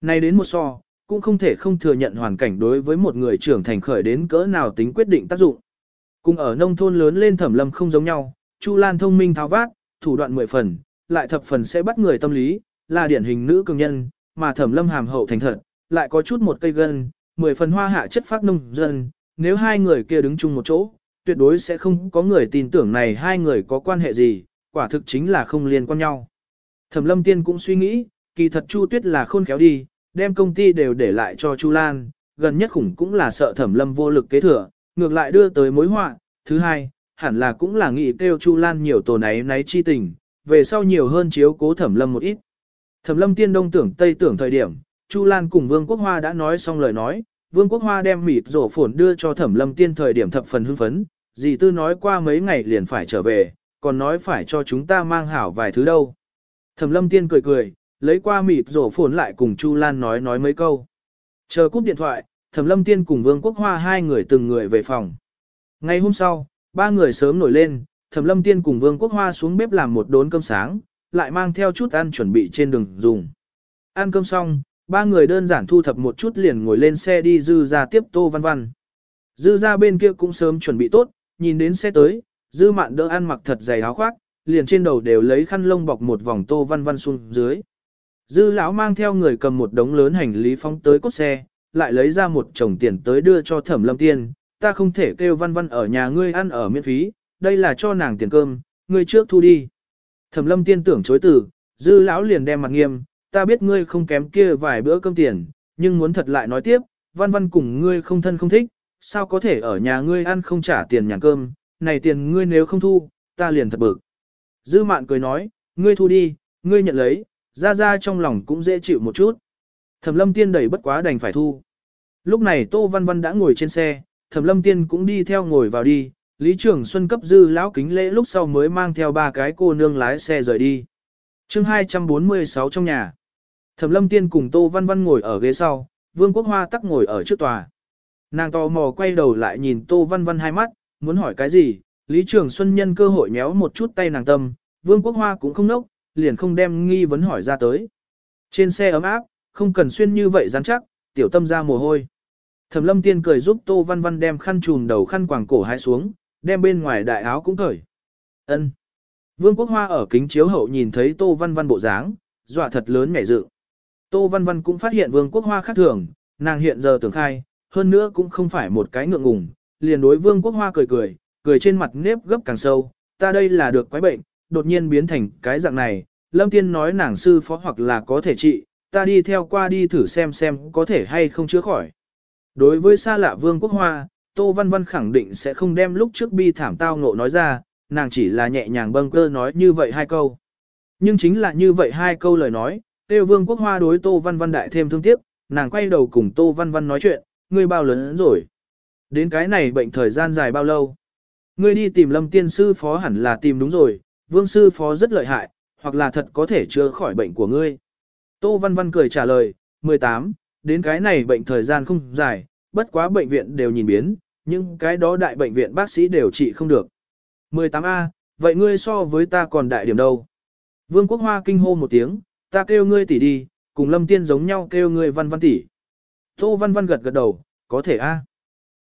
Nay đến một so, cũng không thể không thừa nhận hoàn cảnh đối với một người trưởng thành khởi đến cỡ nào tính quyết định tác dụng. Cùng ở nông thôn lớn lên thẩm lâm không giống nhau, Chu Lan thông minh tháo vát, thủ đoạn mười phần, lại thập phần sẽ bắt người tâm lý, là điển hình nữ cường nhân, mà thẩm lâm hàm hậu thành thật, lại có chút một cây gân, mười phần hoa hạ chất phát nông dân, nếu hai người kia đứng chung một chỗ, tuyệt đối sẽ không có người tin tưởng này hai người có quan hệ gì, quả thực chính là không liên quan nhau. Thẩm lâm tiên cũng suy nghĩ, kỳ thật Chu Tuyết là khôn khéo đi, đem công ty đều để lại cho Chu Lan, gần nhất khủng cũng là sợ thẩm lâm vô lực kế thừa, ngược lại đưa tới mối họa. Thứ hai, hẳn là cũng là nghĩ kêu Chu Lan nhiều tổ náy náy chi tình, về sau nhiều hơn chiếu cố thẩm lâm một ít. Thẩm lâm tiên đông tưởng tây tưởng thời điểm, Chu Lan cùng Vương Quốc Hoa đã nói xong lời nói, Vương Quốc Hoa đem mịt rổ phồn đưa cho thẩm lâm tiên thời điểm thập phần hưng phấn, dì tư nói qua mấy ngày liền phải trở về, còn nói phải cho chúng ta mang hảo vài thứ đâu. Thẩm lâm tiên cười cười, lấy qua mịt rổ phồn lại cùng Chu Lan nói nói mấy câu. Chờ cúp điện thoại, Thẩm Lâm Tiên cùng Vương Quốc Hoa hai người từng người về phòng. Ngày hôm sau, ba người sớm nổi lên, Thẩm Lâm Tiên cùng Vương Quốc Hoa xuống bếp làm một đốn cơm sáng, lại mang theo chút ăn chuẩn bị trên đường dùng. Ăn cơm xong, ba người đơn giản thu thập một chút liền ngồi lên xe đi dư ra tiếp Tô Văn Văn. Dư ra bên kia cũng sớm chuẩn bị tốt, nhìn đến xe tới, dư mạn đỡ ăn mặc thật dày áo khoác, liền trên đầu đều lấy khăn lông bọc một vòng Tô Văn Văn xuống dưới. Dư lão mang theo người cầm một đống lớn hành lý phóng tới cốt xe, lại lấy ra một chồng tiền tới đưa cho thẩm lâm tiên, ta không thể kêu văn văn ở nhà ngươi ăn ở miễn phí, đây là cho nàng tiền cơm, ngươi trước thu đi. Thẩm lâm tiên tưởng chối từ, dư lão liền đem mặt nghiêm, ta biết ngươi không kém kia vài bữa cơm tiền, nhưng muốn thật lại nói tiếp, văn văn cùng ngươi không thân không thích, sao có thể ở nhà ngươi ăn không trả tiền nhà cơm, này tiền ngươi nếu không thu, ta liền thật bực. Dư mạn cười nói, ngươi thu đi, ngươi nhận lấy, ra ra trong lòng cũng dễ chịu một chút. Thẩm lâm tiên đẩy bất quá đành phải thu. Lúc này Tô Văn Văn đã ngồi trên xe, Thẩm lâm tiên cũng đi theo ngồi vào đi, Lý Trường Xuân cấp dư lão kính lễ lúc sau mới mang theo ba cái cô nương lái xe rời đi. chương 246 trong nhà. Thẩm lâm tiên cùng Tô Văn Văn ngồi ở ghế sau, Vương Quốc Hoa tắc ngồi ở trước tòa. Nàng tò mò quay đầu lại nhìn Tô Văn Văn hai mắt, muốn hỏi cái gì, Lý Trường Xuân nhân cơ hội nhéo một chút tay nàng tâm, Vương Quốc Hoa cũng không nốc, liền không đem nghi vấn hỏi ra tới. Trên xe ấm áp, không cần xuyên như vậy rắn chắc, tiểu tâm ra mồ hôi. Thẩm lâm tiên cười giúp Tô Văn Văn đem khăn trùm đầu khăn quàng cổ hai xuống, đem bên ngoài đại áo cũng cởi. Ân. Vương Quốc Hoa ở kính chiếu hậu nhìn thấy Tô Văn Văn bộ dáng, dọa thật lớn nhảy dựng. Tô Văn Văn cũng phát hiện Vương Quốc Hoa khác thường, nàng hiện giờ tưởng khai, hơn nữa cũng không phải một cái ngượng ngùng, liền đối Vương Quốc Hoa cười cười, cười trên mặt nếp gấp càng sâu, ta đây là được quái bệnh, đột nhiên biến thành cái dạng này, Lâm Tiên nói nàng sư phó hoặc là có thể trị, ta đi theo qua đi thử xem xem có thể hay không chữa khỏi. Đối với xa lạ Vương Quốc Hoa, Tô Văn Văn khẳng định sẽ không đem lúc trước bi thảm tao ngộ nói ra, nàng chỉ là nhẹ nhàng bâng cơ nói như vậy hai câu. Nhưng chính là như vậy hai câu lời nói, Tiêu Vương Quốc Hoa đối Tô Văn Văn đại thêm thương tiếc, nàng quay đầu cùng Tô Văn Văn nói chuyện, ngươi bao lớn rồi. Đến cái này bệnh thời gian dài bao lâu? Ngươi đi tìm lâm tiên sư phó hẳn là tìm đúng rồi, vương sư phó rất lợi hại, hoặc là thật có thể chữa khỏi bệnh của ngươi. Tô Văn Văn cười trả lời, 18, đến cái này bệnh thời gian không dài, bất quá bệnh viện đều nhìn biến, nhưng cái đó đại bệnh viện bác sĩ đều trị không được. 18A, vậy ngươi so với ta còn đại điểm đâu? Vương Quốc Hoa kinh hô một tiếng, ta kêu ngươi tỷ đi, cùng lâm tiên giống nhau kêu ngươi văn văn tỷ. Tô Văn Văn gật gật đầu, có thể a.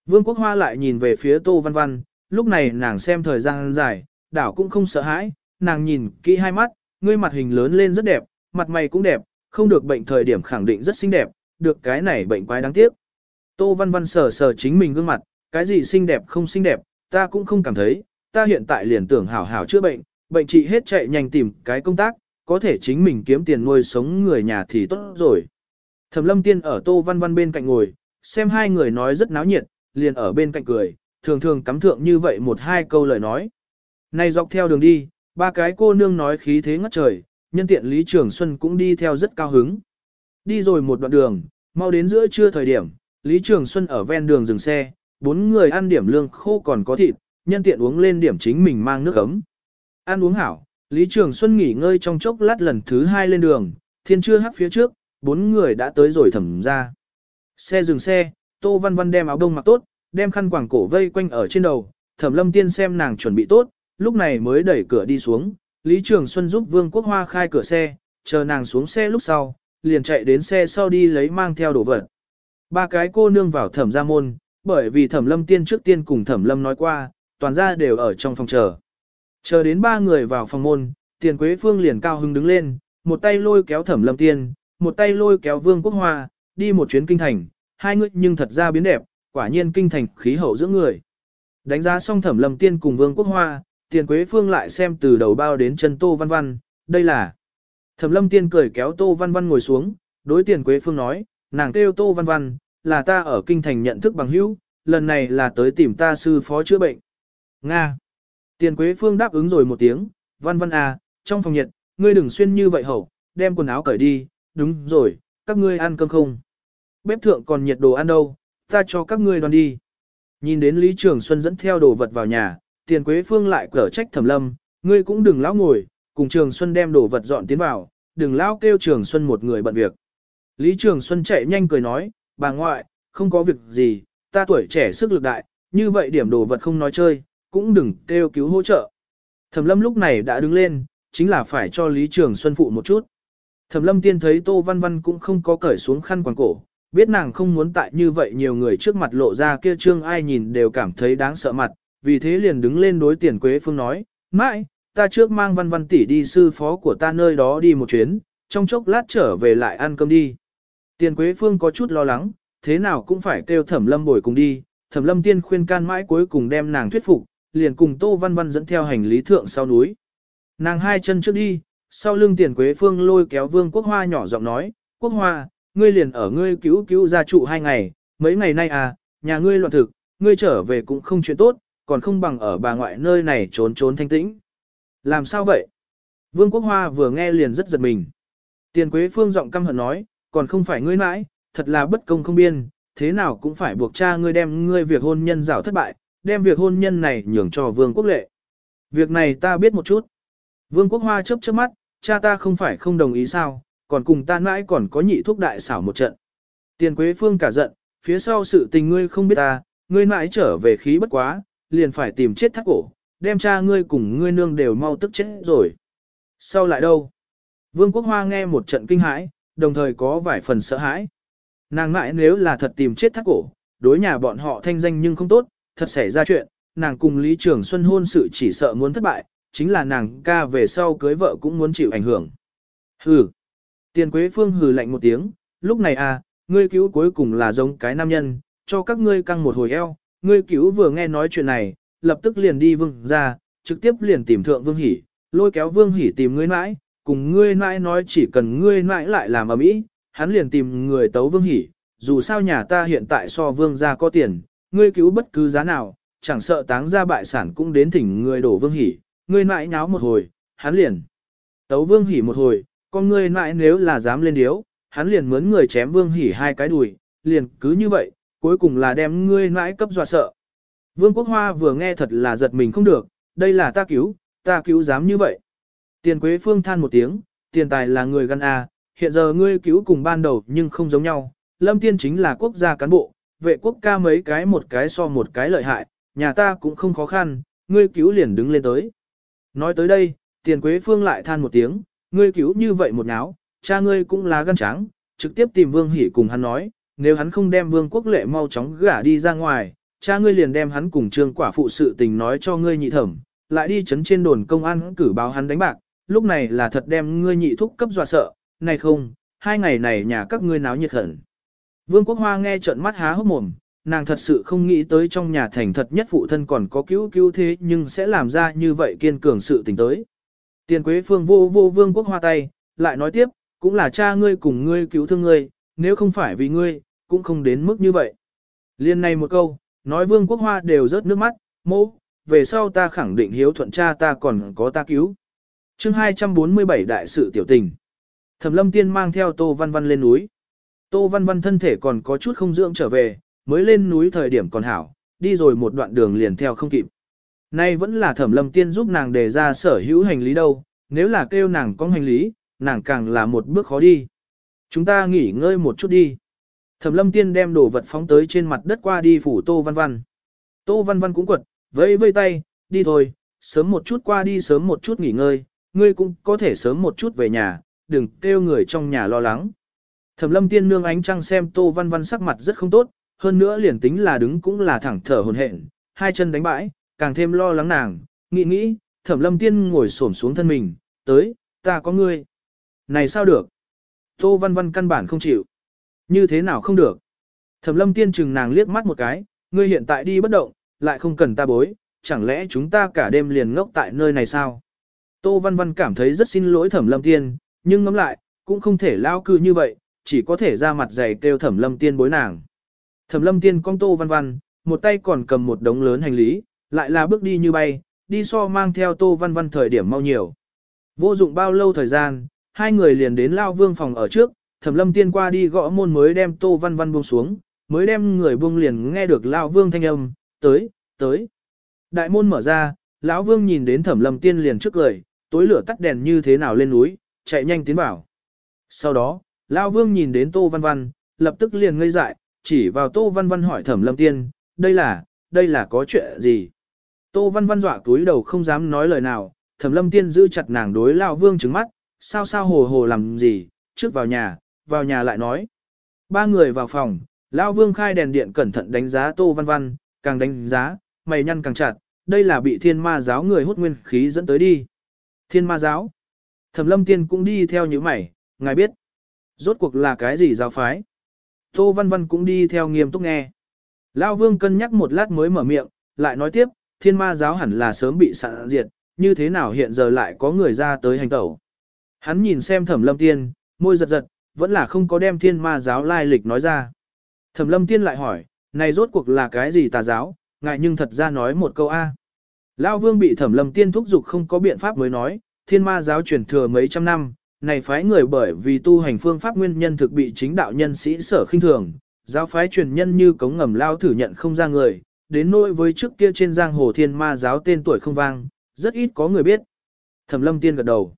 Vương Quốc Hoa lại nhìn về phía Tô Văn Văn, lúc này nàng xem thời gian dài, đảo cũng không sợ hãi, nàng nhìn kỹ hai mắt, ngươi mặt hình lớn lên rất đẹp, mặt mày cũng đẹp, không được bệnh thời điểm khẳng định rất xinh đẹp, được cái này bệnh quái đáng tiếc. Tô Văn Văn sờ sờ chính mình gương mặt, cái gì xinh đẹp không xinh đẹp, ta cũng không cảm thấy, ta hiện tại liền tưởng hảo hảo chữa bệnh, bệnh trị hết chạy nhanh tìm cái công tác, có thể chính mình kiếm tiền nuôi sống người nhà thì tốt rồi. Thẩm lâm tiên ở Tô Văn Văn bên cạnh ngồi, xem hai người nói rất náo nhiệt, liền ở bên cạnh cười, thường thường cắm thượng như vậy một hai câu lời nói. Này dọc theo đường đi, ba cái cô nương nói khí thế ngất trời, nhân tiện Lý Trường Xuân cũng đi theo rất cao hứng. Đi rồi một đoạn đường, mau đến giữa trưa thời điểm, Lý Trường Xuân ở ven đường dừng xe, bốn người ăn điểm lương khô còn có thịt, nhân tiện uống lên điểm chính mình mang nước ấm. Ăn uống hảo, Lý Trường Xuân nghỉ ngơi trong chốc lát lần thứ hai lên đường, thiên chưa hắc phía trước, bốn người đã tới rồi thẩm ra. Xe dừng xe, Tô Văn Văn đem áo đông mặc tốt, đem khăn quàng cổ vây quanh ở trên đầu, thẩm lâm tiên xem nàng chuẩn bị tốt, lúc này mới đẩy cửa đi xuống, Lý Trường Xuân giúp Vương Quốc Hoa khai cửa xe, chờ nàng xuống xe lúc sau, liền chạy đến xe sau đi lấy mang theo đồ vật. Ba cái cô nương vào thẩm gia môn, bởi vì thẩm lâm tiên trước tiên cùng thẩm lâm nói qua, toàn ra đều ở trong phòng chờ. Chờ đến ba người vào phòng môn, tiền quế phương liền cao hứng đứng lên, một tay lôi kéo thẩm lâm tiên, một tay lôi kéo vương quốc hoa, đi một chuyến kinh thành, hai người nhưng thật ra biến đẹp, quả nhiên kinh thành khí hậu giữa người. Đánh giá xong thẩm lâm tiên cùng vương quốc hoa, tiền quế phương lại xem từ đầu bao đến chân tô văn văn, đây là. Thẩm lâm tiên cười kéo tô văn văn ngồi xuống, đối tiền quế phương nói, nàng kêu tô văn văn, là ta ở kinh thành nhận thức bằng hữu, lần này là tới tìm ta sư phó chữa bệnh. Nga. Tiền quế phương đáp ứng rồi một tiếng, văn văn à, trong phòng nhiệt, ngươi đừng xuyên như vậy hậu, đem quần áo cởi đi, đúng rồi, các ngươi ăn cơm không? Bếp thượng còn nhiệt đồ ăn đâu, ta cho các ngươi đoan đi. Nhìn đến Lý Trường Xuân dẫn theo đồ vật vào nhà, tiền quế phương lại cở trách thẩm lâm, ngươi cũng đừng lão ngồi, cùng Trường Xuân đem đồ vật dọn tiến vào, đừng lão kêu Trường Xuân một người bận việc. Lý Trường Xuân chạy nhanh cười nói, bà ngoại, không có việc gì, ta tuổi trẻ sức lực đại, như vậy điểm đồ vật không nói chơi, cũng đừng kêu cứu hỗ trợ. Thẩm lâm lúc này đã đứng lên, chính là phải cho Lý Trường Xuân phụ một chút. Thẩm lâm tiên thấy Tô Văn Văn cũng không có cởi xuống khăn quàng cổ, biết nàng không muốn tại như vậy nhiều người trước mặt lộ ra kia trương ai nhìn đều cảm thấy đáng sợ mặt, vì thế liền đứng lên đối tiền Quế Phương nói, mãi, ta trước mang Văn Văn tỷ đi sư phó của ta nơi đó đi một chuyến, trong chốc lát trở về lại ăn cơm đi. Tiền Quế Phương có chút lo lắng, thế nào cũng phải kêu Thẩm Lâm bồi cùng đi, Thẩm Lâm tiên khuyên can mãi cuối cùng đem nàng thuyết phục, liền cùng Tô Văn Văn dẫn theo hành lý thượng sau núi. Nàng hai chân trước đi, sau lưng tiền quế phương lôi kéo vương quốc hoa nhỏ giọng nói, quốc hoa, ngươi liền ở ngươi cứu cứu gia trụ hai ngày, mấy ngày nay à, nhà ngươi loạn thực, ngươi trở về cũng không chuyện tốt, còn không bằng ở bà ngoại nơi này trốn trốn thanh tĩnh. Làm sao vậy? Vương Quốc Hoa vừa nghe liền rất giật mình. Tiền Quế Phương giọng căm hận nói, còn không phải ngươi mãi, thật là bất công không biên, thế nào cũng phải buộc cha ngươi đem ngươi việc hôn nhân rào thất bại, đem việc hôn nhân này nhường cho Vương Quốc Lệ. Việc này ta biết một chút. Vương Quốc Hoa chớp chớp mắt, cha ta không phải không đồng ý sao, còn cùng ta mãi còn có nhị thuốc đại xảo một trận. Tiền Quế Phương cả giận, phía sau sự tình ngươi không biết ta, ngươi mãi trở về khí bất quá, liền phải tìm chết thắt cổ, đem cha ngươi cùng ngươi nương đều mau tức chết rồi. Sau lại đâu? Vương Quốc Hoa nghe một trận kinh hãi, đồng thời có vài phần sợ hãi. Nàng ngại nếu là thật tìm chết thắt cổ, đối nhà bọn họ thanh danh nhưng không tốt, thật xảy ra chuyện, nàng cùng Lý Trường Xuân hôn sự chỉ sợ muốn thất bại, chính là nàng ca về sau cưới vợ cũng muốn chịu ảnh hưởng. Hừ. Tiền Quế Phương hừ lạnh một tiếng, lúc này à, ngươi cứu cuối cùng là giống cái nam nhân, cho các ngươi căng một hồi eo, ngươi cứu vừa nghe nói chuyện này, lập tức liền đi vương ra, trực tiếp liền tìm thượng vương hỉ, lôi kéo vương hỉ tìm ngươi mãi, cùng ngươi mãi nói chỉ cần ngươi mãi lại làm ở mỹ, hắn liền tìm người tấu vương hỉ, dù sao nhà ta hiện tại so vương ra có tiền, ngươi cứu bất cứ giá nào, chẳng sợ táng ra bại sản cũng đến thỉnh người đổ vương hỉ, ngươi mãi nháo một hồi, hắn liền tấu vương hỉ một hồi, con ngươi mãi nếu là dám lên điếu, hắn liền mướn người chém vương hỉ hai cái đùi, liền cứ như vậy, cuối cùng là đem ngươi mãi cấp dọa sợ. Vương Quốc Hoa vừa nghe thật là giật mình không được, đây là ta cứu, ta cứu dám như vậy. Tiền Quế Phương than một tiếng, tiền tài là người gan à? hiện giờ ngươi cứu cùng ban đầu nhưng không giống nhau, Lâm Tiên chính là quốc gia cán bộ, vệ quốc ca mấy cái một cái so một cái lợi hại, nhà ta cũng không khó khăn, ngươi cứu liền đứng lên tới. Nói tới đây, tiền Quế Phương lại than một tiếng, ngươi cứu như vậy một náo, cha ngươi cũng là gan trắng, trực tiếp tìm Vương Hỷ cùng hắn nói, nếu hắn không đem Vương Quốc Lệ mau chóng gả đi ra ngoài, cha ngươi liền đem hắn cùng trương quả phụ sự tình nói cho ngươi nhị thẩm, lại đi chấn trên đồn công an cử báo hắn đánh bạc, lúc này là thật đem ngươi nhị thúc cấp dọa sợ, này không, hai ngày này nhà các ngươi náo nhiệt hẳn. Vương Quốc Hoa nghe trợn mắt há hốc mồm, nàng thật sự không nghĩ tới trong nhà thành thật nhất phụ thân còn có cứu cứu thế nhưng sẽ làm ra như vậy kiên cường sự tình tới. Tiền Quế Phương vô vô Vương Quốc Hoa tay, lại nói tiếp, cũng là cha ngươi cùng ngươi cứu thương ngươi, nếu không phải vì ngươi, cũng không đến mức như vậy. Liên này một câu, nói Vương Quốc Hoa đều rớt nước mắt, mô, về sau ta khẳng định hiếu thuận cha ta còn có ta cứu. chương 247 đại sự tiểu tình. Thẩm lâm tiên mang theo Tô Văn Văn lên núi. Tô Văn Văn thân thể còn có chút không dưỡng trở về, mới lên núi thời điểm còn hảo, đi rồi một đoạn đường liền theo không kịp. Nay vẫn là thẩm lâm tiên giúp nàng đề ra sở hữu hành lý đâu, nếu là kêu nàng có hành lý, nàng càng là một bước khó đi. Chúng ta nghỉ ngơi một chút đi. Thẩm lâm tiên đem đồ vật phóng tới trên mặt đất qua đi phủ Tô Văn Văn. Tô Văn Văn cũng quật, vẫy vây tay, đi thôi, sớm một chút qua đi sớm một chút nghỉ ngơi, ngươi cũng có thể sớm một chút về nhà, đừng kêu người trong nhà lo lắng. Thẩm lâm tiên nương ánh trăng xem Tô Văn Văn sắc mặt rất không tốt, hơn nữa liền tính là đứng cũng là thẳng thở hồn hển, hai chân đánh bãi, càng thêm lo lắng nàng, nghĩ nghĩ, thẩm lâm tiên ngồi xổm xuống thân mình, tới, ta có ngươi. Này sao được? Tô Văn Văn căn bản không chịu. Như thế nào không được? Thẩm lâm tiên chừng nàng liếc mắt một cái, ngươi hiện tại đi bất động, lại không cần ta bối, chẳng lẽ chúng ta cả đêm liền ngốc tại nơi này sao? Tô Văn Văn cảm thấy rất xin lỗi thẩm lâm tiên, nhưng ngẫm lại, cũng không thể lao cư như vậy, chỉ có thể ra mặt dày kêu thẩm lâm tiên bối nàng. Thẩm lâm tiên cong Tô Văn Văn, một tay còn cầm một đống lớn hành lý, lại là bước đi như bay, đi so mang theo Tô Văn Văn thời điểm mau nhiều. Vô dụng bao lâu thời gian, hai người liền đến Lao Vương phòng ở trước, Thẩm Lâm Tiên qua đi gõ môn mới đem Tô Văn Văn buông xuống, mới đem người buông liền nghe được Lão Vương thanh âm, tới, tới. Đại môn mở ra, lão Vương nhìn đến Thẩm Lâm Tiên liền trước cười, tối lửa tắt đèn như thế nào lên núi, chạy nhanh tiến bảo. Sau đó, Lão Vương nhìn đến Tô Văn Văn, lập tức liền ngây dại, chỉ vào Tô Văn Văn hỏi Thẩm Lâm Tiên, đây là, đây là có chuyện gì? Tô Văn Văn dọa túi đầu không dám nói lời nào, Thẩm Lâm Tiên giữ chặt nàng đối Lão Vương trừng mắt, sao sao hồ hồ làm gì, trước vào nhà, vào nhà lại nói. Ba người vào phòng, Lão Vương khai đèn điện cẩn thận đánh giá Tô Văn Văn, càng đánh giá, mày nhăn càng chặt, đây là bị thiên ma giáo người hút nguyên khí dẫn tới đi. Thiên ma giáo. Thẩm lâm tiên cũng đi theo những mày, ngài biết. Rốt cuộc là cái gì giáo phái? Tô Văn Văn cũng đi theo nghiêm túc nghe. Lão Vương cân nhắc một lát mới mở miệng, lại nói tiếp, thiên ma giáo hẳn là sớm bị sạn diệt, như thế nào hiện giờ lại có người ra tới hành tẩu. Hắn nhìn xem thẩm lâm tiên, môi giật giật, vẫn là không có đem thiên ma giáo lai lịch nói ra. Thẩm lâm tiên lại hỏi, này rốt cuộc là cái gì tà giáo, ngại nhưng thật ra nói một câu A. Lão vương bị thẩm lâm tiên thúc giục không có biện pháp mới nói, thiên ma giáo truyền thừa mấy trăm năm, này phái người bởi vì tu hành phương pháp nguyên nhân thực bị chính đạo nhân sĩ sở khinh thường, giáo phái truyền nhân như cống ngầm lao thử nhận không ra người, đến nỗi với trước kia trên giang hồ thiên ma giáo tên tuổi không vang, rất ít có người biết. Thẩm lâm tiên gật đầu.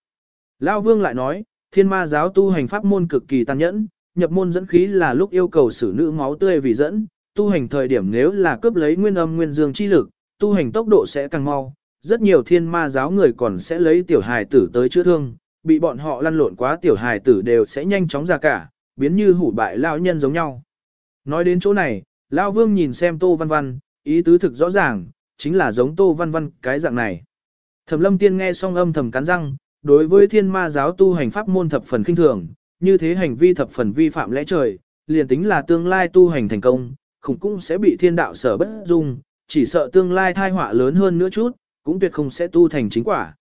Lao vương lại nói, thiên ma giáo tu hành pháp môn cực kỳ tàn nhẫn, nhập môn dẫn khí là lúc yêu cầu xử nữ máu tươi vì dẫn, tu hành thời điểm nếu là cướp lấy nguyên âm nguyên dương chi lực, tu hành tốc độ sẽ càng mau. Rất nhiều thiên ma giáo người còn sẽ lấy tiểu hài tử tới chữa thương, bị bọn họ lăn lộn quá tiểu hài tử đều sẽ nhanh chóng ra cả, biến như hủ bại lao nhân giống nhau. Nói đến chỗ này, Lao Vương nhìn xem Tô Văn Văn, ý tứ thực rõ ràng, chính là giống Tô Văn Văn cái dạng này. Thẩm lâm tiên nghe xong âm thầm cắn răng, đối với thiên ma giáo tu hành pháp môn thập phần kinh thường, như thế hành vi thập phần vi phạm lẽ trời, liền tính là tương lai tu hành thành công, khủng cũng sẽ bị thiên đạo sở bất dung, chỉ sợ tương lai thai họa lớn hơn nữa chút, cũng tuyệt không sẽ tu thành chính quả.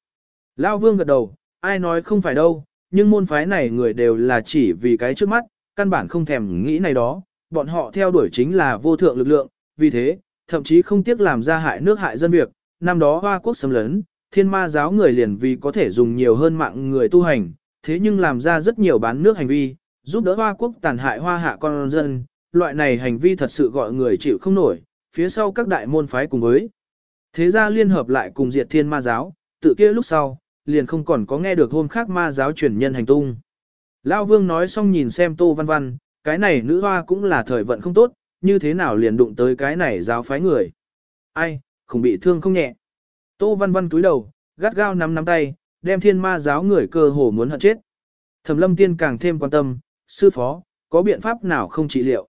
Lao vương gật đầu, ai nói không phải đâu, nhưng môn phái này người đều là chỉ vì cái trước mắt, căn bản không thèm nghĩ này đó, bọn họ theo đuổi chính là vô thượng lực lượng, vì thế, thậm chí không tiếc làm ra hại nước hại dân việc, năm đó hoa quốc xâm lấn, thiên ma giáo người liền vì có thể dùng nhiều hơn mạng người tu hành, thế nhưng làm ra rất nhiều bán nước hành vi, giúp đỡ hoa quốc tàn hại hoa hạ con dân, loại này hành vi thật sự gọi người chịu không nổi, phía sau các đại môn phái cùng với. Thế gia liên hợp lại cùng diệt thiên ma giáo, tự kia lúc sau, liền không còn có nghe được hôm khác ma giáo truyền nhân hành tung. Lão Vương nói xong nhìn xem Tô Văn Văn, cái này nữ hoa cũng là thời vận không tốt, như thế nào liền đụng tới cái này giáo phái người. Ai, không bị thương không nhẹ. Tô Văn Văn cúi đầu, gắt gao nắm nắm tay, đem thiên ma giáo người cơ hồ muốn hận chết. Thẩm lâm tiên càng thêm quan tâm, sư phó, có biện pháp nào không trị liệu.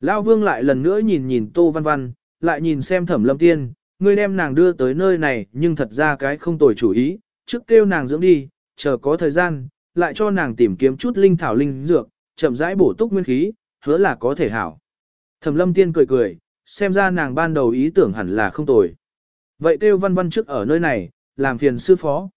Lão Vương lại lần nữa nhìn nhìn Tô Văn Văn, lại nhìn xem thẩm lâm tiên, ngươi đem nàng đưa tới nơi này nhưng thật ra cái không tồi chủ ý, trước kêu nàng dưỡng đi, chờ có thời gian, lại cho nàng tìm kiếm chút linh thảo linh dược, chậm rãi bổ túc nguyên khí, hứa là có thể hảo. Thẩm lâm tiên cười cười, xem ra nàng ban đầu ý tưởng hẳn là không tồi. Vậy kêu văn văn trước ở nơi này, làm phiền sư phó.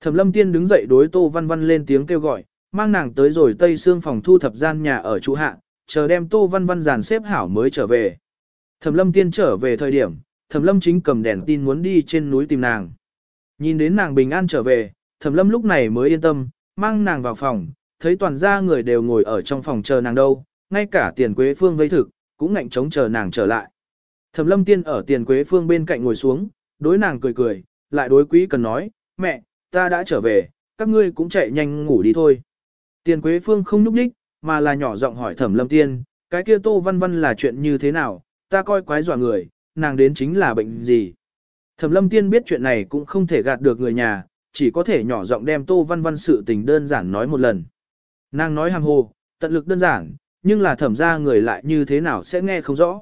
Thẩm lâm tiên đứng dậy đối tô văn văn lên tiếng kêu gọi, mang nàng tới rồi tây xương phòng thu thập gian nhà ở trụ hạ, chờ đem tô văn văn dàn xếp hảo mới trở về. Thẩm lâm tiên trở về thời điểm, thẩm lâm chính cầm đèn tin muốn đi trên núi tìm nàng. Nhìn đến nàng bình an trở về, thẩm lâm lúc này mới yên tâm, mang nàng vào phòng, thấy toàn gia người đều ngồi ở trong phòng chờ nàng đâu, ngay cả tiền quế phương vây thực, cũng ngạnh chống chờ nàng trở lại. Thẩm lâm tiên ở tiền quế phương bên cạnh ngồi xuống, đối nàng cười cười, lại đối quý cần nói, mẹ, ta đã trở về, các ngươi cũng chạy nhanh ngủ đi thôi. Tiền quế phương không núp đích, mà là nhỏ giọng hỏi thẩm lâm tiên, cái kia tô văn văn là chuyện như thế nào, ta coi quái dọa người, nàng đến chính là bệnh gì. Thẩm lâm tiên biết chuyện này cũng không thể gạt được người nhà, chỉ có thể nhỏ giọng đem tô văn văn sự tình đơn giản nói một lần. Nàng nói hàng hồ, tận lực đơn giản, nhưng là thẩm ra người lại như thế nào sẽ nghe không rõ.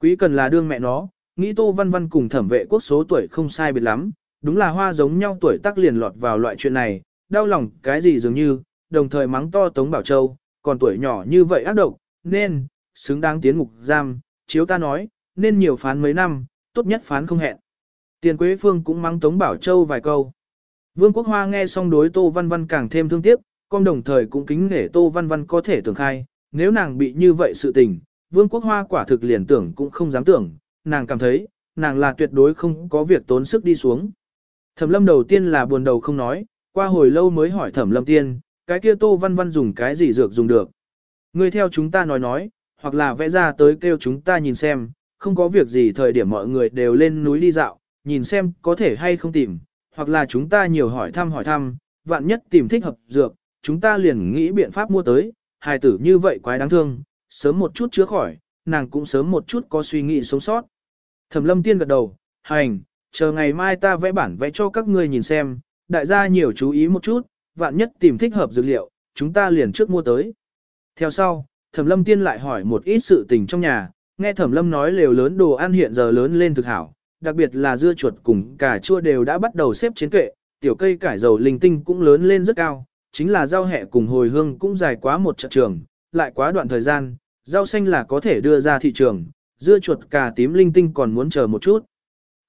Quý cần là đương mẹ nó, nghĩ tô văn văn cùng thẩm vệ quốc số tuổi không sai biệt lắm, đúng là hoa giống nhau tuổi tác liền lọt vào loại chuyện này, đau lòng cái gì dường như, đồng thời mắng to Tống Bảo Châu, còn tuổi nhỏ như vậy ác độc, nên, xứng đáng tiến ngục giam, chiếu ta nói, nên nhiều phán mấy năm, tốt nhất phán không hẹn. Tiền Quế Phương cũng mắng Tống Bảo Châu vài câu. Vương Quốc Hoa nghe xong đối Tô Văn Văn càng thêm thương tiếc, con đồng thời cũng kính nể Tô Văn Văn có thể tưởng khai, nếu nàng bị như vậy sự tình, Vương Quốc Hoa quả thực liền tưởng cũng không dám tưởng, nàng cảm thấy, nàng là tuyệt đối không có việc tốn sức đi xuống. Thẩm lâm đầu tiên là buồn đầu không nói, qua hồi lâu mới hỏi thẩm lâm tiên, cái kia Tô Văn Văn dùng cái gì dược dùng được. Ngươi theo chúng ta nói nói, hoặc là vẽ ra tới kêu chúng ta nhìn xem, không có việc gì thời điểm mọi người đều lên núi đi dạo, nhìn xem có thể hay không tìm, hoặc là chúng ta nhiều hỏi thăm hỏi thăm, vạn nhất tìm thích hợp dược, chúng ta liền nghĩ biện pháp mua tới, hài tử như vậy quái đáng thương, sớm một chút chữa khỏi, nàng cũng sớm một chút có suy nghĩ sống sót. Thẩm lâm tiên gật đầu, hành, chờ ngày mai ta vẽ bản vẽ cho các ngươi nhìn xem, đại gia nhiều chú ý một chút, vạn nhất tìm thích hợp dược liệu, chúng ta liền trước mua tới. Theo sau, thẩm lâm tiên lại hỏi một ít sự tình trong nhà, nghe thẩm lâm nói lều lớn đồ ăn hiện giờ lớn lên thực hảo, đặc biệt là dưa chuột cùng cà chua đều đã bắt đầu xếp chiến kệ, tiểu cây cải dầu linh tinh cũng lớn lên rất cao, chính là rau hẹ cùng hồi hương cũng dài quá một trận trường, lại quá đoạn thời gian, rau xanh là có thể đưa ra thị trường, dưa chuột cà tím linh tinh còn muốn chờ một chút.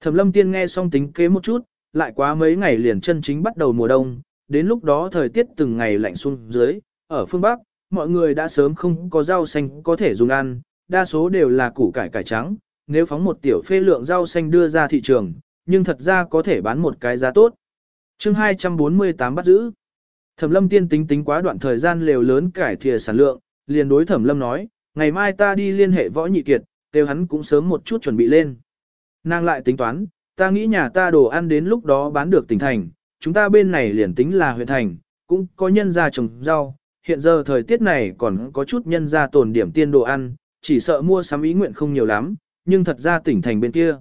Thẩm lâm tiên nghe xong tính kế một chút, lại quá mấy ngày liền chân chính bắt đầu mùa đông, đến lúc đó thời tiết từng ngày lạnh xuống dưới, ở phương Bắc, mọi người đã sớm không có rau xanh có thể dùng ăn, đa số đều là củ cải cải trắng, nếu phóng một tiểu phê lượng rau xanh đưa ra thị trường, nhưng thật ra có thể bán một cái giá tốt. chương 248 bắt giữ. Thẩm lâm tiên tính tính quá đoạn thời gian lều lớn cải thìa sản lượng, liền đối thẩm lâm nói, ngày mai ta đi liên hệ võ nhị kiệt, kêu hắn cũng sớm một chút chuẩn bị lên. Nàng lại tính toán, ta nghĩ nhà ta đồ ăn đến lúc đó bán được tỉnh thành, chúng ta bên này liền tính là huyện thành, cũng có nhân gia trồng rau, hiện giờ thời tiết này còn có chút nhân gia tồn điểm tiên đồ ăn, chỉ sợ mua sắm ý nguyện không nhiều lắm, nhưng thật ra tỉnh thành bên kia.